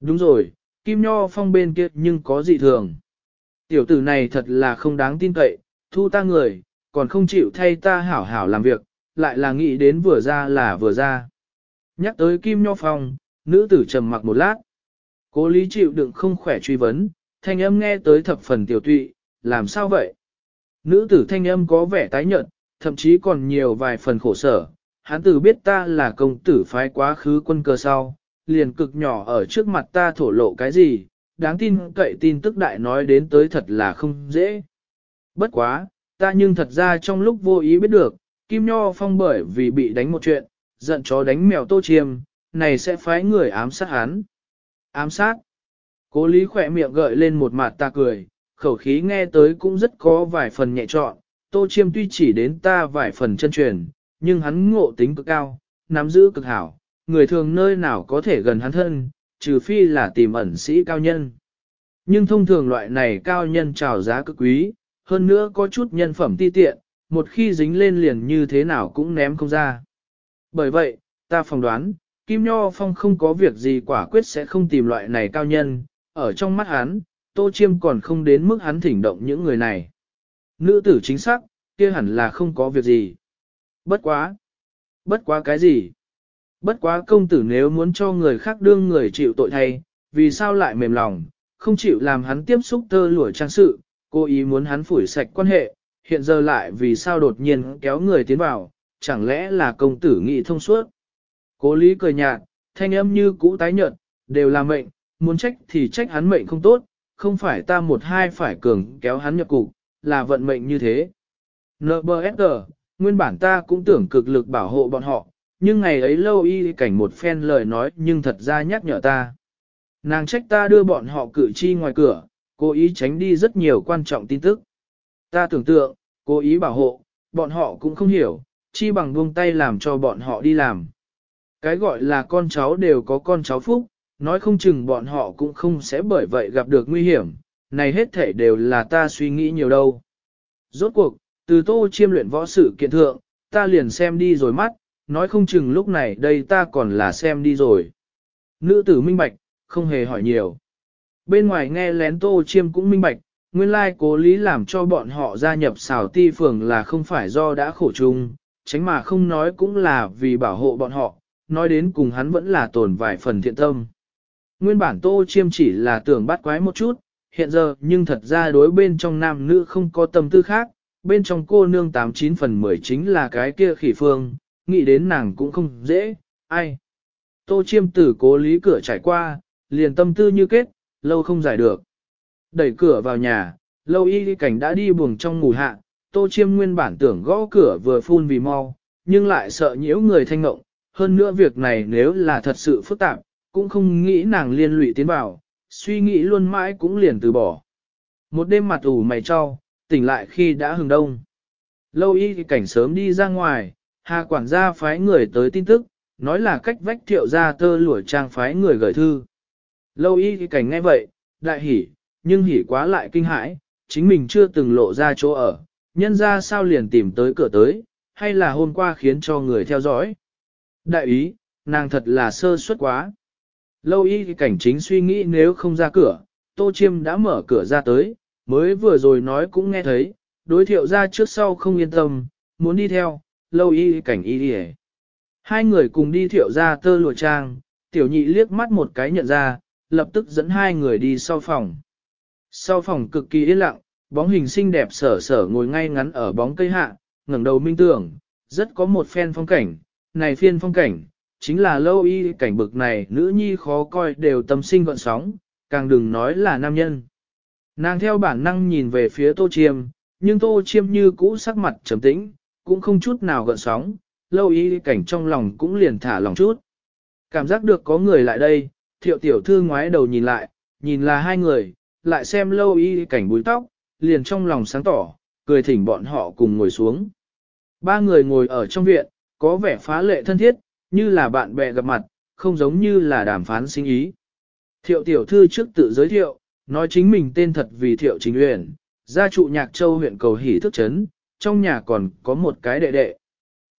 Đúng rồi, Kim Nho Phong bên kia nhưng có dị thường. Tiểu tử này thật là không đáng tin cậy, thu ta người, còn không chịu thay ta hảo hảo làm việc, lại là nghĩ đến vừa ra là vừa ra. Nhắc tới Kim Nho Phong, nữ tử trầm mặc một lát. Cố lý chịu đựng không khỏe truy vấn, thanh âm nghe tới thập phần tiểu tụy, làm sao vậy? Nữ tử thanh âm có vẻ tái nhợt, thậm chí còn nhiều vài phần khổ sở. Hán tử biết ta là công tử phái quá khứ quân cơ sau, liền cực nhỏ ở trước mặt ta thổ lộ cái gì, đáng tin cậy tin tức đại nói đến tới thật là không dễ. Bất quá, ta nhưng thật ra trong lúc vô ý biết được, Kim Nho Phong bởi vì bị đánh một chuyện, giận chó đánh mèo tô chiêm, này sẽ phái người ám sát hắn. Ám sát. Cố lý khỏe miệng gợi lên một mặt ta cười, khẩu khí nghe tới cũng rất có vài phần nhẹ trọn, tô chiêm tuy chỉ đến ta vài phần chân truyền, nhưng hắn ngộ tính cực cao, nắm giữ cực hảo, người thường nơi nào có thể gần hắn thân, trừ phi là tìm ẩn sĩ cao nhân. Nhưng thông thường loại này cao nhân trào giá cực quý, hơn nữa có chút nhân phẩm ti tiện, một khi dính lên liền như thế nào cũng ném không ra. Bởi vậy, ta phỏng đoán, Kim Nho Phong không có việc gì quả quyết sẽ không tìm loại này cao nhân, ở trong mắt hắn, Tô Chiêm còn không đến mức hắn thỉnh động những người này. Nữ tử chính xác, kia hẳn là không có việc gì. Bất quá. Bất quá cái gì? Bất quá công tử nếu muốn cho người khác đương người chịu tội thay, vì sao lại mềm lòng, không chịu làm hắn tiếp xúc tơ lụa trang sự, cố ý muốn hắn phủi sạch quan hệ, hiện giờ lại vì sao đột nhiên kéo người tiến vào, chẳng lẽ là công tử nghị thông suốt. Cố lý cười nhạt, thanh âm như cũ tái nhợt, đều là mệnh, muốn trách thì trách hắn mệnh không tốt, không phải ta một hai phải cường kéo hắn nhập cục, là vận mệnh như thế. NBSG, nguyên bản ta cũng tưởng cực lực bảo hộ bọn họ, nhưng ngày ấy lâu y cảnh một phen lời nói nhưng thật ra nhắc nhở ta. Nàng trách ta đưa bọn họ cử chi ngoài cửa, cố ý tránh đi rất nhiều quan trọng tin tức. Ta tưởng tượng, cố ý bảo hộ, bọn họ cũng không hiểu, chi bằng buông tay làm cho bọn họ đi làm. Cái gọi là con cháu đều có con cháu phúc, nói không chừng bọn họ cũng không sẽ bởi vậy gặp được nguy hiểm, này hết thể đều là ta suy nghĩ nhiều đâu. Rốt cuộc, từ tô chiêm luyện võ sự kiện thượng, ta liền xem đi rồi mắt, nói không chừng lúc này đây ta còn là xem đi rồi. Nữ tử minh bạch, không hề hỏi nhiều. Bên ngoài nghe lén tô chiêm cũng minh bạch, nguyên lai cố lý làm cho bọn họ gia nhập xảo ti phường là không phải do đã khổ chung, tránh mà không nói cũng là vì bảo hộ bọn họ, nói đến cùng hắn vẫn là tồn vài phần thiện tâm. Nguyên bản tô chiêm chỉ là tưởng bắt quái một chút, hiện giờ nhưng thật ra đối bên trong nam nữ không có tâm tư khác, bên trong cô nương 89 phần 10 chính là cái kia khỉ phương, nghĩ đến nàng cũng không dễ, ai. Tô chiêm tử cố lý cửa trải qua, liền tâm tư như kết, lâu không giải được. Đẩy cửa vào nhà, lâu y cảnh đã đi buồng trong ngủ hạ, tô chiêm nguyên bản tưởng gõ cửa vừa phun vì mau, nhưng lại sợ nhiễu người thanh ngộng, hơn nữa việc này nếu là thật sự phức tạp, cũng không nghĩ nàng liên lụy tiến vào, suy nghĩ luôn mãi cũng liền từ bỏ. Một đêm mặt ủ mày cho, tỉnh lại khi đã hừng đông. Lâu y cảnh sớm đi ra ngoài, hà quản gia phái người tới tin tức, nói là cách vách thiệu ra tơ lũa trang phái người gửi thư. Lâu y cảnh ngay vậy, đại hỉ, nhưng hỉ quá lại kinh hãi, chính mình chưa từng lộ ra chỗ ở, nhân ra sao liền tìm tới cửa tới, hay là hôm qua khiến cho người theo dõi. Đại ý, nàng thật là sơ suất quá. Lâu y cảnh chính suy nghĩ nếu không ra cửa, Tô Chiêm đã mở cửa ra tới, mới vừa rồi nói cũng nghe thấy, đối thiệu ra trước sau không yên tâm, muốn đi theo, lâu y cảnh y đi Hai người cùng đi thiệu ra tơ lụa trang, tiểu nhị liếc mắt một cái nhận ra, lập tức dẫn hai người đi sau phòng. Sau phòng cực kỳ yên lặng, bóng hình xinh đẹp sở sở ngồi ngay ngắn ở bóng cây hạ, ngẩng đầu minh tưởng, rất có một phen phong cảnh, này phiên phong cảnh, chính là lâu y cảnh bực này nữ nhi khó coi đều tâm sinh gọn sóng, càng đừng nói là nam nhân. Nàng theo bản năng nhìn về phía tô chiêm, nhưng tô chiêm như cũ sắc mặt trầm tĩnh, cũng không chút nào gợn sóng, lâu y cảnh trong lòng cũng liền thả lòng chút. Cảm giác được có người lại đây, thiệu tiểu thư ngoái đầu nhìn lại, nhìn là hai người, lại xem lâu y cảnh búi tóc, liền trong lòng sáng tỏ, cười thỉnh bọn họ cùng ngồi xuống. Ba người ngồi ở trong viện, có vẻ phá lệ thân thiết, như là bạn bè gặp mặt, không giống như là đàm phán sinh ý. Thiệu tiểu thư trước tự giới thiệu, nói chính mình tên thật vì Thiệu chính Uyển, gia trụ Nhạc Châu huyện cầu hỷ thức chấn, trong nhà còn có một cái đệ đệ.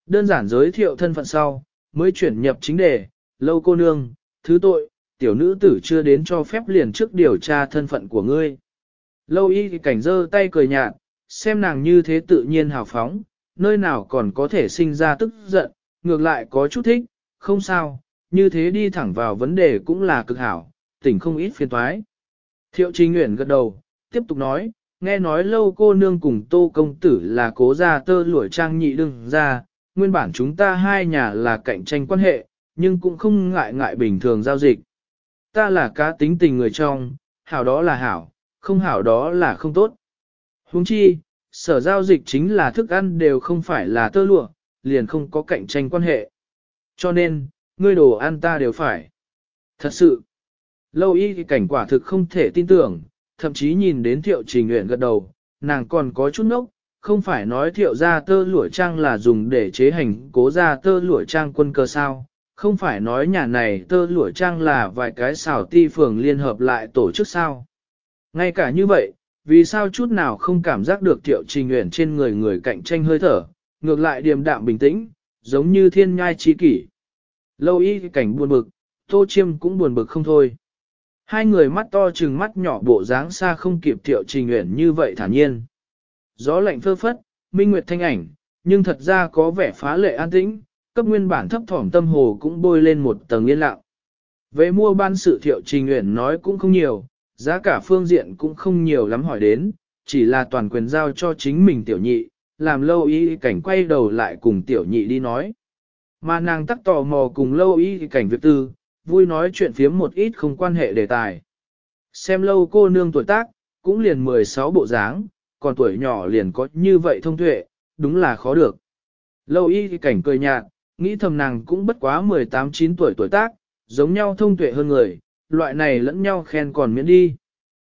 Đơn giản giới thiệu thân phận sau, mới chuyển nhập chính đề, lâu cô nương, thứ tội, tiểu nữ tử chưa đến cho phép liền trước điều tra thân phận của ngươi. Lâu y cảnh dơ tay cười nhạt, xem nàng như thế tự nhiên hào phóng, nơi nào còn có thể sinh ra tức giận, ngược lại có chút thích, không sao, như thế đi thẳng vào vấn đề cũng là cực hảo, tỉnh không ít phiền toái. Thiệu Trình Nguyễn gật đầu, tiếp tục nói, nghe nói lâu cô nương cùng tô công tử là cố gia tơ lụa trang nhị đương ra, nguyên bản chúng ta hai nhà là cạnh tranh quan hệ, nhưng cũng không ngại ngại bình thường giao dịch. Ta là cá tính tình người trong, hảo đó là hảo, không hảo đó là không tốt. Huống chi, sở giao dịch chính là thức ăn đều không phải là tơ lụa, liền không có cạnh tranh quan hệ. Cho nên, ngươi đồ ăn ta đều phải. Thật sự, lâu y thì cảnh quả thực không thể tin tưởng, thậm chí nhìn đến thiệu trình nguyện gật đầu, nàng còn có chút nốc, không phải nói thiệu ra tơ lụa trang là dùng để chế hành cố ra tơ lụa trang quân cơ sao, không phải nói nhà này tơ lụa trang là vài cái xảo ti phường liên hợp lại tổ chức sao. Ngay cả như vậy, vì sao chút nào không cảm giác được thiệu trình nguyện trên người người cạnh tranh hơi thở, ngược lại điềm đạm bình tĩnh, giống như thiên nhai trí kỷ. Lâu y cảnh buồn bực, tô chiêm cũng buồn bực không thôi. Hai người mắt to trừng mắt nhỏ bộ dáng xa không kịp thiệu trình nguyện như vậy thản nhiên. Gió lạnh phơ phất, minh nguyệt thanh ảnh, nhưng thật ra có vẻ phá lệ an tĩnh, cấp nguyên bản thấp thỏm tâm hồ cũng bôi lên một tầng yên lặng. Về mua ban sự thiệu trình nguyện nói cũng không nhiều, giá cả phương diện cũng không nhiều lắm hỏi đến, chỉ là toàn quyền giao cho chính mình tiểu nhị, làm lâu y cảnh quay đầu lại cùng tiểu nhị đi nói. Mà nàng tắc tò mò cùng lâu y cảnh việc tư, vui nói chuyện phiếm một ít không quan hệ đề tài. Xem lâu cô nương tuổi tác, cũng liền 16 bộ dáng, còn tuổi nhỏ liền có như vậy thông tuệ, đúng là khó được. Lâu y cảnh cười nhạt, nghĩ thầm nàng cũng bất quá 18-9 tuổi tuổi tác, giống nhau thông tuệ hơn người, loại này lẫn nhau khen còn miễn đi.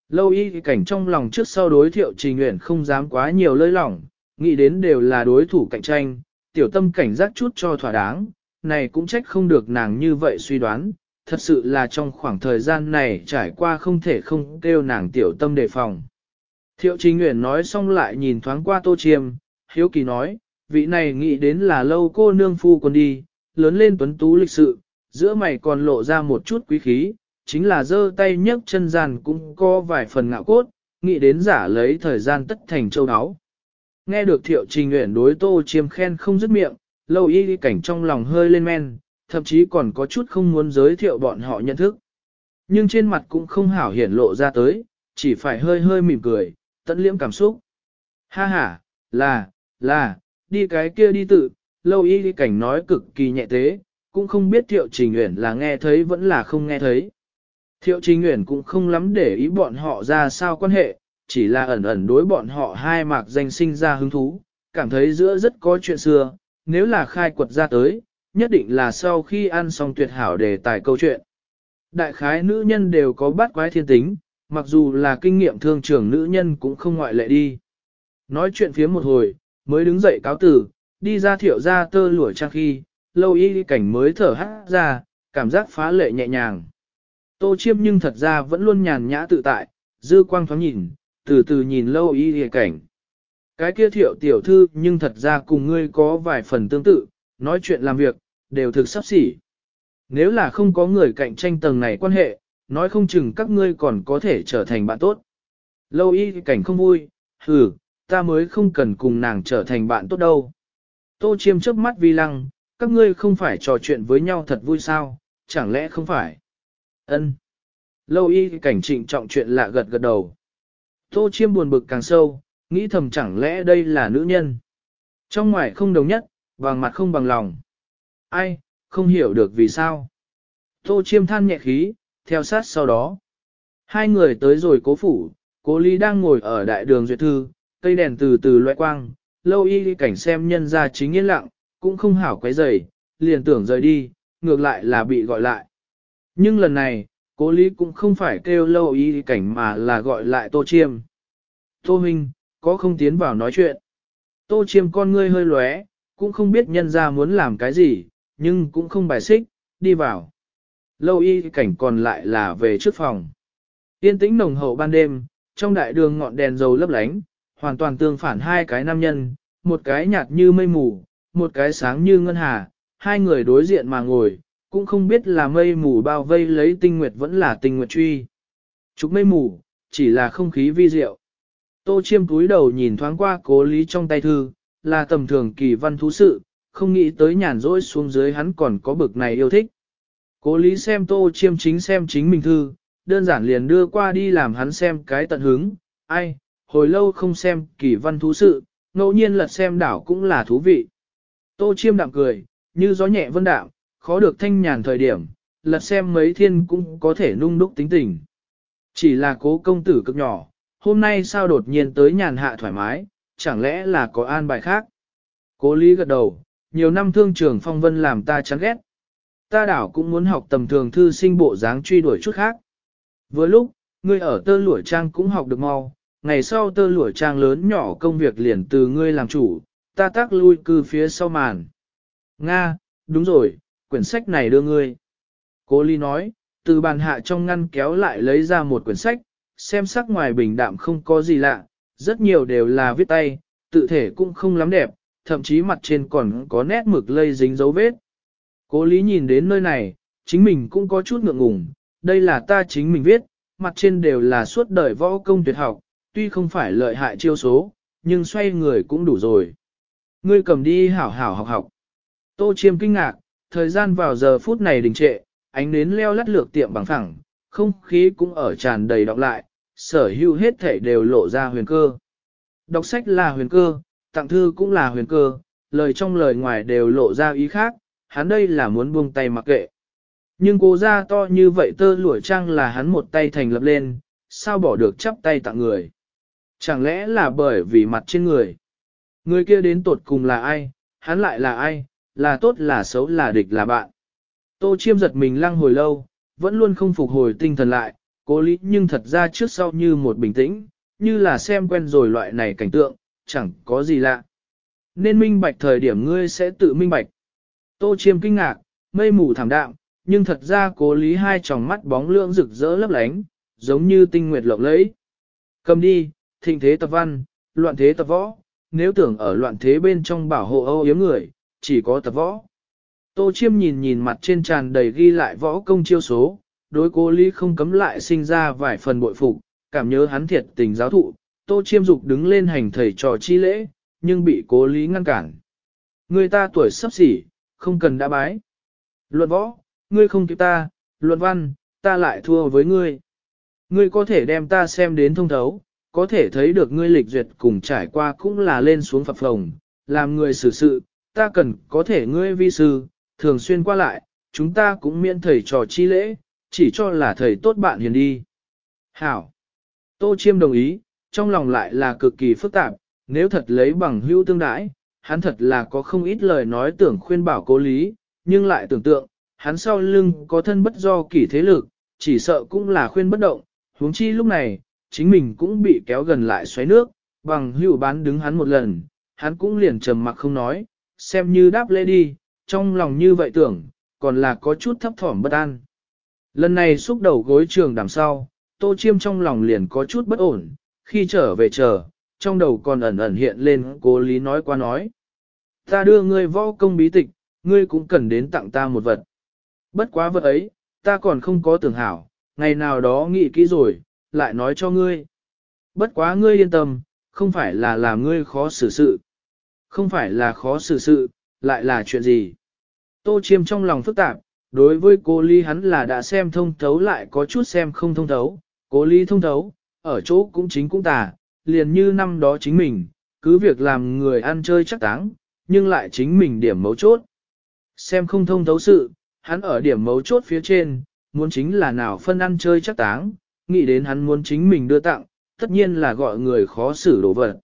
Lâu y cảnh trong lòng trước sau đối thiệu trình nguyện không dám quá nhiều lơi lỏng, nghĩ đến đều là đối thủ cạnh tranh, tiểu tâm cảnh giác chút cho thỏa đáng, này cũng trách không được nàng như vậy suy đoán, thật sự là trong khoảng thời gian này trải qua không thể không kêu nàng tiểu tâm đề phòng. Thiệu Trình nguyện nói xong lại nhìn thoáng qua Tô Chiêm, hiếu kỳ nói, vị này nghĩ đến là lâu cô nương phu quân đi, lớn lên tuấn tú lịch sự, giữa mày còn lộ ra một chút quý khí, chính là giơ tay nhấc chân giàn cũng có vài phần ngạo cốt, nghĩ đến giả lấy thời gian tất thành châu áo. Nghe được Thiệu Trình nguyện đối Tô Chiêm khen không dứt miệng, lâu y cảnh trong lòng hơi lên men, thậm chí còn có chút không muốn giới thiệu bọn họ nhận thức. Nhưng trên mặt cũng không hảo hiển lộ ra tới, chỉ phải hơi hơi mỉm cười, tận liễm cảm xúc. Ha ha, là, là, đi cái kia đi tự, lâu y cảnh nói cực kỳ nhẹ tế, cũng không biết thiệu trình uyển là nghe thấy vẫn là không nghe thấy. Thiệu trình uyển cũng không lắm để ý bọn họ ra sao quan hệ, chỉ là ẩn ẩn đối bọn họ hai mạc danh sinh ra hứng thú, cảm thấy giữa rất có chuyện xưa, nếu là khai quật ra tới, nhất định là sau khi ăn xong tuyệt hảo đề tài câu chuyện. Đại khái nữ nhân đều có bát quái thiên tính, mặc dù là kinh nghiệm thương trưởng nữ nhân cũng không ngoại lệ đi. Nói chuyện phía một hồi, mới đứng dậy cáo tử, đi ra thiệu ra tơ lụa trang khi, lâu y cảnh mới thở hát ra, cảm giác phá lệ nhẹ nhàng. Tô chiêm nhưng thật ra vẫn luôn nhàn nhã tự tại, dư quang thoáng nhìn, từ từ nhìn lâu y cảnh. Cái kia thiệu tiểu thư nhưng thật ra cùng ngươi có vài phần tương tự, nói chuyện làm việc, đều thực sắp xỉ. Nếu là không có người cạnh tranh tầng này quan hệ, nói không chừng các ngươi còn có thể trở thành bạn tốt. Lâu y cảnh không vui, hừ, ta mới không cần cùng nàng trở thành bạn tốt đâu. Tô chiêm trước mắt vi lăng, các ngươi không phải trò chuyện với nhau thật vui sao, chẳng lẽ không phải? Ân. Lâu y cảnh trịnh trọng chuyện lạ gật gật đầu. Tô chiêm buồn bực càng sâu, nghĩ thầm chẳng lẽ đây là nữ nhân. Trong ngoài không đồng nhất, bằng mặt không bằng lòng. Ai, không hiểu được vì sao. Tô chiêm than nhẹ khí, theo sát sau đó. Hai người tới rồi cố phủ, cố lý đang ngồi ở đại đường duyệt thư, cây đèn từ từ loại quang, lâu y cảnh xem nhân ra chính yên lặng, cũng không hảo quấy rầy, liền tưởng rời đi, ngược lại là bị gọi lại. Nhưng lần này, cố lý cũng không phải kêu lâu y cảnh mà là gọi lại tô chiêm. Tô Minh, có không tiến vào nói chuyện. Tô chiêm con ngươi hơi lóe, cũng không biết nhân ra muốn làm cái gì, nhưng cũng không bài xích, đi vào. Lâu y cảnh còn lại là về trước phòng. Yên tĩnh nồng hậu ban đêm, trong đại đường ngọn đèn dầu lấp lánh, hoàn toàn tương phản hai cái nam nhân, một cái nhạt như mây mù, một cái sáng như ngân hà, hai người đối diện mà ngồi, cũng không biết là mây mù bao vây lấy tinh nguyệt vẫn là tinh nguyệt truy. trục mây mù, chỉ là không khí vi diệu. Tô chiêm túi đầu nhìn thoáng qua cố lý trong tay thư, là tầm thường kỳ văn thú sự, không nghĩ tới nhàn rỗi xuống dưới hắn còn có bực này yêu thích. Cố lý xem tô chiêm chính xem chính mình thư, đơn giản liền đưa qua đi làm hắn xem cái tận hứng, ai, hồi lâu không xem kỳ văn thú sự, ngẫu nhiên lật xem đảo cũng là thú vị. Tô chiêm đạm cười, như gió nhẹ vân đạm, khó được thanh nhàn thời điểm, lật xem mấy thiên cũng có thể nung đúc tính tình. Chỉ là cố công tử cực nhỏ, hôm nay sao đột nhiên tới nhàn hạ thoải mái, chẳng lẽ là có an bài khác. Cố lý gật đầu, nhiều năm thương trường phong vân làm ta chán ghét. Ta đảo cũng muốn học tầm thường thư sinh bộ dáng truy đuổi chút khác. Với lúc, ngươi ở tơ lụa trang cũng học được mau, ngày sau tơ lụa trang lớn nhỏ công việc liền từ ngươi làm chủ, ta tác lui cư phía sau màn. Nga, đúng rồi, quyển sách này đưa ngươi. Cố Ly nói, từ bàn hạ trong ngăn kéo lại lấy ra một quyển sách, xem sắc ngoài bình đạm không có gì lạ, rất nhiều đều là viết tay, tự thể cũng không lắm đẹp, thậm chí mặt trên còn có nét mực lây dính dấu vết. Cố lý nhìn đến nơi này, chính mình cũng có chút ngượng ngùng, đây là ta chính mình viết, mặt trên đều là suốt đời võ công tuyệt học, tuy không phải lợi hại chiêu số, nhưng xoay người cũng đủ rồi. Ngươi cầm đi hảo hảo học học. Tô chiêm kinh ngạc, thời gian vào giờ phút này đình trệ, ánh nến leo lắt lược tiệm bằng phẳng, không khí cũng ở tràn đầy đọc lại, sở hữu hết thể đều lộ ra huyền cơ. Đọc sách là huyền cơ, tặng thư cũng là huyền cơ, lời trong lời ngoài đều lộ ra ý khác, hắn đây là muốn buông tay mặc kệ. Nhưng cố ra to như vậy tơ lụa trang là hắn một tay thành lập lên, sao bỏ được chắp tay tặng người. Chẳng lẽ là bởi vì mặt trên người. Người kia đến tột cùng là ai, hắn lại là ai, là tốt là xấu là địch là bạn. Tô chiêm giật mình lăng hồi lâu, vẫn luôn không phục hồi tinh thần lại, cố lý nhưng thật ra trước sau như một bình tĩnh, như là xem quen rồi loại này cảnh tượng, chẳng có gì lạ. Nên minh bạch thời điểm ngươi sẽ tự minh bạch. Tô chiêm kinh ngạc, mây mù thảm đạm, nhưng thật ra cố lý hai tròng mắt bóng lưỡng rực rỡ lấp lánh, giống như tinh nguyệt lộng lẫy. Cầm đi, thịnh thế tập văn, loạn thế tập võ, nếu tưởng ở loạn thế bên trong bảo hộ âu yếm người, chỉ có tập võ. Tô chiêm nhìn nhìn mặt trên tràn đầy ghi lại võ công chiêu số, đối cố lý không cấm lại sinh ra vài phần bội phục, cảm nhớ hắn thiệt tình giáo thụ, tô chiêm dục đứng lên hành thầy trò chi lễ, nhưng bị cố lý ngăn cản. Người ta tuổi sắp xỉ, không cần đã bái. Luận võ, ngươi không kịp ta, luận văn, ta lại thua với ngươi. Ngươi có thể đem ta xem đến thông thấu, có thể thấy được ngươi lịch duyệt cùng trải qua cũng là lên xuống phập phồng, làm người xử sự, ta cần có thể ngươi vi sư, thường xuyên qua lại, chúng ta cũng miễn thầy trò chi lễ, chỉ cho là thầy tốt bạn hiền đi. Hảo! Tô Chiêm đồng ý, trong lòng lại là cực kỳ phức tạp, nếu thật lấy bằng hữu tương đãi, hắn thật là có không ít lời nói tưởng khuyên bảo cố lý, nhưng lại tưởng tượng, hắn sau lưng có thân bất do kỷ thế lực, chỉ sợ cũng là khuyên bất động, huống chi lúc này, chính mình cũng bị kéo gần lại xoáy nước, bằng hữu bán đứng hắn một lần, hắn cũng liền trầm mặc không nói, xem như đáp lễ đi, trong lòng như vậy tưởng, còn là có chút thấp thỏm bất an. Lần này xúc đầu gối trường đằng sau, tô chiêm trong lòng liền có chút bất ổn, khi trở về chờ, trong đầu còn ẩn ẩn hiện lên cố lý nói qua nói. Ta đưa ngươi võ công bí tịch, ngươi cũng cần đến tặng ta một vật. Bất quá vật ấy, ta còn không có tưởng hảo, ngày nào đó nghĩ kỹ rồi, lại nói cho ngươi. Bất quá ngươi yên tâm, không phải là làm ngươi khó xử sự. Không phải là khó xử sự, lại là chuyện gì. Tô chiêm trong lòng phức tạp, đối với cô Ly hắn là đã xem thông thấu lại có chút xem không thông thấu. Cô Ly thông thấu, ở chỗ cũng chính cũng tà, liền như năm đó chính mình, cứ việc làm người ăn chơi chắc táng, nhưng lại chính mình điểm mấu chốt. Xem không thông thấu sự, hắn ở điểm mấu chốt phía trên, muốn chính là nào phân ăn chơi chắc táng, nghĩ đến hắn muốn chính mình đưa tặng, tất nhiên là gọi người khó xử đổ vật.